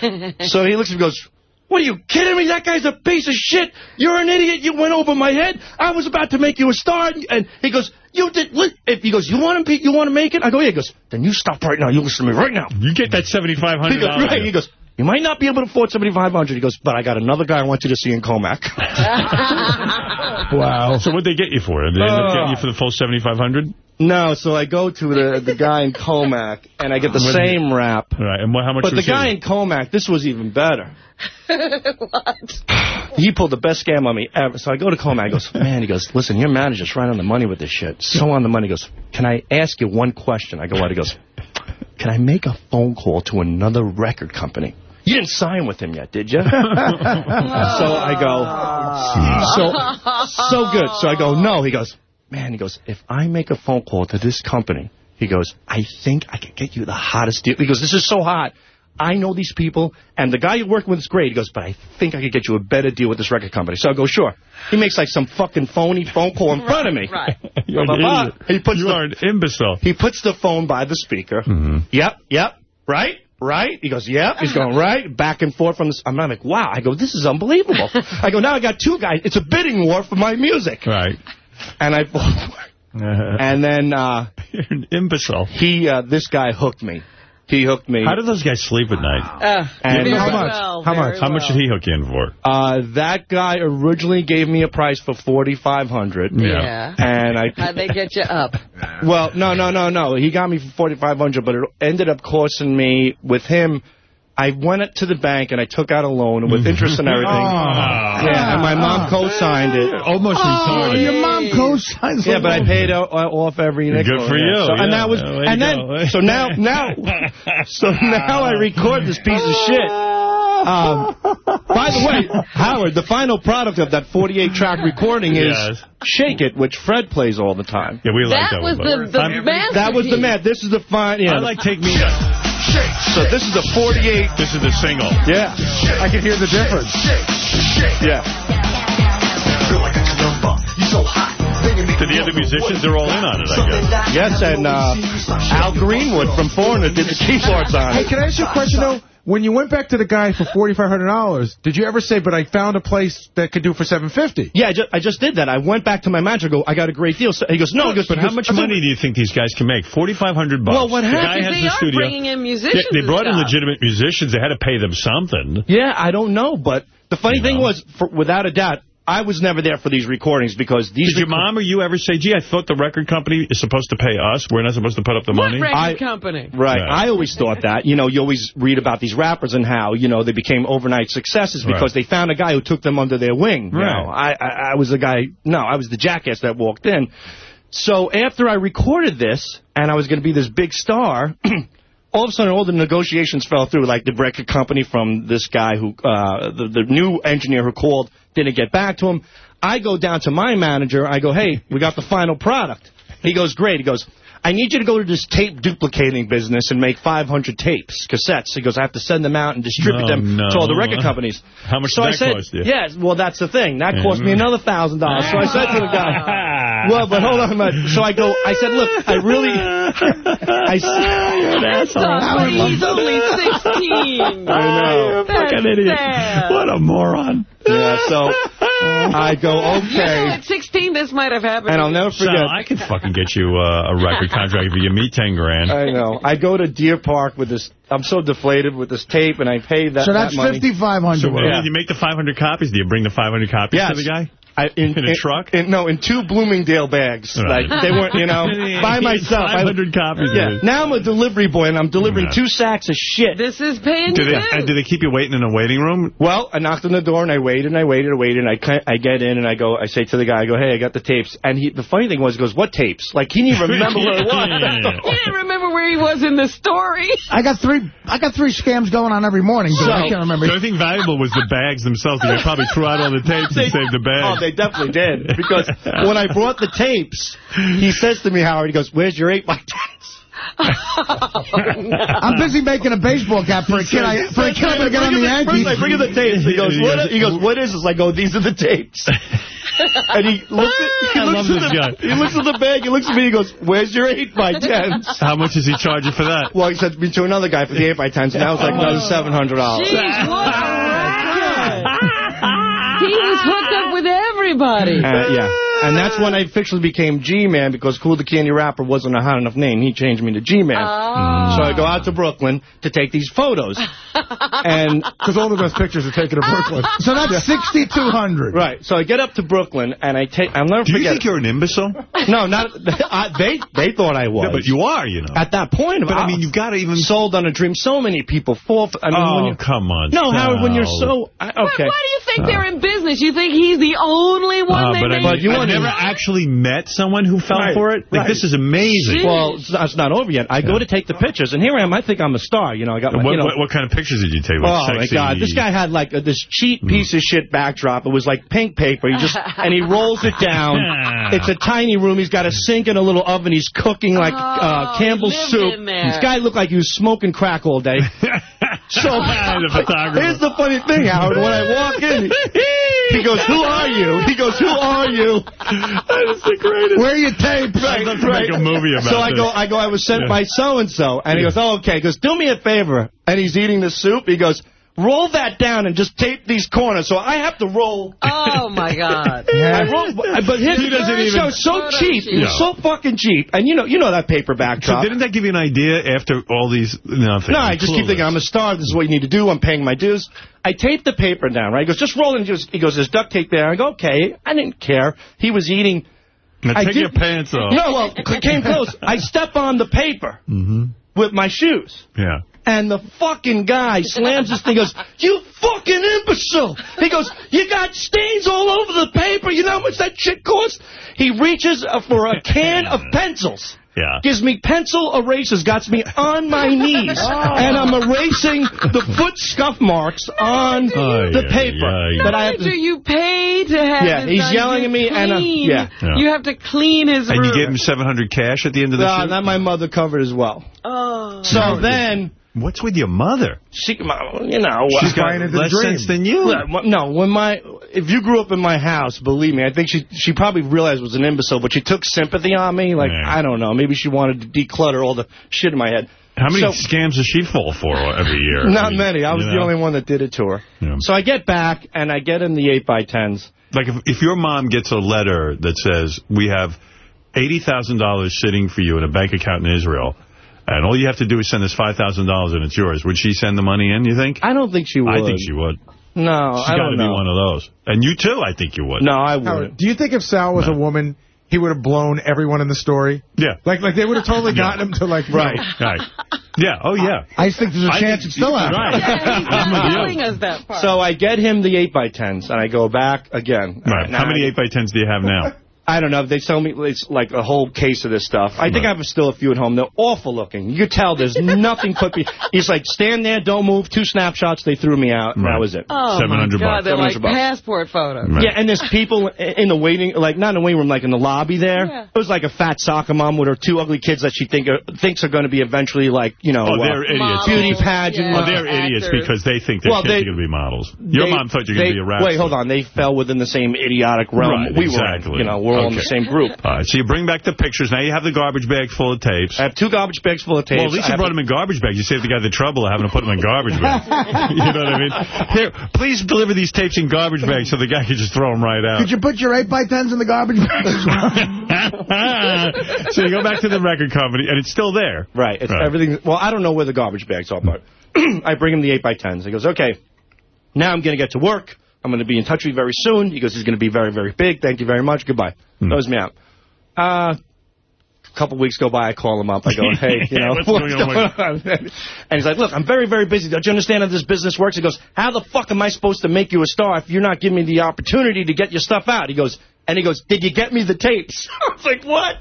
S46: so he looks at me and goes, what are you kidding me? That guy's a piece of shit. You're an idiot. You went over my head. I was about to make you a star. And he goes, you did, li- if he goes, you want to be, you want to make it? I go, yeah. He goes, then you stop right now. You listen to me right now.
S1: You get that $7,500.
S46: He goes, right. He goes, you might not be able to afford 7500 He goes, but I got another guy I want you to see in Commack.
S1: wow. So what'd they get you for? Did they end up getting you for the full 7500
S46: No, so I go to the the guy in Commack, and I get the
S1: What-
S46: same rap.
S1: Right, and what, how much
S46: But the guy
S1: he?
S46: in Commack, this was even better.
S2: what?
S46: He pulled the best scam on me ever. So I go to Commack. He goes, man, he goes, listen, your manager's right on the money with this shit. So on the money. He goes, can I ask you one question? I go, what? He goes, can I make a phone call to another record company? You didn't sign with him yet, did you? so I go, so, so good. So I go, no. He goes, man, he goes, if I make a phone call to this company, he goes, I think I could get you the hottest deal. He goes, this is so hot. I know these people, and the guy you're working with is great. He goes, but I think I could get you a better deal with this record company. So I go, sure. He makes like some fucking phony phone call in front of me.
S2: Right.
S1: You're an
S46: blah, blah.
S1: idiot.
S46: He puts
S1: you
S46: the-
S1: are an imbecile.
S46: He puts the phone by the speaker. Mm-hmm. Yep, yep, right, right. He goes, yep. He's going right, back and forth from this. I'm like, wow. I go, this is unbelievable. I go, now I got two guys. It's a bidding war for my music.
S1: Right.
S46: And I, and then uh,
S1: You're an imbecile.
S46: he, uh, this guy hooked me. He hooked me.
S1: How do those guys sleep at night?
S2: Uh,
S46: And
S2: very
S46: how much?
S2: well,
S1: How much? How much
S2: well.
S1: did he hook you in for?
S46: Uh, that guy originally gave me a price for forty five hundred.
S2: Yeah.
S46: And I
S2: How'd they get you up?
S46: Well, no, no, no, no. He got me for forty five hundred, but it ended up costing me with him. I went to the bank and I took out a loan with interest and everything.
S1: Oh.
S46: Yeah, and my mom co-signed it.
S1: Almost
S3: Oh,
S1: retarded.
S3: your mom co-signs.
S46: Yeah, but I paid o- off every nickel.
S1: Good for
S46: yeah.
S1: you,
S46: So, and that was,
S1: Way
S46: and then,
S1: go.
S46: so now, now, so now I record this piece of shit. Um, by the way, Howard, the final product of that 48-track recording is
S1: Yes.
S46: "Shake It," which Fred plays all the time.
S1: Yeah, we like
S2: That
S1: that
S2: was
S1: one.
S2: the,
S1: but-
S2: the
S1: I'm-
S2: masterpiece.
S46: That was the man. This is the fine. Yeah,
S1: I like Take Me.
S46: So this is a 48.
S1: This is the single.
S46: Yeah,
S7: I can hear the difference.
S46: yeah.
S1: To the other musicians, they're all in on it, I guess.
S46: Yes, and uh, Al Greenwood from Foreigner did the keyboards on it.
S7: Hey, can I ask you a question, though? When you went back to the guy for $4,500, did you ever say, but I found a place that could do for 750
S46: Yeah, I just, I just did that. I went back to my manager. Go, I got a great deal. So he goes, no. He goes,
S1: But
S46: he
S1: how
S46: goes,
S1: much
S46: I
S1: money do you think these guys can make? 4500 bucks.
S46: Well, what
S1: The guy
S46: happened-
S1: has
S2: they
S1: the
S2: are
S1: studio.
S2: bringing in musicians
S1: they
S2: and
S1: brought in legitimate musicians. They had to pay them something.
S46: Yeah, I don't know, but the funny
S1: You
S46: thing
S1: know.
S46: was, for, without a doubt, I was never there for these recordings because these.
S1: Did your mom or you ever say, gee, I thought the record company is supposed to pay us. We're not supposed to put up the
S2: What
S1: money?
S2: record
S46: I-
S2: company?
S46: Right.
S1: Right.
S46: I always thought that. You know, you always read about these rappers and how, you know, they became overnight successes because
S1: Right.
S46: they found a guy who took them under their wing. You
S1: Right.
S46: know, I, I, I was the guy, no, I was the jackass that walked in. So after I recorded this and I was going to be this big star, all of a sudden, all the negotiations fell through. Like the record company from this guy who, uh, the, the new engineer who called, didn't get back to him. I go down to my manager. I go, hey, we got the final product. He goes, great. He goes, I need you to go to this tape duplicating business and make 500 tapes, cassettes. He goes, I have to send them out and distribute
S1: No,
S46: them
S1: no.
S46: to all the record companies.
S1: How much
S46: so
S1: did
S46: I
S1: that
S46: said,
S1: cost you?
S46: Yes, well, that's the thing. That cost me another $1,000. So I said to the guy, well, but hold on a minute. So I go, I said, look, I really... I said,
S2: But he's only 16.
S46: I know.
S1: Fucking idiot.
S2: sad.
S1: What a moron.
S46: Yeah, so I go,
S2: You know,
S46: okay.
S2: at 16, this might have happened.
S46: And I'll never forget.
S1: Sal, I could fucking get you uh, a record contract if you give me 10 grand.
S46: I know. I go to Deer Park with this. I'm so deflated with this tape, and I pay that.
S3: So that's
S46: that money.
S3: 5500
S1: So what,
S46: Yeah.
S1: did you make the 500 copies? Do you bring the 500 copies
S46: Yes.
S1: to the guy?
S46: I, in,
S1: In a truck?
S46: In, no, in two Bloomingdale bags.
S1: Right.
S46: Like they weren't, you know, by myself. I-
S1: 500 copies.
S46: yeah.
S1: it.
S46: Now I'm a delivery boy, and I'm delivering
S1: Yeah.
S46: two sacks of shit.
S2: This is paying
S1: Do they, and do they keep you waiting in a waiting room?
S46: Well, I knocked on the door, and I waited, and I waited, and waited, and I, ca- I get in, and I go, I say to the guy, I go, hey, I got the tapes. And he, the funny thing was, he goes, what tapes? Like, he didn't even remember where it was.
S2: He didn't remember where he was in the story.
S3: I got three. I got three scams going on every morning. Dude.
S46: So-
S3: I can't remember.
S1: The only thing valuable was the bags themselves. They probably threw out all the tapes and saved the
S46: Oh,
S1: bags.
S46: They definitely did. Because when I brought the tapes, he says to me, Howard, he goes, where's your 8 by 10s
S3: I'm busy making a baseball cap for a kid. I, for a kid, I'm gonna get on the Yankees.
S46: First, I bring him the tapes. He goes, what, he goes, what is this? I go, these are the tapes. And he looks at, he
S1: I
S46: looks
S1: love
S46: at
S1: this
S46: the,
S1: guy.
S46: He looks at the bag. He looks at me. He goes, "Where's your eight by tens?
S1: How much is he charging for that?
S46: Well, he sent me to another guy for the eight by tens, and that was like oh. another seven hundred dollars.
S2: Jeez, what a racket. He was hooked up with everybody.
S46: Uh, yeah. And that's when I officially became G-Man because Cool the Candy Rapper wasn't a hot enough name. He changed me to G-Man.
S2: Oh.
S46: So I go out to Brooklyn to take these photos. and
S21: Because all the best pictures are taken in Brooklyn.
S3: So that's 6,200.
S46: Right. So I get up to Brooklyn and I take. I'll never
S1: Do you
S46: forget.
S1: think you're an imbecile?
S46: no, not. I, they they thought I was.
S1: Yeah, but you are, you know.
S46: At that point,
S1: But I mean, you've got to even.
S46: sold on a dream. So many people fall. For, I mean, when
S1: oh,
S46: you,
S1: come on.
S46: no, Howard, when you're so I,
S2: Why,
S46: okay.
S2: why do you think they're in business? You think he's the only one
S1: Uh,
S2: they
S1: but I
S2: made?
S1: mean,
S46: But you
S1: I've
S46: want to-
S1: never actually met someone who fell
S46: Right,
S1: for it. Like,
S46: right.
S1: this is amazing.
S46: Well, it's not, it's not over yet. I go to take the pictures, and here I am. I think I'm a star. You know, I got my.
S1: what,
S46: you know,
S1: what, what kind of pictures did you take? Like
S46: Oh, my God. This guy had, like, uh, this cheap piece of shit backdrop. It was, like, pink paper. He just, and he rolls it down. It's a tiny room. He's got a sink and a little oven. He's cooking, like, uh,
S2: Oh,
S46: Campbell's soup. This guy looked like he was smoking crack all day. So,
S1: The photographer.
S46: here's the funny thing, Howard. When I walk in, he goes, who are you? He goes, who are you?
S1: that is the greatest.
S3: Where are your tapes?
S1: I'd love to make a movie about
S46: So I
S1: this.
S46: go, I go, I was sent
S1: Yeah.
S46: by so-and-so. And he goes, oh, okay. He goes, do me a favor. And he's eating the soup. He goes, roll that down and just tape these corners. So I have to roll.
S2: Oh, my God.
S46: I roll, but his
S1: He doesn't even-
S46: show was so
S2: Photo
S46: cheap. It was so fucking cheap. And you know, you know that paper
S1: So didn't that give you an idea after all these? Nothing.
S46: No, I just keep thinking, I'm a star. This is what you need to do. I'm paying my dues. I tape the paper down, right? He goes, just roll it. And just, he goes, there's duct tape there. I go, okay. I didn't care. He was eating.
S1: Now
S46: I
S1: take
S46: did-
S1: your pants off.
S46: No, well, it came close. I step on the paper
S1: Mm-hmm.
S46: with my shoes.
S1: Yeah.
S46: And the fucking guy slams this thing, goes, you fucking imbecile. He goes, you got stains all over the paper. You know how much that shit costs? He reaches uh, for a can of pencils.
S1: Yeah.
S46: Gives me pencil erasers, got me on my knees, and I'm erasing the foot scuff marks on
S1: Oh,
S46: the
S1: yeah,
S46: paper.
S1: yeah,
S46: But I
S2: Not
S46: have
S2: only do
S46: to,
S2: you pay to have
S46: Yeah, he's
S2: done,
S46: yelling
S2: you
S46: at me and, uh, yeah.
S1: Yeah.
S2: You have to clean his
S1: And
S2: room.
S1: you gave him 700 cash at the end of the
S46: uh,
S1: shoot?
S46: that my mother covered as well.
S2: Oh.
S46: So then,
S1: What's with your mother?
S46: she, you know,
S1: She's got less sense than you.
S46: No, when my if you grew up in my house, believe me, I think she she probably realized I was an imbecile, but she took sympathy on me. Like
S1: Yeah.
S46: I don't know, maybe she wanted to declutter all the shit in my head.
S1: How many
S46: So-
S1: scams does she fall for every year?
S46: Not
S1: I mean,
S46: many. I was
S1: you
S46: the only one that did it to her.
S1: Yeah.
S46: So I get back and I get in the eight by tens.
S1: Like if, if your mom gets a letter that says, we have $80,000 sitting for you in a bank account in Israel, and all you have to do is send us $5,000 and it's yours, would she send the money in, you think?
S46: I don't think she would.
S1: I think she would.
S46: No,
S1: She's
S46: I
S1: got
S46: don't
S1: to be one of those. And you too, I think you would.
S46: No, I wouldn't.
S21: do you think if Sal was a woman, he would have blown everyone in the story?
S1: Yeah.
S21: Like, like they would have totally gotten him to, like,
S1: Right,
S21: know,
S1: right. Yeah, oh yeah.
S3: I think there's a
S1: I
S3: chance it's still out.
S1: Right. I'm
S2: telling us that part.
S46: So I get him the eight by tens and I go back again.
S1: Right.
S46: Now
S1: How many 8 by 10s do you have now?
S46: I don't know. They tell me it's like a whole case of this stuff. I think I have still a few at home. They're awful looking. You could tell there's nothing put me. He's like, stand there, don't move. Two snapshots. They threw me out. And that was it.
S2: Oh, my God, they're like passport photos.
S46: Yeah, and there's people in the waiting, like not in the waiting room, like in the lobby there.
S2: Yeah.
S46: It was like a fat soccer mom with her two ugly kids that she think are, thinks are going to be eventually like, you know,
S1: Oh, they're
S46: uh,
S1: idiots.
S46: beauty pageant.
S1: Well, they're idiots because they think their
S46: Well,
S1: kids
S46: they-
S1: are going to be models. Your
S46: They-
S1: mom thought you were going to be a rapper.
S46: Wait, hold on. They fell within the same idiotic realm
S1: Right,
S46: we
S1: exactly.
S46: were in. You know, we're all in the same group.
S1: All right, so you bring back the pictures. Now you have the garbage bag full of tapes.
S46: I have two garbage bags full of tapes.
S1: Well, at least
S46: I
S1: you
S46: have
S1: brought them in garbage bags. You saved the guy the trouble of having to put them in garbage bags. you know what I mean? Here, please deliver these tapes in garbage bags so the guy can just throw them right out.
S3: Could you put your 8 by 10s in the garbage bag as well?
S1: so you go back to the record company, and it's still there.
S46: Right. It's everything. Well, I don't know where the garbage bags are, but I bring him the 8 by 10s He goes, okay, now I'm going to get to work. I'm going to be in touch with you very soon. He goes, he's going to be very, very big. Thank you very much. Goodbye. Throws me out. Uh, a couple weeks go by, I call him up. I go, hey, you know,
S1: What's going on
S46: And he's like, look, I'm very, very busy. Don't you understand how this business works? He goes, how the fuck am I supposed to make you a star if you're not giving me the opportunity to get your stuff out? He goes, and he goes, did you get me the tapes? I was like, what?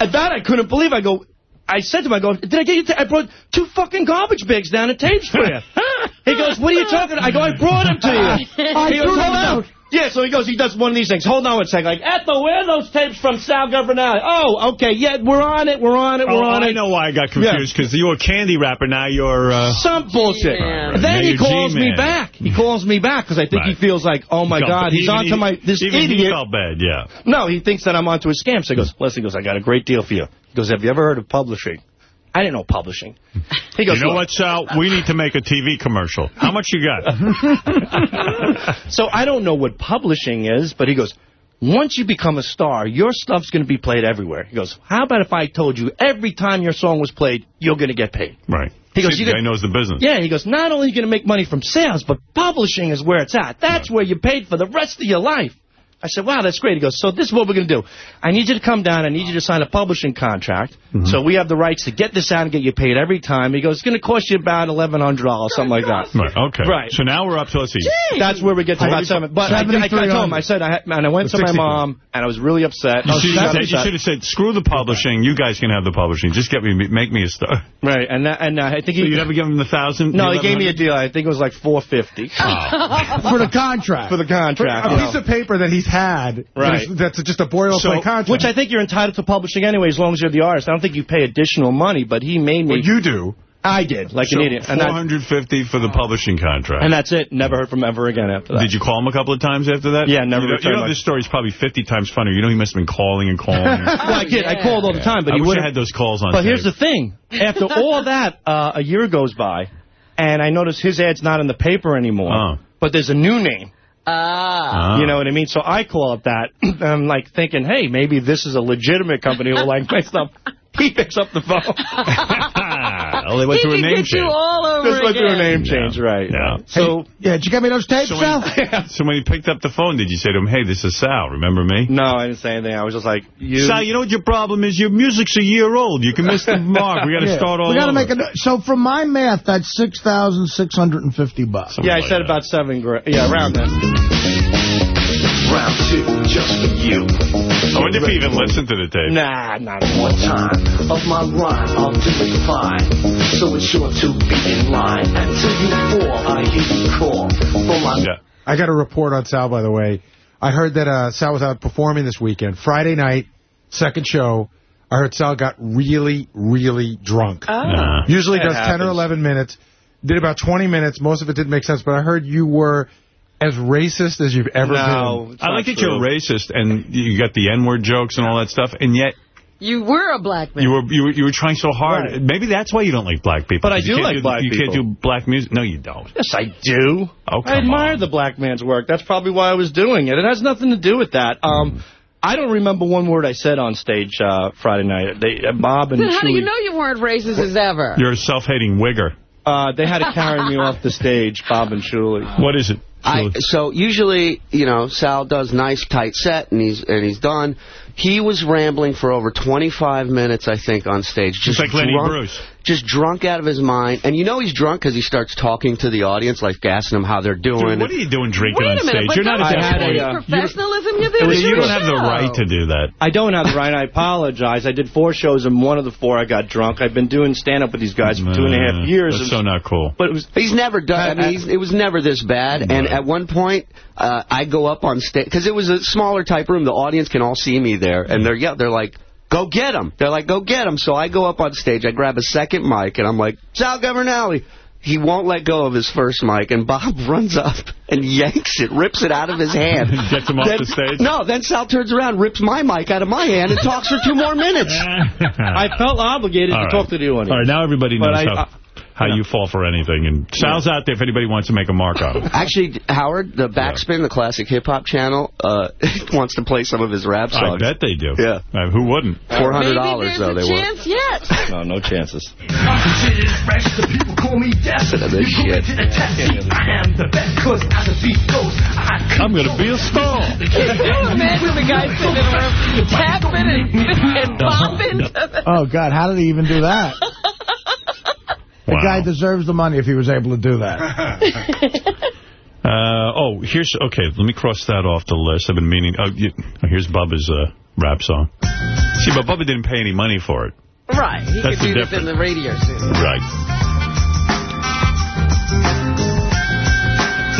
S46: At that, I couldn't believe. I go, I said to him, I go, did I get you? ta- I brought two fucking garbage bags down to tapes for you. he goes, what are you talking? I go, I brought them to you.
S3: I
S46: He goes,
S3: threw them
S46: "Hold
S3: out.
S46: Yeah, so he goes, he does one of these things. Hold on one second. Like, Ethel, where are those tapes from Sal Governale? Oh, okay, yeah, we're on it, we're on it, we're
S1: Oh,
S46: on
S1: I
S46: it.
S1: I know why I got confused, because you're a candy rapper, now you're... Uh,
S46: Some bullshit.
S1: G-Man.
S46: Then
S1: Now
S46: he calls me back. He calls me back because I think he feels like, oh my
S1: Felt-
S46: God, he's onto
S1: he-
S46: my this
S1: even he
S46: idiot.
S1: felt bad, yeah.
S46: No, he thinks that I'm onto a scam. So he goes, listen, he goes, I got a great deal for you. He goes, have you ever heard of publishing? I didn't know publishing. He goes,
S1: you know
S46: "Look."
S1: what, Sal? We need to make a TV commercial. How much you got?
S46: So I don't know what publishing is, but he goes, once you become a star, your stuff's going to be played everywhere. He goes, how about if I told you every time your song was played, you're going to get paid?
S1: Right.
S46: He goes,
S1: See,
S46: you
S1: the guy knows the business.
S46: Yeah, he goes, not only are you going to make money from sales, but publishing is where it's at. That's where you're paid for the rest of your life. I said, wow, that's great. He goes, so this is what we're going to do. I need you to come down. I need you to sign a publishing contract.
S1: Mm-hmm.
S46: So we have the rights to get this out and get you paid every time. He goes, it's going to cost you about $1,100, something like that.
S1: Right, okay.
S46: Right.
S1: So now we're up to, let's see.
S46: That's where we get to about seven. But I, I, I told him, I said, I, had, and I went to my mom, and I was really upset.
S1: You should, have
S46: upset.
S1: said, you should have said, screw the publishing. You guys can have the publishing. Just get me, make me a star.
S46: Right, and that, and uh, I think
S1: So
S46: he...
S1: you never give him the thousand?
S46: no, he gave me a deal. I think it was like 450
S3: For the contract.
S46: For the contract.
S7: a
S46: you know.
S7: piece of paper that he's had.
S46: Right.
S7: That's just a boilerplate contract.
S46: Which I think you're entitled to publishing anyway, as long as you're the artist. I don't think you pay additional money, but he made me.
S1: Well, you do.
S46: I did, like
S1: so
S46: an idiot. And, that,
S1: 450 for the publishing contract.
S46: and that's it. Never heard from ever again after that.
S1: Did you call him a couple of times after that?
S46: Yeah, never
S1: You know, you know this story's probably 50 times funnier. You know he must have been calling and calling.
S46: well, I did. I called all the time, but
S1: I
S46: he
S1: wish
S46: would
S1: I had those calls on
S46: But
S1: tape.
S46: here's the thing. After all that, uh, a year goes by, and I notice his ad's not in the paper anymore.
S1: Oh.
S46: But there's a new name.
S2: Ah.
S46: You know what I mean? So I call up that. I'm like thinking, hey, maybe this is a legitimate company who will like my stuff. He picks up the phone.
S1: Oh, they went
S2: he
S1: through a name
S2: get you
S1: change.
S2: all over
S46: Just went through a name change, right?
S1: Yeah.
S46: So
S3: Yeah, did you get me those tapes,
S1: So
S3: Sal?
S1: when, so when he picked up the phone, did you say to him, hey, this is Sal, remember me?
S46: no, I didn't say anything. I was just like, you.
S1: Sal, you know what your problem is? Your music's a year old. You can miss the mark. We got to
S3: Yeah.
S1: start all
S3: We got to
S1: over.
S3: make a. So from my math, that's six thousand six hundred and fifty bucks.
S46: yeah, I said about seven grand. Yeah, around that.
S44: Round two, just for you.
S1: I wonder if he even listened to the tape.
S46: Nah, not
S44: One time of my rhyme, I'll do it fine. So it's sure to be in line. Until you fall, I hear you call. For my
S1: Yeah.
S7: I got a report on Sal, by the way. I heard that uh, Sal was out performing this weekend. Friday night, second show, I heard Sal got really, really drunk.
S1: Nah.
S7: Usually
S46: That
S7: does 10 or 11 minutes. Did about 20 minutes. Most of it didn't make sense, but I heard you were as racist as you've ever
S46: No,
S7: been.
S1: I
S46: not
S1: like that you're racist and you got the N-word jokes and all that stuff, and yet
S2: You were a black man.
S1: you were you were, you were trying so hard.
S46: Right.
S1: Maybe that's why you don't like black people.
S46: But I
S1: 'cause you
S46: do
S1: can't
S46: like black people.
S1: You can't do black music. No, you don't.
S46: Yes, I do.
S1: Oh,
S46: I admire
S1: on.
S46: the black man's work. That's probably why I was doing it. It has nothing to do with that. Um, I don't remember one word I said on stage uh, Friday night. They, uh, Bob and
S2: Then how do you know you weren't racist as ever?
S1: You're a self-hating wigger.
S46: uh, they had to carry me off the stage, Bob and Shuli.
S1: What is it?
S47: I, so usually, you know, Sal does nice tight set and he's and he's done. He was rambling for over 25 minutes, I think, on stage. Just
S1: like Lenny Bruce.
S47: Just drunk out of his mind. And you know he's drunk because he starts talking to the audience, like asking them how they're doing.
S1: Dude, what are you doing drinking
S2: Wait
S1: on
S2: a minute,
S1: stage? You're not
S2: don't
S1: at that
S2: you
S1: point.
S2: have any professionalism you
S1: You,
S2: do?
S1: you don't have the right to do that.
S46: I don't have the right. I apologize. I did four shows, and one of the four I got drunk. I've been doing stand-up with these guys for two and a half years.
S1: That's so not cool.
S46: But it was
S47: He's never done. I mean, he's, it was never this bad. And at one point, uh, I go up on stage because it was a smaller type room. The audience can all see me there, and they're yeah, they're like. Go get him. They're like, go get him. So I go up on stage. I grab a second mic, and I'm like, Sal Governale. He won't let go of his first mic, and Bob runs up and yanks it, rips it out of his hand.
S1: Gets him off
S47: Then-
S1: the stage?
S47: No, then Sal turns around, rips my mic out of my hand, and talks for two more minutes.
S46: I felt obligated
S1: All
S46: to
S1: right.
S46: talk to the audience.
S1: All right, now everybody
S46: But
S1: knows
S46: I-
S1: how,
S46: I-
S1: how you fall for anything. And Sal's out there if anybody wants to make a mark on him.
S47: Actually, Howard, the Backspin, the classic hip-hop channel, uh, wants to play some of his rap songs.
S1: I
S47: songs.
S1: bet they do.
S47: Yeah.
S1: Uh, who wouldn't?
S47: $400 though, they were.
S2: chance yet.
S46: No, no chances.
S38: I'm considered fresh, the people call me death.
S47: Listen to this
S38: you
S47: shit.
S38: to the test, I am the best, cause as the beat goes, I
S1: I'm going to be a star.
S2: Can you imagine the guy sitting in a room tapping and, and bopping?
S3: Oh, God, how did he even do that? The
S1: Wow.
S3: guy deserves the money if he was able to do that.
S1: Uh, oh, here's, okay, let me cross that off the list. I've been meaning, oh, you, oh, here's Bubba's uh, rap song. See, but Bubba didn't pay any money for it.
S2: Right. He
S1: That's
S2: could
S1: the
S2: do this in the radio studio.
S1: Right.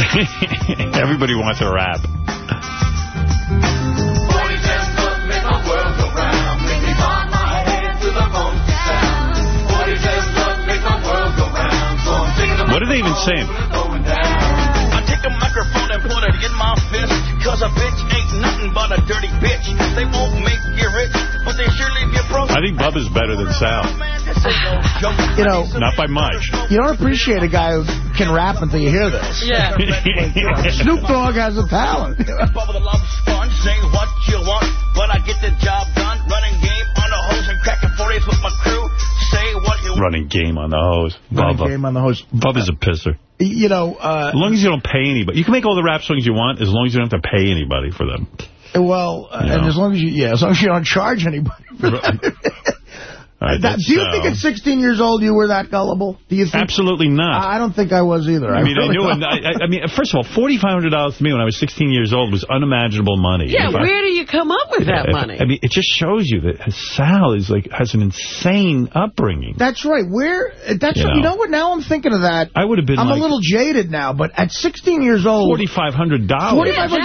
S1: Everybody wants a rap. What are they even saying?
S44: I take a microphone and put it in my fist. Cause a bitch ain't nothing but a dirty bitch. They won't make you rich, but they sure leave you broke.
S1: I think Bubba's better than Sal.
S3: You know,
S1: Not by much.
S3: you don't appreciate a guy who can rap until you hear this.
S2: Yeah.
S3: Snoop Dogg has a talent.
S44: Bubba the love sponge, say what you want, but I get the job done. Running game on the hose and cracking 40s with my crew. Say what you
S1: Running game on the hose.
S3: Running
S1: Bubba.
S3: game on the host.
S1: Bubba's a pisser.
S3: You know, uh,
S1: As long as you don't pay anybody. You can make all the rap songs you want as long as you don't have to pay anybody for them.
S3: Well, uh,
S1: Yeah.
S3: and as long as you, yeah, as long as you don't charge anybody. for that.
S1: All right,
S3: That-
S1: that's,
S3: do you
S1: uh,
S3: think at 16 years old you were that gullible? Do you think?
S1: Absolutely not.
S3: I don't think I was either.
S1: I mean, I knew I, I mean, first of all, $4,500 to me when I was 16 years old was unimaginable money.
S2: Yeah,
S1: If I-
S2: where do you come up with that
S1: if-
S2: money?
S1: I mean, it just shows you that Sal is like has an insane upbringing.
S3: That's right. Where? That's
S1: You
S3: what, you
S1: know.
S3: know what? Now I'm thinking of that.
S1: I would have been
S3: I'm
S1: like
S3: a little jaded now, but at 16 years old,
S1: $4,500.
S3: Forty-five hundred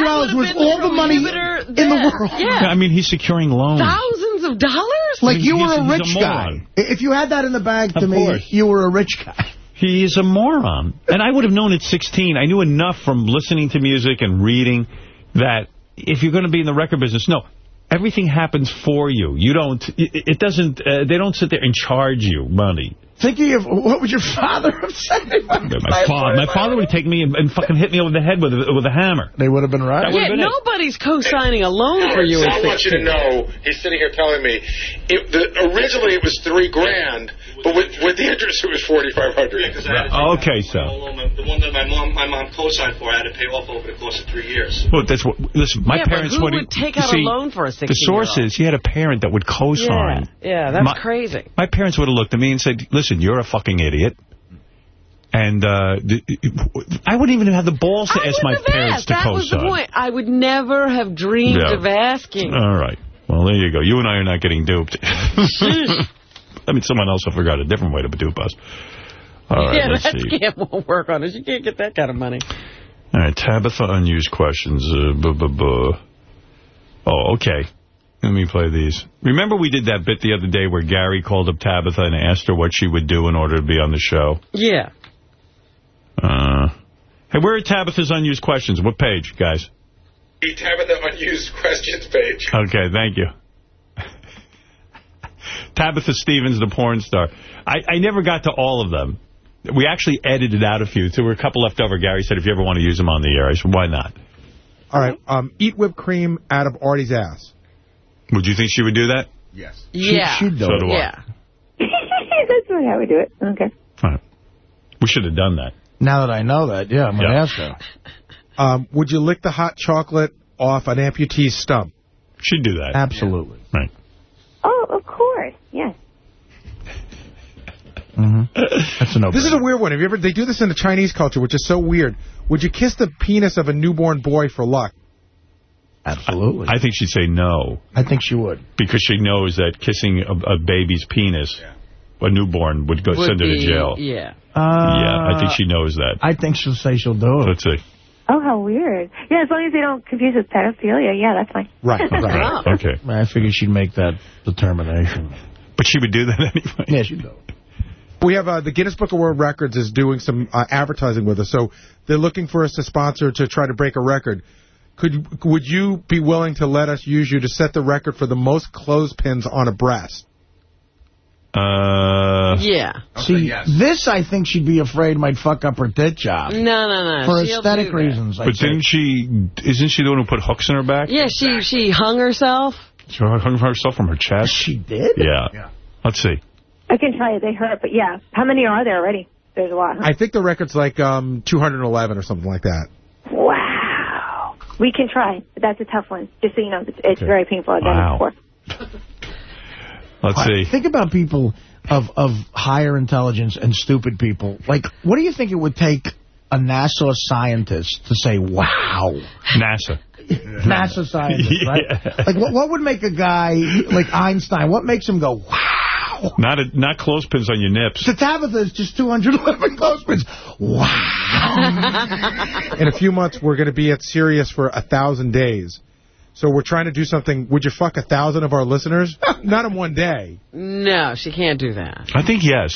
S3: dollars was all the money in the world.
S2: Yeah.
S1: I mean, he's securing loans.
S2: Thousands of dollars?
S3: Like you
S1: He's-
S3: were a
S1: he's a
S3: rich guy. If you had that in the bag, to
S1: Of
S3: me,
S1: course.
S3: you were a rich guy.
S1: He is a moron. And I would have known at 16. I knew enough from listening to music and reading that if you're going to be in the record business, no, everything happens for you. You don't, it, it doesn't, uh, they don't sit there and charge you money.
S3: Thinking of what would your father have said?
S1: My father, my father would take me and, and fucking hit me over the head with a, with a hammer.
S3: They would have been right.
S2: Yeah,
S1: been
S2: nobody's co-signing a loan for you
S22: Sal
S2: at
S22: wants you to know, he's sitting here telling me, it, the, originally it was three grand, but with, with the interest it was 4500
S1: Okay, so.
S44: The one that my mom, my mom co-signed for, I had to pay off over the course of three years.
S1: Well, that's what. Listen, my
S2: Yeah,
S1: parents
S2: who
S1: would
S2: would take
S1: you
S2: out a
S1: see,
S2: loan for a
S1: The
S2: 16-year-old?
S1: source is he had a parent that would co-sign.
S2: Yeah, yeah, that's
S1: My-
S2: crazy.
S1: My parents would have looked at me and said, "Listen, you're a fucking idiot." And uh, I wouldn't even have the balls to ask my parents
S2: Yes,
S1: to
S2: that was the point. I would never have dreamed
S1: Yeah.
S2: of asking.
S1: All right. Well, there you go. You and I are not getting duped. I mean, someone else will figure out a different way to dupe us. All right,
S2: yeah, that
S1: see.
S2: scam won't work on us. You can't get that kind of money.
S1: All right, Tabitha unused questions. Uh, buh, buh, buh. Oh, okay. Let me play these. Remember we did that bit the other day where Gary called up Tabitha and asked her what she would do in order to be on the show?
S2: Yeah.
S1: Uh, hey, where are Tabitha's unused questions? What page, guys?
S22: The Tabitha unused questions page.
S1: Okay, thank you. Tabitha Stevens, the porn star. I, I never got to all of them. We actually edited out a few. There were a couple left over. Gary said if you ever want to use them on the air, I said, why not?
S7: All right. Um, eat whipped cream out of Artie's ass.
S1: Would you think she would do that?
S21: Yes.
S2: Yeah.
S1: So do I.
S2: yeah.
S48: That's not how we do it. Okay.
S1: We should have done that.
S3: Now that I know that, yeah, I'm going to
S1: Yeah.
S3: ask her.
S7: Um, would you lick the hot chocolate off an amputee's stump?
S1: She'd do that.
S3: Absolutely.
S1: Right.
S48: Oh, of course. Yes.
S3: That's a no
S7: This is a weird one. Have you ever? They do this in the Chinese culture, which is so weird. Would you kiss the penis of a newborn boy for luck?
S3: Absolutely.
S1: I think she'd say no.
S3: I think she would.
S1: Because she knows that kissing a, a baby's penis, a newborn, would go
S2: Would
S1: send her to jail.
S2: Yeah.
S3: Uh,
S1: yeah, I think she knows that.
S3: I think she'll say she'll do it.
S1: Let's see.
S48: Oh, how weird. Yeah, as long as they don't confuse it with pedophilia, yeah, that's fine.
S3: Right.
S1: Right. Okay.
S3: I figured she'd make that determination.
S1: But she would do that anyway.
S3: Yeah, she'd do it.
S7: We have uh, the Guinness Book of World Records is doing some uh, advertising with us, so they're looking for us to sponsor to try to break a record. Could would you be willing to let us use you to set the record for the most clothespins on a breast?
S1: Uh,
S2: Yeah.
S3: Okay, See, this I think she'd be afraid might fuck up her tit job.
S2: No, no, no.
S3: For
S2: She'll
S3: aesthetic reasons. I'd
S1: But
S3: say.
S1: didn't she, isn't she the one who put hooks in her back?
S2: Yeah, she she hung herself.
S1: She hung herself from her chest?
S3: She did?
S1: Yeah. yeah. Let's see.
S48: I can tell you They hurt, but yeah. How many are there already? There's a lot. Huh?
S7: I think the record's like um, 211 or something like that.
S48: Wow. We can try, but that's a tough one. Just so you know, it's, it's very painful. I've done
S1: Wow.
S48: it before.
S1: Let's see.
S3: Think about people of, of higher intelligence and stupid people. Like, what do you think it would take a NASA scientist to say, wow?
S1: NASA.
S3: NASA scientist, right?
S1: Yeah.
S3: Like, what, what would make a guy like Einstein, what makes him go, wow?
S1: Not a, not clothespins on your nips.
S3: To Tabitha, is just 211 clothespins. Wow.
S7: In a few months, we're going to be at Sirius for a thousand days. So we're trying to do something. Would you fuck a thousand of our listeners? Not in one day.
S2: No, she can't do that.
S1: I think yes.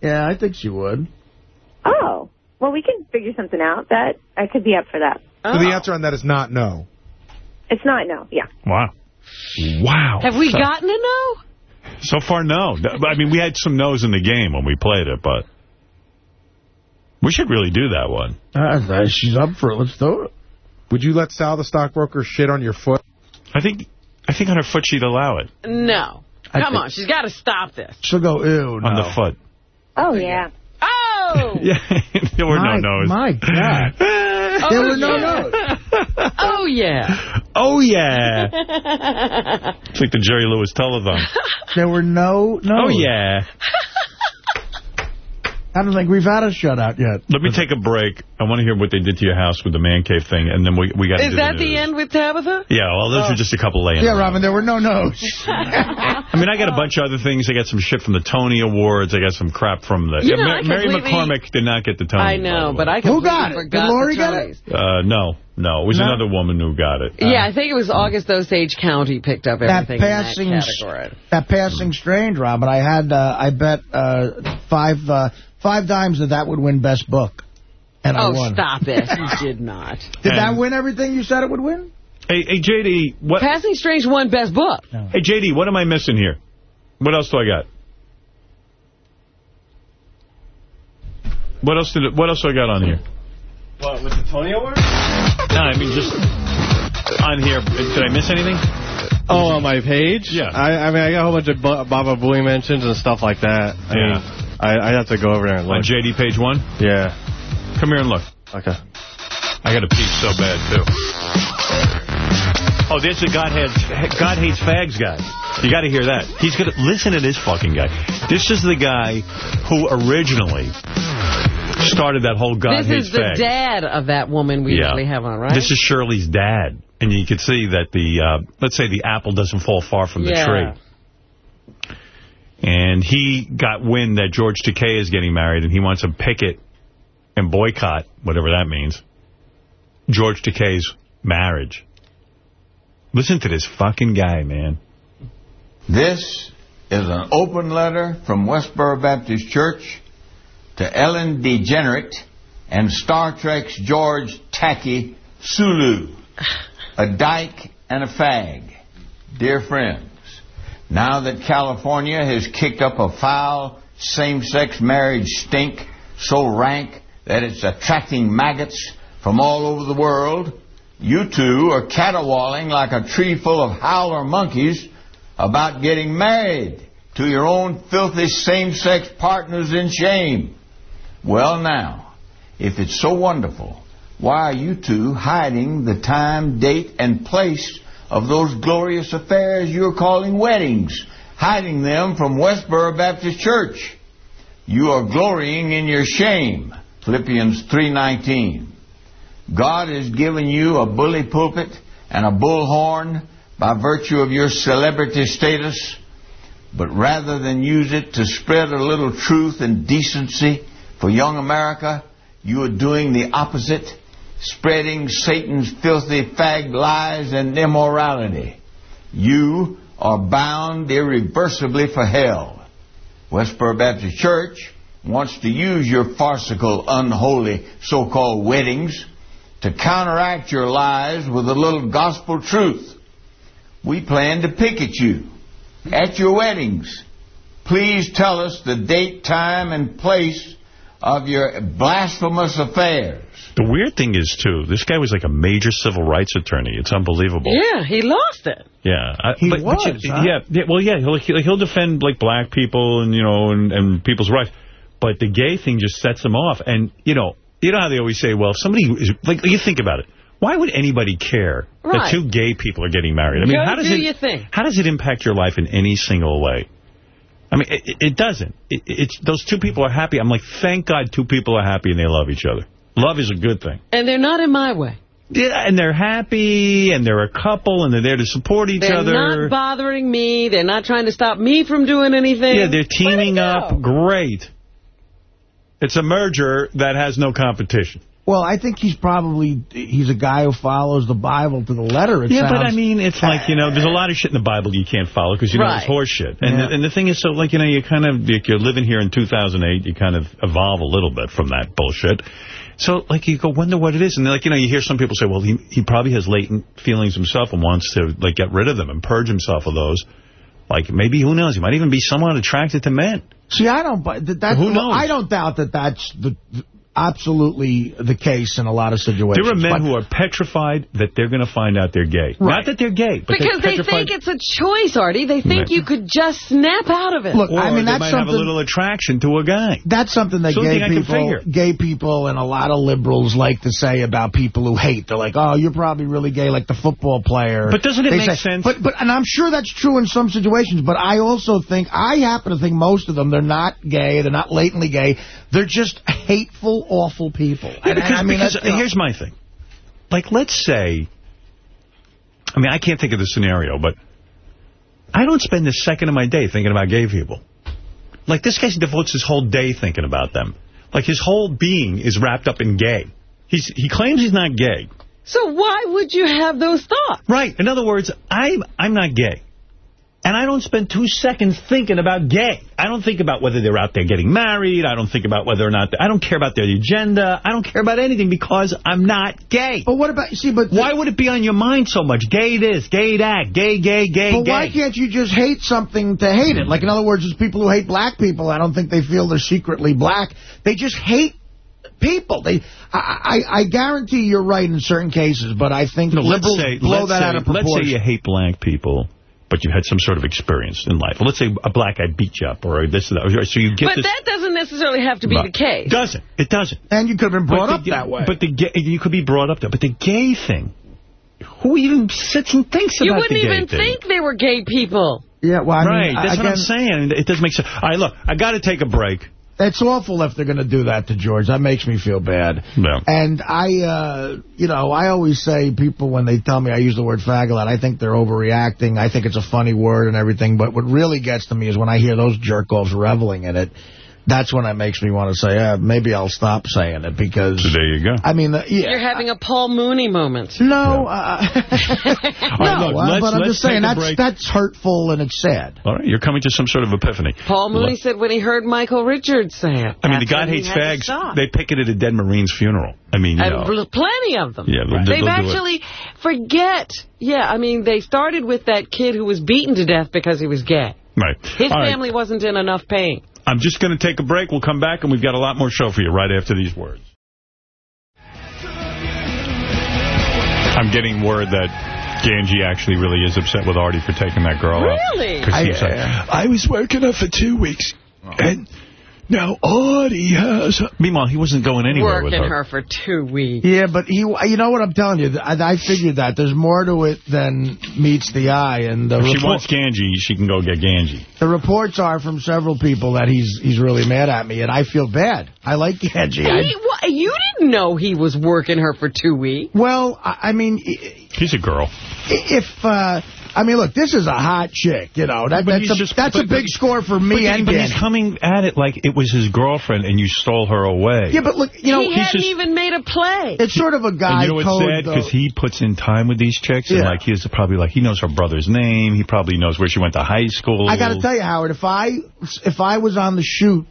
S3: Yeah, I think she would.
S48: Oh. Well, we can figure something out. That I could be up for that.
S7: So the answer on that is not no.
S48: It's not no. Yeah.
S1: Wow. Wow.
S2: Have we
S1: So-
S2: gotten a no?
S1: So far, no. I mean, we had some no's in the game when we played it, but we should really do that one.
S3: Uh, she's up for it. Let's do it.
S7: Would you let Sal the stockbroker shit on your foot?
S1: I think I think on her foot she'd allow it.
S2: No.
S3: I
S2: Come on, she's got to stop this.
S3: She'll go, ew, no.
S1: On the foot.
S48: Oh yeah.
S2: Oh!
S1: Yeah, there were
S3: my,
S1: no no's.
S3: My God.
S2: Oh,
S3: there were no
S2: yeah. Oh, yeah.
S1: Oh, yeah. It's like the Jerry Lewis telethon.
S3: There were no no's.
S1: Oh, yeah.
S3: I don't think we've had a shutout yet.
S1: Let me take a break. I want to hear what they did to your house with the man cave thing, and then we, we got
S2: Is that
S1: the
S2: the end with Tabitha?
S1: Yeah, well, those
S2: Oh.
S1: are just a couple laying.
S3: Yeah, Robin, there were no no's.
S1: I mean, I got a bunch of other things. I got some shit from the Tony Awards. I got some crap from the...
S2: You
S1: Yeah,
S2: know,
S1: Ma-
S2: I
S1: Mary
S2: completely-
S1: McCormack did not get the Tony.
S2: I know, but I
S3: Who got it? Did Lori
S2: the
S3: get it?
S1: Uh, no, no. It was
S3: No?
S1: another woman who got it.
S2: Yeah, I think it was August Osage County picked up
S3: that
S2: everything
S3: passing,
S2: in that category.
S3: that passing strange, Robin. I had, uh, I bet uh, five, uh, five dimes that that would win best book, and I
S2: Oh,
S3: won.
S2: stop it. You did not.
S3: Did that win everything you said it would win?
S1: Hey, hey, JD, what?
S2: Passing Strange won best book.
S1: Hey, JD, what am I missing here? What else do I got? What else did? It, what else do I got on here?
S46: What, with the Tony Award?
S1: No, I mean just on here. Did I miss anything?
S49: Oh, on my page?
S1: Yeah.
S49: I, I mean, I got a whole bunch of Baba Booey mentions and stuff like that. I
S1: Yeah.
S49: mean, I, I'd have to go over there and
S1: On
S49: look.
S1: JD page one.
S49: Yeah.
S1: Come here and look.
S49: Okay.
S1: I got to pee so bad too. Oh, there's the God hates God hates fags guy. You got to hear that. He's gonna listen to this fucking guy. This is the guy who originally started that whole God
S2: this
S1: hates
S2: is the
S1: fags.
S2: dad of that woman we usually have on, right?
S1: This is Shirley's dad. And you can see that the, uh, let's say the apple doesn't fall far from the
S2: Yeah.
S1: tree. And he got wind that George Takei is getting married, and he wants to picket and boycott, whatever that means, George Takei's marriage. Listen to this fucking guy, man.
S50: This is an open letter from Westboro Baptist Church to Ellen DeGenerate and Star Trek's George Tacky Sulu, a dyke and a fag. Dear friends, now that California has kicked up a foul same-sex marriage stink so rank that it's attracting maggots from all over the world, you two are caterwauling like a tree full of howler monkeys about getting married to your own filthy same-sex partners in shame. Well now, if it's so wonderful, why are you two hiding the time, date, and place of those glorious affairs you're calling weddings, hiding them from Westboro Baptist Church. You are glorying in your shame. Philippians 3.19. God has given you a bully pulpit and a bullhorn by virtue of your celebrity status, but rather than use it to spread a little truth and decency for young America, you are doing the opposite, spreading Satan's filthy fag lies and immorality. You are bound irreversibly for hell. Westboro Baptist Church wants to use your farcical, unholy so-called weddings to counteract your lies with a little gospel truth. We plan to picket you at your weddings. Please tell us the date, time, and place of your blasphemous affairs.
S1: The weird thing is, too, this guy was like a major civil rights attorney. It's unbelievable.
S2: Yeah, he lost it.
S1: Yeah, I,
S2: He
S1: but, but
S2: was,
S1: you-
S2: huh?
S1: yeah, yeah. Well, yeah, he'll he'll he'll defend like black people and you know and, and people's rights, but the gay thing just sets him off. And you know, you know how they always say, well, if somebody is like, you think about it. Why would anybody care that two gay people are getting married? I mean,
S2: Go
S1: how does
S2: do
S1: it how does it impact your life in any single way? I mean, it, it doesn't. It, it's those two people are happy. I'm like, thank God, two people are happy and they love each other. Love is a good thing.
S2: And they're not in my way.
S1: Yeah, and they're happy, and they're a couple, and they're there to support each other.
S2: They're not bothering me. They're not trying to stop me from doing anything.
S1: Yeah, they're teaming up. Great. It's a merger that has no competition.
S3: Well, I think he's probably, he's a guy who follows the Bible to the letter. It
S1: yeah, but I mean, it's like, you know, there's a lot of shit in the Bible you can't follow because you know it's
S3: Right.
S1: horse shit. And,
S3: Yeah.
S1: the, and the thing is, so, like, you know, you kind of, like, you're living here in 2008, you kind of evolve a little bit from that bullshit. So, like, you go wonder what it is. And, like, you know, you hear some people say, well, he, he probably has latent feelings himself and wants to, like, get rid of them and purge himself of those. Like, maybe, who knows, he might even be somewhat attracted to men.
S3: See, I don't, but that, that,
S1: Who knows?
S3: I don't doubt that that's the, absolutely the case in a lot of situations.
S1: There are men
S3: But-
S1: who are petrified that they're going to find out they're gay. Not that they're gay, but
S2: because
S1: they're
S2: they think it's a choice, Artie. They think
S1: Right.
S2: you could just snap out of it.
S3: Look,
S1: or
S3: I mean,
S1: they
S3: that's
S1: might have a little attraction to a guy.
S3: That's something that
S1: It's the only
S3: gay
S1: thing I can
S3: people, gay people and a lot of liberals like to say about people who hate. They're like, oh, you're probably really gay, like the football player.
S1: But doesn't it
S3: They
S1: make
S3: say-
S1: sense?
S3: But, but, and I'm sure that's true in some situations, but I also think, I happen to think most of them, they're not gay, they're not latently gay, they're just hateful, awful people.
S1: Yeah,
S3: And- and
S1: because,
S3: I mean,
S1: because
S3: that's, you know-
S1: here's my thing. Like, let's say, I mean, I can't think of the scenario, but I don't spend a second of my day thinking about gay people. Like, this guy devotes his whole day thinking about them. Like, his whole being is wrapped up in gay. He's He claims he's not gay.
S2: So why would you have those thoughts?
S1: Right. In other words, I'm, I'm not gay. And I don't spend two seconds thinking about gay. I don't think about whether they're out there getting married. I don't think about whether or not... I don't care about their agenda. I don't care about anything because I'm not gay.
S3: But what about... See, but...
S1: Why would it be on your mind so much? Gay this, gay that, gay, gay, gay,
S3: But
S1: gay.
S3: why can't you just hate something to hate it? Like, in other words, there's people who hate black people. I don't think they feel they're secretly black. They just hate people. They, I, I, I guarantee you're right in certain cases, but I think
S1: No, let's
S3: liberals
S1: say,
S3: blow that
S1: say,
S3: out of proportion.
S1: Let's say you hate black people, but you had some sort of experience in life. Let's say a black guy beat you up or this or that. So you get
S2: But
S1: this...
S2: that doesn't necessarily have to be
S1: No.
S2: the case.
S1: doesn't. It doesn't.
S3: And you could have been brought
S1: But
S3: up
S1: the-
S3: that way.
S1: But the gay, you could be brought up that. But the gay thing, who even sits and thinks
S2: You
S1: about
S2: wouldn't even think they were gay people.
S3: yeah, well, I
S1: right,
S3: mean,
S1: that's what
S3: again,
S1: I'm saying. It doesn't make sense. All right, look, I got to take a break.
S3: It's awful if they're going to do that to George. That makes me feel bad.
S1: Yeah.
S3: And I, uh, you know, I always say people when they tell me I use the word fag a lot, I think they're overreacting. I think it's a funny word and everything. But what really gets to me is when I hear those jerk-offs reveling in it. That's when it makes me want to say, uh, maybe I'll stop saying it because...
S1: So there you go.
S3: I mean, uh, yeah.
S2: You're having a Paul Mooney moment.
S3: No, uh, no,
S1: look,
S3: uh, but I'm just saying that's that's hurtful and it's sad.
S1: All right, you're coming to some sort of epiphany.
S2: Paul Mooney
S1: Look,
S2: said when he heard Michael Richards say it.
S1: I mean, the God hates fags. They picketed a dead Marine's funeral. I mean, you
S2: And
S1: know.
S2: plenty of them.
S1: Yeah, they'll-
S2: They've
S1: they'll it.
S2: actually, forget, yeah, I mean, they started with that kid who was beaten to death because he was gay.
S1: Right.
S2: His
S1: All right.
S2: family wasn't in enough pain.
S1: I'm just going to take a break. We'll come back, and we've got a lot more show for you right after these words. I'm getting word that Ganji actually really is upset with Artie for taking that girl out.
S2: Really?
S1: 'Cause
S2: I-
S1: he's like,
S51: I was working her for two weeks, and
S1: Now, Artie has... Meanwhile, he wasn't going anywhere with
S2: Working
S1: her.
S2: her for two weeks.
S3: Yeah, but he, you know what I'm telling you? I, I figured that. There's more to it than meets the eye. And the,
S1: If she wants Ganji, she can go get Ganji.
S3: the reports are from several people that he's he's really mad at me, and I feel bad. I like Ganji. I-
S2: He, wha- you didn't know he was working her for two weeks.
S3: well, I, I mean, i-
S1: He's a girl.
S3: if... Uh, I mean, look, this is a hot chick, you know. That, that's a,
S1: just-
S3: that's
S1: but-
S3: a big
S1: but-
S3: score for me
S1: but,
S3: and
S1: but he's coming at it like it was his girlfriend and you stole her away.
S3: Yeah, but look, you know,
S2: he hadn't even made a play.
S3: It's sort of a guy
S1: and you know what's
S3: code,
S1: sad?
S3: though.
S1: Because he puts in time with these chicks, and
S3: Yeah.
S1: like he's probably like he knows her brother's name. He probably knows where she went to high school.
S3: I got to tell you, Howard, if I if I was on the shoot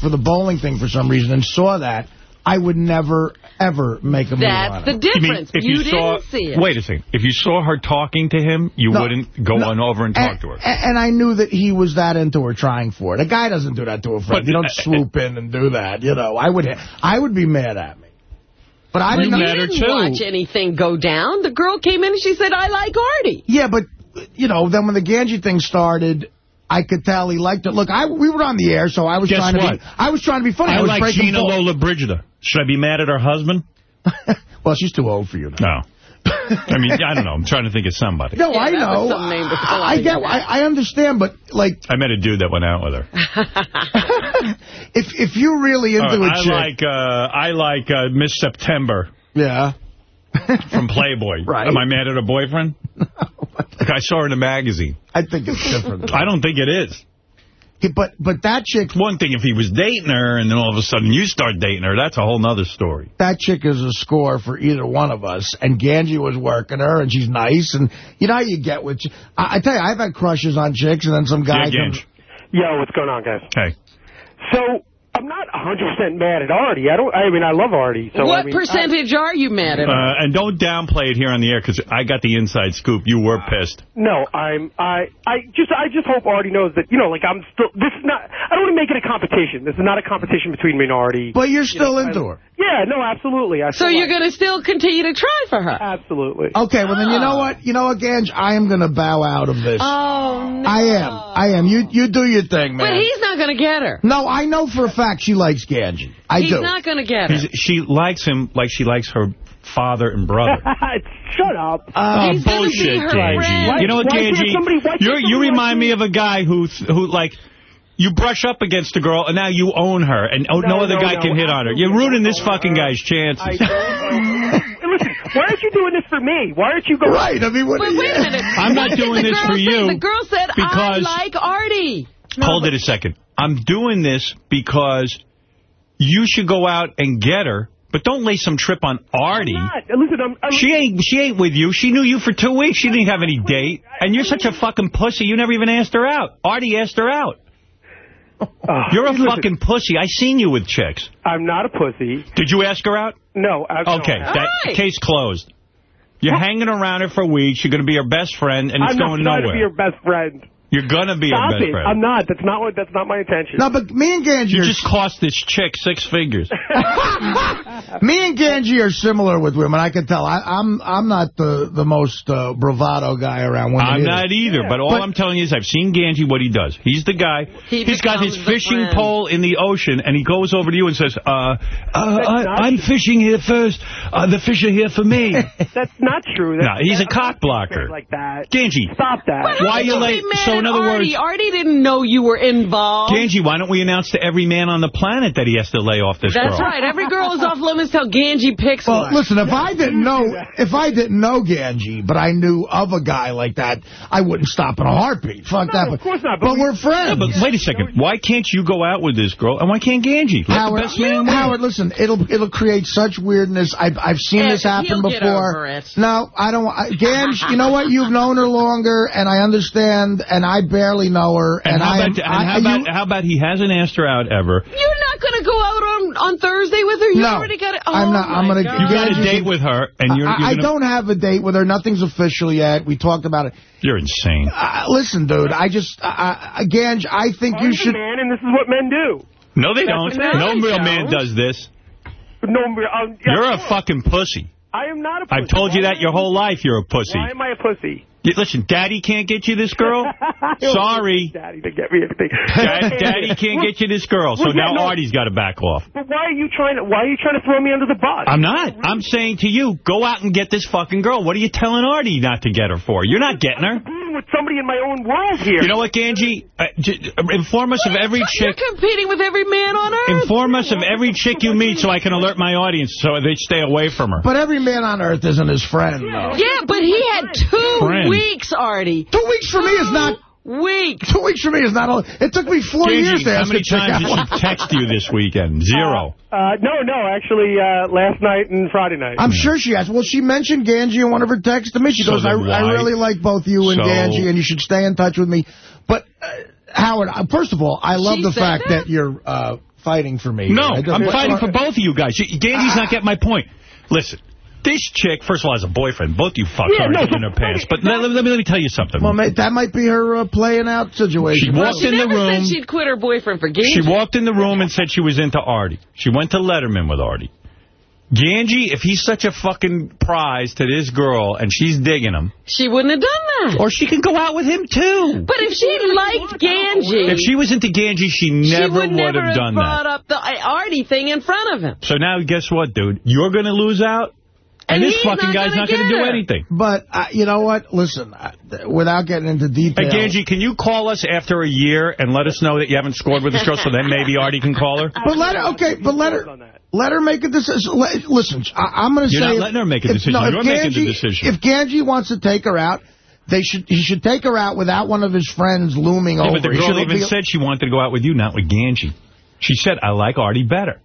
S3: for the bowling thing for some reason and saw that, I would never, ever make a move on
S2: That's the difference.
S1: if
S2: you,
S1: you, saw,
S2: didn't see it.
S1: Wait a second. If you saw her talking to him, you
S3: No,
S1: wouldn't go
S3: no.
S1: on over and talk
S3: and,
S1: to her.
S3: And I knew that he was that into her trying for it. A guy doesn't do that to a friend.
S1: But-
S3: you don't swoop in and do that. You know, I would I would be mad at me. But I didn't
S2: you didn't watch anything go down. The girl came in and she said, I like Artie.
S3: Yeah, but, you know, then when the Ganji thing started, I could tell he liked it. Look, I we were on the air, so I was
S1: Guess
S3: trying to
S1: what?
S3: be I was trying to be funny.
S1: I
S3: was
S1: like Gina
S3: balls.
S1: Lollobrigida. Should I be mad at her husband?
S3: Well, she's too old for you. Now.
S1: No. I mean, I don't know. I'm trying to think of somebody.
S3: No,
S2: Yeah,
S3: I know.
S2: some name to
S3: I, I get. I, I understand, but like,
S1: I met a dude that went out with her.
S3: if if you're really into
S1: All right,
S3: a chick,
S1: I like uh, I like uh, Miss September
S3: yeah,
S1: from Playboy.
S3: Right.
S1: Am I mad at her boyfriend? Like, I saw her in a magazine.
S3: I think it's different.
S1: I don't think it is.
S3: Yeah, but but that chick,
S1: One thing if he was dating her and then all of a sudden you start dating her, that's a whole nother story.
S3: that chick is a score for either one of us. And Ganji was working her, and she's nice, and you know how you get with. ch- I, I tell you, I've had crushes on chicks, and then some guy
S1: Yeah,
S3: comes.
S51: Yo, what's going on, guys?
S1: Hey.
S51: So, I'm not 100% mad at Artie. I don't. I mean, I love Artie. So
S2: what
S51: I mean,
S2: percentage are you mad at?
S1: Uh, and don't downplay it here on the air because I got the inside scoop. You were pissed.
S51: No, I'm. I. I just. I just hope Artie knows that. You know, like I'm still. This is not. I don't want to make it a competition. This is not a competition between me and Artie.
S3: But you're
S51: You
S3: still
S51: know,
S3: into
S51: I-
S3: her.
S51: Yeah. No. Absolutely. I
S2: so you're
S51: like-
S2: going to still continue to try for her?
S51: Absolutely.
S3: Okay, well then you know what? You know what, Ganj? I am going to bow out of this.
S2: Oh, no.
S3: I am. I am. You you do your thing, man.
S2: But he's not going to get her.
S3: No, I know for a fact she likes Ganji. I
S2: he's
S3: do.
S2: not going to get her.
S1: She likes him like she likes her father and brother.
S51: Shut up.
S1: Oh,
S2: He's gonna be
S1: bullshit,
S2: her
S1: Ganji. You know what,
S51: Why
S1: Ganji?
S51: somebody- why can't
S1: You're, you remind me of a guy who, who like, you brush up against a girl, and now you own her, and oh, no,
S51: No,
S1: other
S51: no,
S1: guy
S51: no,
S1: can hit on her. You're ruining this fucking guy's chances.
S51: Listen, why aren't you doing this for me? Why aren't you going?
S3: Right. I mean, what?
S2: Wait, wait a minute.
S1: I'm not doing
S2: the
S1: this
S2: girl
S1: for
S2: say?
S1: you
S2: The girl said,
S1: because-
S2: I like Artie.
S1: Hold it a second. I'm doing this because you should go out and get her, but don't lay some trip on Artie.
S51: I'm not. Listen, I'm. I'm
S1: She ain't she ain't with you. She knew you for two weeks. She didn't have any date. And you're such a fucking pussy. You never even asked her out. Artie asked her out.
S51: uh,
S1: You're a
S51: listen,
S1: fucking pussy. I seen you with chicks.
S51: I'm not a pussy.
S1: Did you ask her out?
S51: No. I,
S1: Okay,
S51: No.
S1: that
S2: right.
S1: case closed. You're hanging around her for weeks. You're going to be her best friend, and it's
S51: I'm
S1: going
S51: not trying to be
S1: nowhere.
S51: your best friend.
S1: You're going to be
S51: Stop
S1: her best
S51: it.
S1: friend.
S51: I'm not. That's not what. That's not my intention.
S3: No, but me and Ganji
S1: You
S3: are
S1: just cost this chick six figures.
S3: Me and Ganji are similar with women. I can tell. I, I'm I'm not the the most uh, bravado guy around women.
S1: I'm
S3: either.
S1: not either, but all
S3: But-
S1: I'm telling you is I've seen Ganji what he does. He's the guy.
S2: He
S1: has got his fishing
S2: friend.
S1: pole in the ocean, and he goes over to you and says, uh, uh, I, I'm fishing here first. Uh, the fish are here for me.
S51: That's not true.
S1: No, he's a
S51: I'm
S1: cock blocker.
S51: Like that.
S1: Ganji,
S51: Stop that.
S1: Why you late? So in
S2: at
S1: other
S2: Artie.
S1: words,
S2: Artie didn't know you were involved.
S1: Ganji, why don't we announce to every man on the planet that he has to lay off this
S2: That's
S1: girl?
S2: That's right. Every girl is off limits till Ganji picks
S3: Well,
S2: one.
S3: listen, if I didn't know, if I didn't know Ganji, but I knew of a guy like that, I wouldn't stop in a heartbeat. Fuck that.
S51: of course not,
S3: But,
S51: but we-
S3: we're friends.
S1: Yeah, but wait a second. Why can't you go out with this girl, and why can't Ganji? Let the
S3: Howard,
S1: best man win.
S3: Howard, listen, it'll it'll create such weirdness. I've I've seen
S2: Yeah,
S3: this happen
S2: he'll get
S3: before.
S2: over it.
S3: No, I don't. I, Ganj, you know what? You've known her longer, and I understand, and I barely know her, and,
S1: And, how,
S3: I am.
S1: about, and
S3: I,
S1: how,
S3: you-
S1: about, how about he hasn't asked her out ever?
S2: You're not going to go out on, on Thursday with her? You
S3: No,
S2: already got it. Oh,
S3: I'm not- I'm gonna-
S2: God.
S1: You got a date with her, and you're,
S3: I,
S1: you're
S3: I
S1: gonna,
S3: don't have a date with her. Nothing's official yet. We talked about it.
S1: You're insane.
S3: Uh, listen, dude. I just, I, I, Ganj, I think you
S51: I'm a
S3: should.
S51: man, and this is what men do.
S1: No, they
S51: That's
S1: don't. No
S51: I
S1: real
S51: know.
S1: man does this.
S51: No, um, yeah,
S1: You're a fucking pussy.
S51: I am not a pussy.
S1: I've told you that your whole life. You're a pussy.
S51: Why am I a pussy?
S1: You- Listen, Daddy can't get you this girl? Sorry.
S51: Daddy to get me anything.
S1: Dad, Daddy can't get you this girl, so
S51: Well, yeah,
S1: now
S51: no.
S1: Artie's got to back off.
S51: But why are you trying to? Why are you trying to throw me under the bus?
S1: I'm not. I'm saying to you, go out and get this fucking girl. What are you telling Artie not to get her for? You're not getting her.
S51: competing with somebody in my own world here.
S1: You know what, Ganji? Uh, uh, inform us of every
S2: You're
S1: chick.
S2: competing with every man on earth.
S1: Inform us of every chick you meet so I can alert my audience so they stay away from her.
S3: But every man on earth isn't his friend, though.
S2: Yeah, but he had two
S1: Friend.
S2: Weeks, Artie.
S3: Two weeks for me is not...
S2: Weeks.
S3: Two weeks for me is not... all- It took me four
S1: Ganji,
S3: years to
S1: how
S3: ask
S1: many
S3: a chick
S1: times did she text you this weekend? Zero.
S51: Uh, no, no, actually, uh, last night and Friday night.
S3: I'm sure she has. Well, she mentioned Ganji in one of her texts to me. She
S1: So
S3: goes, I, I really like both you and
S1: So-
S3: Ganji, and you should stay in touch with me. But, uh, Howard, uh, first of all, I love
S2: She
S3: the fact
S2: that?
S3: that, you're uh, fighting for me.
S1: No, I'm fighting for both of you guys. Ganji's not getting my point. Listen, this chick, first of all, has a boyfriend. Both you fucks
S51: Yeah,
S1: are
S51: no,
S1: in her pants. But let, let me, let me tell you something.
S3: Well, mate, that might be her uh, playing out situation.
S1: She walked
S2: She
S1: in the
S2: never
S1: room.
S2: said she'd quit her boyfriend for games.
S1: She walked in the room and said she was into Artie. She went to Letterman with Artie. Ganji, if he's such a fucking prize to this girl and she's digging him,
S2: She wouldn't have done that.
S1: or she can go out with him too.
S2: But if she liked Ganji,
S1: If she was into Ganji, she
S2: she
S1: never
S2: would
S1: would
S2: never
S1: have done that.
S2: brought up the uh, Artie thing in front of him.
S1: So now, guess what, dude? You're going to lose out, and,
S2: And
S1: this fucking
S2: not
S1: guy's
S2: gonna
S1: not going to do anything.
S3: But, uh, you know what? Listen, uh, without getting into
S1: Hey,
S3: detail...
S1: Ganji, can you call us after a year and let us know that you haven't scored with this girl so then maybe Artie can call her?
S3: But let her, okay, but let her, let her make a decision. Let- Listen, I, I'm going to say...
S1: You're not letting her make a
S3: if-
S1: decision.
S3: no, if
S1: You're making the decision.
S3: If Ganji wants to take her out, they should. he should take her out without one of his friends looming
S1: Yeah,
S3: over.
S1: but the
S3: He
S1: girl even said she wanted to go out with you, not with Ganji. She said, I like Artie better.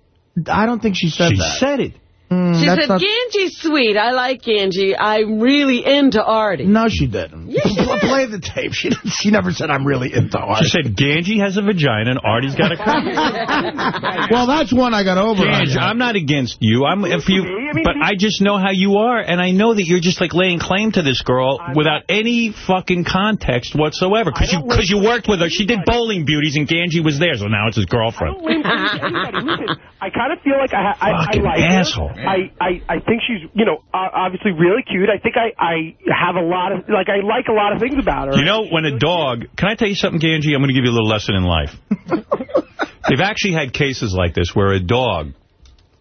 S3: I don't think she said
S1: She
S3: that.
S1: said it.
S3: Mm,
S2: She said,
S3: not-
S2: Ganji's sweet. I like Ganji. I'm really into Artie.
S3: No, she didn't.
S2: Yes, she did.
S3: Play the tape. She didn't, she never said I'm really into Artie.
S1: She said Ganji has a vagina and Artie's got a cock.
S3: well, that's one I got over. on
S1: I'm not against you. I'm if you, but I just know how you are, and I know that you're just like laying claim to this girl without any fucking context whatsoever. Because you, because you worked with her. She did bowling beauties, and Ganji was there, so now it's his girlfriend.
S51: Listen, listen, I kind of feel like I, I, I
S1: Fucking
S51: like
S1: asshole.
S51: her. I, I, I think she's, you know, uh, obviously really cute. I think I, I have a lot of, like, I like a lot of things about her.
S1: You know, when a dog... Can I tell you something, Ganji? I'm going to give you a little lesson in life. They've actually had cases like this where a dog...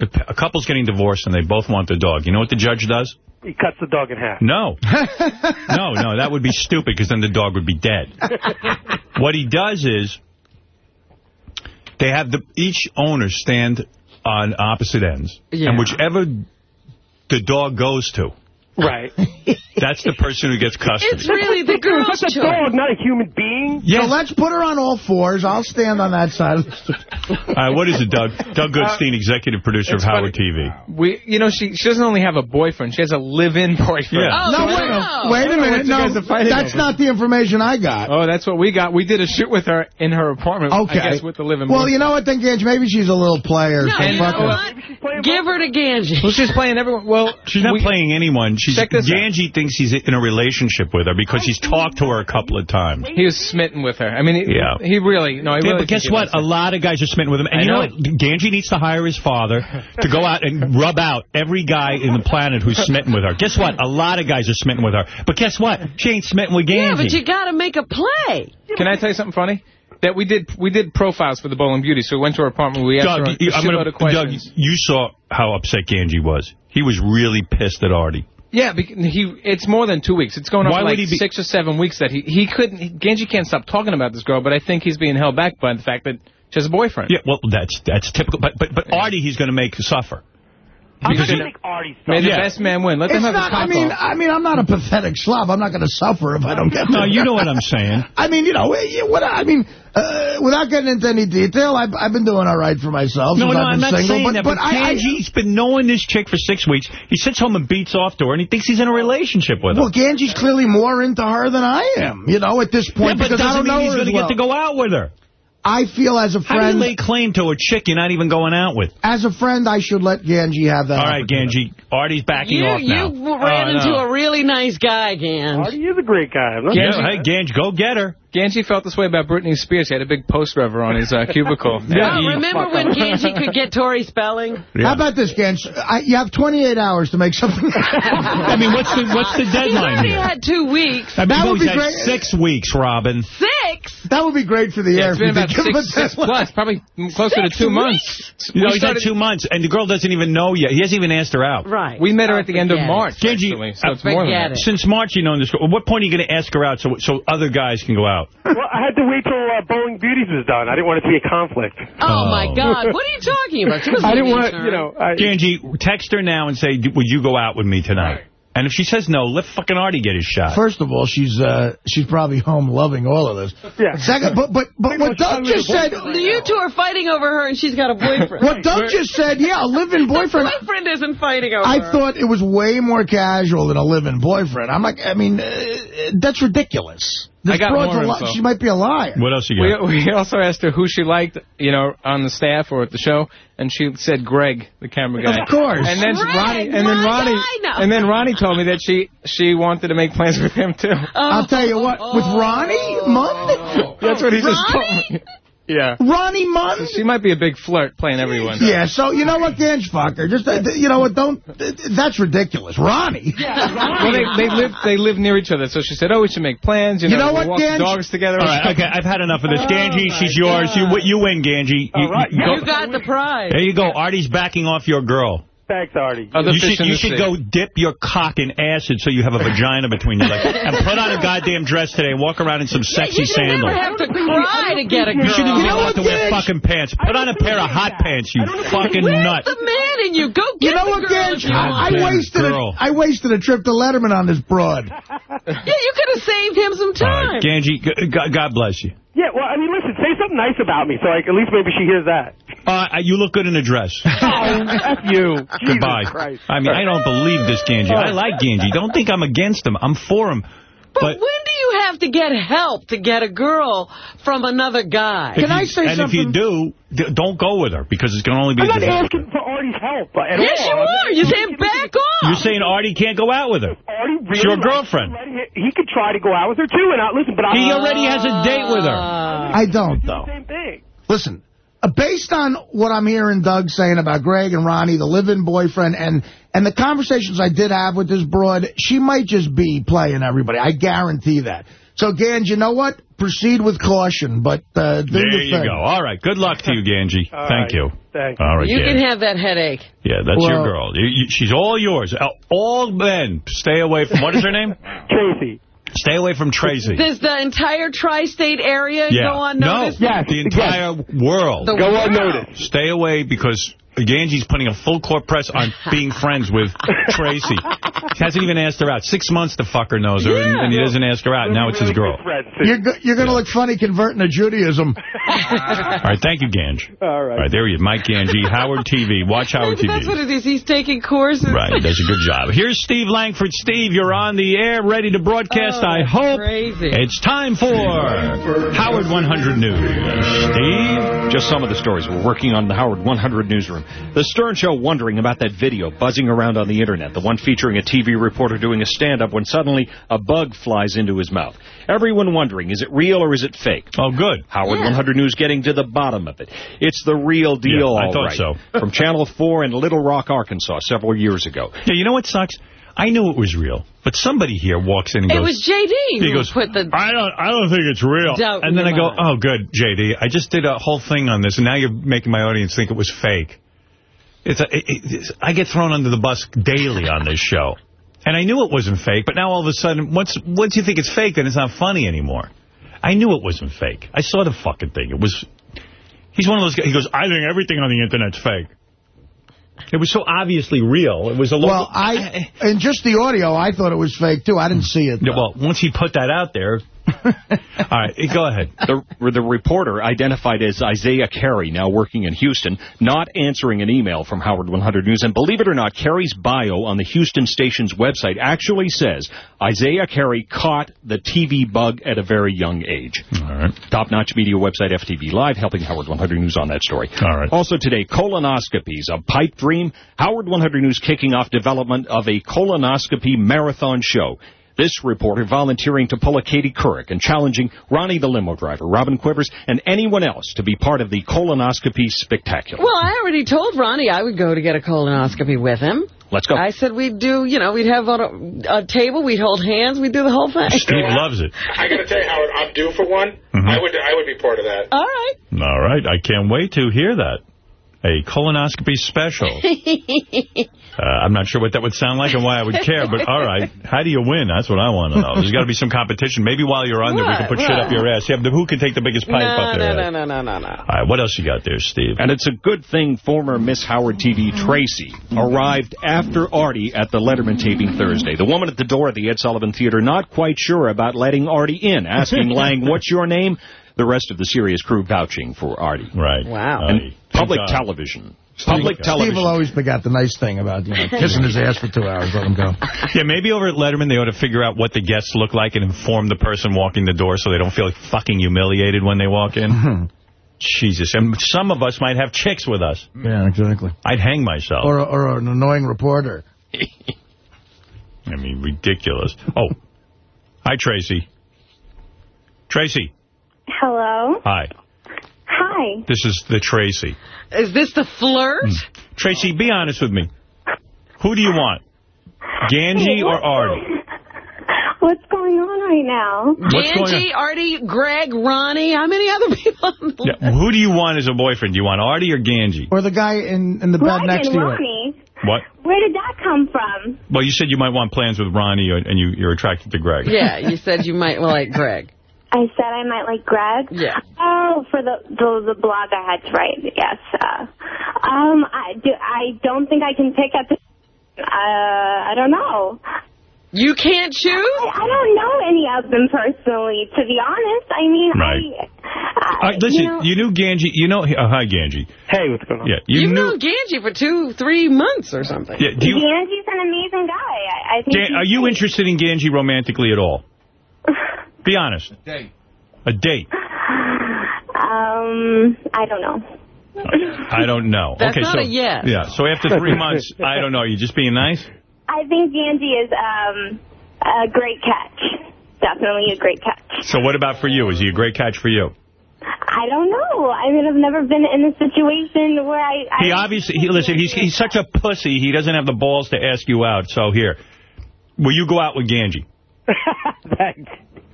S1: A couple's getting divorced and they both want the dog. You know what the judge does?
S51: He cuts the dog in half.
S1: No. no, no, that would be stupid because then the dog would be dead. what he does is they have the each owner stand on opposite ends.
S2: Yeah.
S1: And whichever the dog goes to,
S51: Right.
S1: that's the person who gets custody.
S2: It's really the girl's
S51: That's a
S2: choice.
S51: dog, not a human being.
S1: Yeah.
S3: So let's put her on all fours. I'll stand on that side. of the street.
S1: Uh, what is it, Doug? Doug Goodstein, executive producer of Howard
S49: funny.
S1: TV.
S49: We, you know, she she doesn't only have a boyfriend; she has a live-in boyfriend.
S1: Yeah.
S2: Oh,
S3: no,
S2: wow.
S3: wait, wait a
S49: I
S3: minute.
S49: what you guys
S3: No, that's
S49: over.
S3: not the information I got.
S49: Oh, that's what we got. We did a shoot with her in her apartment.
S3: Okay.
S49: I guess with the living.
S3: Well, you know what, then, Gage? Maybe she's a little player.
S2: No, you know what? Give her to Ganji.
S49: well, she's playing everyone. Well,
S1: She's not
S49: we-
S1: playing anyone. She's
S49: Check this out.
S1: Thinks he's in a relationship with her because he's talked to her a couple of times.
S49: He was smitten with her. I mean, he,
S1: Yeah.
S49: he really no. He
S1: Yeah,
S49: really
S1: but guess what? A lot of guys are smitten with him. And
S49: I
S1: you know.
S49: know.
S1: what? Ganji needs to hire his father to go out and rub out every guy in the planet who's smitten with her. Guess what? A lot of guys are smitten with her. But guess what? She ain't smitten with Ganji.
S2: Yeah, but you got to make a play.
S49: Can I tell you something funny? That we did we did profiles for the Bowling Beauty. So we went to her apartment. We asked
S1: Doug,
S49: her a
S1: you- I'm gonna,
S49: of questions.
S1: Doug, you saw how upset Ganji was. He was really pissed at Artie.
S49: Yeah, he. It's more than two weeks. It's going on
S1: Why
S49: for like six or seven weeks that he he couldn't. He, Ganji can't stop talking about this girl, but I think he's being held back by the fact that she has a boyfriend.
S1: Yeah, well, that's that's typical. But but but Artie, he's going to make suffer.
S51: I'm
S49: Because
S51: not
S49: you
S51: gonna make Artie
S49: May the
S1: Yeah.
S49: best man win. Let them
S3: It's
S49: have
S3: not,
S49: a
S3: I
S49: cock
S3: mean,
S49: off.
S3: I mean, I'm not a pathetic slob. I'm not going to suffer if I don't get
S1: No, you know what I'm saying.
S3: I mean, you know, eh, what I mean, uh, without getting into any detail, I've, I've been doing all right for myself.
S1: No, no,
S3: I've
S1: I'm not
S3: single,
S1: saying
S3: but,
S1: that.
S3: but
S1: But,
S3: I, I,
S1: Ganji's been knowing this chick for six weeks. He sits home and beats off to her, and he thinks he's in a relationship with her.
S3: well, Ganji's clearly more into her than I am. You know, at this point.
S1: yeah, but
S3: because
S1: doesn't
S3: don't know
S1: mean he's going to
S3: well.
S1: get to go out with her.
S3: I feel as a friend...
S1: How do you lay claim to a chick you're not even going out with?
S3: as a friend, I should let Ganji have that.
S1: All right, Ganji. Artie's backing
S2: You,
S1: off now.
S2: you ran
S1: Oh,
S2: into
S1: no.
S2: a really nice guy, Gans.
S51: Artie is a great guy. I'm not
S1: Yeah,
S51: saying
S1: hey, Gange, go get her.
S49: Ganji felt this way about Britney Spears. He had a big poster of her on his uh, cubicle.
S2: Oh, remember when Ganji could get Tori spelling?
S3: How about this, Ganji? I, you have 28 hours to make something.
S1: I mean, what's the what's the
S2: He's
S1: deadline
S2: already
S1: here?
S2: had two weeks.
S1: I mean,
S3: That would be great.
S1: six weeks, Robin.
S2: Six?
S3: That would be great for the
S49: Yeah,
S3: air.
S49: it's
S3: if
S49: been
S3: you
S49: about
S3: did give him a
S49: six, six plus, probably closer to two months.
S1: You know,
S49: We
S1: he's had two months, and the girl doesn't even know yet. He hasn't even asked her out.
S2: Right.
S49: We met her at the end of. March,
S1: Ganji,
S49: actually, so it's more than that.
S1: Since March, you know this. At what point are you going to ask her out so so other guys can go out?
S51: Well, I had to wait till uh, Bowling Beauties was done. I didn't want to be a conflict.
S2: Oh, my
S1: Oh.
S2: God. What are you talking about? She doesn't
S51: I didn't want,
S2: her.
S51: you know, I,
S1: Ganji, text her now and say, would you go out with me tonight? And if she says no, let fucking Artie get his shot.
S3: First of all, she's uh, she's probably home loving all of this.
S51: Yeah.
S3: Second, but but but what Doug just said.
S2: You two are fighting over her, and she's got a boyfriend.
S3: What Doug just said, yeah, a live-in boyfriend.
S2: My boyfriend isn't fighting over
S3: I
S2: her.
S3: thought it was way more casual than a live-in boyfriend. I'm like, I mean, uh, that's ridiculous. This
S49: I got
S3: broad's
S49: more
S3: a li-
S49: info.
S3: She might be a liar.
S1: What else you got?
S49: we also asked her who she liked, you know, on the staff or at the show, and she said Greg, the camera guy.
S3: Of course.
S49: And then
S2: Greg,
S49: Ronnie, and then Ronnie,
S2: no.
S49: and then Ronnie told me that she she wanted to make plans with him too.
S3: I'll tell you what, with Ronnie Mund?
S49: That's what he just told me. Yeah.
S3: Ronnie Mund?
S49: She might be a big flirt playing everyone.
S3: Yeah, so you know what, Gange fucker? Just uh, you know what? Don't. uh, That's ridiculous, Ronnie. Yeah.
S49: Well, they they live they live near each other, so she said, "Oh, we should make plans. You know,
S3: You know what,
S49: walk the
S3: Gange?
S49: dogs together."
S1: All right, okay, I've had enough of this.
S2: Oh,
S1: Ganji, she's yours. You You win, Ganji. You,
S51: right.
S1: you go-
S2: You got the prize.
S1: there you go. Artie's backing off your girl.
S51: Thanks, Artie.
S49: Other
S1: you should, you should go dip your cock in acid so you have a vagina between your legs. And put on a goddamn dress today and walk around in some sexy
S2: you should
S1: sandals.
S2: never have to cry to get a girl.
S1: You shouldn't even
S3: know
S1: have to wear
S3: Gange?
S1: fucking pants. Put on a pair of hot pants, you fucking
S2: Where's
S1: nut.
S2: the man in you? Go
S3: You
S2: get
S3: know what,
S2: girl
S3: Gange?
S2: if you
S3: I, I wasted a,
S1: girl.
S3: I wasted a trip to Letterman on this broad.
S2: Yeah, you could have saved him some
S1: All right,
S2: time.
S1: Ganji, God God bless you.
S51: Yeah, well, I mean, listen, say something nice about me, so like at least maybe she hears that.
S1: Uh, you look good in a dress.
S51: Oh, F you.
S1: Goodbye.
S51: Jesus
S1: I mean, I don't believe this Ganji. I like Ganji. Don't think I'm against him. I'm for him.
S2: But,
S1: But
S2: when do you have to get help to get a girl from another guy?
S1: if
S3: Can I say
S1: and
S3: something?
S1: And if you do, don't go with her because it's going to only be
S51: I'm
S1: a
S51: not
S1: disaster.
S51: asking for Artie's help at
S2: Yes,
S51: all.
S2: you are. You said back off.
S1: You're saying Artie can't go out with her.
S51: Artie really
S1: It's your girlfriend.
S51: her. Let him- He could try to go out with her, too, and not listen, but I...
S1: He already has a date with her.
S3: I don't, though.
S51: Same thing.
S3: Listen, uh, based on what I'm hearing Doug saying about Greg and Ronnie, the live-in boyfriend, and and the conversations I did have with this broad, she might just be playing everybody. I guarantee that. So, Gans, you know what? Proceed with caution, but uh,
S1: There you
S3: thing.
S1: go. All right. Good luck to you, Ganji.
S51: All
S1: Thank
S51: right.
S1: you.
S51: Thanks.
S1: All right,
S2: You can have that headache.
S1: Yeah, that's your girl. You- you- she's all yours. Uh, All men, stay away from, what is her name?
S51: Tracy.
S1: Stay away from Tracy.
S2: Does the entire tri-state area
S1: yeah.
S2: go unnoticed?
S1: No,
S51: Yes,
S1: the entire world.
S2: The
S51: Go
S2: world.
S51: unnoticed.
S1: Stay away because Ganji's putting a full court press on being friends with Tracy. He hasn't even asked her out. Six months the fucker knows her, and, and he doesn't ask her out. Now it's his girl.
S3: You're, go you're going to look funny converting to Judaism.
S1: All right, thank you, Ganj.
S51: All right.
S1: All right, there he is. Mike Ganji, Howard TV. Watch Howard
S2: Maybe that's what
S1: TV.
S2: it is. He's taking courses.
S1: Right, he does a good job. Here's Steve Langford. Steve, you're on the air, ready to broadcast,
S2: Oh,
S1: I hope.
S2: crazy.
S1: It's time for Howard 100 News. Steve?
S52: Just some of the stories we're working on the Howard 100 newsroom. The Stern Show wondering about that video buzzing around on the internet, the one featuring a TV reporter doing a stand-up when suddenly a bug flies into his mouth. Everyone wondering, is it real or is it fake?
S1: Oh, good.
S52: Howard
S2: Yeah.
S52: 100 News getting to the bottom of it. It's the real deal,
S1: Yeah, I
S52: all
S1: thought
S52: right.
S1: so.
S52: From Channel 4 in Little Rock, Arkansas, several years ago.
S1: Yeah, you know what sucks? I knew it was real, but somebody here walks in and
S2: It
S1: goes...
S2: was JD
S1: He goes,
S2: put the...
S1: I don't, I don't think it's real. And then I
S2: in
S1: go, oh, good, JD. I just did a whole thing on this, and now you're making my audience think it was fake. It's a, it, it's, I get thrown under the bus daily on this show. And I knew it wasn't fake, but now all of a sudden, once once you think it's fake, then it's not funny anymore. I knew it wasn't fake. I saw the fucking thing. It was... He's one of those guys, he goes, I think everything on the Internet's fake. It was so obviously real. It was a local...
S3: Well, I, and just the audio, I thought it was fake, too. I didn't see it.
S1: Yeah, well, once he put that out there, All right, go ahead.
S52: The, the reporter, identified as Isaiah Carey, now working in Houston, not answering an email from Howard 100 News. And believe it or not, Carey's bio on the Houston station's website actually says Isaiah Carey caught the TV bug at a very young age.
S1: All right.
S52: Top-notch media website FTV Live helping Howard 100 News on that story.
S1: All right.
S52: Also today, colonoscopies, a pipe dream. Howard 100 News kicking off development of a colonoscopy marathon show. This reporter volunteering to pull a Katie Couric and challenging Ronnie the limo driver, Robin Quivers, and anyone else to be part of the colonoscopy spectacular.
S2: Well, I already told Ronnie I would go to get a colonoscopy with him.
S52: Let's go.
S2: I said we'd do, you know, we'd have on a, a table, we'd hold hands, we'd do the whole thing.
S1: Steve loves it.
S22: I got to tell you, Howard, I'm due for one. Mm-hmm. I would I would be part of that.
S2: All right.
S1: All right, I can't wait to hear that. A colonoscopy special. Uh, I'm not sure what that would sound like and why I would care, but all right. How do you win? That's what I want to know. There's got to be some competition. Maybe while you're on there, we can put shit up your ass. Yeah, but who can take the biggest pipe
S2: no,
S1: up there?
S2: no, no, no, no, no. no.
S1: All right, what else you got there, Steve?
S52: And it's a good thing former Miss Howard TV Tracy arrived after Artie at the Letterman taping Thursday. The woman at the door of the Ed Sullivan Theater not quite sure about letting Artie in, asking Lange, what's your name? The rest of the Sirius crew vouching for Artie.
S1: Right.
S2: Wow.
S52: And public television. Public
S3: Steve
S52: television.
S3: will always forgot the nice thing about you know, kissing his ass for two hours. Let him go.
S1: Yeah, maybe over at Letterman they ought to figure out what the guests look like and inform the person walking the door so they don't feel like fucking humiliated when they walk in. Mm-hmm. Jesus. And some of us might have chicks with us.
S3: Yeah, exactly.
S1: I'd hang myself.
S3: Or, or an annoying reporter.
S1: I mean, ridiculous. Oh. Hi, Tracy. Tracy.
S48: Hello.
S1: Hi.
S48: Hi.
S1: This is the Tracy.
S2: Is this the flirt? Hmm.
S1: Tracy, be honest with me. Who do you want? Ganji or Artie?
S48: What's going on right now?
S1: What's going
S2: Artie, Greg, Ronnie, how many other people on the list?
S1: Yeah, who do you want as a boyfriend? Do you want Artie or Ganji?
S3: Or the guy in, in the bed
S48: Greg
S3: next to you.
S48: Ronnie.
S1: What?
S48: Where did that come from?
S1: Well, you said you might want plans with Ronnie and you, you're attracted to Greg.
S2: Yeah, you said you might like Greg.
S48: I said I might like Greg.
S2: Yeah.
S48: Oh, for the the, the blog I had to write. Yes. Uh, um, I do. I don't think I can pick at the. Uh, I don't know.
S2: You can't choose?
S48: I, I don't know any of them personally, to be honest. I mean,
S1: Right.
S48: I.
S1: Uh, listen,
S48: you know,
S1: you knew Ganji. You know, uh, hi, Ganji.
S51: Hey, what's going on?
S1: Yeah, you
S2: You've
S1: knew.
S2: known Ganji for two, three months or something.
S1: Yeah, you,
S48: Ganji's an amazing guy. I, I think.
S1: Gan,
S48: he's
S1: are you interested in Ganji romantically at all? Be honest.
S21: A Date.
S1: A date.
S48: Um, I don't know.
S1: I don't know.
S2: That's
S1: okay,
S2: not
S1: so
S2: a yes.
S1: yeah. So after three months, I don't know. You just being nice.
S48: I think Ganji is um a great catch. Definitely a great catch.
S1: So what about for you? Is he a great catch for you?
S48: I don't know. I mean, I've never been in a situation where I. I
S1: He obviously, he, listen, he's he's such a pussy. He doesn't have the balls to ask you out. So here, will you go out with Ganji?
S51: Thanks.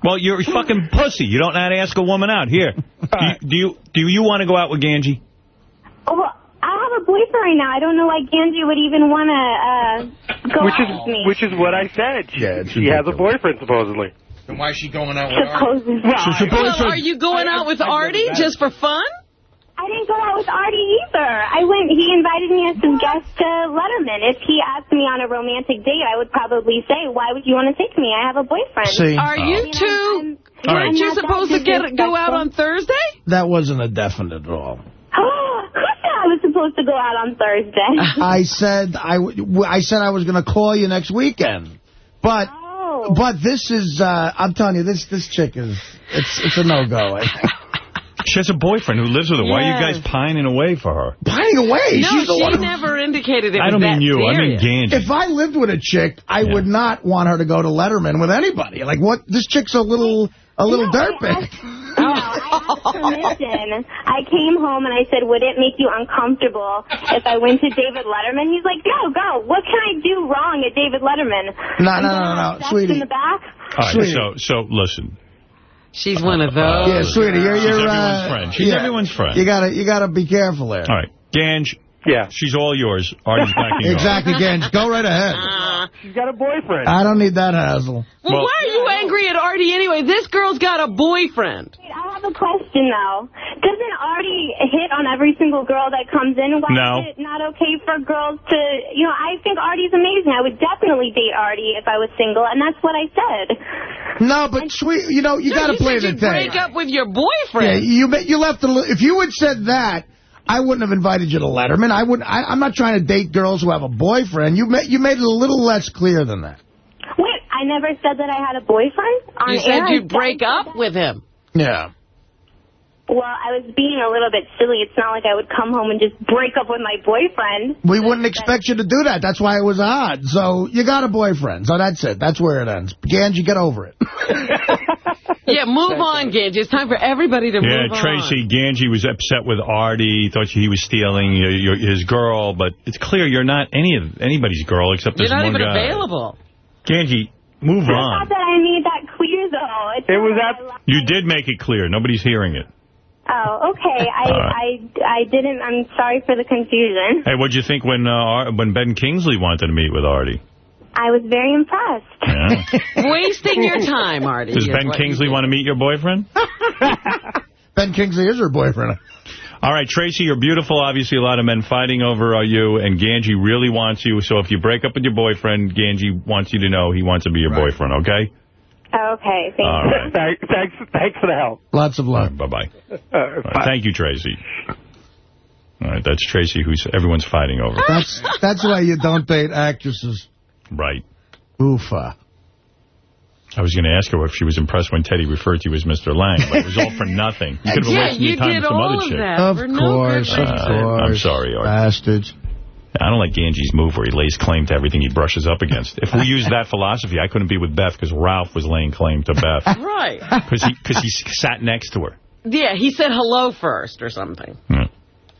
S1: Well, you're a fucking pussy. You don't know how to ask a woman out. Here, do you do you, do you want to go out with Ganji?
S48: Oh, well, I have a boyfriend right now. I don't know why Ganji would even want to uh, go
S51: Which
S48: out
S51: is
S48: with me.
S51: which is what I said. She,
S21: Yeah,
S51: she has a boyfriend supposedly.
S21: Then why is she going out with Artie?
S48: Supposedly.
S2: Well, are you going out with Artie just for fun?
S48: I didn't go out with Artie either. I went. He invited me as his guest to Letterman. If he asked me on a romantic date, I would probably say, "Why would you want to take me? I have a boyfriend."
S3: See?
S2: Are you two?
S3: All right.
S2: Weren't you supposed to get go out on Thursday?
S3: That wasn't a definite at all.
S48: Who said I was supposed to go out on Thursday?
S3: I said I, w- I said I was going to call you next weekend. But
S48: Oh.
S3: but this is, uh, I'm telling you, this this chick is, it's it's a no-go. I think.
S1: She has a boyfriend who lives with her. Why are you guys pining away for her?
S3: Pining away.
S2: No,
S3: She's the
S2: she
S3: one who-
S2: never indicated it
S1: I
S2: was
S1: don't mean
S2: that
S1: you. I mean
S2: serious.
S1: Ganji.
S3: If I lived with a chick, I
S1: Yeah.
S3: would not want her to go to Letterman with anybody. Like, what? This chick's a little a little
S48: No, I
S3: dirtbag.
S48: No, I asked permission. I came home and I said, would it make you uncomfortable if I went to David Letterman? He's like, go, go. What can I do wrong at David Letterman?
S3: No,
S48: I'm
S3: no, no, no,
S48: have
S3: sweetie.
S48: in the back?
S1: All right,
S3: Sweetie.
S1: so so listen.
S2: She's one of those.
S3: yeah, sweetie, you're
S1: She's
S3: you're
S1: everyone's
S3: uh,
S1: friend. She's
S3: yeah.
S1: everyone's friend.
S3: You gotta you gotta be careful there.
S1: All right, Ganj.
S51: Yeah.
S1: She's all yours. Artie's backing off.
S3: Exactly, Ganj. Go right ahead.
S51: Uh, She's got a boyfriend.
S3: I don't need that hassle.
S2: Well, why are you angry at Artie anyway? This girl's got a boyfriend.
S48: I have a question, though. Doesn't Artie hit on every single girl that comes in? Why
S1: No.
S48: is it not okay for girls to, you know, I think Artie's amazing. I would definitely date Artie if I was single, and that's what I said.
S3: No, but sweet, you know, you
S2: No,
S3: got to play
S2: said
S3: the
S2: you
S3: thing.
S2: break up with your
S3: Yeah,
S2: boyfriend.
S3: you you left a li- if you had said that, I wouldn't have invited you to Letterman. I would I, I'm not trying to date girls who have a boyfriend. You made you made it a little less clear than that.
S48: Wait, I never said that I had a boyfriend on
S2: You
S48: air.
S2: said you'd break up with him.
S3: Yeah.
S48: Well, I was being a little bit silly. It's not like I would come home and just break up with my boyfriend.
S3: We wouldn't expect you to do that. That's why it was odd. So you got a boyfriend. So that's it. That's where it ends. Ganji, get over it.
S2: Yeah, move on, Ganji. It's time for everybody to
S1: Yeah,
S2: move on.
S1: Yeah, Tracy, Ganji was upset with Artie, thought he was stealing your, your, his girl, but it's clear you're not any of anybody's girl except
S2: You're
S1: this
S2: not
S1: one
S2: even
S1: guy.
S2: available.
S1: Ganji, move
S48: I
S1: on.
S48: thought that I made that clear, though. It's
S1: It was
S48: not that
S1: You did make it clear. Nobody's hearing it.
S48: Oh, okay. I,
S1: All
S48: I, I didn't. I'm sorry for the confusion.
S1: Hey, what'd you think when uh, when Ben Kingsley wanted to meet with Artie?
S48: I was very impressed.
S1: Yeah.
S2: Wasting your time, Artie.
S1: Does Ben Kingsley want to meet your boyfriend?
S3: Ben Kingsley is her boyfriend.
S1: All right, Tracy, you're beautiful. Obviously, a lot of men fighting over uh, you, and Ganji really wants you. So if you break up with your boyfriend, Ganji wants you to know he wants to be your boyfriend, okay?
S48: Okay, thank
S1: All
S48: you.
S1: right.
S51: Thanks, thanks, thanks for the help.
S3: Lots of luck.
S1: Bye-bye.
S51: Uh,
S1: All right, Thank you, Tracy. All right, that's Tracy, who's everyone's fighting over.
S3: That's that's why you don't date actresses.
S1: Right.
S3: Oofa.
S1: I was going to ask her if she was impressed when Teddy referred to you as Mr. Lange, but it was all for nothing. You could have been
S2: Yeah,
S1: wasting
S2: you
S1: your time
S2: did
S1: with some
S2: all
S1: other
S2: of
S1: chick.
S2: that
S3: Of
S2: for no
S3: course, of
S1: Uh,
S3: course.
S1: I'm sorry, Art.
S3: Bastards.
S1: I don't like Ganji's move where he lays claim to everything he brushes up against. If we used that philosophy, I couldn't be with Beth because Ralph was laying claim to Beth.
S2: Right.
S1: Because he, cause he sat next to her.
S2: Yeah, he said hello first or something.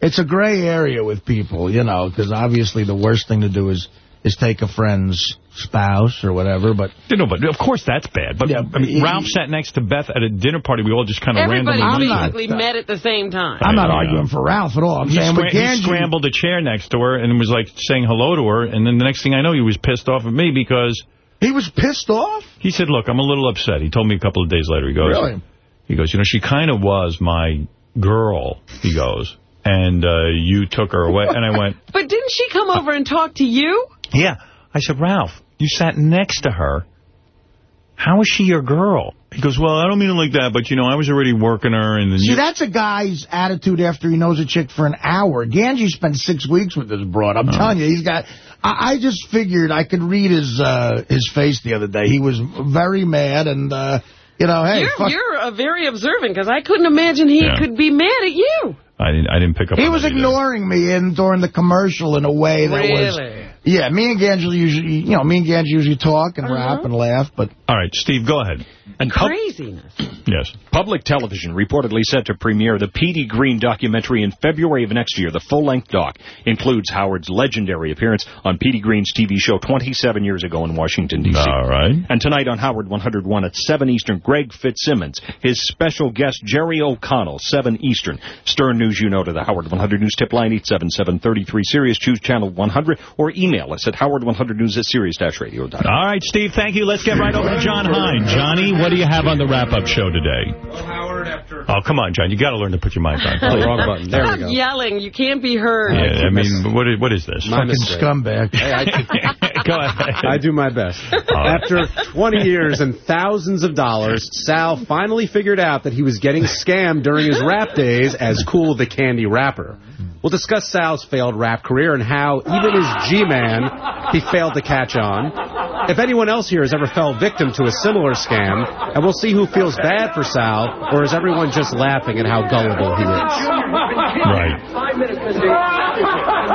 S3: It's a gray area with people, you know, because obviously the worst thing to do is is take a friend's spouse or whatever, but...
S1: You know, but of course that's bad. But I mean, Ralph sat next to Beth at a dinner party. We all just kind of
S2: Everybody
S1: randomly...
S2: basically met at the same time.
S3: I'm not
S1: Yeah.
S3: arguing for Ralph at all. I'm
S1: he,
S3: saying with
S1: scra- he scrambled a chair next to her and was like saying hello to her. And then the next thing I know, he was pissed off at me because...
S3: He was pissed off?
S1: He said, look, I'm a little upset. He told me a couple of days later. He goes,
S3: Really?
S1: He goes, you know, she kind of was my girl, he goes. And uh, you took her away. And I went,
S2: But didn't she come over and talk to you?
S1: Yeah. I said, Ralph, you sat next to her. How is she your girl? He goes, well, I don't mean it like that, but, you know, I was already working her. And then
S3: See,
S1: you...
S3: that's a guy's attitude after he knows a chick for an hour. Ganji spent six weeks with this broad. I'm telling you, he's got... I, I just figured I could read his uh, his face the other day. He was very mad, and, uh, you know, hey...
S2: you're
S3: fuck-
S2: you're uh, very observant because I couldn't imagine he
S1: Yeah.
S2: could be mad at you.
S1: I didn't, I didn't pick up
S3: He
S1: on
S3: was
S1: that either.
S3: ignoring me in during the commercial in a way that was...
S2: Really?
S3: Yeah, me and Ganji usually, you know, me and Ganji usually talk and rap uh-huh. and laugh, but...
S1: All right, Steve, go ahead.
S52: And
S2: Craziness.
S1: Yes.
S52: Public television reportedly set to premiere the Petey Greene documentary in February of next year. The full-length doc includes Howard's legendary appearance on Petey Greene's TV show 27 years ago in Washington, D.C.
S1: All right.
S52: And tonight on Howard 101 at 7 Eastern, Greg Fitzsimmons, his special guest Jerry O'Connell, 7 Eastern. Stern News, you know, to the Howard 100 News tip line 877-33 Sirius. Choose channel 100 or email us at howard100news at sirius-radio.com.
S1: All right, Steve, thank you. Let's get right over to Jon Hein. Johnny, what do you have on the wrap-up show today? Oh, come on, John. You got to learn to put your mic on.
S53: Oh, wrong button. There we go.
S2: yelling. You can't be heard.
S1: Yeah, I mean, what is, what is this?
S53: My
S3: Fucking
S53: mistake.
S3: scumbag.
S53: Hey, I,
S1: Go ahead.
S53: I do my best. After 20 years and thousands of dollars, Sal finally figured out that he was getting scammed during his rap days as Cool the Candy Rapper. We'll discuss Sal's failed rap career and how, even as G-Man, he failed to catch on. If anyone else here has ever fell victim to a similar scam, and we'll see who feels bad for Sal, or is everyone just laughing at how gullible he is.
S1: Right.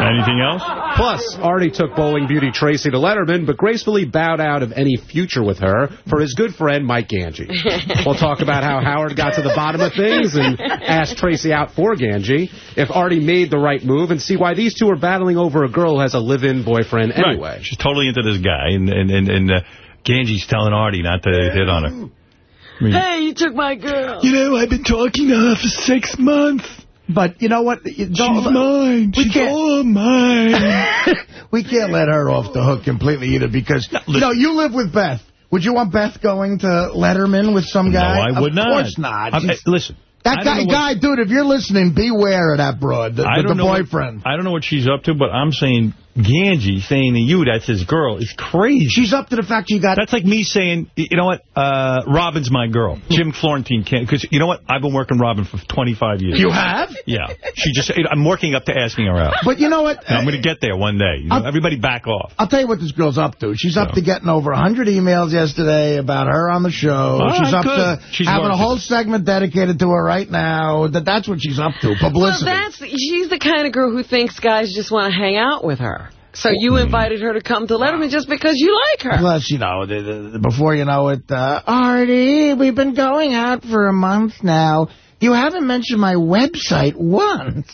S1: Anything else?
S53: Plus, Artie took bowling beauty Tracy to Letterman, but gracefully bowed out of any future with her for his good friend Mike Ganji. we'll talk about how Howard got to the bottom of things and asked Tracy out for Ganji, if Artie made the right move, and see why these two are battling over a girl who has a live-in boyfriend anyway.
S1: Right. She's totally into this guy, and and and, and uh, Ganji's telling Artie not to hit on her. I mean,
S2: Hey, you took my girl.
S38: You know, I've been talking to her for six months.
S3: But you know what?
S21: She's mine.
S3: We
S21: She's
S3: can't,
S21: all mine.
S3: we can't let her off the hook completely either because, you know, you live with Beth. Would you want Beth going to Letterman with some guy?
S1: No, I would
S3: of
S1: not.
S3: Of course not.
S1: I'm-
S3: uh,
S1: listen.
S3: That
S1: I don't
S3: guy,
S1: what-
S3: guy, dude, if you're listening, beware of that broad, the,
S1: I
S3: the
S1: don't what-
S3: boyfriend.
S1: I don't know what she's up to, but I'm saying Ganji saying to you that's his girl is crazy.
S3: She's up to the fact you got...
S1: That's like me saying, you know what, uh, Robin's my girl. Jim Florentine can't, because you know what, I've been working Robin for 25 years.
S3: You have?
S1: Yeah. She just, I'm working up to asking her out.
S3: But you know what?
S1: And I'm going to get there one day. You know, everybody back off.
S3: I'll tell you what this girl's up to. She's up to getting over 100 emails yesterday about her on the show.
S1: All
S3: she's
S1: right,
S3: up
S1: good.
S3: to
S1: She's
S3: having a
S1: marketing.
S3: whole segment dedicated to her right now. That That's what she's up to, publicity.
S2: Well, that's she's the kind of girl who thinks guys just want to hang out with her. So you invited her to come to Letterman just because you like her.
S3: Plus, you know, the, the, the- before you know it, uh, Artie, we've been going out for a month now. You haven't mentioned my website once.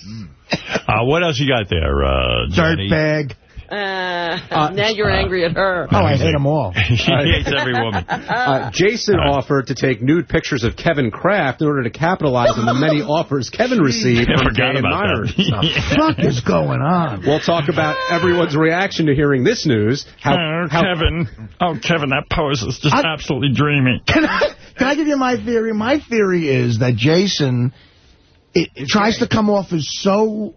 S1: Uh, what else you got there, uh, Johnny?
S3: Dirtbag.
S2: Uh, now you're angry at her.
S3: Oh, I hate them all.
S1: he hates every woman.
S53: Uh, Jason offered to take nude pictures of Kevin Kraft in order to capitalize on the many offers Kevin received from
S1: forgot
S53: gay
S1: about
S53: admirers.
S1: that.
S3: fuck is going on?
S53: We'll talk about everyone's reaction to hearing this news. How,
S1: Oh,
S53: how
S1: Kevin. Oh, Kevin, that pose is just absolutely dreamy.
S3: Can I, can I give you my theory? My theory is that Jason it, it tries to come off as so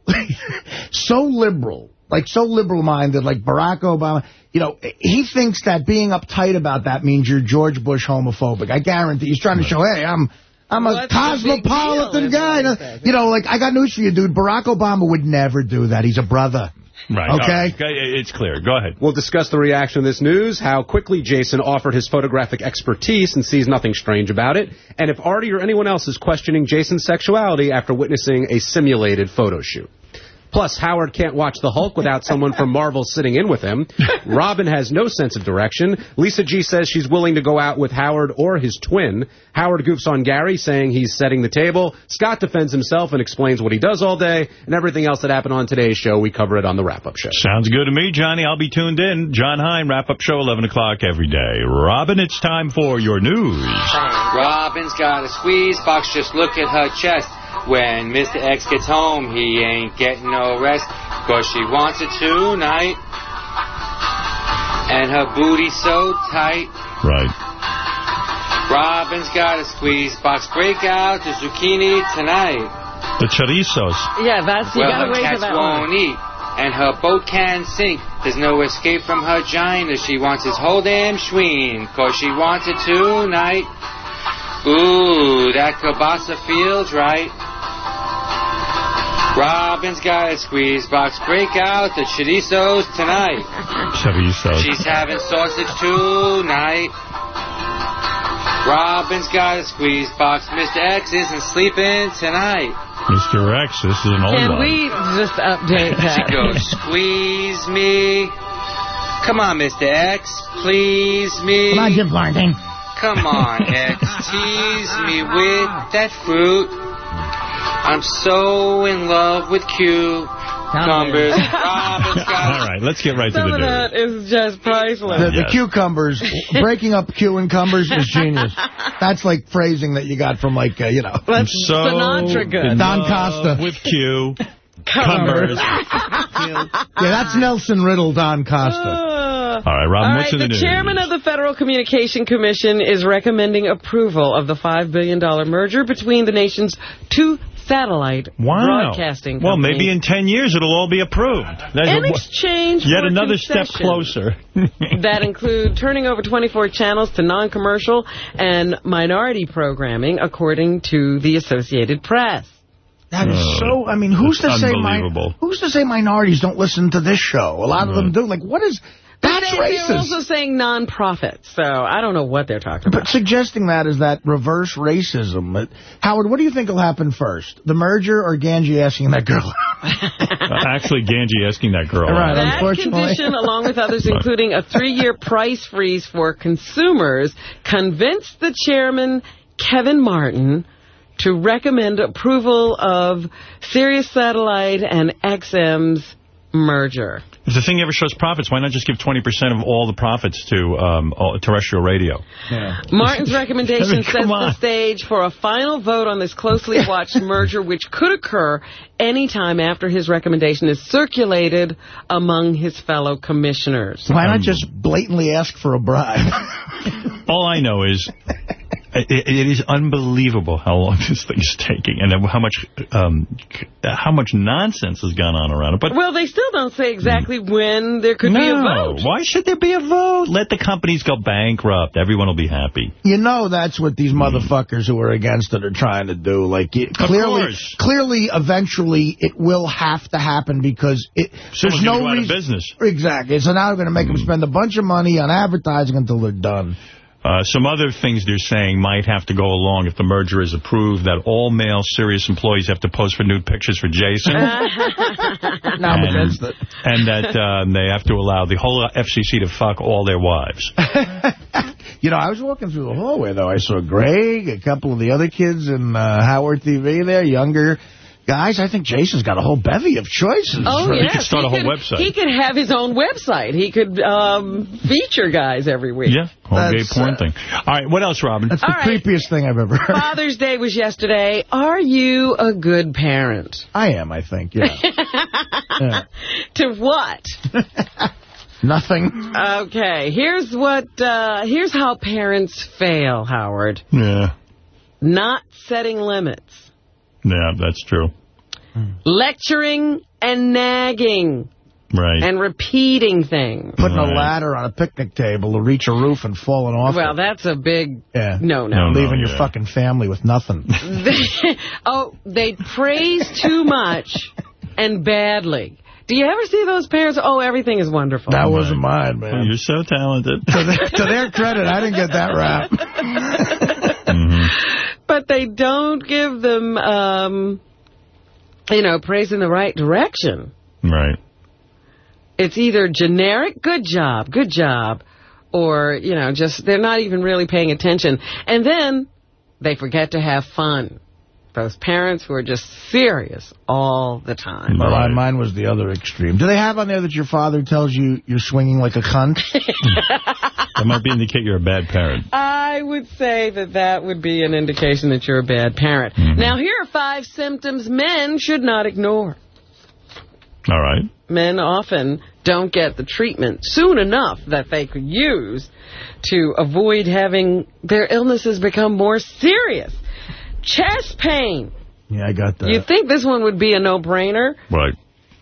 S3: so liberal, like so liberal-minded, like Barack Obama. You know, he thinks that being uptight about that means you're George Bush homophobic. I guarantee. He's trying to show, hey, I'm I'm a
S2: What's the big
S3: cosmopolitan
S2: deal,
S3: guy.
S2: is what.
S3: You know, like, I got news for you, dude. Barack Obama would never do that. He's a brother.
S1: Right.
S3: Okay.
S1: all right. It's clear. Go ahead.
S53: We'll discuss the reaction to this news, how quickly Jason offered his photographic expertise and sees nothing strange about it, and if Artie or anyone else is questioning Jason's sexuality after witnessing a simulated photo shoot. Plus, Howard can't watch the Hulk without someone from Marvel sitting in with him. Robin has no sense of direction. Lisa G says she's willing to go out with Howard or his twin. Howard goofs on Gary, saying he's setting the table. Scott defends himself and explains what he does all day. And everything else that happened on today's show, we cover it on the wrap-up show.
S1: Sounds good to me, Johnny. I'll be tuned in. Jon Hein, wrap-up show, 11 o'clock every day. Robin, it's time for your news.
S54: Robin's got a squeeze box, just look at her chest. When Mr. X gets home, he ain't getting no rest, cause she wants it tonight. And her booty so tight.
S1: Right.
S54: Robin's got a squeeze box, break out the zucchini tonight.
S1: The chorizos.
S2: Yeah, that's you
S54: well,
S2: gotta
S54: her
S2: wait for
S54: cats
S2: that
S54: won't eat, and her boat can sink. There's no escape from her gina. She wants his whole damn schween, cause she wants it tonight. Ooh, that kielbasa feels right. Robin's got a squeeze box. Break out the chorizos tonight.
S1: Chorizos.
S54: She's having sausage tonight. Robin's got a squeeze box. Mr. X isn't sleeping tonight.
S1: Mr. X, this is an old
S2: Can
S1: one.
S2: we just update that?
S54: She goes, squeeze me. Come on, Mr. X, please me.
S3: Come on, Jim Florentine.
S54: Come on, X, tease me with that fruit. I'm so in love with Q. cucumbers. Robin's got
S1: All right, let's get right to
S2: Some
S1: the
S2: of
S1: news.
S2: that is just priceless.
S3: The, the
S1: Yes.
S3: cucumbers, breaking up Q and cumbers is genius. That's like phrasing that you got from like, uh, you know.
S2: That's
S1: So
S2: Sinatra
S1: in
S2: good.
S3: Don
S1: love
S3: Costa.
S1: With Q. Cumbers.
S3: Yeah, that's Nelson Riddle, Don Costa.
S1: All right, Robin,
S2: All
S1: what's in the,
S2: the
S1: news?
S2: chairman of the Federal Communication Commission is recommending approval of the $5 billion merger between the nation's two satellite
S1: Wow.
S2: broadcasting
S1: Well, maybe in 10 years it'll all be approved. There's
S2: in
S1: a-
S2: exchange
S1: yet another step closer.
S2: that include turning over 24 channels to non-commercial and minority programming, according to the Associated Press.
S3: That is
S1: Oh,
S3: so, I mean, who's to say mi- who's to say minorities don't listen to this show? A lot of them do. Like, what is, that's
S2: They- They're also saying non-profit, so I don't know what they're talking about.
S3: But suggesting that is that reverse racism. Howard, what do you think will happen first? The merger or Ganji asking that girl?
S1: Uh, actually, Ganji asking that girl.
S3: Right,
S1: out.
S2: That
S3: unfortunately.
S2: condition, along with others, including a three-year price freeze for consumers, convinced the chairman, Kevin Martin, to recommend approval of Sirius Satellite and XM's merger.
S1: If the thing ever shows profits, why not just give 20% of all the profits to um, all- terrestrial radio?
S2: Martin's recommendation
S1: I mean,
S2: sets
S1: come
S2: the
S1: on.
S2: stage for a final vote on this closely watched merger, which could occur any time after his recommendation is circulated among his fellow commissioners.
S3: Why not just blatantly ask for a bribe?
S1: All I know is it, it is unbelievable how long this thing is taking and how much um, how much nonsense has gone on around it. But
S2: Well, they still don't say exactly hmm. when there could be a
S1: no,
S2: vote.
S1: why should there be a vote? Let the companies go bankrupt. Everyone will be happy.
S3: You know that's what these hmm. motherfuckers who are against it are trying to do. Like, it, clearly, clearly, eventually, it will have to happen because it, there's no
S1: go out of
S3: reason.
S1: business.
S3: Exactly. So now they're going to make them hmm. spend a bunch of money on advertising until they're done.
S1: Uh, some other things they're saying might have to go along if the merger is approved, that all male Sirius employees have to pose for nude pictures for Jason.
S3: Now I'm
S1: and,
S3: against it.
S1: and that uh, they have to allow the whole FCC to fuck all their wives.
S3: You know, I was walking through the hallway, though. I saw Greg, a couple of the other kids in uh, Howard TV there, younger guys. I think Jason's got a whole bevy of choices.
S2: Oh,
S1: He
S2: yes.
S1: could start a whole
S2: could-
S1: website.
S2: He could have his own website. He could um, feature guys every week.
S1: Yeah, whole gay porn
S3: uh,
S1: thing. All right, what else, Robin?
S3: That's the
S2: All right.
S3: creepiest thing I've ever heard.
S2: Father's Day was yesterday. Are you a good parent?
S3: I am, I think, yeah. Yeah.
S2: To what?
S3: Nothing.
S2: Okay, here's what. Uh, here's how parents fail, Howard.
S1: Yeah,
S2: Not setting limits,
S1: yeah, that's true.
S2: Lecturing and nagging,
S1: Right.
S2: and repeating things.
S3: Putting a ladder on a picnic table to reach a roof and falling off
S2: Well,
S3: it.
S2: that's a big
S3: Yeah.
S2: no, no.
S1: No, no.
S3: Leaving your
S1: yeah.
S3: fucking family with nothing.
S2: oh, they praise too much and badly. Do you ever see those parents? Oh, everything is wonderful.
S3: That wasn't mine,
S1: Oh,
S3: man.
S1: you're so talented.
S3: to, their, to their credit, I didn't get that rap.
S1: Mhm.
S2: but they don't give them, um, you know, praise in the right direction.
S1: Right.
S2: It's either generic, good job, good job, or, you know, just they're not even really paying attention. And then they forget to have fun. Those parents who are just serious all the time.
S3: Well,
S1: Right.
S3: mine was the other extreme. Do they have on there that your father tells you you're swinging like a cunt?
S1: That might be indicate you're a bad parent.
S2: I would say that that would be an indication that you're a bad parent. Mm-hmm. Now, here are five symptoms men should not ignore.
S1: All right.
S2: Men often don't get the treatment soon enough that they could use to avoid having their illnesses become more serious. Chest pain.
S3: yeah, I got that.
S2: You'd think this one would be a no-brainer,
S1: Right.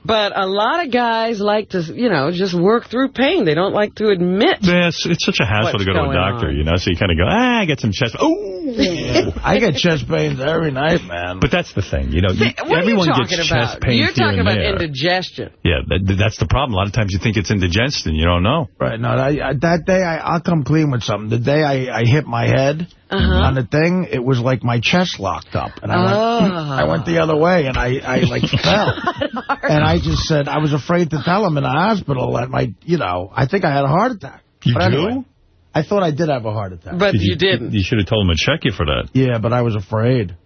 S2: but a lot of guys like to, you know, just work through pain. They don't like to admit.
S1: Yeah, it's, it's such a hassle to go to a doctor,
S2: on?
S1: you know, so you kind of go, ah, I get some chest. Oh!
S3: I get chest pains every night, man.
S1: But that's the thing, you know, you,
S2: What
S1: everyone
S2: are you talking
S1: gets
S2: about?
S1: chest pain
S2: You're
S1: here
S2: talking
S1: and
S2: about
S1: there.
S2: indigestion.
S1: Yeah, that, that's the problem. A lot of times you think it's indigestion, you don't know.
S3: Right, no, I, I, that day I, I'll come clean with something. The day I, I hit my head
S2: Uh-huh.
S3: on the thing, it was like my chest locked up. And I, went,
S2: Oh.
S3: I went the other way, and I, I like fell. And I just said, I was afraid to tell him in the hospital that my, you know, I think I had a heart attack.
S1: You
S3: but
S1: do?
S3: anyway, I thought I did have a heart attack.
S2: But you didn't.
S1: You should have told him to check you for that.
S3: Yeah, but I was afraid.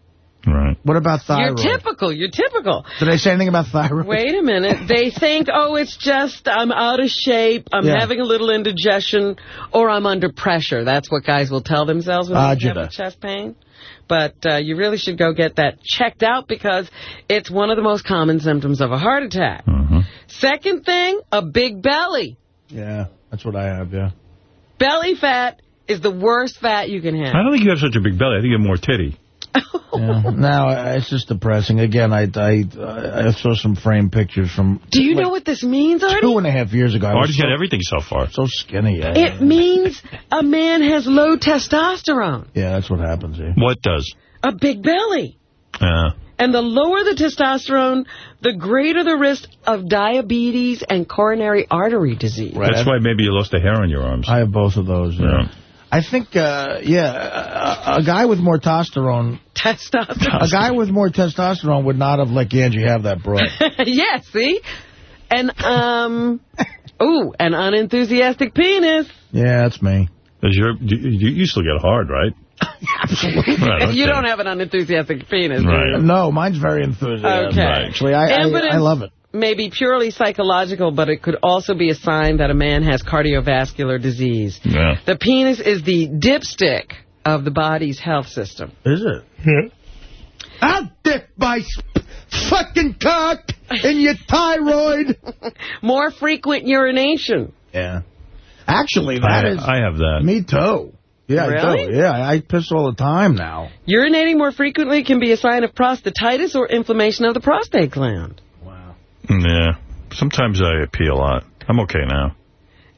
S1: Right.
S3: What about thyroid?
S2: You're typical. You're typical.
S3: Did I say anything about thyroid?
S2: Wait a minute. They think, oh, it's just I'm out of shape, I'm
S3: Yeah.
S2: having a little indigestion, or I'm under pressure. That's what guys will tell themselves when they have
S3: Agita.
S2: chest pain. But uh, you really should go get that checked out because it's one of the most common symptoms of a heart attack.
S1: Mm-hmm.
S2: Second thing, a big belly.
S3: Yeah, that's what I have, yeah.
S2: Belly fat is the worst fat you can have.
S1: I don't think you have such a big belly. I think you have more titty.
S3: yeah. Now, uh, it's just depressing. Again, I, I, I saw some framed pictures from
S2: Do you know what this means, Artie?
S3: two and a half years ago. I was
S1: Artie's
S3: so,
S1: got everything so far.
S3: so skinny. Yeah,
S2: It means a man has low testosterone,
S3: yeah, that's what happens here.
S1: What does?
S2: a big belly.
S1: Uh,
S2: And the lower the testosterone, the greater the risk of diabetes and coronary artery disease.
S3: Right.
S1: that's why maybe you lost a hair on your arms.
S3: I have both of those. Yeah.
S1: Yeah.
S3: I think, uh, yeah, a, a guy with more testosterone,
S2: Testosterone.
S3: a guy with more testosterone would not have let Ganji have that broad.
S2: yeah, see? And, um, ooh, an unenthusiastic penis.
S3: yeah, that's me.
S1: Does your, you, you you still get hard, right?
S3: Absolutely.
S1: Right, okay.
S2: You don't have an unenthusiastic penis. do
S1: Right.
S2: you?
S3: No, mine's very enthusiastic.
S2: Okay.
S3: Actually, I, I, I love it.
S2: May be purely psychological, but it could also be a sign that a man has cardiovascular disease.
S1: Yeah.
S2: The penis is the dipstick of the body's health system.
S3: Is it? Hmm? Yeah. I'll dip my fucking cock in your thyroid.
S2: More frequent urination.
S3: Yeah. Actually, that
S1: I,
S3: is
S1: I have that.
S3: Me too. Yeah, I
S2: Really?
S3: do. Yeah, I piss all the time now.
S2: Urinating more frequently can be a sign of prostatitis or inflammation of the prostate gland.
S1: Yeah. Sometimes I pee a lot. I'm okay now.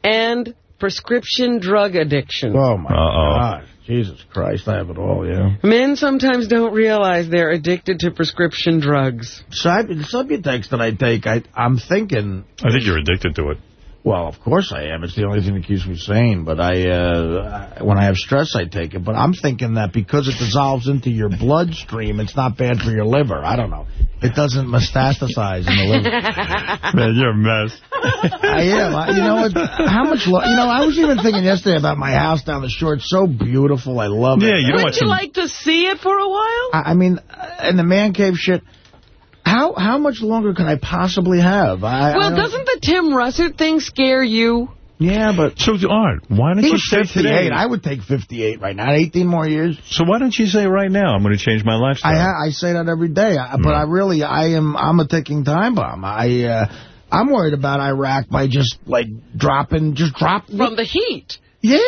S2: And prescription drug addiction.
S3: Oh, my
S1: Uh-oh.
S3: God. Jesus Christ, I have it all, yeah.
S2: Men sometimes don't realize they're addicted to prescription drugs.
S3: Sub- Subutex that I take, I, I'm thinking...
S1: I think you're addicted to it.
S3: Well, of course I am. It's the only thing that keeps me sane. But I, uh, when I have stress, I take it. But I'm thinking that because it dissolves into your bloodstream, it's not bad for your liver. I don't know. It doesn't metastasize in the liver.
S1: Man, you're a mess.
S3: I am. I, you know what? How much? Lo- you know, I was even thinking yesterday about my house down the shore. It's so beautiful. I love it.
S1: Yeah, you don't
S2: Wouldn't you like to see it for a while?
S3: I, I mean, uh, and the man cave shit. How how much longer can I possibly have? I, I
S2: well,
S3: don't-
S2: doesn't the Tim Russert thing scare you?
S3: Yeah, but...
S1: So, Art, why don't you say
S3: 58.
S1: today?
S3: I would take 58 right now. 18 more years.
S1: So why don't you say right now, I'm going to change my lifestyle?
S3: I I say that every day, I, but hmm. I really I am I'm a ticking time bomb. I uh, I'm worried about Iraq by just like dropping just drop
S2: From the heat.
S3: Yeah.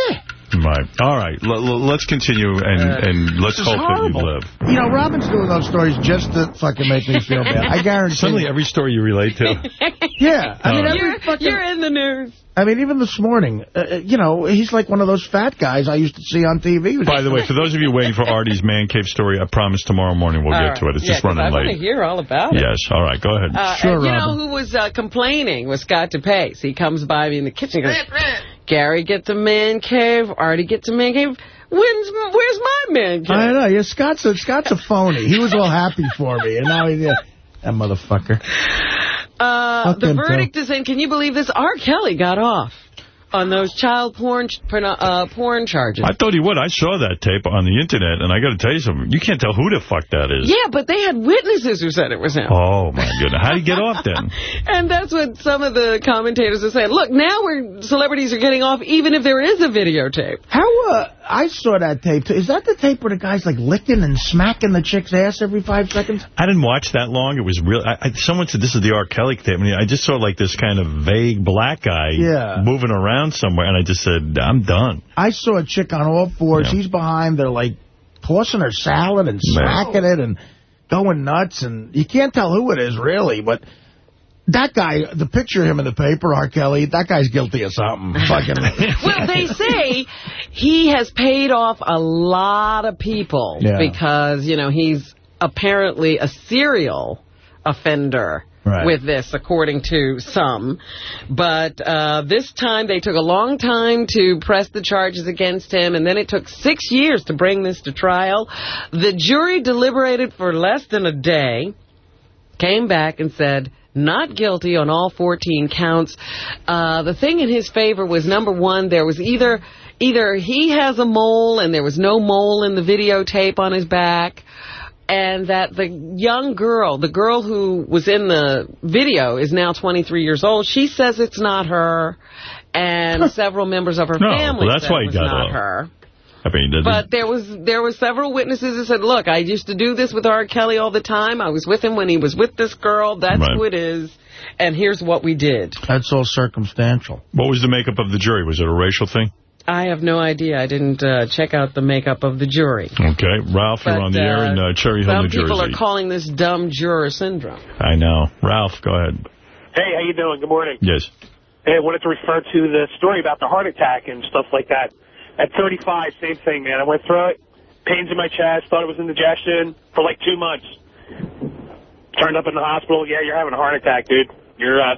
S1: Right. All right. L l let's continue and, and let's
S3: This is
S1: hope that you live.
S3: You know, Robin's doing those stories just to fucking make me feel bad. I guarantee.
S1: Suddenly every story you relate to.
S3: Yeah. I mean,
S1: All right.
S3: every
S2: You're,
S3: fucking,
S2: you're in the news.
S3: I mean, even this morning, uh, uh, you know, he's like one of those fat guys I used to see on TV.
S1: By the way, for those of you waiting for Artie's man cave story, I promise tomorrow morning we'll
S2: All
S1: get to it. It's
S2: right.
S1: just
S2: Yeah, 'cause
S1: running
S2: I want to
S1: late.
S2: hear all about it.
S1: Yes. All right. Go ahead.
S2: Uh, and you know who was uh, complaining was Scott DePace. He comes by me in the kitchen and goes, Gary gets a man cave, Artie gets a man cave. When's, where's my man cave?
S3: I know. Yeah, Scott's a, Scott's a phony. He was all happy for me, and now he's yeah, that motherfucker.
S2: Uh, the verdict is in. Can you believe this? R. Kelly got off on those child porn uh, porn charges.
S1: I thought he would. I saw that tape on the Internet, and I got to tell you something. You can't tell who the fuck that is.
S2: Yeah, but they had witnesses who said it was him.
S1: Oh, my goodness. How would you get off then?
S2: And that's what some of the commentators are saying. Look, now we're celebrities are getting off even if there is a videotape.
S3: How, uh, I saw that tape, too. Is that the tape where the guy's, like, licking and smacking the chick's ass every five seconds?
S1: I didn't watch that long. It was real. I, I, someone said this is the R. Kelly tape. I, mean, I just saw like this kind of vague black guy
S3: Yeah.
S1: moving around somewhere, and I just said, I'm done.
S3: I saw a chick on all fours. He's behind. They're, like, tossing her salad and smacking it and going nuts. And you can't tell who it is, really, but... That guy, the picture of him in the paper, R. Kelly, that guy's guilty of something. Fucking.
S2: Well, they say he has paid off a lot of people
S3: Yeah.
S2: because, you know, he's apparently a serial offender
S3: Right.
S2: with this, according to some. But uh, this time they took a long time to press the charges against him, and then it took six years to bring this to trial. The jury deliberated for less than a day, came back and said not guilty on all 14 counts. Uh, the thing in his favor was, number one, there was either either he has a mole and there was no mole in the videotape on his back, and that the young girl, the girl who was in the video, is now 23 years old. She says it's not her, and several members of her
S1: No,
S2: family
S1: well, that's why
S2: it
S1: he
S2: was
S1: got
S2: not
S1: off.
S2: her.
S1: I mean,
S2: But there was there were several witnesses that said, look, I used to do this with R. Kelly all the time. I was with him when he was with this girl. That's
S1: Right.
S2: who it is. And here's what we did.
S3: That's all circumstantial.
S1: what was the makeup of the jury? Was it a racial thing?
S2: I have no idea. I didn't uh, check out the makeup of the jury.
S1: Okay. Ralph, you're on the air in uh, Cherry Hill,
S2: Some
S1: New Jersey.
S2: Some people are calling this dumb juror syndrome.
S1: I know. Ralph, go ahead.
S51: Hey, how you doing? Good morning.
S1: Yes.
S51: Hey, I wanted to refer to the story about the heart attack and stuff like that. At 35, same thing, man. I went through it. Pains in my chest. Thought it was indigestion for like two months. Turned up in the hospital. Yeah, you're having a heart attack, dude. You're uh,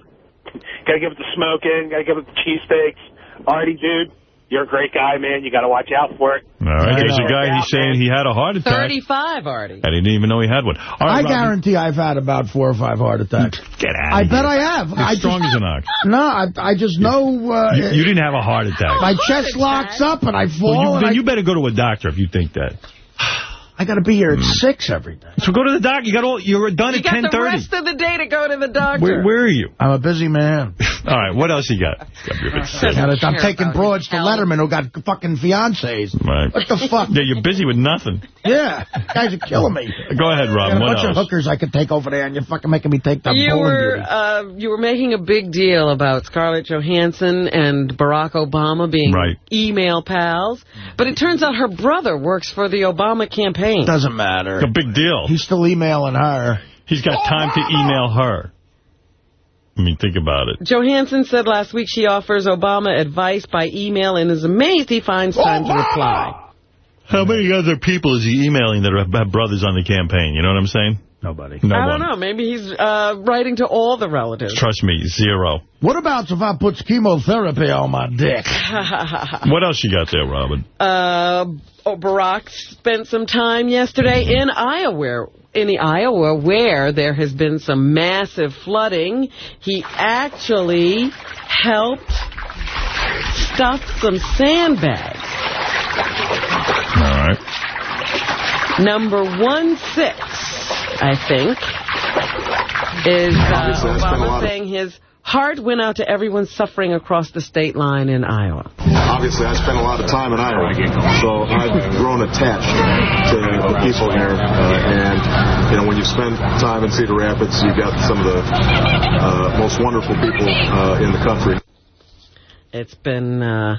S51: gotta give it the smoking. Gotta give it the cheesesteaks. Artie, dude, you're a great guy, man. You gotta watch out for it.
S1: All right. There's a guy, he's saying he had a heart attack.
S2: 35, Artie.
S1: I didn't even know he had one. All right,
S3: I
S1: Robbie.
S3: guarantee I've had about four or five heart attacks.
S1: Get out
S3: I
S1: of
S3: bet
S1: here.
S3: I have.
S1: You're
S3: I
S1: strong
S3: just,
S1: as an ox.
S3: No, I, I just know. Uh,
S1: You, you didn't have a heart attack.
S3: my chest locks up and I fall.
S1: Well, you, then
S3: I,
S1: you better go to a doctor if you think that.
S3: I got to be here at six every day.
S1: So go to the doctor. You got all. You're done
S2: You
S1: at
S2: got
S1: 10:30.
S2: the rest of the day to go to the doctor.
S1: Where, where are you?
S3: I'm a busy man.
S1: All right, what else you got?
S3: Gotta- I'm taking broads to Letterman who got fucking fiancés.
S1: Right.
S3: What the fuck?
S1: Yeah, you're busy with nothing.
S3: Yeah, guys are killing me.
S1: Go ahead,
S3: I
S1: Rob.
S3: got a
S1: What
S3: bunch of hookers I could take over there, and you're fucking making me take the
S2: You were uh, you were making a big deal about Scarlett Johansson and Barack Obama being
S1: Right.
S2: email pals, but it turns out her brother works for the Obama campaign.
S3: Doesn't matter.
S1: A big deal.
S3: He's still emailing her.
S1: He's got time to email her. I mean, think about it.
S2: Johansson said last week she offers Obama advice by email and is amazed he finds time to reply.
S1: How many other people is he emailing that are- have brothers on the campaign? You know what I'm saying?
S3: Nobody.
S1: No
S2: I
S1: one.
S2: don't know. Maybe he's uh, writing to all the relatives.
S1: Trust me, zero.
S3: What about if I put chemotherapy on my dick?
S1: What else you got there, Robin?
S2: uh, oh, Barack spent some time yesterday in Iowa. In the Iowa, where there has been some massive flooding, he actually helped stuff some sandbags.
S1: All right.
S2: Number one six, I think, is uh,
S55: I spent a lot
S2: Obama saying his heart went out to everyone suffering across the state line in Iowa.
S55: Obviously, I spent a lot of time in Iowa, so I've grown attached to the people here. Uh, and, you know, when you spend time in Cedar Rapids, you've got some of the uh, most wonderful people uh, in the country.
S2: It's been uh,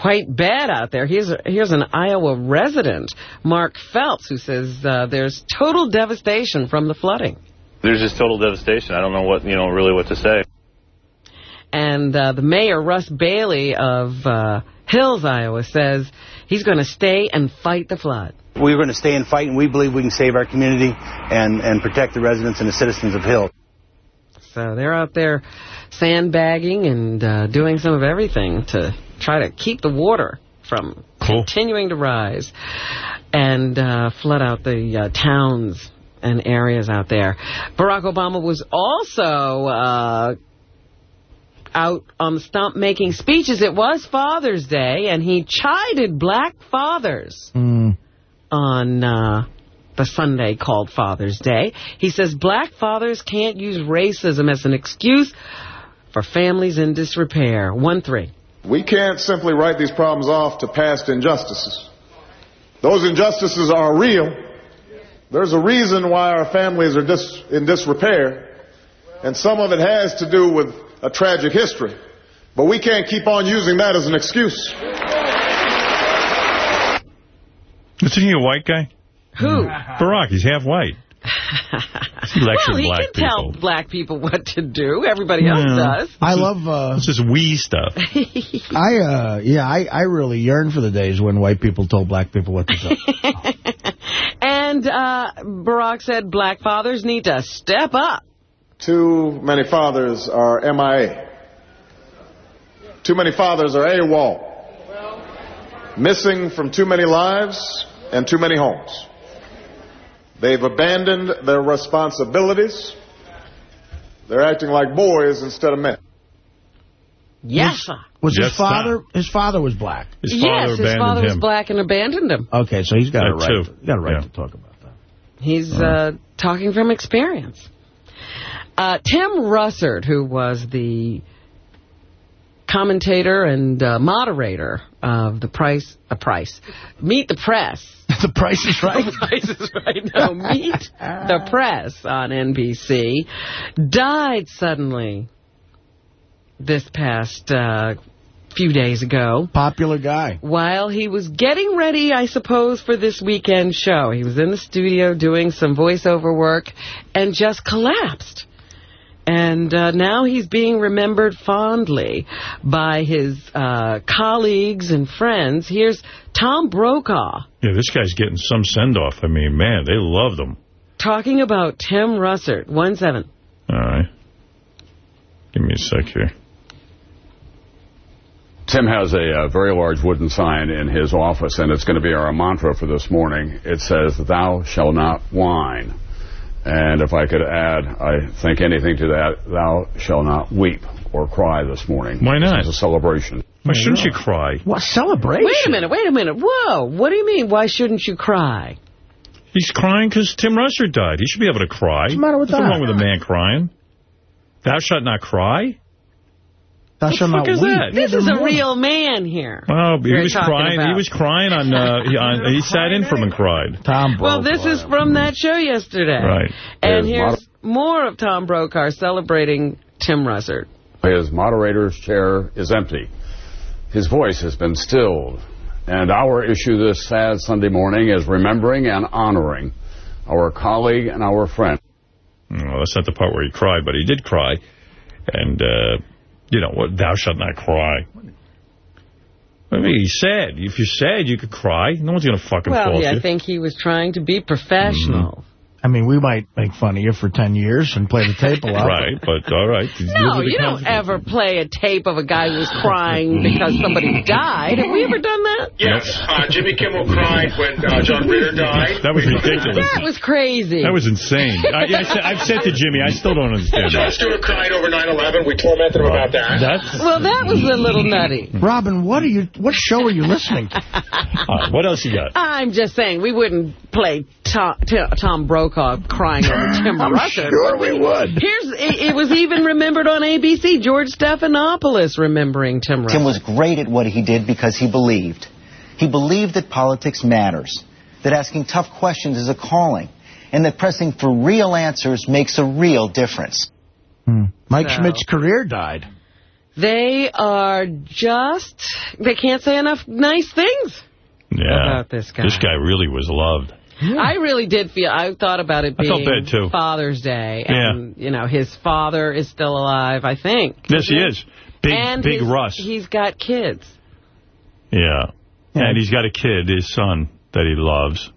S2: quite bad out there. Here's, here's an Iowa resident, Mark Phelps, who says uh, there's total devastation from the flooding.
S56: There's just total devastation. I don't know what, you know, really what to say.
S2: And uh, the mayor, Russ Bailey of uh, Hills, Iowa, says he's going to stay and fight the flood.
S57: We're going to stay and fight, and we believe we can save our community and, and protect the residents and the citizens of Hill.
S2: So they're out there sandbagging and uh, doing some of everything to try to keep the water from continuing to rise and uh, flood out the uh, towns and areas out there. Barack Obama was also uh, out on the stump making speeches. It was Father's Day, and he chided black fathers on uh, the Sunday called Father's Day. He says black fathers can't use racism as an excuse for families in disrepair. 1-3.
S55: We can't simply write these problems off to past injustices. Those injustices are real. There's a reason why our families are dis- in disrepair, and some of it has to do with a tragic history. But we can't keep on using that as an excuse.
S1: Isn't he a white guy?
S2: Who?
S1: Barack, he's half white. He
S2: well, he
S1: black
S2: can
S1: people.
S2: tell black people what to do. Everybody else does.
S3: I love... Uh,
S1: It's just we stuff.
S3: I, uh, yeah, I, I really yearn for the days when white people told black people what to do.
S2: And uh, Barack said black fathers need to step up.
S55: Too many fathers are MIA. Too many fathers are AWOL. Missing from too many lives and too many homes. They've abandoned their responsibilities. They're acting like boys instead of men.
S2: Yes, sir.
S3: Was
S55: Yes,
S3: his father... His father was black.
S2: yes, his father was black and abandoned him.
S3: Okay, so he's got a right.
S1: too.
S3: He's got a right
S1: Yeah.
S3: to talk about that.
S2: He's uh, talking from experience. Uh, Tim Russert, who was the commentator and uh, moderator of the Price, uh, Price, Meet the Press.
S3: the Price is Right.
S2: the Price is Right. No, Meet the Press on NBC, died suddenly this past uh, few days ago.
S3: Popular guy.
S2: While he was getting ready, I suppose, for this weekend show. He was in the studio doing some voiceover work and just collapsed. And uh, now he's being remembered fondly by his uh, colleagues and friends. Here's Tom Brokaw
S1: Yeah, this guy's getting some send-off. I mean, man, they loved him.
S2: talking about Tim Russert. 1-7.
S1: All right. Give me a sec here.
S58: Tim has a, uh very large wooden sign in his office, and it's going to be our mantra for this morning. It says, Thou shall not whine. And if I could add, I think anything to that, Thou shall not weep or cry this morning.
S1: Why not?
S58: It's a celebration.
S1: Why shouldn't you cry?
S3: What celebration?
S2: Wait a minute, wait a minute. Whoa, what do you mean, why shouldn't you cry?
S1: He's crying because Tim Russert died. He should be able to cry. What's
S3: the matter with
S1: What's
S3: that?
S1: wrong with a man crying? Thou shalt not cry?
S3: Thou
S1: What
S3: shalt not
S1: is
S3: weep.
S1: that?
S2: This is a real man here.
S1: Well, he was
S2: talking
S1: crying. He was crying on. Uh, he, on he sat in for him and cried.
S3: Tom Brokaw.
S2: Well, this is from that show yesterday.
S58: Right.
S2: And
S58: His
S2: here's more of Tom Brokaw celebrating Tim Russert.
S58: His moderator's chair is empty. His voice has been stilled. And our issue this sad Sunday morning is remembering and honoring our colleague and our friend.
S1: Well, that's not the part where he cried, but he did cry. And, uh, you know, what? thou shalt not cry. I mean, he's sad. If you're sad, you could cry. No one's going to fucking
S2: Well,
S1: fault
S2: yeah,
S1: you.
S2: I think he was trying to be professional.
S3: I mean, we might make fun of you for 10 years and play the tape a lot.
S1: Right, but all right.
S2: No, you don't ever play a tape of a guy who's crying because somebody died. Have we ever done that?
S38: Yes, uh, Jimmy Kimmel cried when uh, John Ritter died.
S1: That was ridiculous.
S2: That was crazy.
S1: That was insane. I, I, said- I've said to Jimmy, I still don't understand
S38: Jon
S1: that.
S38: Stewart cried over 9/11. We tormented him about that.
S1: That's
S2: Well, that was a little nutty.
S3: Robin, what are you? What show are you listening to?
S1: Uh, what else you got?
S2: I'm just saying, we wouldn't play Tom, Tom Brokaw crying over Tim
S3: I'm
S2: Russert.
S3: sure we would.
S2: Here's it, it was even remembered on ABC. George Stephanopoulos remembering Tim Russert.
S59: Tim was great at what he did because he believed. He believed that politics matters, that asking tough questions is a calling, and that pressing for real answers makes a real difference. Hmm.
S3: Mike
S2: So-
S3: Schmidt's career died.
S2: They are just, they can't say enough nice things
S1: Yeah.
S2: about this guy.
S1: This guy really was loved.
S2: I really did feel, I thought about it being
S1: felt bad, too.
S2: Father's Day. And, you know, his father is still alive, I think.
S1: Yes, he is. Big,
S2: and
S1: big
S2: his-
S1: Russ.
S2: He's got kids.
S1: Yeah. And he's got a kid, his son, that he loves.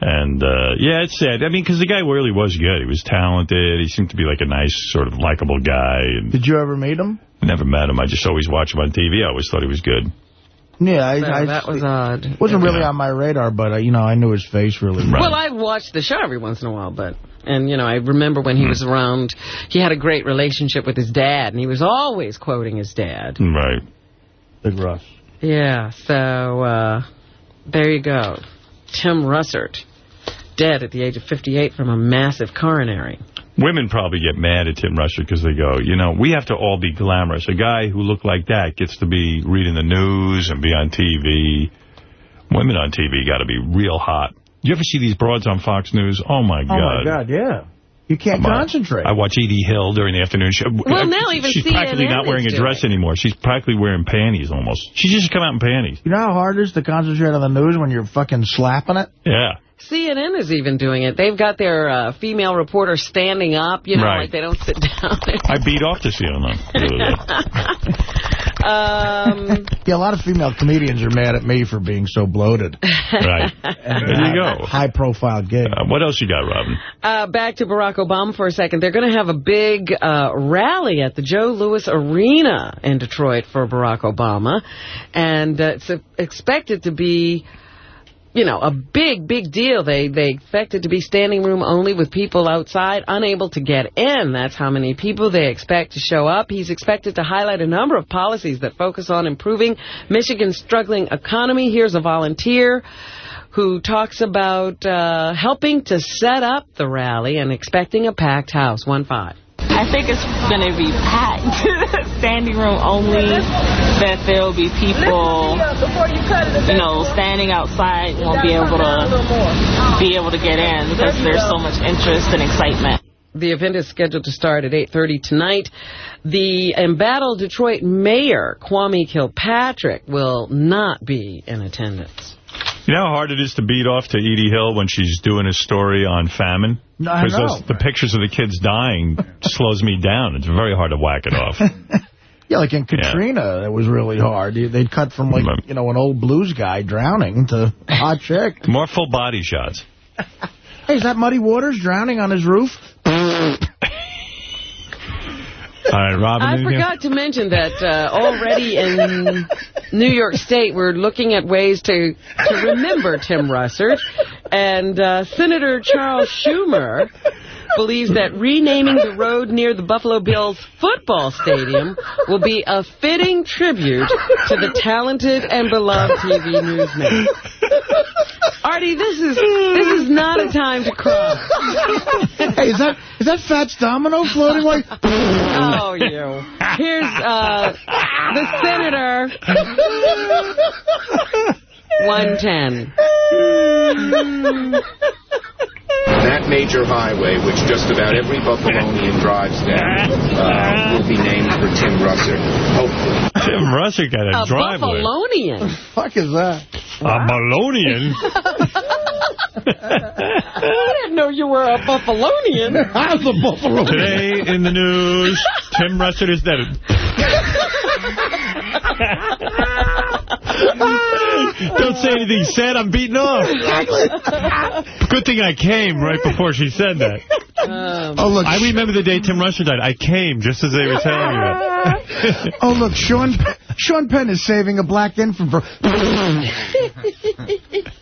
S1: And, uh, yeah, it's sad. I mean, because the guy really was good. He was talented. He seemed to be like a nice, sort of likable guy. And
S3: Did you ever meet him?
S1: I never met him. I just always watch him on TV. I always thought he was good.
S3: Yeah, I,
S2: So
S3: I,
S2: that was odd.
S3: wasn't really on my radar, but uh, you know, I knew his face really well.
S2: Well, I watched the show every once in a while, but and you know, I remember when he was around. He had a great relationship with his dad, and he was always quoting his dad.
S1: Right.
S3: Big Russ.
S2: Yeah. So uh, there you go, Tim Russert, dead at the age of 58 from a massive coronary.
S1: Women probably get mad at Tim Russert because they go, you know, we have to all be glamorous. A guy who looked like that gets to be reading the news and be on TV. Women on TV got to be real hot. You ever see these broads on Fox News? Oh, my God.
S3: Oh, my God, yeah. You can't
S1: I'm,
S3: concentrate.
S1: I watch E.D. Hill during the afternoon show.
S2: Well, now even
S1: She's practically not wearing a
S2: is
S1: dress anymore. She's practically wearing panties almost. She just come out in panties.
S3: You know how hard it is to concentrate on the news when you're fucking slapping it?
S1: Yeah.
S2: CNN is even doing it. They've got their uh, female reporter standing up, you know,
S1: Right.
S2: like they don't sit down.
S1: I beat off to CNN. the other
S2: um,
S3: Yeah, a lot of female comedians are mad at me for being so bloated.
S1: Right.
S3: And
S1: There you go.
S3: High-profile gig.
S1: Uh, what else you got, Robin?
S2: Uh, back to Barack Obama for a second. They're going to have a big uh, rally at the Joe Louis Arena in Detroit for Barack Obama. And uh, it's expected to be, you know, a big, big deal. They, they expect it to be standing room only with people outside unable to get in. That's how many people they expect to show up. He's expected to highlight a number of policies that focus on improving Michigan's struggling economy. Here's a volunteer who talks about uh, helping to set up the rally and expecting a packed house. One five.
S60: I think it's going to be packed, standing room only, that there will be people, you know, standing outside won't be able to be able to get in because there's so much interest and excitement.
S2: The event is scheduled to start at 8.30 tonight. The embattled Detroit mayor, Kwame Kilpatrick, will not be in attendance.
S1: You know how hard it is to beat off to E.D. Hill when she's doing a story on famine?
S3: I
S1: Because the pictures of the kids dying slows me down. It's very hard to whack it off.
S3: Yeah, like in Katrina, it was really hard. They'd cut from, like, mm-hmm. you know, an old blues guy drowning to a hot chick.
S1: More full body shots.
S3: Hey, is that Muddy Waters drowning on his roof?
S1: All right, Robin.
S2: I forgot to mention that uh, already in New York State, we're looking at ways to, to remember Tim Russert. And uh, Senator Charles Schumer believes that renaming the road near the Buffalo Bills football stadium will be a fitting tribute to the talented and beloved TV newsman. Artie, this is this is not a time to cry.
S3: hey, is that is that Fats Domino floating like?
S2: oh, you. Here's uh, the senator. 110.
S55: That major highway, which just about every Buffalonian drives down, uh, will be named for Tim Russer. Hopefully.
S1: Tim Russer got a,
S2: A
S1: driveway.
S2: Buffalonian.
S3: fuck is that?
S1: A Malonian?
S2: I didn't know you were a Buffalonian.
S3: I was a Buffalonian.
S1: Today in the news, Tim Russer is dead. Don't say anything sad. I'm beaten off. Good thing I came right before she said that.
S2: Um,
S3: Oh, look.
S1: I remember the day Tim Russer died. I came just as they were telling you. that.
S3: Oh, look, Sean, Sean Penn is saving a black infant for...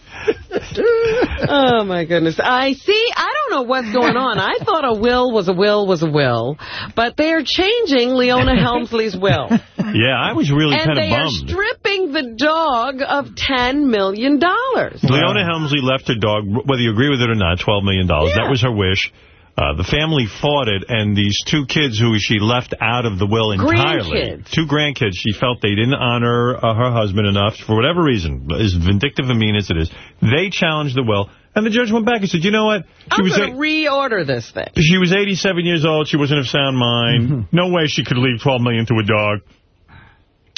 S2: oh, my goodness. I see. I don't know what's going on. I thought a will was a will was a will, but they're changing Leona Helmsley's will.
S1: Yeah, I was really kind of bummed.
S2: And they are stripping the dog of $10 million.
S1: Leona Helmsley left her dog, whether you agree with it or not, 12 million. dollars. That was her wish. Uh, the family fought it, and these two kids who she left out of the will entirely,
S2: Grandkids.
S1: two grandkids, she felt they didn't honor uh, her husband enough, for whatever reason, as vindictive and mean as it is. They challenged the will, and the judge went back and said, you know what? She
S2: I'm
S1: was
S2: going to reorder this thing.
S1: She was 87 years old. She wasn't of sound mind.
S2: Mm-hmm.
S1: No way she could leave 12 million to a dog.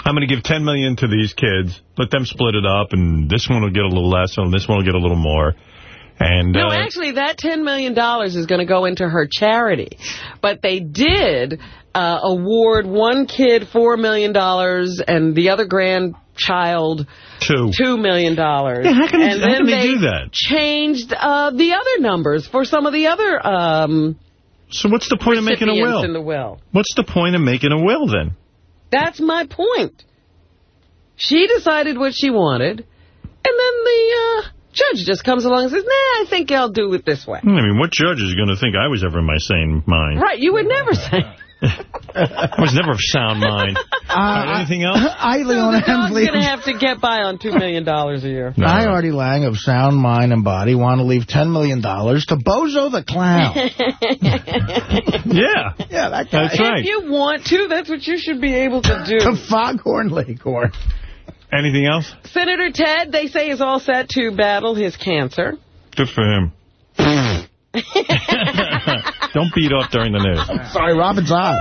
S1: I'm going to give 10 million to these kids. Let them split it up, and this one will get a little less, and this one will get a little more. And
S2: No,
S1: uh,
S2: actually, that $10 million is going to go into her charity. But they did uh, award one kid $4 million and the other grandchild
S1: two.
S2: 2 million. dollars.
S1: Yeah, how can-
S2: and
S1: how
S2: then
S1: can they do that?
S2: changed uh, the other numbers for some of the other um,
S1: So what's the point of making a will?
S2: in the will.
S1: What's the point of making a will, then?
S2: That's my point. She decided what she wanted, and then the uh, judge just comes along and says, nah, I think I'll do it this way.
S1: I mean, what judge is going to think I was ever in my sane mind?
S2: Right, you would never say.
S1: I was never of sound mind.
S3: Uh,
S1: All right, anything else?
S3: I, Leona
S2: The dog's
S3: Hensley.
S2: going to have to get by on $2 million a year.
S3: I, Artie Lang of Sound Mind and Body, want to leave $10 million to Bozo the Clown.
S1: Yeah.
S3: Yeah, that guy.
S1: That's right.
S2: If you want to, that's what you should be able to do.
S3: To Foghorn Leghorn.
S1: Anything else?
S2: Senator Ted, they say, is all set to battle his cancer.
S1: Good for him. Don't beat up during the news.
S3: Sorry, Robin's on.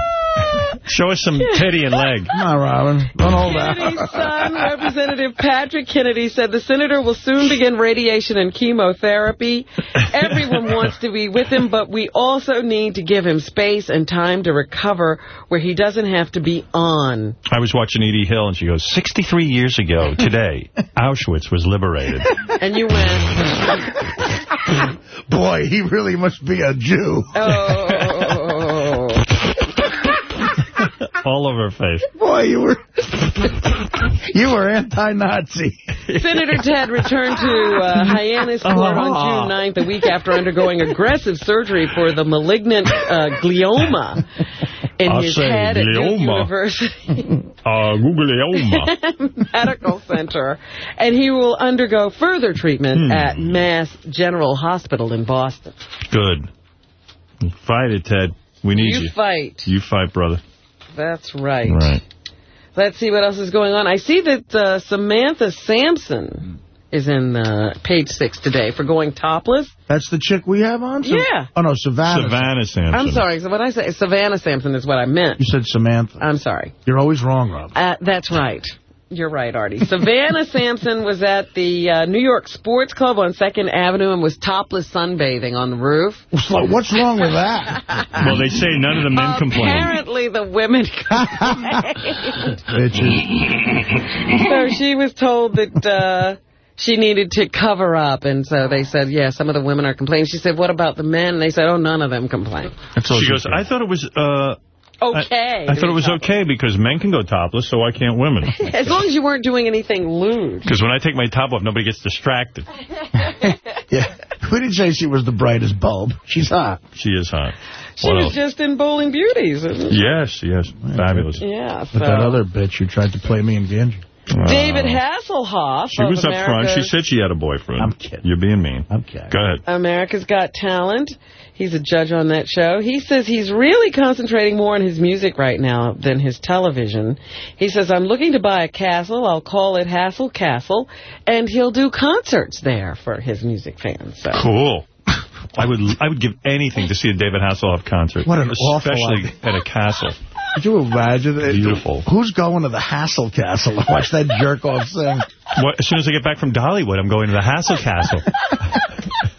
S1: Show us some titty and leg.
S3: Come on, Robin. Don't hold
S2: Kennedy's
S3: out.
S2: son, Representative Patrick Kennedy, said the senator will soon begin radiation and chemotherapy. Everyone wants to be with him, but we also need to give him space and time to recover where he doesn't have to be on.
S1: I was watching E.D. Hill, and she goes, 63 years ago, today, Auschwitz was liberated.
S2: And you went,
S3: Boy, he really must be a Jew.
S2: oh.
S1: All over her face.
S3: Boy, you were you were anti-Nazi.
S2: Senator Ted returned to uh, Hyannis Port on June 9th, a week after undergoing aggressive surgery for the malignant uh, glioma in
S1: I'll
S2: his
S1: say
S2: head at Duke
S1: glioma.
S2: University
S1: Uh, Google
S2: Medical Center. And he will undergo further treatment
S1: Hmm.
S2: at Mass General Hospital in Boston.
S1: Good. Fight it, Ted. We need you.
S2: You fight.
S1: You fight, brother.
S2: That's right.
S1: Right.
S2: Let's see what else is going on. I see that uh, Samantha Sampson is in uh, page six today for going topless.
S3: That's the chick we have on? Sav-
S2: Yeah.
S3: Oh, no, Savannah.
S1: Savanna Samson.
S2: I'm sorry. So when I say Savanna Samson is what I meant.
S3: You said Samantha.
S2: I'm sorry.
S3: You're always wrong, Rob.
S2: Uh, that's right. You're right, Artie. Savannah Samson was at the uh, New York Sports Club on 2nd Avenue and was topless sunbathing on the roof.
S3: What's wrong with that?
S1: Well, they say none of the men complain.
S2: Apparently the women complained.
S3: Bitches.
S2: so she was told that uh, she needed to cover up, and so they said, yeah, some of the women are complaining. She said, what about the men? And they said, oh, none of them complain.
S1: She goes, I thought it was... Uh,
S2: Okay.
S1: I, I thought it was okay because men can go topless, so why can't women?
S2: As long as you weren't doing anything lewd.
S1: Because when I take my top off, nobody gets distracted.
S3: Yeah. We didn't say she was the brightest bulb. She's hot.
S1: She is hot.
S2: She
S1: What
S2: was
S1: else?
S2: just in Bowling Beauties. isn't?
S1: Yes, yes. Fabulous.
S2: Yeah,
S3: But
S2: so...
S3: that other bitch who tried to play me and Ganji.
S2: Uh, David Hasselhoff
S1: She
S2: of
S1: was up front. She said she had a boyfriend. I'm kidding. You're being mean. I'm
S3: kidding.
S1: Go ahead.
S2: America's Got Talent. He's a judge on that show. He says he's really concentrating more on his music right now than his television. He says, I'm looking to buy a castle. I'll call it Hassel Castle. And he'll do concerts there for his music fans. So.
S1: Cool. I would I would give anything to see a David Hasselhoff concert.
S3: What an awful
S1: Especially
S3: idea.
S1: at a castle.
S3: Could you imagine it?
S1: Beautiful.
S3: Who's going to the Hassel Castle to watch that jerk off sing?
S1: What, as soon as I get back from Dollywood, I'm going to the Hassel Castle.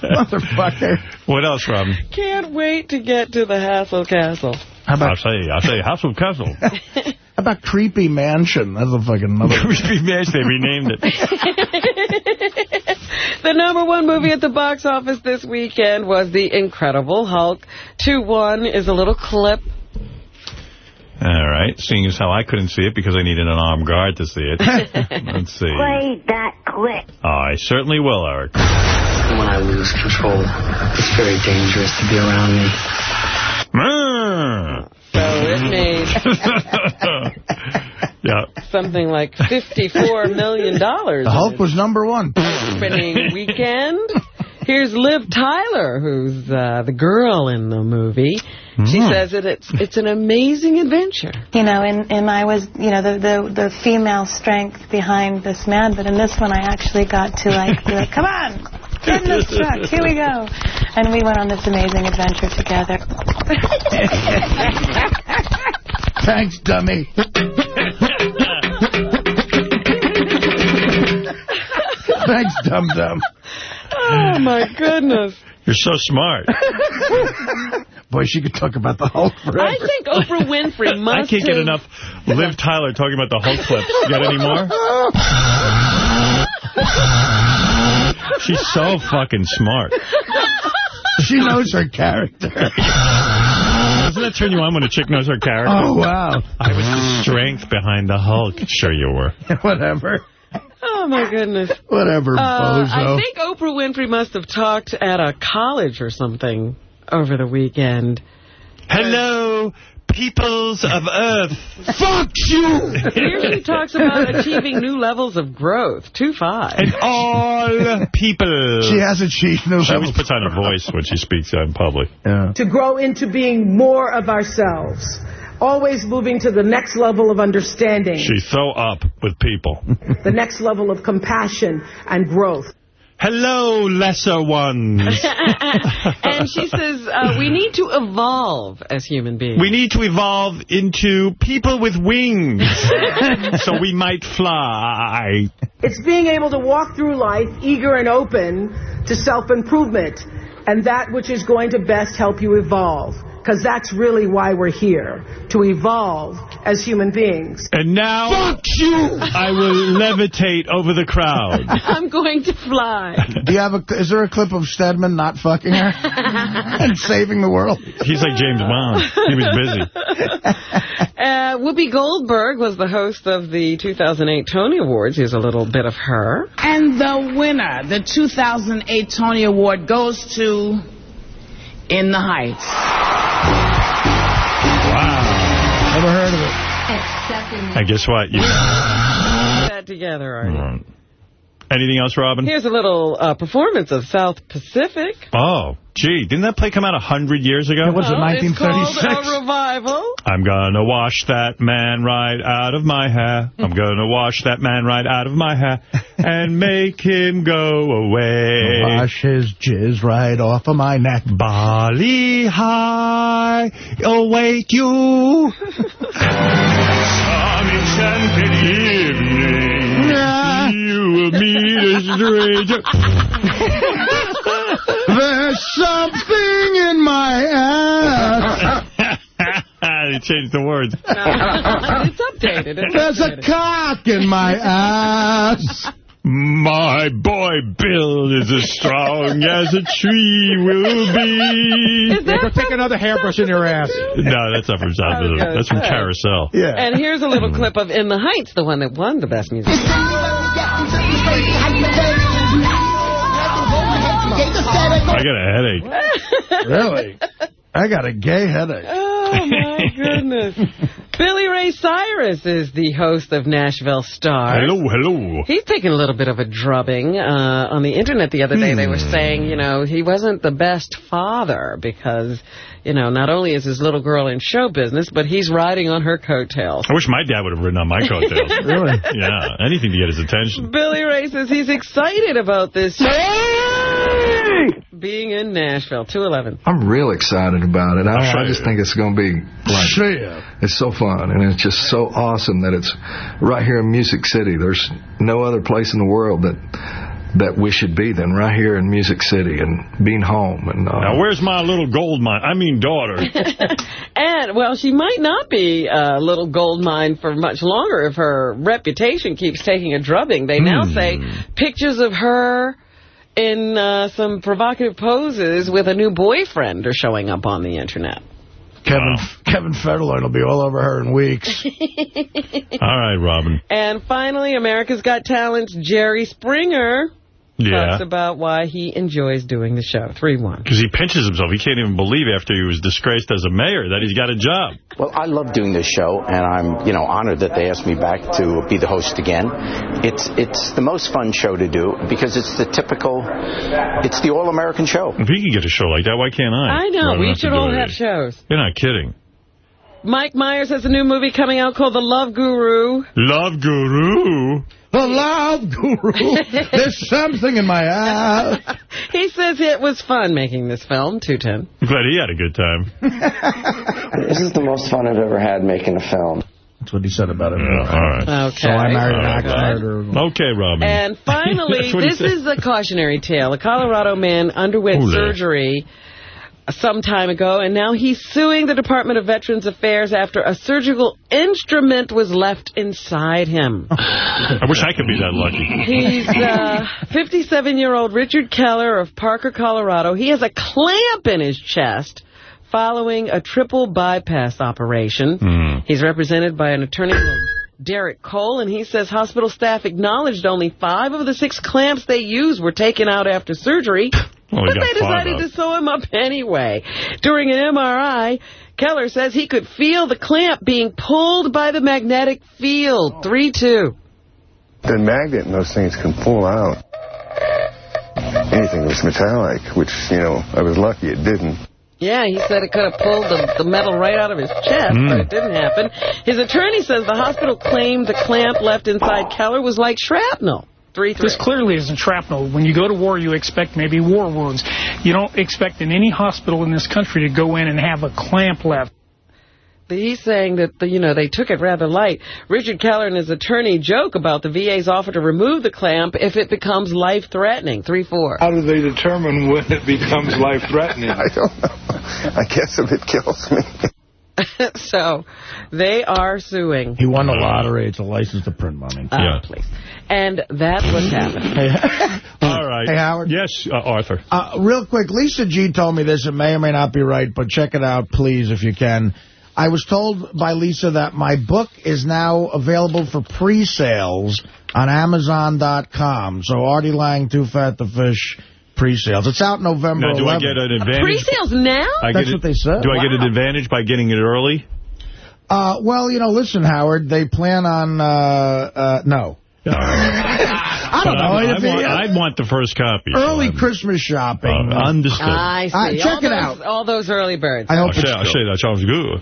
S3: Motherfucker.
S1: What else, Robin?
S2: Can't wait to get to the Hassel Castle.
S3: How about,
S1: I'll say, I'll say Hassel Castle.
S3: how about Creepy Mansion? That's a fucking mother.
S1: Creepy Mansion. They renamed it.
S2: The number one movie at the box office this weekend was The Incredible Hulk. 2-1 is a little clip.
S1: All right. Seeing as how I couldn't see it because I needed an armed guard to see it. Let's see.
S10: Play that clip.
S1: Oh, I certainly will, Eric.
S60: When I lose control, it's very dangerous to be around me.
S2: So it made
S1: yeah.
S2: something like $54 million
S3: The Hulk was number one.
S2: opening weekend. Here's Liv Tyler, who's uh, the girl in the movie. She
S3: Hmm.
S2: says that it's it's an amazing adventure.
S61: You know, and, and I was, you know, the, the the female strength behind this man, but in this one I actually got to like be like, come on, get in this truck, here we go. And we went on this amazing adventure together.
S3: Thanks, dummy. Thanks, dum dum.
S2: Oh, my goodness.
S1: You're so smart.
S3: Boy, she could talk about the Hulk forever.
S2: I think Oprah Winfrey must
S1: I can't get enough Liv Tyler talking about the Hulk clips. You got any more? She's so fucking smart.
S3: She knows her character.
S1: Doesn't that turn you on when a chick knows her character?
S3: Oh, wow.
S1: I was the strength behind the Hulk. Sure you were.
S3: Whatever.
S2: Oh, my goodness.
S3: Whatever,
S2: Uh,
S3: bozo.
S2: I think Oprah Winfrey must have talked at a college or something over the weekend.
S1: Hello, peoples of Earth.
S3: Fuck you!
S2: Here she talks about achieving new levels of growth. 2-5.
S1: And all people.
S3: She has achieved new
S1: She always puts on a voice when she speaks in public.
S3: Yeah.
S62: to grow into being more of ourselves, always moving to the next level of understanding,
S1: She's so up with people.
S62: the next level of compassion and growth.
S1: Hello, lesser ones.
S2: and she says uh, we need to evolve as human beings.
S1: We need to evolve into people with wings so we might fly.
S62: It's being able to walk through life eager and open to self-improvement and that which is going to best help you evolve. Because that's really why we're here, to evolve as human beings.
S1: And now Fuck you! I will levitate over the crowd.
S2: I'm going to fly.
S3: Do you have a? Is there a clip of Stedman not fucking her and saving the world?
S1: He's like James Bond. He was busy.
S2: Uh, Whoopi Goldberg was the host of the 2008 Tony Awards. Here's a little bit of her.
S63: And the winner, the 2008 Tony Award, goes to In the Heights.
S1: Wow.
S3: Never heard of it.
S1: And guess what? You,
S2: that together, Artie.
S1: Anything else, Robin?
S2: Here's a little uh, performance of South Pacific.
S1: Oh, gee. Didn't that play come out 100 years ago?
S3: Was it
S2: Oh, It's
S3: 1936?
S2: a revival.
S1: I'm gonna wash that man right out of my hair. I'm gonna wash that man right out of my hair and make him go away.
S3: Wash his jizz right off of my neck.
S1: Bali Ha'i, await you. Some enchanted evening, you will meet a stranger.
S3: There's something in my ass.
S1: they changed the words.
S2: it's updated. It's
S3: There's a cock in my ass.
S1: My boy Bill is as strong as a tree will be.
S2: Is that
S7: Go take another hairbrush in your ass.
S1: No, that's not from South
S2: I was
S1: Pacific. That's from. Carousel.
S3: Yeah.
S2: And here's a little clip of In the Heights, the one that won the best music.
S1: I got a headache.
S3: Really? I got a gay headache.
S2: Oh, my goodness. Billy Ray Cyrus is the host of Nashville Star.
S1: Hello, hello.
S2: He's taking a little bit of a drubbing. Uh, on the internet the other day, they were
S1: Hmm.
S2: saying, you know, he wasn't the best father because, you know, not only is his little girl in show business, but he's riding on her coattails.
S64: I wish my dad would have ridden on my coattails.
S2: Really?
S64: Yeah, anything to get his attention.
S2: Billy Ray says he's excited about this being in Nashville. 211.
S65: I'm real excited about it.
S2: I'll
S65: I, I just think it's going to be like it's so fun and it's just so awesome that it's right here in Music City. There's no other place in the world that that we should be than right here in Music City and being home. And uh,
S64: Now, where's my little gold mine? I mean, daughter.
S2: And, well, she might not be a little gold mine for much longer if her reputation keeps taking a drubbing. They now
S1: Hmm.
S2: say pictures of her in uh, some provocative poses with a new boyfriend are showing up on the Internet.
S3: Kevin Kevin Federline will be all over her in weeks.
S64: All right, Robin.
S2: And finally, America's Got Talent's Jerry Springer
S64: Yeah.
S2: talks about why he enjoys doing the show. 3-1.
S64: Because he pinches himself. He can't even believe after he was disgraced as a mayor that he's got a job.
S66: Well, I love doing this show, and I'm, you know, honored that they asked me back to be the host again. It's it's the most fun show to do because it's the typical, it's the all-American show.
S64: If he can get a show like that, why can't I?
S2: I know.
S64: Rather
S2: We should all have shows.
S64: You're not kidding.
S2: Mike Myers has a new movie coming out called The Love Guru.
S64: Love Guru.
S3: The love guru. There's something in my eye.
S2: He says it was fun making this film, 210.
S64: I'm glad he had a good time.
S67: This is the most fun I've ever had making a film.
S3: That's what he said about it.
S64: all right.
S2: Okay.
S3: So I married an
S64: All
S3: actor.
S64: Okay, Robin.
S2: And finally,
S64: That's what he
S2: this is a cautionary tale. A Colorado man underwent
S64: Ole.
S2: surgery some time ago, and now he's suing the Department of Veterans Affairs after a surgical instrument was left inside him.
S64: I wish I could be that lucky.
S2: He's uh, 57-year-old Richard Keller of Parker, Colorado. He has a clamp in his chest following a triple bypass operation.
S64: Hmm.
S2: He's represented by an attorney named Derek Cole, and he says hospital staff acknowledged only five of the six clamps they used were taken out after surgery.
S64: Well,
S2: but they decided to sew him up anyway. During an MRI, Keller says he could feel the clamp being pulled by the magnetic field. 3-2.
S68: The magnet in those things can pull out anything that's metallic, which, you know, I was lucky it didn't.
S2: Yeah, he said it could have pulled the, the metal right out of his chest,
S68: Mm.
S2: but it didn't happen. His attorney says the hospital claimed the clamp left inside Keller was like shrapnel. 3-3.
S63: This clearly isn't shrapnel. When you go to war, you expect maybe war wounds. You don't expect in any hospital in this country to go in and have a clamp left.
S2: He's saying that, the, you know, they took it rather light. Richard Keller and his attorney joke about the VA's offer to remove the clamp if it becomes life-threatening. 3-4.
S68: How do they determine when it becomes life-threatening? I don't know. I guess if it kills me.
S2: so, they are suing.
S3: He won the lottery. It's a license to print money.
S2: Uh, please. And that's what's happening.
S64: All right.
S3: Hey, Howard.
S64: Yes, uh, Arthur.
S3: Uh, real quick, Lisa G told me this. It may or may not be right, but check it out, please, if you can. I was told by Lisa that my book is now available for pre-sales on Amazon.com. So Artie Lange, Too Fat to Fish, pre-sales. It's out November
S64: Now, do I get an advantage?
S2: Pre-sales now?
S64: I
S3: That's
S64: get
S3: what they said.
S64: Do I get an advantage by getting it early?
S3: Uh, well, you know, listen, Howard, they plan on, uh, uh, no. I don't
S64: But
S3: know.
S64: I,
S3: If you-
S64: want, I want the first copy.
S3: Early Christmas shopping.
S64: Uh, understood.
S2: I see.
S3: Uh, check
S2: all
S3: it
S2: those,
S3: out.
S2: All those early birds.
S3: I hope
S64: I'll
S3: it's
S64: say, I'll say that sounds good.